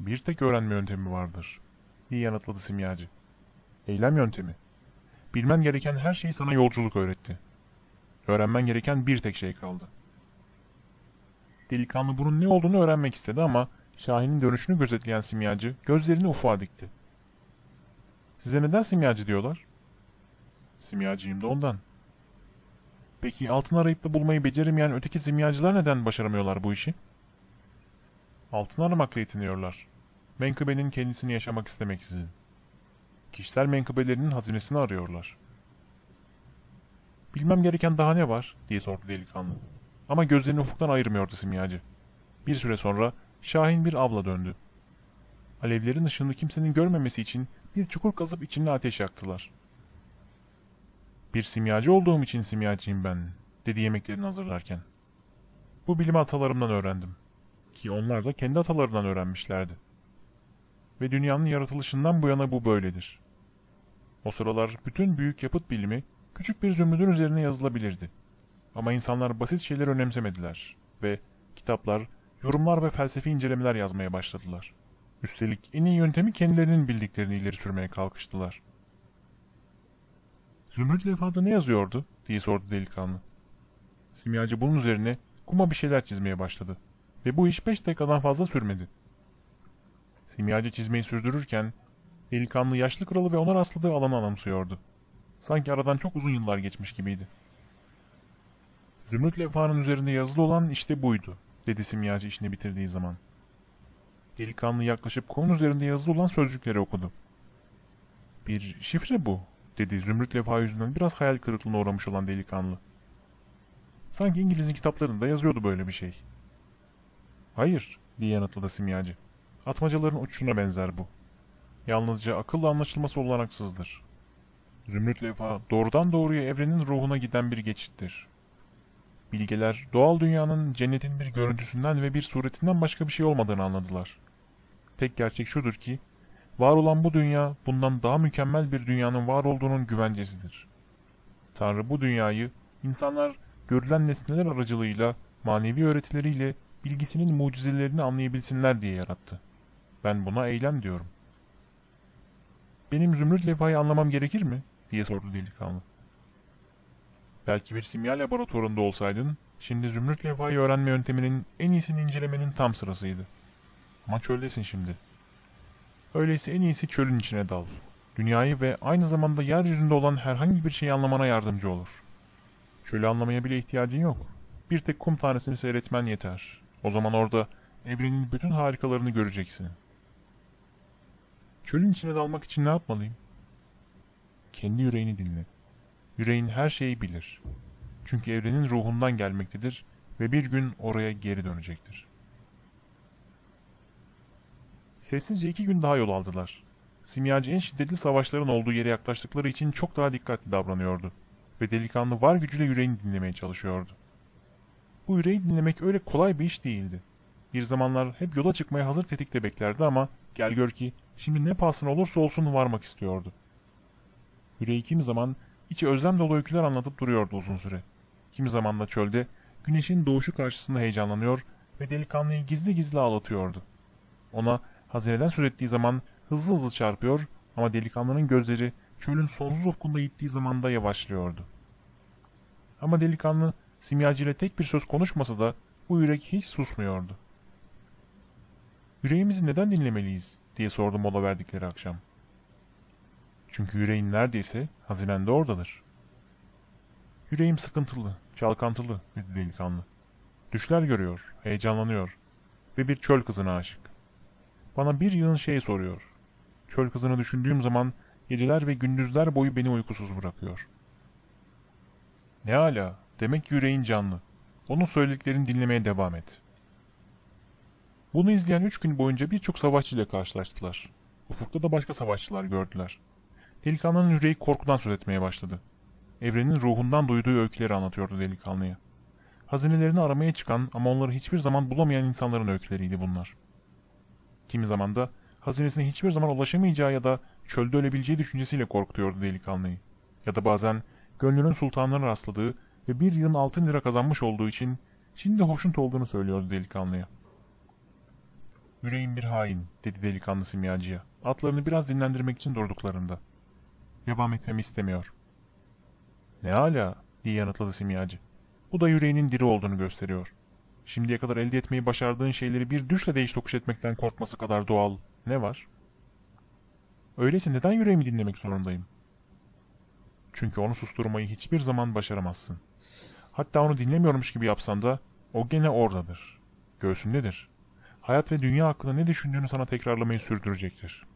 Bir tek öğrenme yöntemi vardır. İyi yanıtladı simyacı. Eylem yöntemi. Bilmen gereken her şeyi sana yolculuk öğretti. Öğrenmen gereken bir tek şey kaldı. Delikanlı bunun ne olduğunu öğrenmek istedi ama Şahin'in dönüşünü gözetleyen simyacı gözlerini ufuğa dikti. Size neden simyacı diyorlar? Simyacıyım da ondan. Peki altın arayıp da bulmayı beceremeyen öteki simyacılar neden başaramıyorlar bu işi? Altın aramakla yetiniyorlar. Menkıbenin kendisini yaşamak istemeksizin. Kişisel menkıbelerinin hazinesini arıyorlar. Bilmem gereken daha ne var diye sordu delikanlı. Ama gözlerini ufuktan ayırmıyordu simyacı. Bir süre sonra Şahin bir avla döndü. Alevlerin ışığını kimsenin görmemesi için bir çukur kazıp içine ateş yaktılar. Bir simyacı olduğum için simyacıyım ben, dedi yemeklerini hazırlarken. Bu bilimi atalarımdan öğrendim. Ki onlar da kendi atalarından öğrenmişlerdi. Ve dünyanın yaratılışından bu yana bu böyledir. O sıralar bütün büyük yapıt bilimi küçük bir zümrüdün üzerine yazılabilirdi. Ama insanlar basit şeyleri önemsemediler ve kitaplar, yorumlar ve felsefi incelemeler yazmaya başladılar. Üstelik en iyi yöntemi kendilerinin bildiklerini ileri sürmeye kalkıştılar. Zümrüt levhada ne yazıyordu diye sordu delikanlı. Simyacı bunun üzerine kuma bir şeyler çizmeye başladı ve bu iş beş dakikadan fazla sürmedi. Simyacı çizmeyi sürdürürken delikanlı yaşlı kralı ve ona rastladığı alanı anımsıyordu. Sanki aradan çok uzun yıllar geçmiş gibiydi. Zümrüt levhanın üzerinde yazılı olan işte buydu, dedi simyacı işini bitirdiği zaman. Delikanlı yaklaşıp konun üzerinde yazılı olan sözcükleri okudu. Bir şifre bu, dedi zümrüt levha yüzünden biraz hayal kırıklığına uğramış olan delikanlı. Sanki İngiliz'in kitaplarında yazıyordu böyle bir şey. Hayır, diye yanıtladı simyacı. Atmacaların uçuşuna benzer bu. Yalnızca akılla anlaşılması olanaksızdır. Zümrüt levha doğrudan doğruya evrenin ruhuna giden bir geçittir. Bilgeler doğal dünyanın cennetin bir görüntüsünden ve bir suretinden başka bir şey olmadığını anladılar. Tek gerçek şudur ki, var olan bu dünya bundan daha mükemmel bir dünyanın var olduğunun güvencesidir. Tanrı bu dünyayı, insanlar görülen nesneler aracılığıyla, manevi öğretileriyle bilgisinin mucizelerini anlayabilsinler diye yarattı. Ben buna eylem diyorum. Benim zümrüt levhayı anlamam gerekir mi? diye sordu delikanlı. Belki bir simya laboratuvarında olsaydın, şimdi zümrüt levhayı öğrenme yönteminin en iyisini incelemenin tam sırasıydı. Ama çöldesin şimdi. Öyleyse en iyisi çölün içine dal. Dünyayı ve aynı zamanda yeryüzünde olan herhangi bir şeyi anlamana yardımcı olur. Çölü anlamaya bile ihtiyacın yok. Bir tek kum tanesini seyretmen yeter. O zaman orada evrenin bütün harikalarını göreceksin. Çölün içine dalmak için ne yapmalıyım? Kendi yüreğini dinle. Yüreğin her şeyi bilir. Çünkü evrenin ruhundan gelmektedir ve bir gün oraya geri dönecektir. Sessizce iki gün daha yol aldılar. Simyacı en şiddetli savaşların olduğu yere yaklaştıkları için çok daha dikkatli davranıyordu ve delikanlı var gücüyle yüreğini dinlemeye çalışıyordu. Bu yüreği dinlemek öyle kolay bir iş değildi. Bir zamanlar hep yola çıkmaya hazır tetikte beklerdi ama gel gör ki şimdi ne pahasına olursa olsun varmak istiyordu. Yüreği kimi zaman içi özlem dolu öyküler anlatıp duruyordu uzun süre. Kimi zaman da çölde güneşin doğuşu karşısında heyecanlanıyor ve delikanlıyı gizli gizli ağlatıyordu. Ona hazineden söz ettiği zaman hızlı hızlı çarpıyor ama delikanlının gözleri çölün sonsuz ufkunda gittiği zaman da yavaşlıyordu. Ama delikanlı simyacı ile tek bir söz konuşmasa da bu yürek hiç susmuyordu. Yüreğimizi neden dinlemeliyiz diye sordu mola verdikleri akşam. Çünkü yüreğin neredeyse hazinen de oradadır. Yüreğim sıkıntılı, çalkantılı dedi delikanlı. Düşler görüyor, heyecanlanıyor ve bir çöl kızına aşık. Bana bir yığın şey soruyor. Çöl kızını düşündüğüm zaman geceler ve gündüzler boyu beni uykusuz bırakıyor. Ne ala, demek yüreğin canlı. Onun söylediklerini dinlemeye devam et. Bunu izleyen üç gün boyunca birçok savaşçıyla karşılaştılar. Ufukta da başka savaşçılar gördüler. Delikanlının yüreği korkudan söz etmeye başladı. Evrenin ruhundan duyduğu öyküleri anlatıyordu delikanlıya. Hazinelerini aramaya çıkan ama onları hiçbir zaman bulamayan insanların öyküleriydi bunlar. Kimi zaman da hazinesine hiçbir zaman ulaşamayacağı ya da çölde ölebileceği düşüncesiyle korkutuyordu delikanlıyı. Ya da bazen gönlünün sultanlarına rastladığı ve bir yığın altın lira kazanmış olduğu için şimdi hoşnut olduğunu söylüyordu delikanlıya. Yüreğim bir hain, dedi delikanlı simyacıya. Atlarını biraz dinlendirmek için durduklarında. Devam etmemi istemiyor. Ne hala, diye yanıtladı simyacı. Bu da yüreğinin diri olduğunu gösteriyor. Şimdiye kadar elde etmeyi başardığın şeyleri bir düşle değiş tokuş etmekten korkması kadar doğal ne var? Öyleyse neden yüreğimi dinlemek zorundayım? Çünkü onu susturmayı hiçbir zaman başaramazsın. Hatta onu dinlemiyormuş gibi yapsan da o gene oradadır. Göğsündedir. Hayat ve dünya hakkında ne düşündüğünü sana tekrarlamayı sürdürecektir.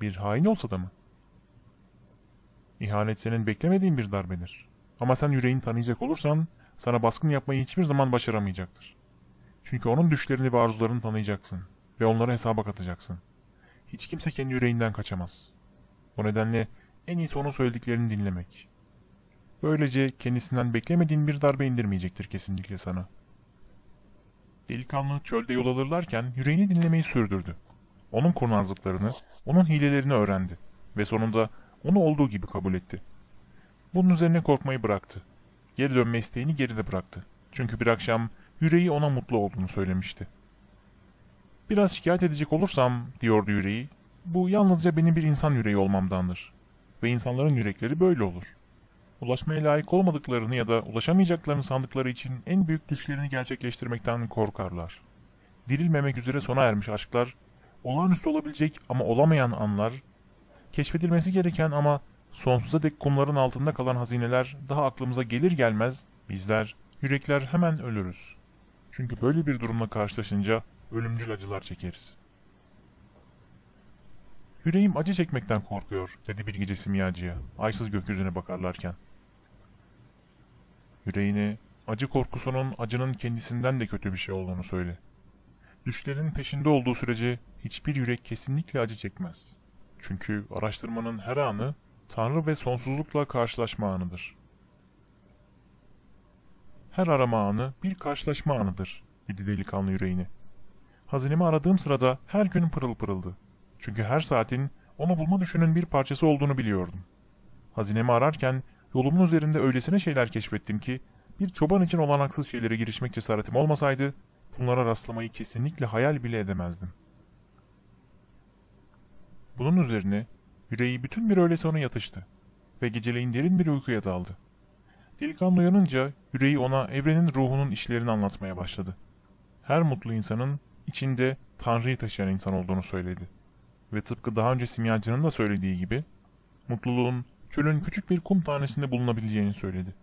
Bir hain olsa da mı? İhanet senin beklemediğin bir darbedir. Ama sen yüreğini tanıyacak olursan sana baskın yapmayı hiçbir zaman başaramayacaktır. Çünkü onun düşlerini ve arzularını tanıyacaksın ve onları hesaba katacaksın. Hiç kimse kendi yüreğinden kaçamaz. O nedenle en iyisi onun söylediklerini dinlemek. Böylece kendisinden beklemediğin bir darbe indirmeyecektir kesinlikle sana. Delikanlı çölde yol alırlarken yüreğini dinlemeyi sürdürdü. Onun kurnazlıklarını, onun hilelerini öğrendi ve sonunda onu olduğu gibi kabul etti. Bunun üzerine korkmayı bıraktı. Geri dönme isteğini geride bıraktı. Çünkü bir akşam yüreği ona mutlu olduğunu söylemişti. Biraz şikayet edecek olursam, diyordu yüreği, bu yalnızca benim bir insan yüreği olmamdandır. Ve insanların yürekleri böyle olur. Ulaşmaya layık olmadıklarını ya da ulaşamayacaklarını sandıkları için en büyük düşlerini gerçekleştirmekten korkarlar. Dirilmemek üzere sona ermiş aşklar, olağanüstü olabilecek ama olamayan anlar, keşfedilmesi gereken ama sonsuza dek kumların altında kalan hazineler daha aklımıza gelir gelmez bizler, yürekler hemen ölürüz. Çünkü böyle bir durumla karşılaşınca ölümcül acılar çekeriz. Yüreğim acı çekmekten korkuyor, dedi bir gece simyacıya, aysız gökyüzüne bakarlarken. Yüreğine, acı korkusunun acının kendisinden de kötü bir şey olduğunu söyle. Düşlerin peşinde olduğu sürece hiçbir yürek kesinlikle acı çekmez. Çünkü araştırmanın her anı, Tanrı ve sonsuzlukla karşılaşma anıdır. Her arama anı bir karşılaşma anıdır, dedi delikanlı yüreğine. Hazinemi aradığım sırada her gün pırıl pırıldı. Çünkü her saatin onu bulma düşünün bir parçası olduğunu biliyordum. Hazinemi ararken yolumun üzerinde öylesine şeyler keşfettim ki bir çoban için olanaksız şeylere girişmek cesaretim olmasaydı bunlara rastlamayı kesinlikle hayal bile edemezdim. Bunun üzerine yüreği bütün bir öğle sonra yatıştı ve geceleyin derin bir uykuya daldı. Delikanlı uyanınca yüreği ona evrenin ruhunun işlerini anlatmaya başladı. Her mutlu insanın içinde Tanrı'yı taşıyan insan olduğunu söyledi. Ve tıpkı daha önce simyacının da söylediği gibi, mutluluğun çölün küçük bir kum tanesinde bulunabileceğini söyledi.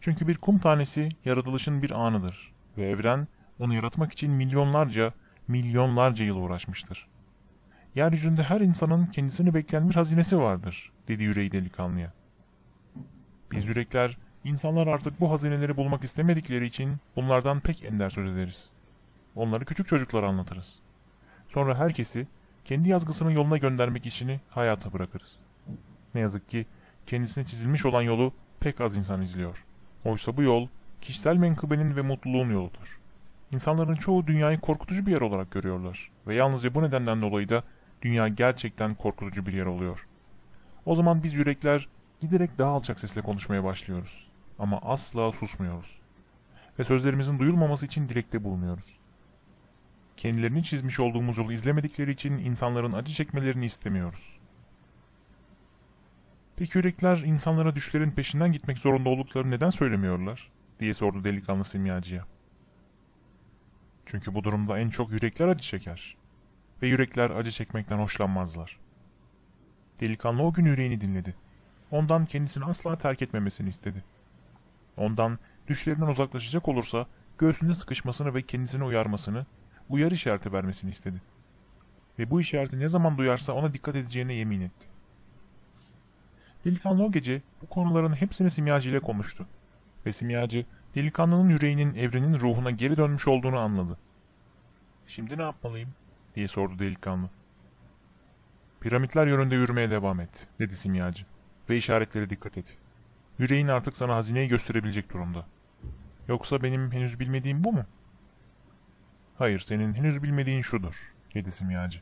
Çünkü bir kum tanesi yaratılışın bir anıdır ve evren onu yaratmak için milyonlarca, milyonlarca yıl uğraşmıştır. Yeryüzünde her insanın kendisini bekleyen bir hazinesi vardır, dedi yüreği delikanlıya. Biz yürekler, insanlar artık bu hazineleri bulmak istemedikleri için bunlardan pek ender söz ederiz. Onları küçük çocuklara anlatırız. Sonra herkesi kendi yazgısının yoluna göndermek işini hayata bırakırız. Ne yazık ki kendisine çizilmiş olan yolu pek az insan izliyor. Oysa bu yol kişisel menkıbenin ve mutluluğun yoludur. İnsanların çoğu dünyayı korkutucu bir yer olarak görüyorlar ve yalnızca bu nedenden dolayı da dünya gerçekten korkutucu bir yer oluyor. O zaman biz yürekler giderek daha alçak sesle konuşmaya başlıyoruz. Ama asla susmuyoruz. Ve sözlerimizin duyulmaması için dilekte bulunuyoruz. Kendilerini çizmiş olduğumuz yolu izlemedikleri için insanların acı çekmelerini istemiyoruz. Peki yürekler insanlara düşlerin peşinden gitmek zorunda olduklarını neden söylemiyorlar? diye sordu delikanlı simyacıya. Çünkü bu durumda en çok yürekler acı çeker. Ve yürekler acı çekmekten hoşlanmazlar. Delikanlı o gün yüreğini dinledi. Ondan kendisini asla terk etmemesini istedi. Ondan düşlerinden uzaklaşacak olursa göğsünde sıkışmasını ve kendisini uyarmasını, uyarı işareti vermesini istedi. Ve bu işareti ne zaman duyarsa ona dikkat edeceğine yemin etti. Delikanlı o gece bu konuların hepsini simyacı ile konuştu. Ve simyacı delikanlının yüreğinin evrenin ruhuna geri dönmüş olduğunu anladı. Şimdi ne yapmalıyım? Diye sordu delikanlı. Piramitler yönünde yürümeye devam et, dedi simyacı. Ve işaretlere dikkat et. Yüreğin artık sana hazineyi gösterebilecek durumda. Yoksa benim henüz bilmediğim bu mu? Hayır, senin henüz bilmediğin şudur, dedi simyacı.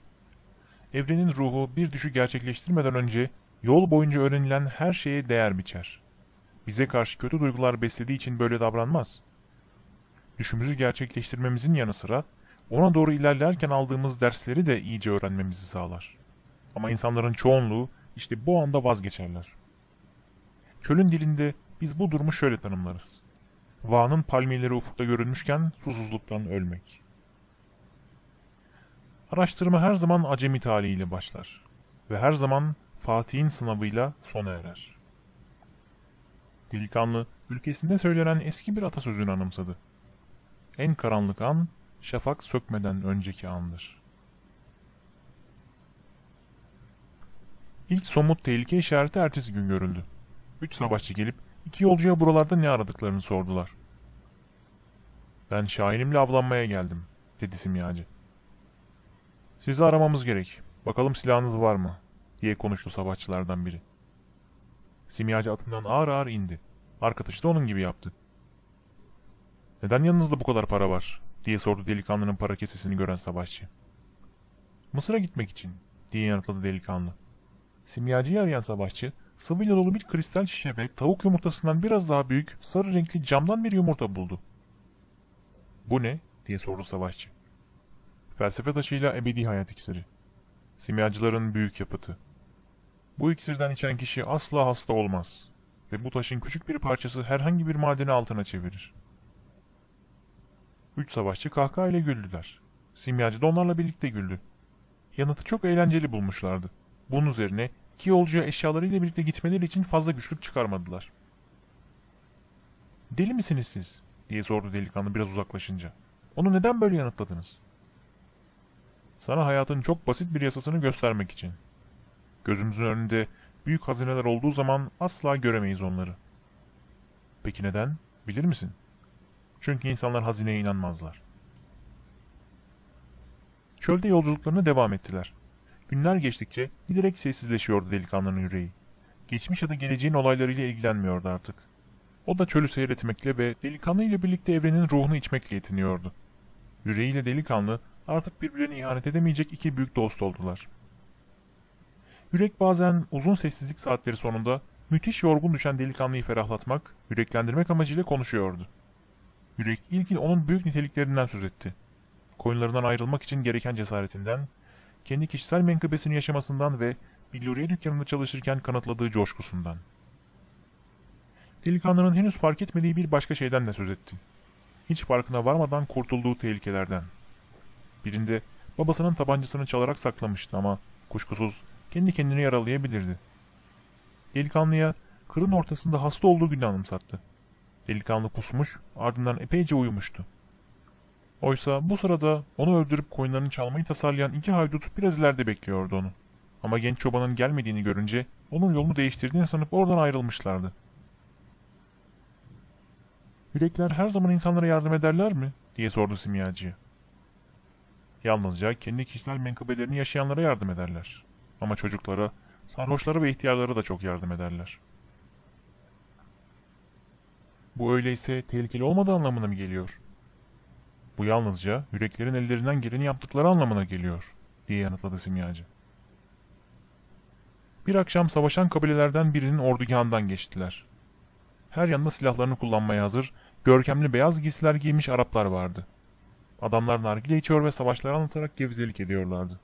Evrenin ruhu bir düşü gerçekleştirmeden önce yol boyunca öğrenilen her şeye değer biçer. Bize karşı kötü duygular beslediği için böyle davranmaz. Düşümüzü gerçekleştirmemizin yanı sıra ona doğru ilerlerken aldığımız dersleri de iyice öğrenmemizi sağlar. Ama insanların çoğunluğu işte bu anda vazgeçerler. Çölün dilinde biz bu durumu şöyle tanımlarız. Va'nın palmiyeleri ufukta görünmüşken susuzluktan ölmek. Araştırma her zaman acemi talihiyle başlar ve her zaman Fatih'in sınavıyla sona erer. Delikanlı, ülkesinde söylenen eski bir atasözünü anımsadı. En karanlık an, şafak sökmeden önceki andır. İlk somut tehlike işareti ertesi gün görüldü. Üç savaşçı gelip iki yolcuya buralarda ne aradıklarını sordular. Ben şahinimle avlanmaya geldim, dedi simyacı. Sizi aramamız gerek. Bakalım silahınız var mı? diye konuştu savaşçılardan biri. Simyacı atından ağır ağır indi. Arkadaşı da onun gibi yaptı. Neden yanınızda bu kadar para var? Diye sordu delikanlının para kesesini gören savaşçı. Mısır'a gitmek için diye yanıtladı delikanlı. Simyacıyı arayan savaşçı sıvıyla dolu bir kristal şişe ve tavuk yumurtasından biraz daha büyük sarı renkli camdan bir yumurta buldu. Bu ne? diye sordu savaşçı. Felsefe taşıyla ebedi hayat iksiri. Simyacıların büyük yapıtı. Bu iksirden içen kişi asla hasta olmaz ve bu taşın küçük bir parçası herhangi bir madeni altına çevirir. Üç savaşçı kahkaha ile güldüler. Simyacı da onlarla birlikte güldü. Yanıtı çok eğlenceli bulmuşlardı. Bunun üzerine iki yolcuya eşyalarıyla birlikte gitmeleri için fazla güçlük çıkarmadılar. Deli misiniz siz? diye sordu delikanlı biraz uzaklaşınca. Onu neden böyle yanıtladınız? Sana hayatın çok basit bir yasasını göstermek için. Gözümüzün önünde büyük hazineler olduğu zaman asla göremeyiz onları. Peki neden? Bilir misin? Çünkü insanlar hazineye inanmazlar. Çölde yolculuklarına devam ettiler. Günler geçtikçe giderek sessizleşiyordu delikanlının yüreği. Geçmiş ya da geleceğin olaylarıyla ilgilenmiyordu artık. O da çölü seyretmekle ve delikanlı ile birlikte evrenin ruhunu içmekle yetiniyordu. Yüreğiyle delikanlı artık birbirlerine ihanet edemeyecek iki büyük dost oldular. Yürek bazen uzun sessizlik saatleri sonunda müthiş yorgun düşen delikanlıyı ferahlatmak, yüreklendirmek amacıyla konuşuyordu. Yürek ilkin onun büyük niteliklerinden söz etti. Koyunlarından ayrılmak için gereken cesaretinden, kendi kişisel menkıbesini yaşamasından ve billuriye dükkanında çalışırken kanıtladığı coşkusundan. Delikanlının henüz fark etmediği bir başka şeyden de söz etti. Hiç farkına varmadan kurtulduğu tehlikelerden. Birinde babasının tabancasını çalarak saklamıştı ama kuşkusuz kendi kendini yaralayabilirdi. Delikanlıya kırın ortasında hasta olduğu günü anımsattı. Delikanlı kusmuş, ardından epeyce uyumuştu. Oysa bu sırada onu öldürüp koyunlarını çalmayı tasarlayan iki haydut biraz ileride bekliyordu onu. Ama genç çobanın gelmediğini görünce onun yolunu değiştirdiğini sanıp oradan ayrılmışlardı. Yürekler her zaman insanlara yardım ederler mi? diye sordu simyacıya. Yalnızca kendi kişisel menkıbelerini yaşayanlara yardım ederler. Ama çocuklara, sarhoşlara ve ihtiyarlara da çok yardım ederler. Bu öyleyse tehlikeli olmadığı anlamına mı geliyor? Bu yalnızca yüreklerin ellerinden geleni yaptıkları anlamına geliyor, diye yanıtladı simyacı. Bir akşam savaşan kabilelerden birinin ordugahından geçtiler. Her yanında silahlarını kullanmaya hazır, görkemli beyaz giysiler giymiş Araplar vardı. Adamlar nargile içiyor ve savaşları anlatarak gevezelik ediyorlardı.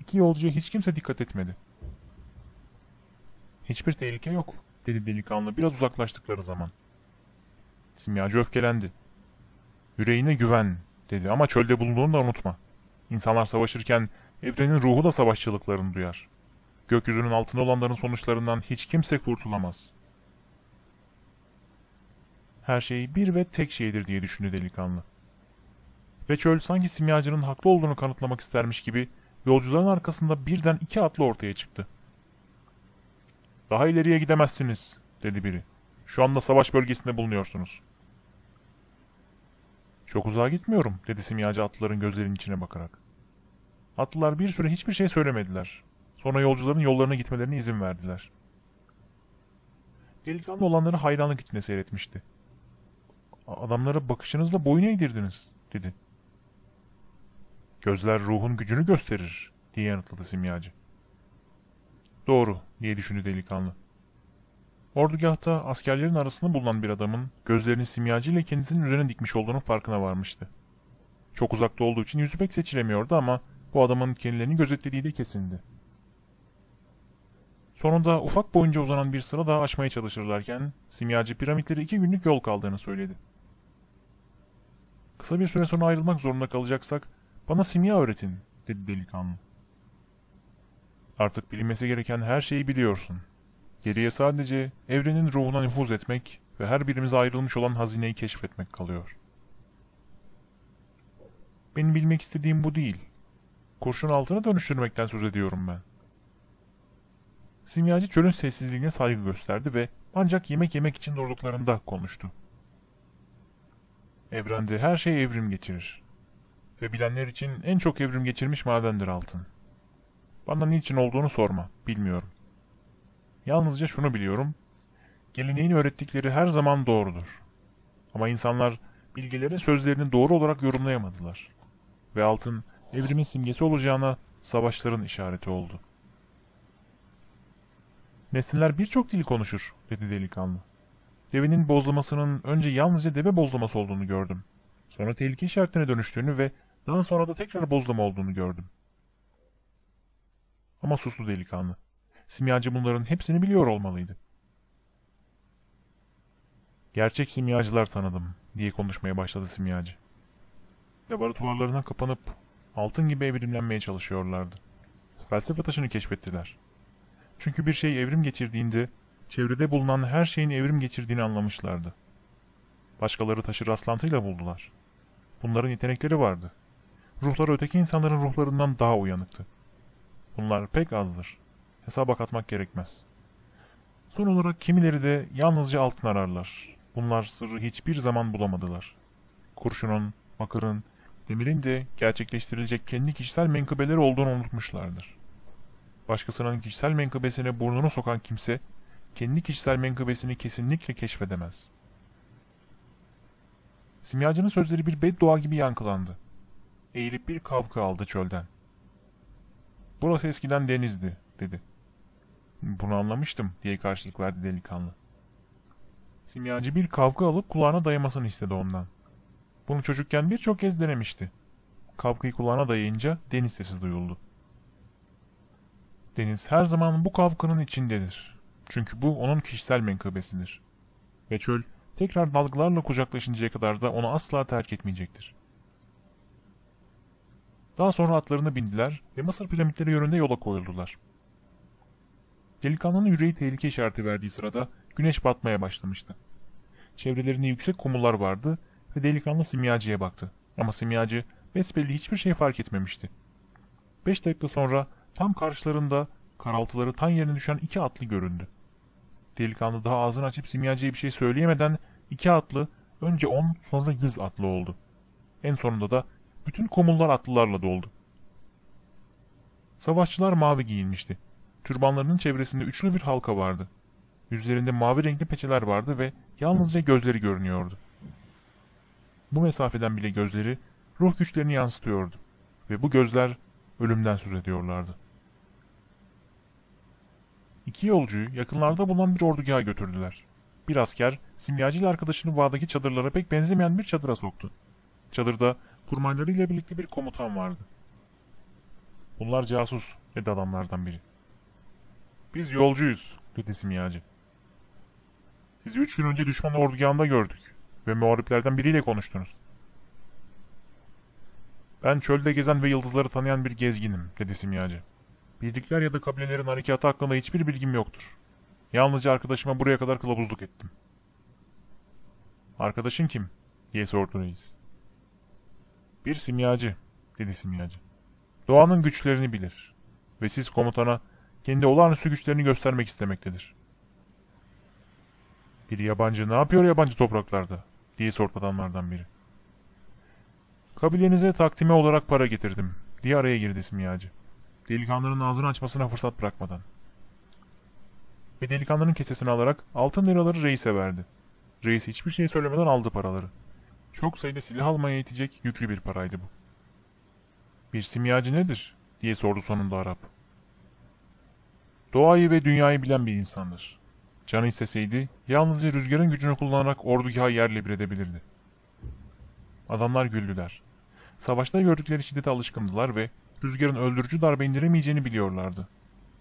İki yolcuya hiç kimse dikkat etmedi. Hiçbir tehlike yok, dedi delikanlı biraz uzaklaştıkları zaman. Simyacı öfkelendi. Yüreğine güven, dedi ama çölde bulunduğunu da unutma. İnsanlar savaşırken evrenin ruhu da savaşçılıklarını duyar. Gökyüzünün altında olanların sonuçlarından hiç kimse kurtulamaz. Her şey bir ve tek şeydir diye düşündü delikanlı. Ve çöl sanki simyacının haklı olduğunu kanıtlamak istermiş gibi yolcuların arkasında birden iki atlı ortaya çıktı. Daha ileriye gidemezsiniz, dedi biri. Şu anda savaş bölgesinde bulunuyorsunuz. Çok uzağa gitmiyorum, dedi simyacı atlıların gözlerinin içine bakarak. Atlılar bir süre hiçbir şey söylemediler. Sonra yolcuların yollarına gitmelerine izin verdiler. Delikanlı olanları hayranlık içinde seyretmişti. Adamlara bakışınızla boyun eğdirdiniz, dedi. Gözler ruhun gücünü gösterir, diye yanıtladı simyacı. Doğru, diye düşündü delikanlı. Ordugahta askerlerin arasında bulunan bir adamın gözlerini simyacı ile kendisinin üzerine dikmiş olduğunun farkına varmıştı. Çok uzakta olduğu için yüzü pek seçilemiyordu ama bu adamın kendilerini gözetlediği de kesindi. Sonunda ufak boyunca uzanan bir sıra daha açmaya çalışırlarken simyacı piramitleri iki günlük yol kaldığını söyledi. Kısa bir süre sonra ayrılmak zorunda kalacaksak bana simya öğretin, dedi delikanlı. Artık bilinmesi gereken her şeyi biliyorsun. Geriye sadece evrenin ruhuna nüfuz etmek ve her birimize ayrılmış olan hazineyi keşfetmek kalıyor. Benim bilmek istediğim bu değil. Kurşun altına dönüştürmekten söz ediyorum ben. Simyacı çölün sessizliğine saygı gösterdi ve ancak yemek yemek için durduklarında konuştu. Evrende her şey evrim geçirir. Ve bilenler için en çok evrim geçirmiş madendir altın. Bana niçin olduğunu sorma, bilmiyorum. Yalnızca şunu biliyorum, geleneğin öğrettikleri her zaman doğrudur. Ama insanlar bilgilerin sözlerini doğru olarak yorumlayamadılar. Ve altın evrimin simgesi olacağına savaşların işareti oldu. Nesiller birçok dil konuşur, dedi delikanlı. Devenin bozlamasının önce yalnızca deve bozlaması olduğunu gördüm. Sonra tehlike işaretine dönüştüğünü ve daha sonra da tekrar bozlama olduğunu gördüm. Ama suslu delikanlı. Simyacı bunların hepsini biliyor olmalıydı. Gerçek simyacılar tanıdım, diye konuşmaya başladı simyacı. Laboratuvarlarına kapanıp altın gibi evrimlenmeye çalışıyorlardı. Felsefe taşını keşfettiler. Çünkü bir şey evrim geçirdiğinde çevrede bulunan her şeyin evrim geçirdiğini anlamışlardı. Başkaları taşı rastlantıyla buldular. Bunların yetenekleri vardı. Ruhları öteki insanların ruhlarından daha uyanıktı. Bunlar pek azdır. Hesaba katmak gerekmez. Son olarak kimileri de yalnızca altın ararlar. Bunlar sırrı hiçbir zaman bulamadılar. Kurşunun, makırın, demirin de gerçekleştirilecek kendi kişisel menkıbeleri olduğunu unutmuşlardır. Başkasının kişisel menkıbesine burnunu sokan kimse, kendi kişisel menkıbesini kesinlikle keşfedemez. Simyacının sözleri bir beddua gibi yankılandı. Eğilip bir kavga aldı çölden. Burası eskiden denizdi, dedi. Bunu anlamıştım, diye karşılık verdi delikanlı. Simyacı bir kavga alıp kulağına dayamasını istedi ondan. Bunu çocukken birçok kez denemişti. Kavgayı kulağına dayayınca deniz sesi duyuldu. Deniz her zaman bu kavganın içindedir. Çünkü bu onun kişisel menkıbesidir. Ve çöl tekrar dalgalarla kucaklaşıncaya kadar da onu asla terk etmeyecektir. Daha sonra atlarını bindiler ve Mısır piramitleri yönünde yola koyuldular. Delikanlının yüreği tehlike işareti verdiği sırada güneş batmaya başlamıştı. Çevrelerinde yüksek kumullar vardı ve delikanlı simyacıya baktı. Ama simyacı besbelli hiçbir şey fark etmemişti. Beş dakika sonra tam karşılarında karaltıları tan yerine düşen iki atlı göründü. Delikanlı daha ağzını açıp simyacıya bir şey söyleyemeden iki atlı önce on sonra yüz atlı oldu. En sonunda da bütün komullar atlılarla doldu. Savaşçılar mavi giyinmişti. Türbanlarının çevresinde üçlü bir halka vardı. Yüzlerinde mavi renkli peçeler vardı ve yalnızca gözleri görünüyordu. Bu mesafeden bile gözleri ruh güçlerini yansıtıyordu ve bu gözler ölümden söz ediyorlardı. İki yolcuyu yakınlarda bulunan bir ordugaha götürdüler. Bir asker simyacı ile arkadaşını bağdaki çadırlara pek benzemeyen bir çadıra soktu. Çadırda kurmaylarıyla birlikte bir komutan vardı. Bunlar casus dedi adamlardan biri. Biz yolcuyuz dedi simyacı. Sizi üç gün önce düşman ordugahında gördük ve muhariplerden biriyle konuştunuz. Ben çölde gezen ve yıldızları tanıyan bir gezginim dedi simyacı. Birlikler ya da kabilelerin harekatı hakkında hiçbir bilgim yoktur. Yalnızca arkadaşıma buraya kadar kılavuzluk ettim. Arkadaşın kim? diye sordu reis. Bir simyacı, dedi simyacı. Doğanın güçlerini bilir ve siz komutana kendi olağanüstü güçlerini göstermek istemektedir. Bir yabancı ne yapıyor yabancı topraklarda? diye sordu adamlardan biri. Kabilenize takdime olarak para getirdim, diye araya girdi simyacı. Delikanlının ağzını açmasına fırsat bırakmadan. Ve delikanlının kesesini alarak altın liraları reise verdi. Reis hiçbir şey söylemeden aldı paraları. Çok sayıda silah almaya yetecek yüklü bir paraydı bu. Bir simyacı nedir? diye sordu sonunda Arap. Doğayı ve dünyayı bilen bir insandır. Canı isteseydi yalnızca rüzgarın gücünü kullanarak ordugaha yerle bir edebilirdi. Adamlar güldüler. Savaşta gördükleri şiddete alışkındılar ve rüzgarın öldürücü darbe indiremeyeceğini biliyorlardı.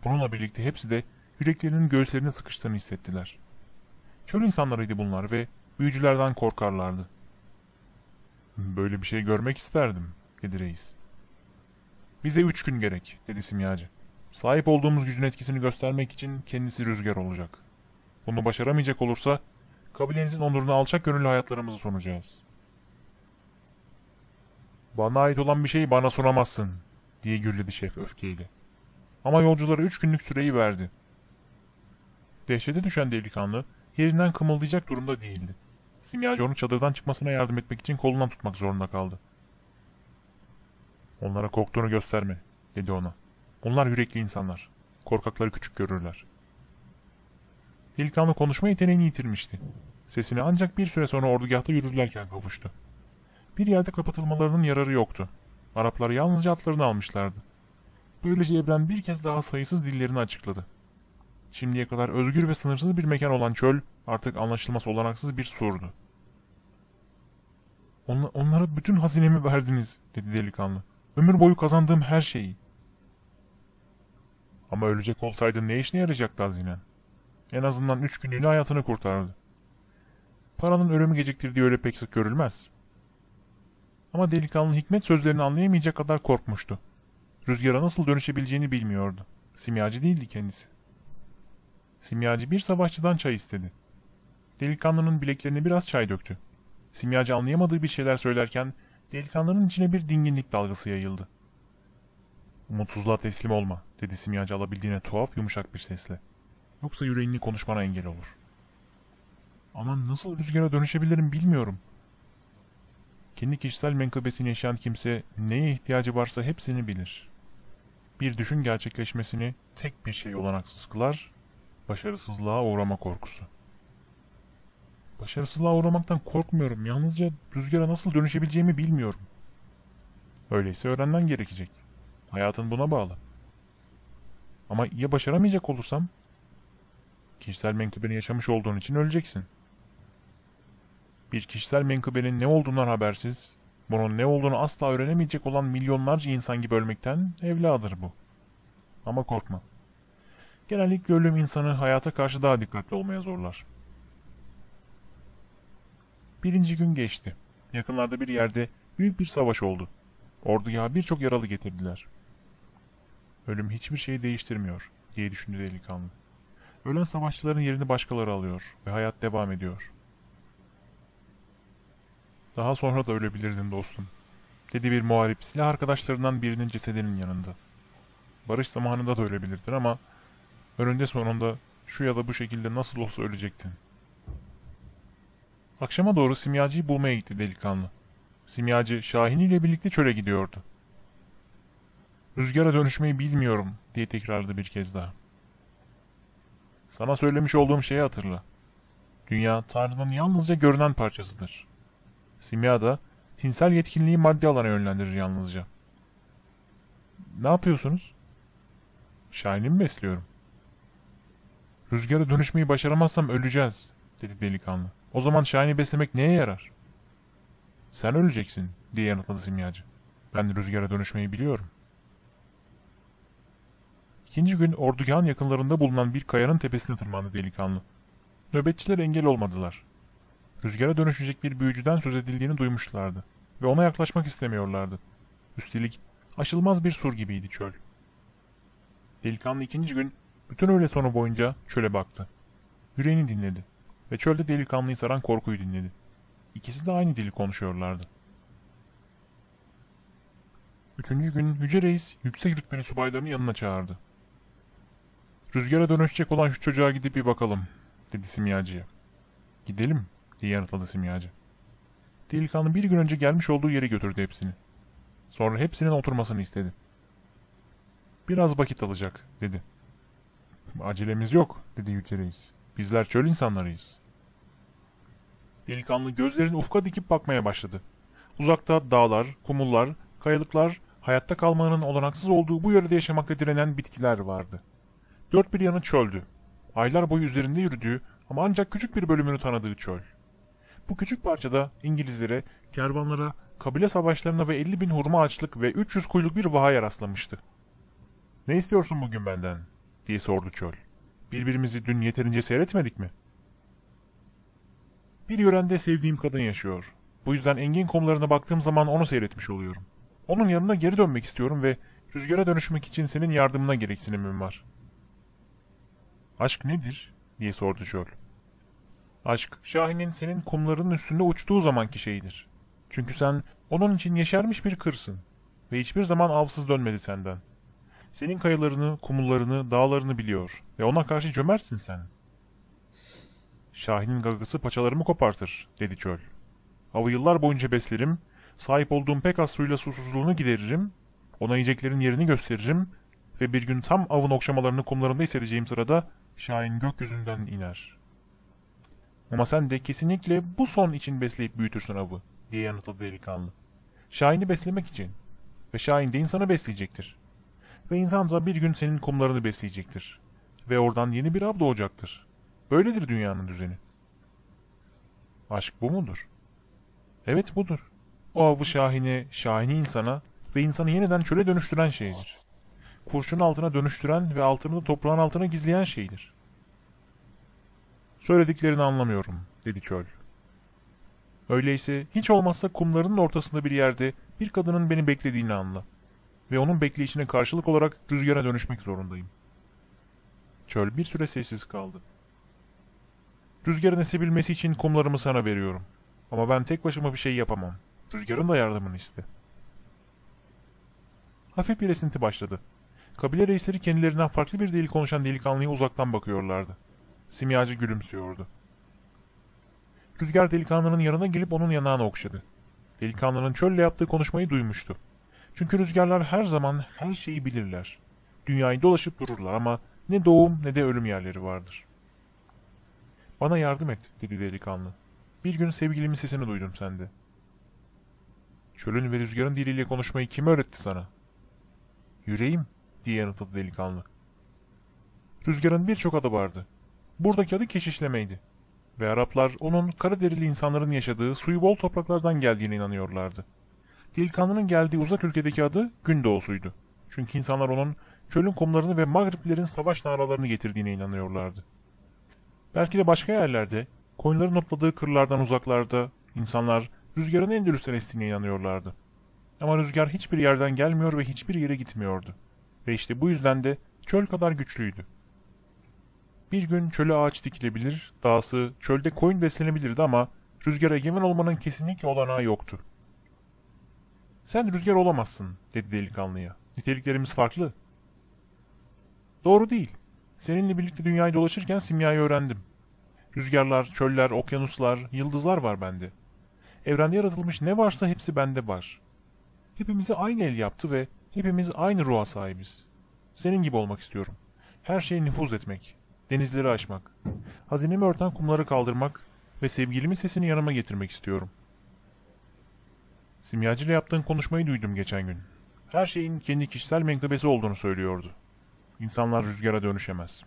Bununla birlikte hepsi de yüreklerinin göğüslerine sıkıştığını hissettiler. Çöl insanlarıydı bunlar ve büyücülerden korkarlardı. Böyle bir şey görmek isterdim, dedi reis. Bize üç gün gerek, dedi simyacı. Sahip olduğumuz gücün etkisini göstermek için kendisi rüzgar olacak. Bunu başaramayacak olursa, kabilenizin onuruna alçak gönüllü hayatlarımızı sunacağız. Bana ait olan bir şeyi bana sunamazsın, diye gürledi şef öfkeyle. Ama yolculara üç günlük süreyi verdi. Dehşete düşen delikanlı, yerinden kımıldayacak durumda değildi. Simyacı onun çadırdan çıkmasına yardım etmek için kolundan tutmak zorunda kaldı. Onlara korktuğunu gösterme, dedi ona. Onlar yürekli insanlar. Korkakları küçük görürler. Delikanlı konuşma yeteneğini yitirmişti. Sesini ancak bir süre sonra ordugahta yürürlerken kavuştu. Bir yerde kapatılmalarının yararı yoktu. Araplar yalnızca atlarını almışlardı. Böylece Ebren bir kez daha sayısız dillerini açıkladı. Şimdiye kadar özgür ve sınırsız bir mekan olan çöl artık anlaşılması olanaksız bir surdu. On, onlara bütün hazinemi verdiniz, dedi delikanlı. Ömür boyu kazandığım her şeyi. Ama ölecek olsaydın ne işine yarayacaktı hazinen? En azından üç günlüğüne hayatını kurtardı. Paranın ölümü geciktirdiği öyle pek sık görülmez. Ama delikanlı hikmet sözlerini anlayamayacak kadar korkmuştu. Rüzgara nasıl dönüşebileceğini bilmiyordu. Simyacı değildi kendisi. Simyacı bir savaşçıdan çay istedi. Delikanlının bileklerine biraz çay döktü. Simyacı anlayamadığı bir şeyler söylerken delikanlının içine bir dinginlik dalgası yayıldı. Umutsuzluğa teslim olma, dedi simyacı alabildiğine tuhaf yumuşak bir sesle. Yoksa yüreğini konuşmana engel olur. Aman nasıl rüzgara dönüşebilirim bilmiyorum. Kendi kişisel menkıbesini yaşayan kimse neye ihtiyacı varsa hepsini bilir. Bir düşün gerçekleşmesini tek bir şey olanaksız kılar, başarısızlığa uğrama korkusu. Başarısızlığa uğramaktan korkmuyorum. Yalnızca rüzgara nasıl dönüşebileceğimi bilmiyorum. Öyleyse öğrenmen gerekecek. Hayatın buna bağlı. Ama ya başaramayacak olursam? Kişisel menkıbeni yaşamış olduğun için öleceksin. Bir kişisel menkıbenin ne olduğundan habersiz, bunun ne olduğunu asla öğrenemeyecek olan milyonlarca insan gibi ölmekten evladır bu. Ama korkma. Genellikle ölüm insanı hayata karşı daha dikkatli olmaya zorlar. Birinci gün geçti. Yakınlarda bir yerde büyük bir savaş oldu. Orduya birçok yaralı getirdiler. Ölüm hiçbir şeyi değiştirmiyor diye düşündü delikanlı. Ölen savaşçıların yerini başkaları alıyor ve hayat devam ediyor. Daha sonra da ölebilirdin dostum, dedi bir muharip silah arkadaşlarından birinin cesedinin yanında. Barış zamanında da ölebilirdin ama önünde sonunda şu ya da bu şekilde nasıl olsa ölecektin. Akşama doğru simyacıyı bulmaya gitti delikanlı. Simyacı Şahin ile birlikte çöle gidiyordu. Rüzgara dönüşmeyi bilmiyorum diye tekrarladı bir kez daha. Sana söylemiş olduğum şeyi hatırla. Dünya Tanrı'nın yalnızca görünen parçasıdır. Simya da tinsel yetkinliği maddi alana yönlendirir yalnızca. Ne yapıyorsunuz? Şahin'i besliyorum? Rüzgara dönüşmeyi başaramazsam öleceğiz, dedi delikanlı. O zaman Şahin'i beslemek neye yarar? Sen öleceksin, diye yanıtladı simyacı. Ben rüzgara dönüşmeyi biliyorum. İkinci gün ordugahın yakınlarında bulunan bir kayanın tepesine tırmandı delikanlı. Nöbetçiler engel olmadılar. Rüzgara dönüşecek bir büyücüden söz edildiğini duymuşlardı ve ona yaklaşmak istemiyorlardı. Üstelik aşılmaz bir sur gibiydi çöl. Delikanlı ikinci gün bütün öğle sonu boyunca çöle baktı. Yüreğini dinledi ve çölde delikanlıyı saran korkuyu dinledi. İkisi de aynı dili konuşuyorlardı. Üçüncü gün Yüce Reis yüksek rütbeli subaylarını yanına çağırdı. Rüzgara dönüşecek olan şu çocuğa gidip bir bakalım, dedi simyacıya. Gidelim, diye yanıtladı simyacı. Delikanlı bir gün önce gelmiş olduğu yere götürdü hepsini. Sonra hepsinin oturmasını istedi. Biraz vakit alacak, dedi. Acelemiz yok, dedi Yüce Reis. Bizler çöl insanlarıyız. Delikanlı gözlerini ufka dikip bakmaya başladı. Uzakta dağlar, kumullar, kayalıklar, hayatta kalmanın olanaksız olduğu bu yörede yaşamakta direnen bitkiler vardı. Dört bir yanı çöldü. Aylar boyu üzerinde yürüdüğü ama ancak küçük bir bölümünü tanıdığı çöl. Bu küçük parçada İngilizlere, kervanlara, kabile savaşlarına ve 50 bin hurma ağaçlık ve 300 kuyruk bir vahaya rastlamıştı. ''Ne istiyorsun bugün benden?'' diye sordu çöl. ''Birbirimizi dün yeterince seyretmedik mi?'' Bir yörende sevdiğim kadın yaşıyor. Bu yüzden engin kumlarına baktığım zaman onu seyretmiş oluyorum. Onun yanına geri dönmek istiyorum ve rüzgara dönüşmek için senin yardımına gereksinimim var. Aşk nedir? diye sordu Şöl. Aşk, Şahin'in senin kumlarının üstünde uçtuğu zamanki şeyidir. Çünkü sen onun için yeşermiş bir kırsın ve hiçbir zaman avsız dönmedi senden. Senin kayalarını, kumullarını, dağlarını biliyor ve ona karşı cömertsin sen. Şahin'in gagası paçalarımı kopartır, dedi çöl. Avı yıllar boyunca beslerim, sahip olduğum pek az suyla susuzluğunu gideririm Ona yiyeceklerin yerini gösteririm ve bir gün tam avın okşamalarını kumlarında hissedeceğim sırada Şahin gökyüzünden iner. Ama sen de kesinlikle bu son için besleyip büyütürsün avı, diye yanıtladı delikanlı. Şahin'i beslemek için. Ve Şahin de insanı besleyecektir. Ve insan da bir gün senin kumlarını besleyecektir. Ve oradan yeni bir av doğacaktır. Böyledir dünyanın düzeni. Aşk bu mudur? Evet budur. O avı Şahin'i, Şahin'i insana ve insanı yeniden çöle dönüştüren şeydir. Kurşun altına dönüştüren ve altını toprağın altına gizleyen şeydir. Söylediklerini anlamıyorum, dedi çöl. Öyleyse hiç olmazsa kumların ortasında bir yerde bir kadının beni beklediğini anla. Ve onun bekleyişine karşılık olarak rüzgara dönüşmek zorundayım. Çöl bir süre sessiz kaldı. Rüzgarın esebilmesi için kumlarımı sana veriyorum. Ama ben tek başıma bir şey yapamam. Rüzgarın da yardımını iste. Hafif bir esinti başladı. Kabile reisleri kendilerinden farklı bir dil konuşan delikanlıya uzaktan bakıyorlardı. Simyacı gülümsüyordu. Rüzgar delikanlının yanına gelip onun yanağını okşadı. Delikanlının çölle yaptığı konuşmayı duymuştu. Çünkü rüzgarlar her zaman her şeyi bilirler. Dünyayı dolaşıp dururlar ama ne doğum ne de ölüm yerleri vardır. Bana yardım et, dedi delikanlı. Bir gün sevgilimin sesini duydum sende. Çölün ve rüzgarın diliyle konuşmayı kim öğretti sana? Yüreğim, diye yanıtladı delikanlı. Rüzgarın birçok adı vardı. Buradaki adı keşişlemeydi. Ve Araplar onun kara derili insanların yaşadığı suyu bol topraklardan geldiğine inanıyorlardı. Delikanlının geldiği uzak ülkedeki adı Gündoğusuydu. Çünkü insanlar onun çölün kumlarını ve Magriplilerin savaş naralarını getirdiğine inanıyorlardı. Belki de başka yerlerde, koyunların otladığı kırlardan uzaklarda, insanlar rüzgarın Endülüs'ten estiğine inanıyorlardı. Ama rüzgar hiçbir yerden gelmiyor ve hiçbir yere gitmiyordu. Ve işte bu yüzden de çöl kadar güçlüydü. Bir gün çöle ağaç dikilebilir, dahası çölde koyun beslenebilirdi ama rüzgara egemen olmanın kesinlikle olanağı yoktu. Sen rüzgar olamazsın, dedi delikanlıya. Niteliklerimiz farklı. Doğru değil. Seninle birlikte dünyayı dolaşırken simyayı öğrendim. Rüzgarlar, çöller, okyanuslar, yıldızlar var bende. Evrende yaratılmış ne varsa hepsi bende var. Hepimizi aynı el yaptı ve hepimiz aynı ruha sahibiz. Senin gibi olmak istiyorum. Her şeye nüfuz etmek, denizleri aşmak, hazinemi örten kumları kaldırmak ve sevgilimin sesini yanıma getirmek istiyorum. Simyacıyla yaptığın konuşmayı duydum geçen gün. Her şeyin kendi kişisel menkıbesi olduğunu söylüyordu. İnsanlar rüzgara dönüşemez.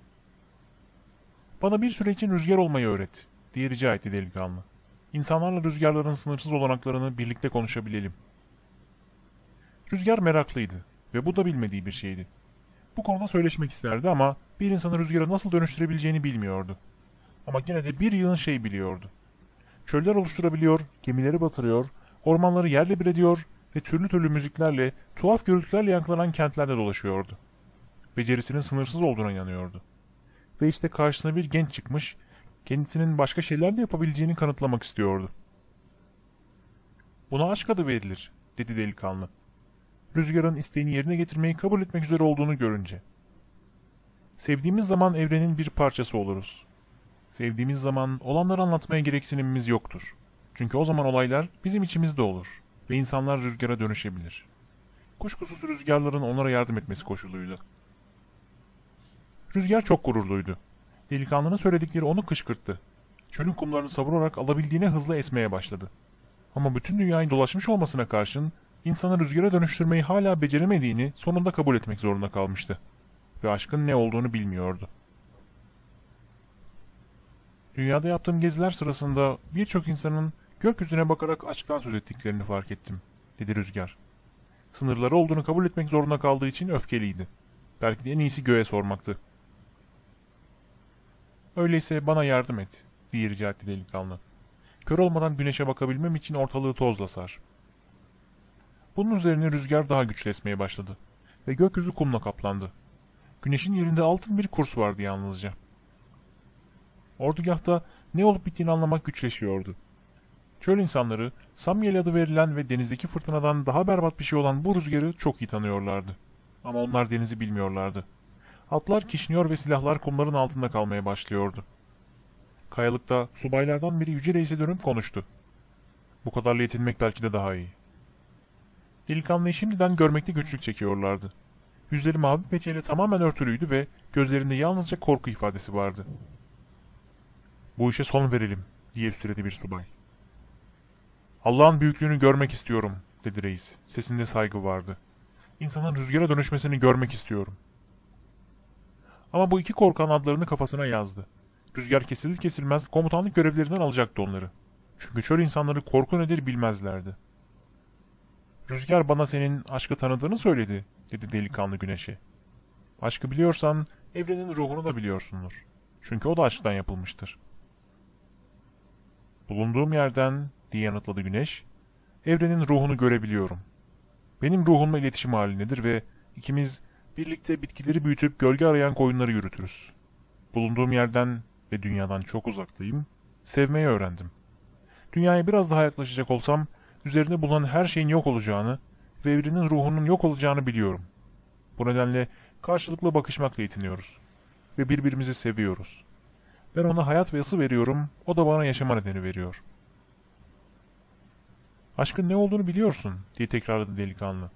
Bana bir süre için rüzgar olmayı öğret, diye rica etti delikanlı. İnsanlarla rüzgarların sınırsız olanaklarını birlikte konuşabilelim. Rüzgar meraklıydı ve bu da bilmediği bir şeydi. Bu konuda söyleşmek isterdi ama bir insanı rüzgara nasıl dönüştürebileceğini bilmiyordu. Ama gene de bir yığın şey biliyordu. Çöller oluşturabiliyor, gemileri batırıyor, ormanları yerle bir ediyor ve türlü türlü müziklerle, tuhaf gürültülerle yankılanan kentlerde dolaşıyordu. Becerisinin sınırsız olduğuna inanıyordu. Ve işte karşısına bir genç çıkmış, kendisinin başka şeyler de yapabileceğini kanıtlamak istiyordu. Buna aşk adı verilir, dedi delikanlı. Rüzgarın isteğini yerine getirmeyi kabul etmek üzere olduğunu görünce. Sevdiğimiz zaman evrenin bir parçası oluruz. Sevdiğimiz zaman olanları anlatmaya gereksinimimiz yoktur. Çünkü o zaman olaylar bizim içimizde olur ve insanlar rüzgara dönüşebilir. Kuşkusuz rüzgarların onlara yardım etmesi koşuluyla. Rüzgar çok gururluydu. Delikanlının söyledikleri onu kışkırttı. Çölün kumlarını savurarak alabildiğine hızlı esmeye başladı. Ama bütün dünyayı dolaşmış olmasına karşın insanı rüzgara dönüştürmeyi hala beceremediğini sonunda kabul etmek zorunda kalmıştı. Ve aşkın ne olduğunu bilmiyordu. Dünyada yaptığım geziler sırasında birçok insanın gökyüzüne bakarak aşktan söz ettiklerini fark ettim, dedi Rüzgar. Sınırları olduğunu kabul etmek zorunda kaldığı için öfkeliydi. Belki de en iyisi göğe sormaktı. Öyleyse bana yardım et, diye rica etti delikanlı. Kör olmadan güneşe bakabilmem için ortalığı tozla sar. Bunun üzerine rüzgar daha güçlü esmeye başladı ve gökyüzü kumla kaplandı. Güneşin yerinde altın bir kurs vardı yalnızca. Ordugahta ne olup bittiğini anlamak güçleşiyordu. Çöl insanları Samyel adı verilen ve denizdeki fırtınadan daha berbat bir şey olan bu rüzgarı çok iyi tanıyorlardı. Ama onlar denizi bilmiyorlardı. Atlar kişniyor ve silahlar kumların altında kalmaya başlıyordu. Kayalıkta subaylardan biri Yüce Reis'e dönüp konuştu. Bu kadarla yetinmek belki de daha iyi. Delikanlıyı şimdiden görmekte güçlük çekiyorlardı. Yüzleri mavi peçeyle tamamen örtülüydü ve gözlerinde yalnızca korku ifadesi vardı. Bu işe son verelim, diye üsteledi bir subay. Allah'ın büyüklüğünü görmek istiyorum, dedi reis. Sesinde saygı vardı. İnsanın rüzgara dönüşmesini görmek istiyorum. Ama bu iki korkan adlarını kafasına yazdı. Rüzgar kesilir kesilmez komutanlık görevlerinden alacaktı onları. Çünkü çöl insanları korku nedir bilmezlerdi. Rüzgar bana senin aşkı tanıdığını söyledi, dedi delikanlı güneşe. Aşkı biliyorsan evrenin ruhunu da biliyorsundur. Çünkü o da aşktan yapılmıştır. Bulunduğum yerden, diye yanıtladı güneş, evrenin ruhunu görebiliyorum. Benim ruhumla iletişim halindedir ve ikimiz birlikte bitkileri büyütüp gölge arayan koyunları yürütürüz. Bulunduğum yerden ve dünyadan çok uzaktayım, sevmeyi öğrendim. Dünyaya biraz daha yaklaşacak olsam, üzerinde bulunan her şeyin yok olacağını ve evrenin ruhunun yok olacağını biliyorum. Bu nedenle karşılıklı bakışmakla yetiniyoruz ve birbirimizi seviyoruz. Ben ona hayat ve ısı veriyorum, o da bana yaşama nedeni veriyor. Aşkın ne olduğunu biliyorsun, diye tekrarladı delikanlı.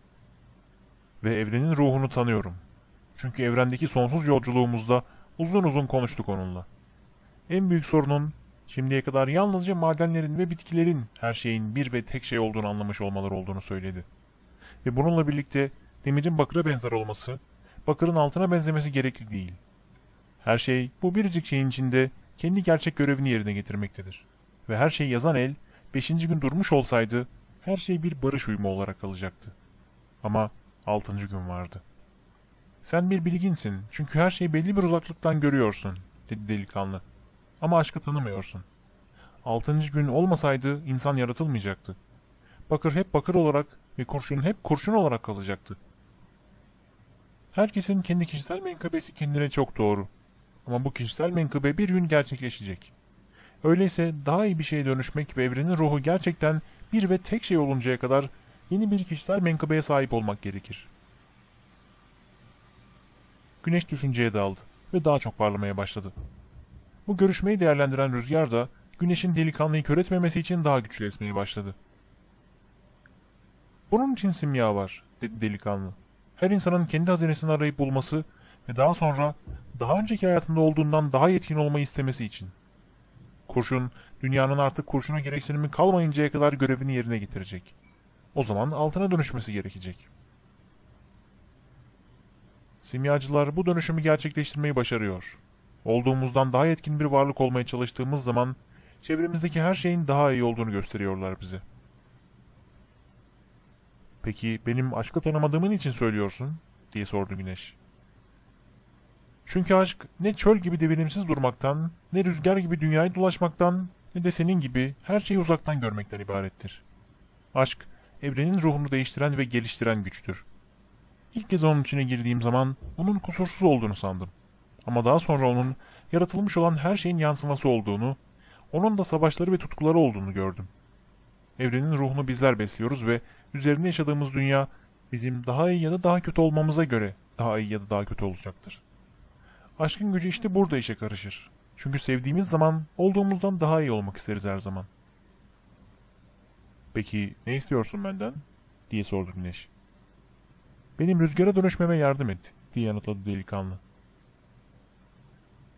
Ve evrenin ruhunu tanıyorum. Çünkü evrendeki sonsuz yolculuğumuzda uzun uzun konuştuk onunla. En büyük sorunun şimdiye kadar yalnızca madenlerin ve bitkilerin her şeyin bir ve tek şey olduğunu anlamış olmaları olduğunu söyledi. Ve bununla birlikte demirin bakıra benzer olması, bakırın altına benzemesi gerekli değil. Her şey bu biricik şeyin içinde kendi gerçek görevini yerine getirmektedir. Ve her şeyi yazan el, beşinci gün durmuş olsaydı, her şey bir barış uyumu olarak kalacaktı. Ama altıncı gün vardı. Sen bir bilginsin çünkü her şeyi belli bir uzaklıktan görüyorsun, dedi delikanlı. Ama aşkı tanımıyorsun. Altıncı gün olmasaydı insan yaratılmayacaktı. Bakır hep bakır olarak ve kurşun hep kurşun olarak kalacaktı. Herkesin kendi kişisel menkıbesi kendine çok doğru. Ama bu kişisel menkıbe bir gün gerçekleşecek. Öyleyse daha iyi bir şeye dönüşmek ve evrenin ruhu gerçekten bir ve tek şey oluncaya kadar yeni bir kişisel menkıbeye sahip olmak gerekir. Güneş düşünceye daldı ve daha çok parlamaya başladı. Bu görüşmeyi değerlendiren rüzgar da güneşin delikanlıyı kör etmemesi için daha güçlü esmeye başladı. Bunun için simya var, dedi delikanlı. Her insanın kendi hazinesini arayıp bulması ve daha sonra daha önceki hayatında olduğundan daha yetkin olmayı istemesi için. Kurşun, dünyanın artık kurşuna gereksinimi kalmayıncaya kadar görevini yerine getirecek. O zaman altına dönüşmesi gerekecek. Simyacılar bu dönüşümü gerçekleştirmeyi başarıyor. Olduğumuzdan daha yetkin bir varlık olmaya çalıştığımız zaman çevremizdeki her şeyin daha iyi olduğunu gösteriyorlar bize. Peki benim aşkı tanımadığımın için söylüyorsun? diye sordu Güneş. Çünkü aşk ne çöl gibi devinimsiz durmaktan, ne rüzgar gibi dünyayı dolaşmaktan, ne de senin gibi her şeyi uzaktan görmekten ibarettir. Aşk, evrenin ruhunu değiştiren ve geliştiren güçtür. İlk kez onun içine girdiğim zaman onun kusursuz olduğunu sandım. Ama daha sonra onun yaratılmış olan her şeyin yansıması olduğunu, onun da savaşları ve tutkuları olduğunu gördüm. Evrenin ruhunu bizler besliyoruz ve üzerinde yaşadığımız dünya bizim daha iyi ya da daha kötü olmamıza göre daha iyi ya da daha kötü olacaktır. Aşkın gücü işte burada işe karışır. Çünkü sevdiğimiz zaman olduğumuzdan daha iyi olmak isteriz her zaman. Peki ne istiyorsun benden? diye sordu Güneş. Benim rüzgara dönüşmeme yardım et diye yanıtladı delikanlı.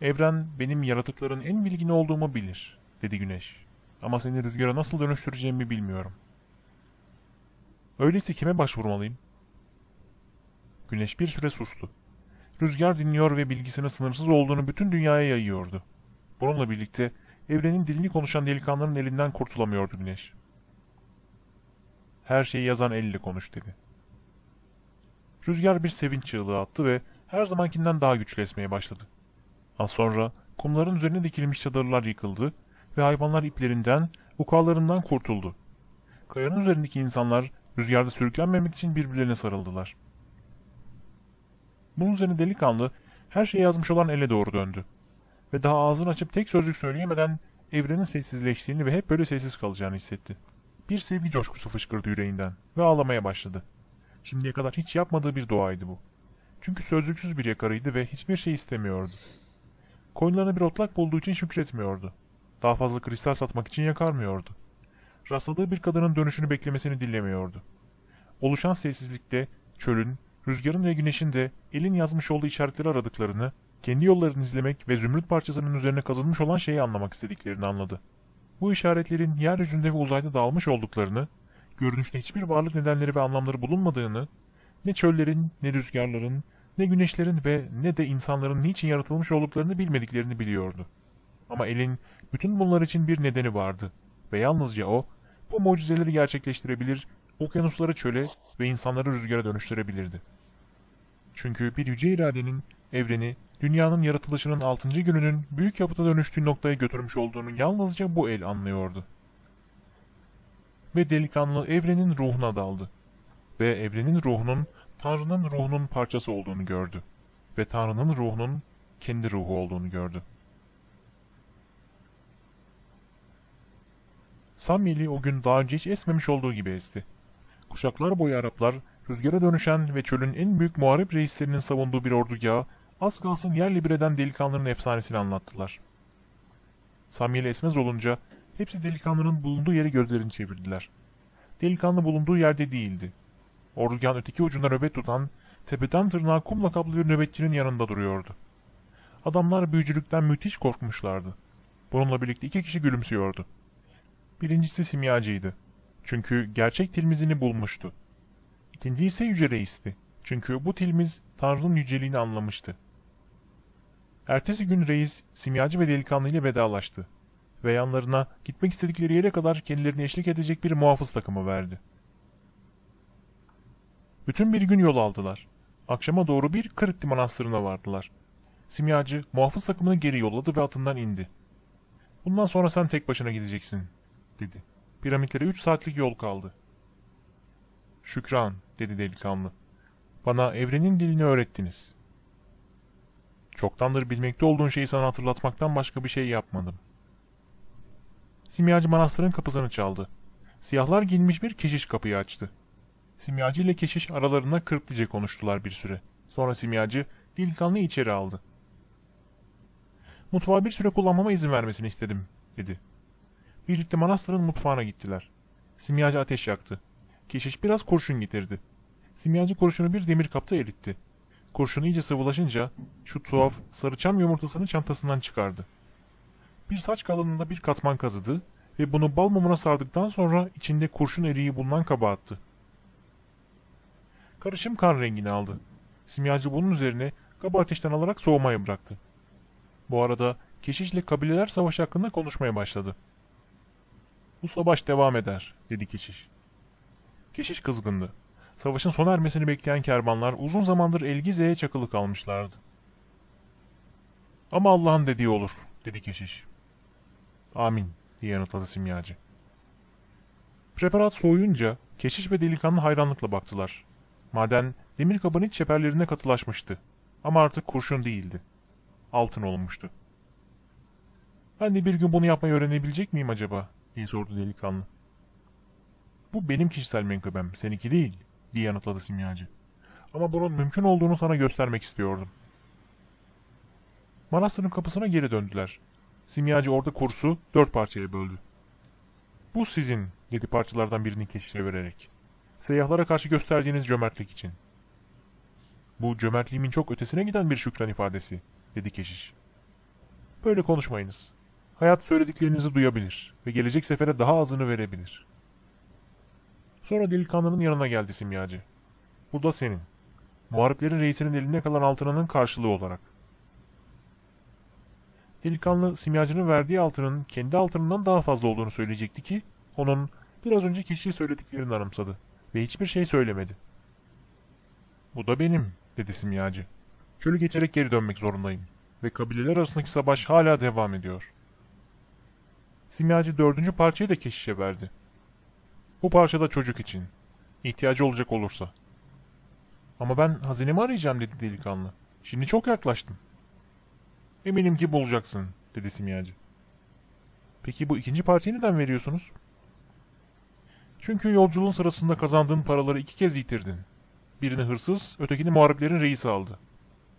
Evren benim yaratıkların en bilgin olduğumu bilir dedi Güneş. Ama seni rüzgara nasıl dönüştüreceğimi bilmiyorum. Öyleyse kime başvurmalıyım? Güneş bir süre sustu. Rüzgar dinliyor ve bilgisinin sınırsız olduğunu bütün dünyaya yayıyordu. Bununla birlikte evrenin dilini konuşan delikanlının elinden kurtulamıyordu Güneş. Her şeyi yazan elle konuş dedi. Rüzgar bir sevinç çığlığı attı ve her zamankinden daha güçlü esmeye başladı. Az sonra kumların üzerine dikilmiş çadırlar yıkıldı ve hayvanlar iplerinden, ukalarından kurtuldu. Kayanın üzerindeki insanlar rüzgarda sürüklenmemek için birbirlerine sarıldılar. Bunun üzerine delikanlı her şeyi yazmış olan ele doğru döndü. Ve daha ağzını açıp tek sözcük söyleyemeden evrenin sessizleştiğini ve hep böyle sessiz kalacağını hissetti. Bir sevgi coşkusu fışkırdı yüreğinden ve ağlamaya başladı. Şimdiye kadar hiç yapmadığı bir duaydı bu. Çünkü sözcüksüz bir yakarıydı ve hiçbir şey istemiyordu. Koyunlarına bir otlak bulduğu için şükretmiyordu. Daha fazla kristal satmak için yakarmıyordu. Rastladığı bir kadının dönüşünü beklemesini dinlemiyordu. oluşan sessizlikte çölün, rüzgarın ve güneşin de elin yazmış olduğu işaretleri aradıklarını, kendi yollarını izlemek ve zümrüt parçasının üzerine kazınmış olan şeyi anlamak istediklerini anladı. Bu işaretlerin yeryüzünde ve uzayda dağılmış olduklarını, görünüşte hiçbir varlık nedenleri ve anlamları bulunmadığını, ne çöllerin, ne rüzgarların, ne güneşlerin ve ne de insanların niçin yaratılmış olduklarını bilmediklerini biliyordu. Ama elin bütün bunlar için bir nedeni vardı ve yalnızca o, bu mucizeleri gerçekleştirebilir, okyanusları çöle ve insanları rüzgara dönüştürebilirdi. Çünkü bir yüce iradenin evreni, dünyanın yaratılışının altıncı gününün büyük yapıta dönüştüğü noktaya götürmüş olduğunu yalnızca bu el anlıyordu. Ve delikanlı evrenin ruhuna daldı. Ve evrenin ruhunun Tanrı'nın ruhunun parçası olduğunu gördü. Ve Tanrı'nın ruhunun kendi ruhu olduğunu gördü. Samyeli o gün daha önce hiç esmemiş olduğu gibi esti. Kuşaklar boyu Araplar, rüzgara dönüşen ve çölün en büyük muharip reislerinin savunduğu bir ordugahı, az kalsın yerle bir eden delikanlının efsanesini anlattılar. Samyeli esmez olunca, hepsi delikanlının bulunduğu yere gözlerini çevirdiler. Delikanlı bulunduğu yerde değildi. Ordugahın öteki ucunda nöbet tutan, tepeden tırnağa kumla kaplı bir nöbetçinin yanında duruyordu. Adamlar büyücülükten müthiş korkmuşlardı. Bununla birlikte iki kişi gülümsüyordu. Birincisi simyacıydı. Çünkü gerçek tilmizini bulmuştu. İkinci ise Yüce Reis'ti. Çünkü bu tilmiz Tanrı'nın yüceliğini anlamıştı. Ertesi gün reis simyacı ve delikanlıyla vedalaştı ve yanlarına gitmek istedikleri yere kadar kendilerini eşlik edecek bir muhafız takımı verdi. Bütün bir gün yol aldılar. Akşama doğru bir Kırıklı Manastırı'na vardılar. Simyacı muhafız takımını geri yolladı ve atından indi. Bundan sonra sen tek başına gideceksin, dedi. Piramitlere üç saatlik yol kaldı. Şükran, dedi delikanlı. Bana evrenin dilini öğrettiniz. Çoktandır bilmekte olduğun şeyi sana hatırlatmaktan başka bir şey yapmadım. Simyacı manastırın kapısını çaldı. Siyahlar giyinmiş bir keşiş kapıyı açtı. Simyacı ile keşiş aralarında kırptıca konuştular bir süre. Sonra simyacı delikanlı içeri aldı. Mutfağı bir süre kullanmama izin vermesini istedim, dedi. Birlikte manastırın mutfağına gittiler. Simyacı ateş yaktı. Keşiş biraz kurşun getirdi. Simyacı kurşunu bir demir kapta eritti. Kurşun iyice sıvılaşınca şu tuhaf sarı çam yumurtasını çantasından çıkardı. Bir saç kalınlığında bir katman kazıdı ve bunu bal mumuna sardıktan sonra içinde kurşun eriği bulunan kaba attı. Karışım kan rengini aldı. Simyacı bunun üzerine kabı ateşten alarak soğumaya bıraktı. Bu arada keşişle kabileler savaşı hakkında konuşmaya başladı. Bu savaş devam eder, dedi keşiş. Keşiş kızgındı. Savaşın sona ermesini bekleyen kervanlar uzun zamandır Elgize'ye çakılı kalmışlardı. Ama Allah'ın dediği olur, dedi keşiş. Amin, diye yanıtladı simyacı. Preparat soğuyunca keşiş ve delikanlı hayranlıkla baktılar. Maden demir kabın iç çeperlerine katılaşmıştı. Ama artık kurşun değildi. Altın olmuştu. Ben de bir gün bunu yapmayı öğrenebilecek miyim acaba? diye sordu delikanlı. Bu benim kişisel menkıbem, seninki değil, diye yanıtladı simyacı. Ama bunun mümkün olduğunu sana göstermek istiyordum. Manastırın kapısına geri döndüler. Simyacı orada kursu dört parçaya böldü. Bu sizin, dedi parçalardan birini keşişe vererek. Seyyahlara karşı gösterdiğiniz cömertlik için. Bu cömertliğimin çok ötesine giden bir şükran ifadesi, dedi keşiş. Böyle konuşmayınız. Hayat söylediklerinizi duyabilir ve gelecek sefere daha azını verebilir. Sonra delikanlının yanına geldi simyacı. Bu da senin. Muhariplerin reisinin eline kalan altınının karşılığı olarak. Delikanlı simyacının verdiği altının kendi altınından daha fazla olduğunu söyleyecekti ki, onun biraz önce kişiye söylediklerini anımsadı ve hiçbir şey söylemedi. Bu da benim, dedi simyacı. Çölü geçerek geri dönmek zorundayım ve kabileler arasındaki savaş hala devam ediyor. Simyacı dördüncü parçayı da keşişe verdi. Bu parça da çocuk için. İhtiyacı olacak olursa. Ama ben hazinemi arayacağım dedi delikanlı. Şimdi çok yaklaştım. Eminim ki bulacaksın dedi simyacı. Peki bu ikinci parçayı neden veriyorsunuz? Çünkü yolculuğun sırasında kazandığın paraları iki kez yitirdin. Birini hırsız, ötekini muhariplerin reisi aldı.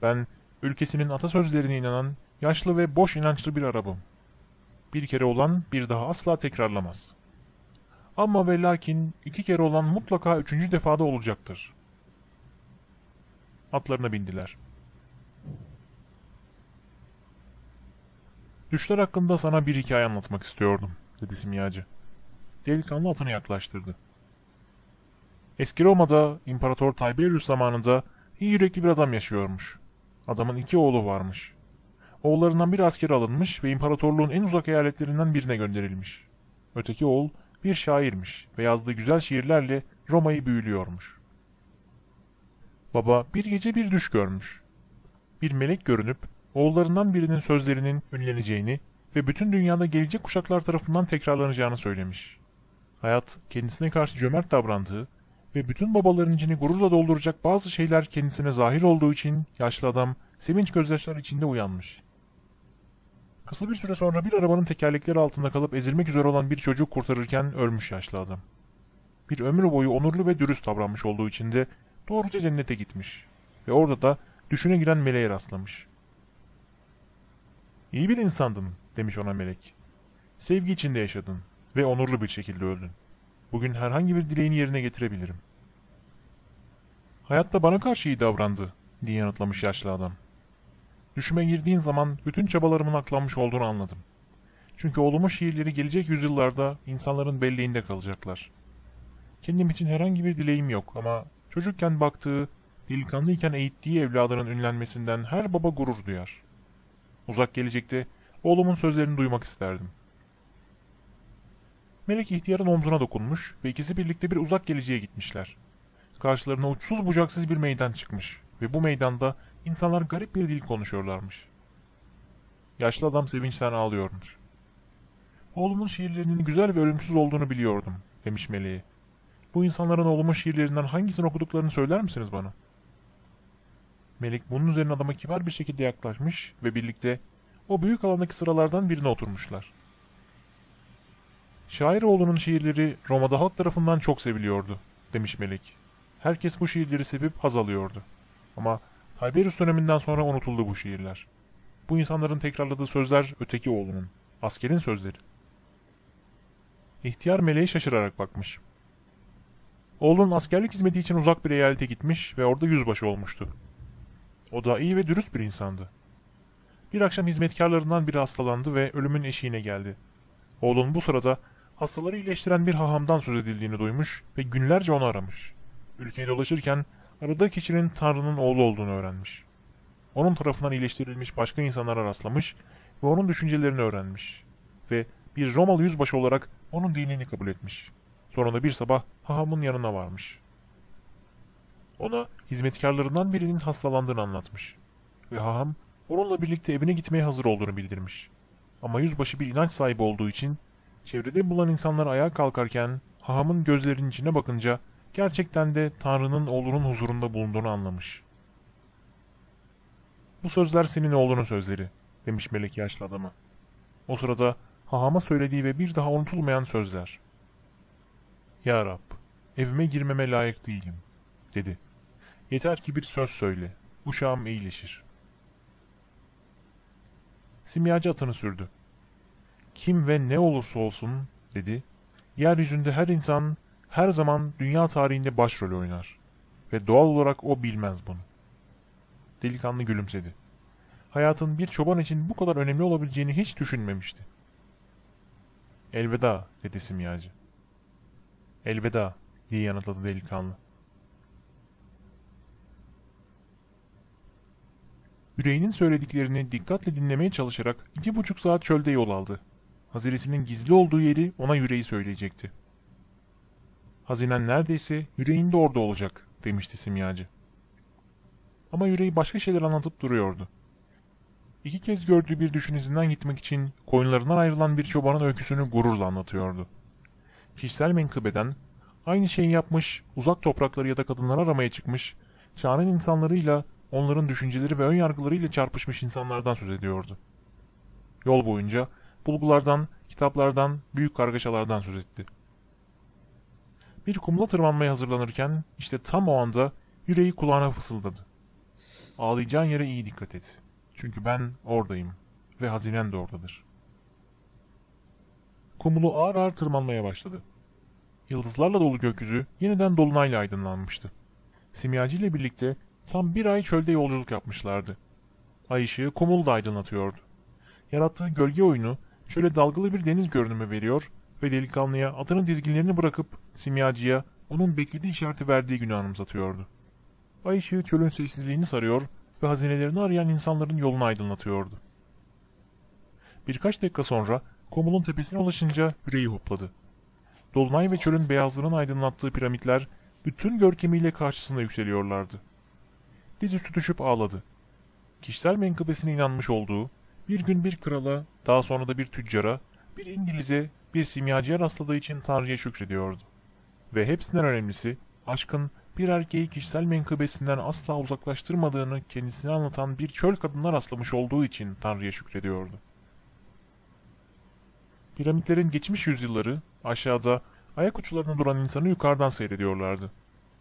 Ben ülkesinin atasözlerine inanan, yaşlı ve boş inançlı bir Arabım. Bir kere olan bir daha asla tekrarlamaz. Ama ve lakin iki kere olan mutlaka üçüncü defada olacaktır. Atlarına bindiler. Düşler hakkında sana bir hikaye anlatmak istiyordum, dedi simyacı. Delikanlı atını yaklaştırdı. Eski Roma'da İmparator Tiberius zamanında iyi yürekli bir adam yaşıyormuş. Adamın iki oğlu varmış. Oğullarından biri askere alınmış ve imparatorluğun en uzak eyaletlerinden birine gönderilmiş. Öteki oğul bir şairmiş ve yazdığı güzel şiirlerle Roma'yı büyülüyormuş. Baba bir gece bir düş görmüş. Bir melek görünüp oğullarından birinin sözlerinin ünleneceğini ve bütün dünyada gelecek kuşaklar tarafından tekrarlanacağını söylemiş. Hayat kendisine karşı cömert davrandığı ve bütün babaların içini gururla dolduracak bazı şeyler kendisine zahir olduğu için yaşlı adam sevinç gözyaşları içinde uyanmış. Kısa bir süre sonra bir arabanın tekerlekleri altında kalıp ezilmek üzere olan bir çocuk kurtarırken ölmüş yaşlı adam. Bir ömür boyu onurlu ve dürüst davranmış olduğu için de doğruca cennete gitmiş ve orada da düşüne giren meleğe rastlamış. İyi bir insandın demiş ona melek. Sevgi içinde yaşadın ve onurlu bir şekilde öldün. Bugün herhangi bir dileğini yerine getirebilirim. Hayatta bana karşı iyi davrandı diye yanıtlamış yaşlı adam. Düşüme girdiğin zaman bütün çabalarımın aklanmış olduğunu anladım. Çünkü oğlumun şiirleri gelecek yüzyıllarda insanların belleğinde kalacaklar. Kendim için herhangi bir dileğim yok ama çocukken baktığı, delikanlıyken eğittiği evladının ünlenmesinden her baba gurur duyar. Uzak gelecekte oğlumun sözlerini duymak isterdim. Melek ihtiyarın omzuna dokunmuş ve ikisi birlikte bir uzak geleceğe gitmişler. Karşılarına uçsuz bucaksız bir meydan çıkmış ve bu meydanda insanlar garip bir dil konuşuyorlarmış. Yaşlı adam sevinçten ağlıyormuş. Oğlumun şiirlerinin güzel ve ölümsüz olduğunu biliyordum, demiş meleğe. Bu insanların oğlumun şiirlerinden hangisini okuduklarını söyler misiniz bana? Melek bunun üzerine adama kibar bir şekilde yaklaşmış ve birlikte o büyük alandaki sıralardan birine oturmuşlar. Şair oğlunun şiirleri Roma'da halk tarafından çok seviliyordu, demiş Melek. Herkes bu şiirleri sevip haz alıyordu. Ama Tiberius döneminden sonra unutuldu bu şiirler. Bu insanların tekrarladığı sözler öteki oğlunun, askerin sözleri. İhtiyar meleğe şaşırarak bakmış. Oğlun askerlik hizmeti için uzak bir eyalete gitmiş ve orada yüzbaşı olmuştu. O da iyi ve dürüst bir insandı. Bir akşam hizmetkarlarından biri hastalandı ve ölümün eşiğine geldi. Oğlun bu sırada hastaları iyileştiren bir hahamdan söz edildiğini duymuş ve günlerce onu aramış. Ülkeyi dolaşırken aradığı kişinin Tanrı'nın oğlu olduğunu öğrenmiş. Onun tarafından iyileştirilmiş başka insanlara rastlamış ve onun düşüncelerini öğrenmiş. Ve bir Romalı yüzbaşı olarak onun dinini kabul etmiş. Sonra bir sabah hahamın yanına varmış. Ona hizmetkarlarından birinin hastalandığını anlatmış. Ve haham onunla birlikte evine gitmeye hazır olduğunu bildirmiş. Ama yüzbaşı bir inanç sahibi olduğu için çevrede bulunan insanlar ayağa kalkarken hahamın gözlerinin içine bakınca gerçekten de Tanrı'nın oğlunun huzurunda bulunduğunu anlamış. Bu sözler senin oğlunun sözleri, demiş melek yaşlı adama. O sırada hahama söylediği ve bir daha unutulmayan sözler. Ya Rab, evime girmeme layık değilim, dedi. Yeter ki bir söz söyle, uşağım iyileşir. Simyacı atını sürdü. Kim ve ne olursa olsun, dedi, yeryüzünde her insan her zaman dünya tarihinde başrol oynar. Ve doğal olarak o bilmez bunu. Delikanlı gülümsedi. Hayatın bir çoban için bu kadar önemli olabileceğini hiç düşünmemişti. Elveda, dedi simyacı. Elveda, diye yanıtladı delikanlı. Yüreğinin söylediklerini dikkatle dinlemeye çalışarak iki buçuk saat çölde yol aldı. Haziresinin gizli olduğu yeri ona yüreği söyleyecekti. Hazinen neredeyse yüreğinde orada olacak demişti simyacı. Ama yüreği başka şeyler anlatıp duruyordu. İki kez gördüğü bir düşün izinden gitmek için koyunlarından ayrılan bir çobanın öyküsünü gururla anlatıyordu. Kişisel menkıbeden aynı şeyi yapmış, uzak toprakları ya da kadınlar aramaya çıkmış, çağının insanlarıyla, onların düşünceleri ve ön yargılarıyla çarpışmış insanlardan söz ediyordu. Yol boyunca bulgulardan, kitaplardan, büyük kargaşalardan söz etti. Bir kumla tırmanmaya hazırlanırken işte tam o anda yüreği kulağına fısıldadı. Ağlayacağın yere iyi dikkat et. Çünkü ben oradayım ve hazinen de oradadır. Kumulu ağır ağır tırmanmaya başladı. Yıldızlarla dolu gökyüzü yeniden dolunayla aydınlanmıştı. Simyacı ile birlikte tam bir ay çölde yolculuk yapmışlardı. Ay ışığı kumulu da aydınlatıyordu. Yarattığı gölge oyunu şöyle dalgalı bir deniz görünümü veriyor ve delikanlıya atının dizginlerini bırakıp simyacıya onun beklediği işareti verdiği günü anımsatıyordu. Ay ışığı çölün sessizliğini sarıyor ve hazinelerini arayan insanların yolunu aydınlatıyordu. Birkaç dakika sonra Komul'un tepesine ulaşınca yüreği hopladı. Dolunay ve çölün beyazlığının aydınlattığı piramitler bütün görkemiyle karşısında yükseliyorlardı. Dizüstü düşüp ağladı. Kişisel menkıbesine inanmış olduğu, bir gün bir krala, daha sonra da bir tüccara, bir İngiliz'e, bir simyacıya rastladığı için Tanrı'ya şükrediyordu. Ve hepsinden önemlisi, aşkın bir erkeği kişisel menkıbesinden asla uzaklaştırmadığını kendisine anlatan bir çöl kadına rastlamış olduğu için Tanrı'ya şükrediyordu. Piramitlerin geçmiş yüzyılları aşağıda ayak uçlarında duran insanı yukarıdan seyrediyorlardı.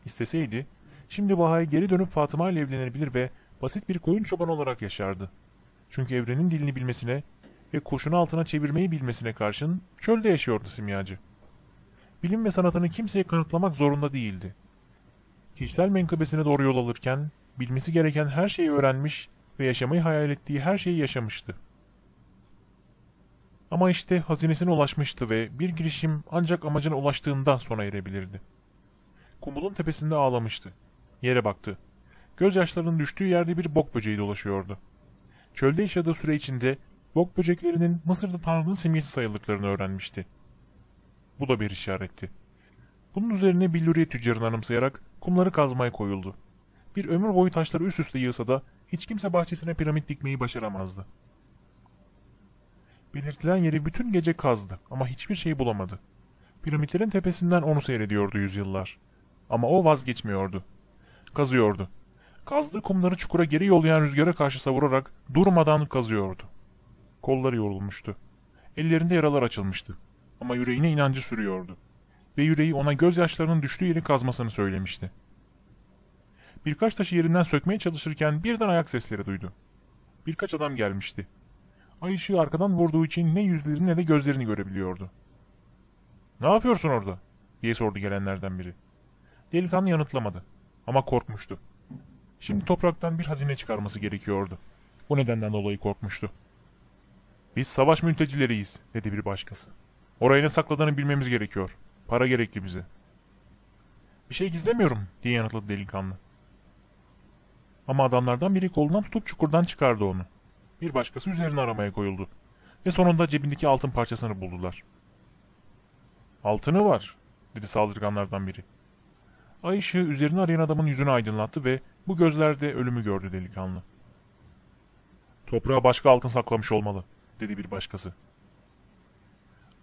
İsteseydi, şimdi Vaha'ya geri dönüp Fatıma ile evlenebilir ve basit bir koyun çobanı olarak yaşardı. Çünkü evrenin dilini bilmesine ve kurşunu altına çevirmeyi bilmesine karşın çölde yaşıyordu simyacı. Bilim ve sanatını kimseye kanıtlamak zorunda değildi. Kişisel menkıbesine doğru yol alırken bilmesi gereken her şeyi öğrenmiş ve yaşamayı hayal ettiği her şeyi yaşamıştı. Ama işte hazinesine ulaşmıştı ve bir girişim ancak amacına ulaştığında sona erebilirdi. Kumulun tepesinde ağlamıştı. Yere baktı. Gözyaşlarının düştüğü yerde bir bok böceği dolaşıyordu. Çölde yaşadığı süre içinde bok böceklerinin Mısır'da Tanrı'nın simgesi sayıldıklarını öğrenmişti. Bu da bir işaretti. Bunun üzerine billuriye tüccarını anımsayarak kumları kazmaya koyuldu. Bir ömür boyu taşları üst üste yığsa da hiç kimse bahçesine piramit dikmeyi başaramazdı. Belirtilen yeri bütün gece kazdı ama hiçbir şey bulamadı. Piramitlerin tepesinden onu seyrediyordu yüzyıllar. Ama o vazgeçmiyordu. Kazıyordu. Kazdığı kumları çukura geri yollayan rüzgara karşı savurarak durmadan kazıyordu. Kolları yorulmuştu. Ellerinde yaralar açılmıştı. Ama yüreğine inancı sürüyordu. Ve yüreği ona gözyaşlarının düştüğü yeri kazmasını söylemişti. Birkaç taşı yerinden sökmeye çalışırken birden ayak sesleri duydu. Birkaç adam gelmişti. Ay ışığı arkadan vurduğu için ne yüzlerini ne de gözlerini görebiliyordu. ''Ne yapıyorsun orada?'' diye sordu gelenlerden biri. Delikanlı yanıtlamadı ama korkmuştu. Şimdi topraktan bir hazine çıkarması gerekiyordu. Bu nedenden dolayı korkmuştu. ''Biz savaş mültecileriyiz'' dedi bir başkası. ''Oraya ne sakladığını bilmemiz gerekiyor. Para gerekli bize.'' ''Bir şey gizlemiyorum'' diye yanıtladı delikanlı. Ama adamlardan biri kolundan tutup çukurdan çıkardı onu. Bir başkası üzerine aramaya koyuldu. Ve sonunda cebindeki altın parçasını buldular. Altını var, dedi saldırganlardan biri. Ay ışığı üzerine arayan adamın yüzünü aydınlattı ve bu gözlerde ölümü gördü delikanlı. Toprağa başka altın saklamış olmalı, dedi bir başkası.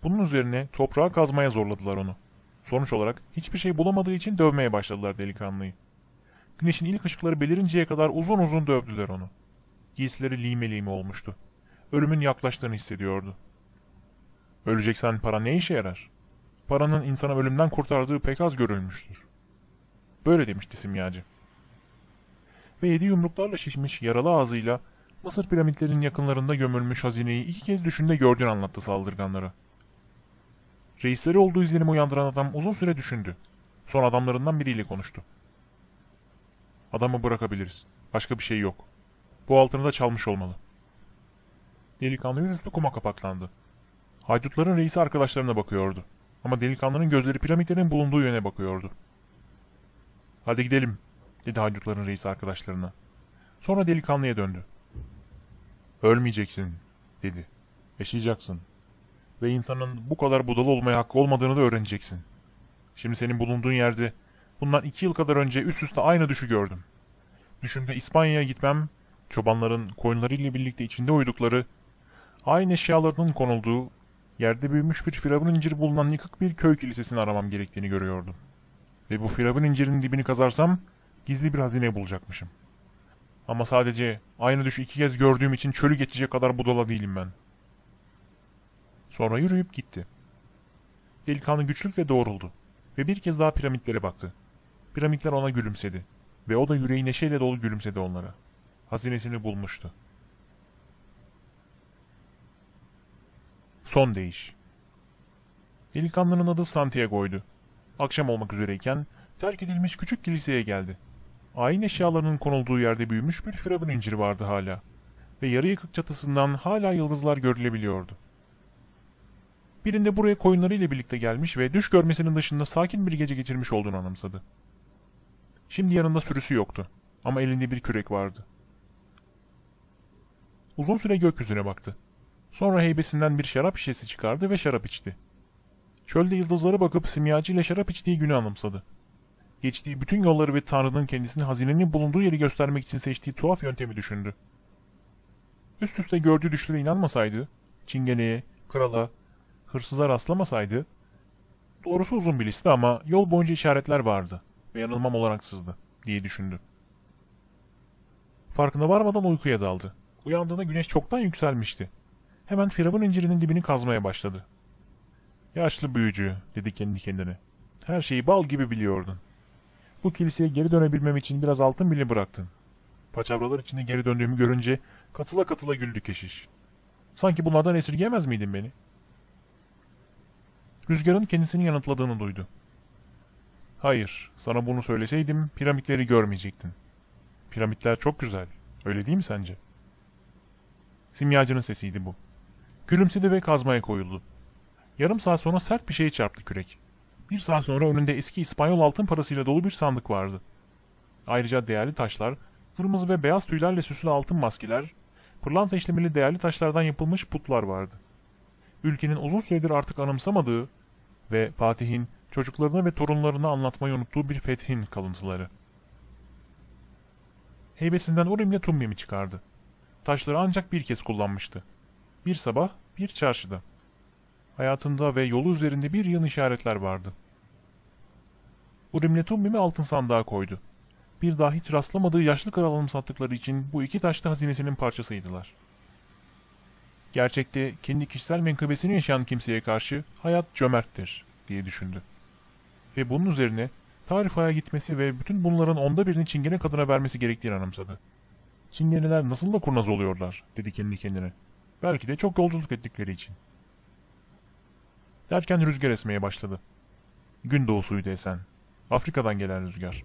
Bunun üzerine toprağa kazmaya zorladılar onu. Sonuç olarak hiçbir şey bulamadığı için dövmeye başladılar delikanlıyı. Güneşin ilk ışıkları belirinceye kadar uzun uzun dövdüler onu. Giysileri lime lime olmuştu. Ölümün yaklaştığını hissediyordu. Öleceksen para ne işe yarar? Paranın insana ölümden kurtardığı pek az görülmüştür. Böyle demişti simyacı. Ve yedi yumruklarla şişmiş yaralı ağzıyla Mısır piramitlerinin yakınlarında gömülmüş hazineyi iki kez düşünde gördüğünü anlattı saldırganlara. Reisleri olduğu izlenimi uyandıran adam uzun süre düşündü. Son adamlarından biriyle konuştu. Adamı bırakabiliriz. Başka bir şey yok. Bu altını da çalmış olmalı. Delikanlı yüzüstü kuma kapaklandı. Haydutların reisi arkadaşlarına bakıyordu. Ama delikanlının gözleri piramitlerin bulunduğu yöne bakıyordu. Hadi gidelim, dedi haydutların reisi arkadaşlarına. Sonra delikanlıya döndü. Ölmeyeceksin, dedi. Yaşayacaksın. Ve insanın bu kadar budala olmaya hakkı olmadığını da öğreneceksin. Şimdi senin bulunduğun yerde bundan iki yıl kadar önce üst üste aynı düşü gördüm. Düşünde İspanya'ya gitmem çobanların koyunlarıyla birlikte içinde uydukları, aynı eşyalarının konulduğu, yerde büyümüş bir firavun inciri bulunan yıkık bir köy kilisesini aramam gerektiğini görüyordum. Ve bu firavun incirinin dibini kazarsam gizli bir hazine bulacakmışım. Ama sadece aynı düşü iki kez gördüğüm için çölü geçecek kadar budala değilim ben. Sonra yürüyüp gitti. Delikanlı güçlükle doğruldu ve bir kez daha piramitlere baktı. Piramitler ona gülümsedi ve o da yüreği neşeyle dolu gülümsedi onlara hazinesini bulmuştu. Son değiş. Delikanlının adı Santiago'ydu. Akşam olmak üzereyken terk edilmiş küçük kiliseye geldi. Ayin eşyalarının konulduğu yerde büyümüş bir firavun inciri vardı hala. Ve yarı yıkık çatısından hala yıldızlar görülebiliyordu. Birinde buraya koyunlarıyla birlikte gelmiş ve düş görmesinin dışında sakin bir gece geçirmiş olduğunu anımsadı. Şimdi yanında sürüsü yoktu ama elinde bir kürek vardı. Uzun süre gökyüzüne baktı. Sonra heybesinden bir şarap şişesi çıkardı ve şarap içti. Çölde yıldızlara bakıp simyacı ile şarap içtiği günü anımsadı. Geçtiği bütün yolları ve Tanrı'nın kendisine hazinenin bulunduğu yeri göstermek için seçtiği tuhaf yöntemi düşündü. Üst üste gördüğü düşlere inanmasaydı, çingeneye, krala, hırsıza rastlamasaydı, doğrusu uzun bir liste ama yol boyunca işaretler vardı ve yanılmam olanaksızdı diye düşündü. Farkına varmadan uykuya daldı. Uyandığında güneş çoktan yükselmişti. Hemen firavun incirinin dibini kazmaya başladı. Yaşlı büyücü, dedi kendi kendine. Her şeyi bal gibi biliyordun. Bu kiliseye geri dönebilmem için biraz altın bile bıraktın. Paçavralar içinde geri döndüğümü görünce katıla katıla güldü keşiş. Sanki bunlardan esirgeyemez miydin beni? Rüzgarın kendisini yanıtladığını duydu. Hayır, sana bunu söyleseydim piramitleri görmeyecektin. Piramitler çok güzel, öyle değil mi sence? Simyacının sesiydi bu. Gülümsedi ve kazmaya koyuldu. Yarım saat sonra sert bir şey çarptı kürek. Bir saat sonra önünde eski İspanyol altın parasıyla dolu bir sandık vardı. Ayrıca değerli taşlar, kırmızı ve beyaz tüylerle süslü altın maskeler, pırlanta işlemeli değerli taşlardan yapılmış putlar vardı. Ülkenin uzun süredir artık anımsamadığı ve Fatih'in çocuklarına ve torunlarına anlatmayı unuttuğu bir fethin kalıntıları. Heybesinden Urim'le Tummim'i çıkardı. Taşları ancak bir kez kullanmıştı. Bir sabah, bir çarşıda. Hayatında ve yolu üzerinde bir yığın işaretler vardı. Urim'le Tummim'i altın sandığa koydu. Bir daha hiç rastlamadığı yaşlı kral anımsattıkları için bu iki taşlı hazinesinin parçasıydılar. Gerçekte kendi kişisel menkıbesini yaşayan kimseye karşı hayat cömerttir diye düşündü. Ve bunun üzerine Tarifa'ya gitmesi ve bütün bunların onda birini Çingene kadına vermesi gerektiğini anımsadı. Çingeneler nasıl da kurnaz oluyorlar dedi kendi kendine. Belki de çok yolculuk ettikleri için. Derken rüzgar esmeye başladı. Gün doğusuydu esen. Afrika'dan gelen rüzgar.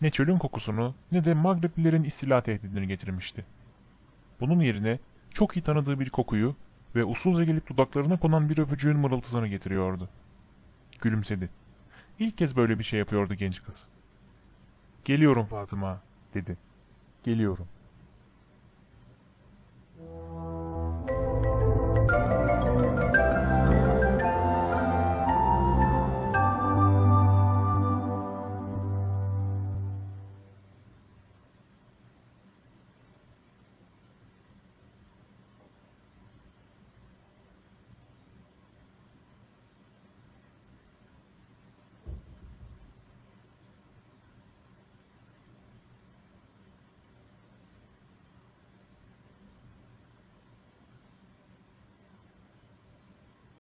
Ne çölün kokusunu ne de Magreplilerin istila tehdidini getirmişti. Bunun yerine çok iyi tanıdığı bir kokuyu ve usulca gelip dudaklarına konan bir öpücüğün mırıltısını getiriyordu. Gülümsedi. İlk kez böyle bir şey yapıyordu genç kız. Geliyorum Fatıma, dedi. Geliyorum.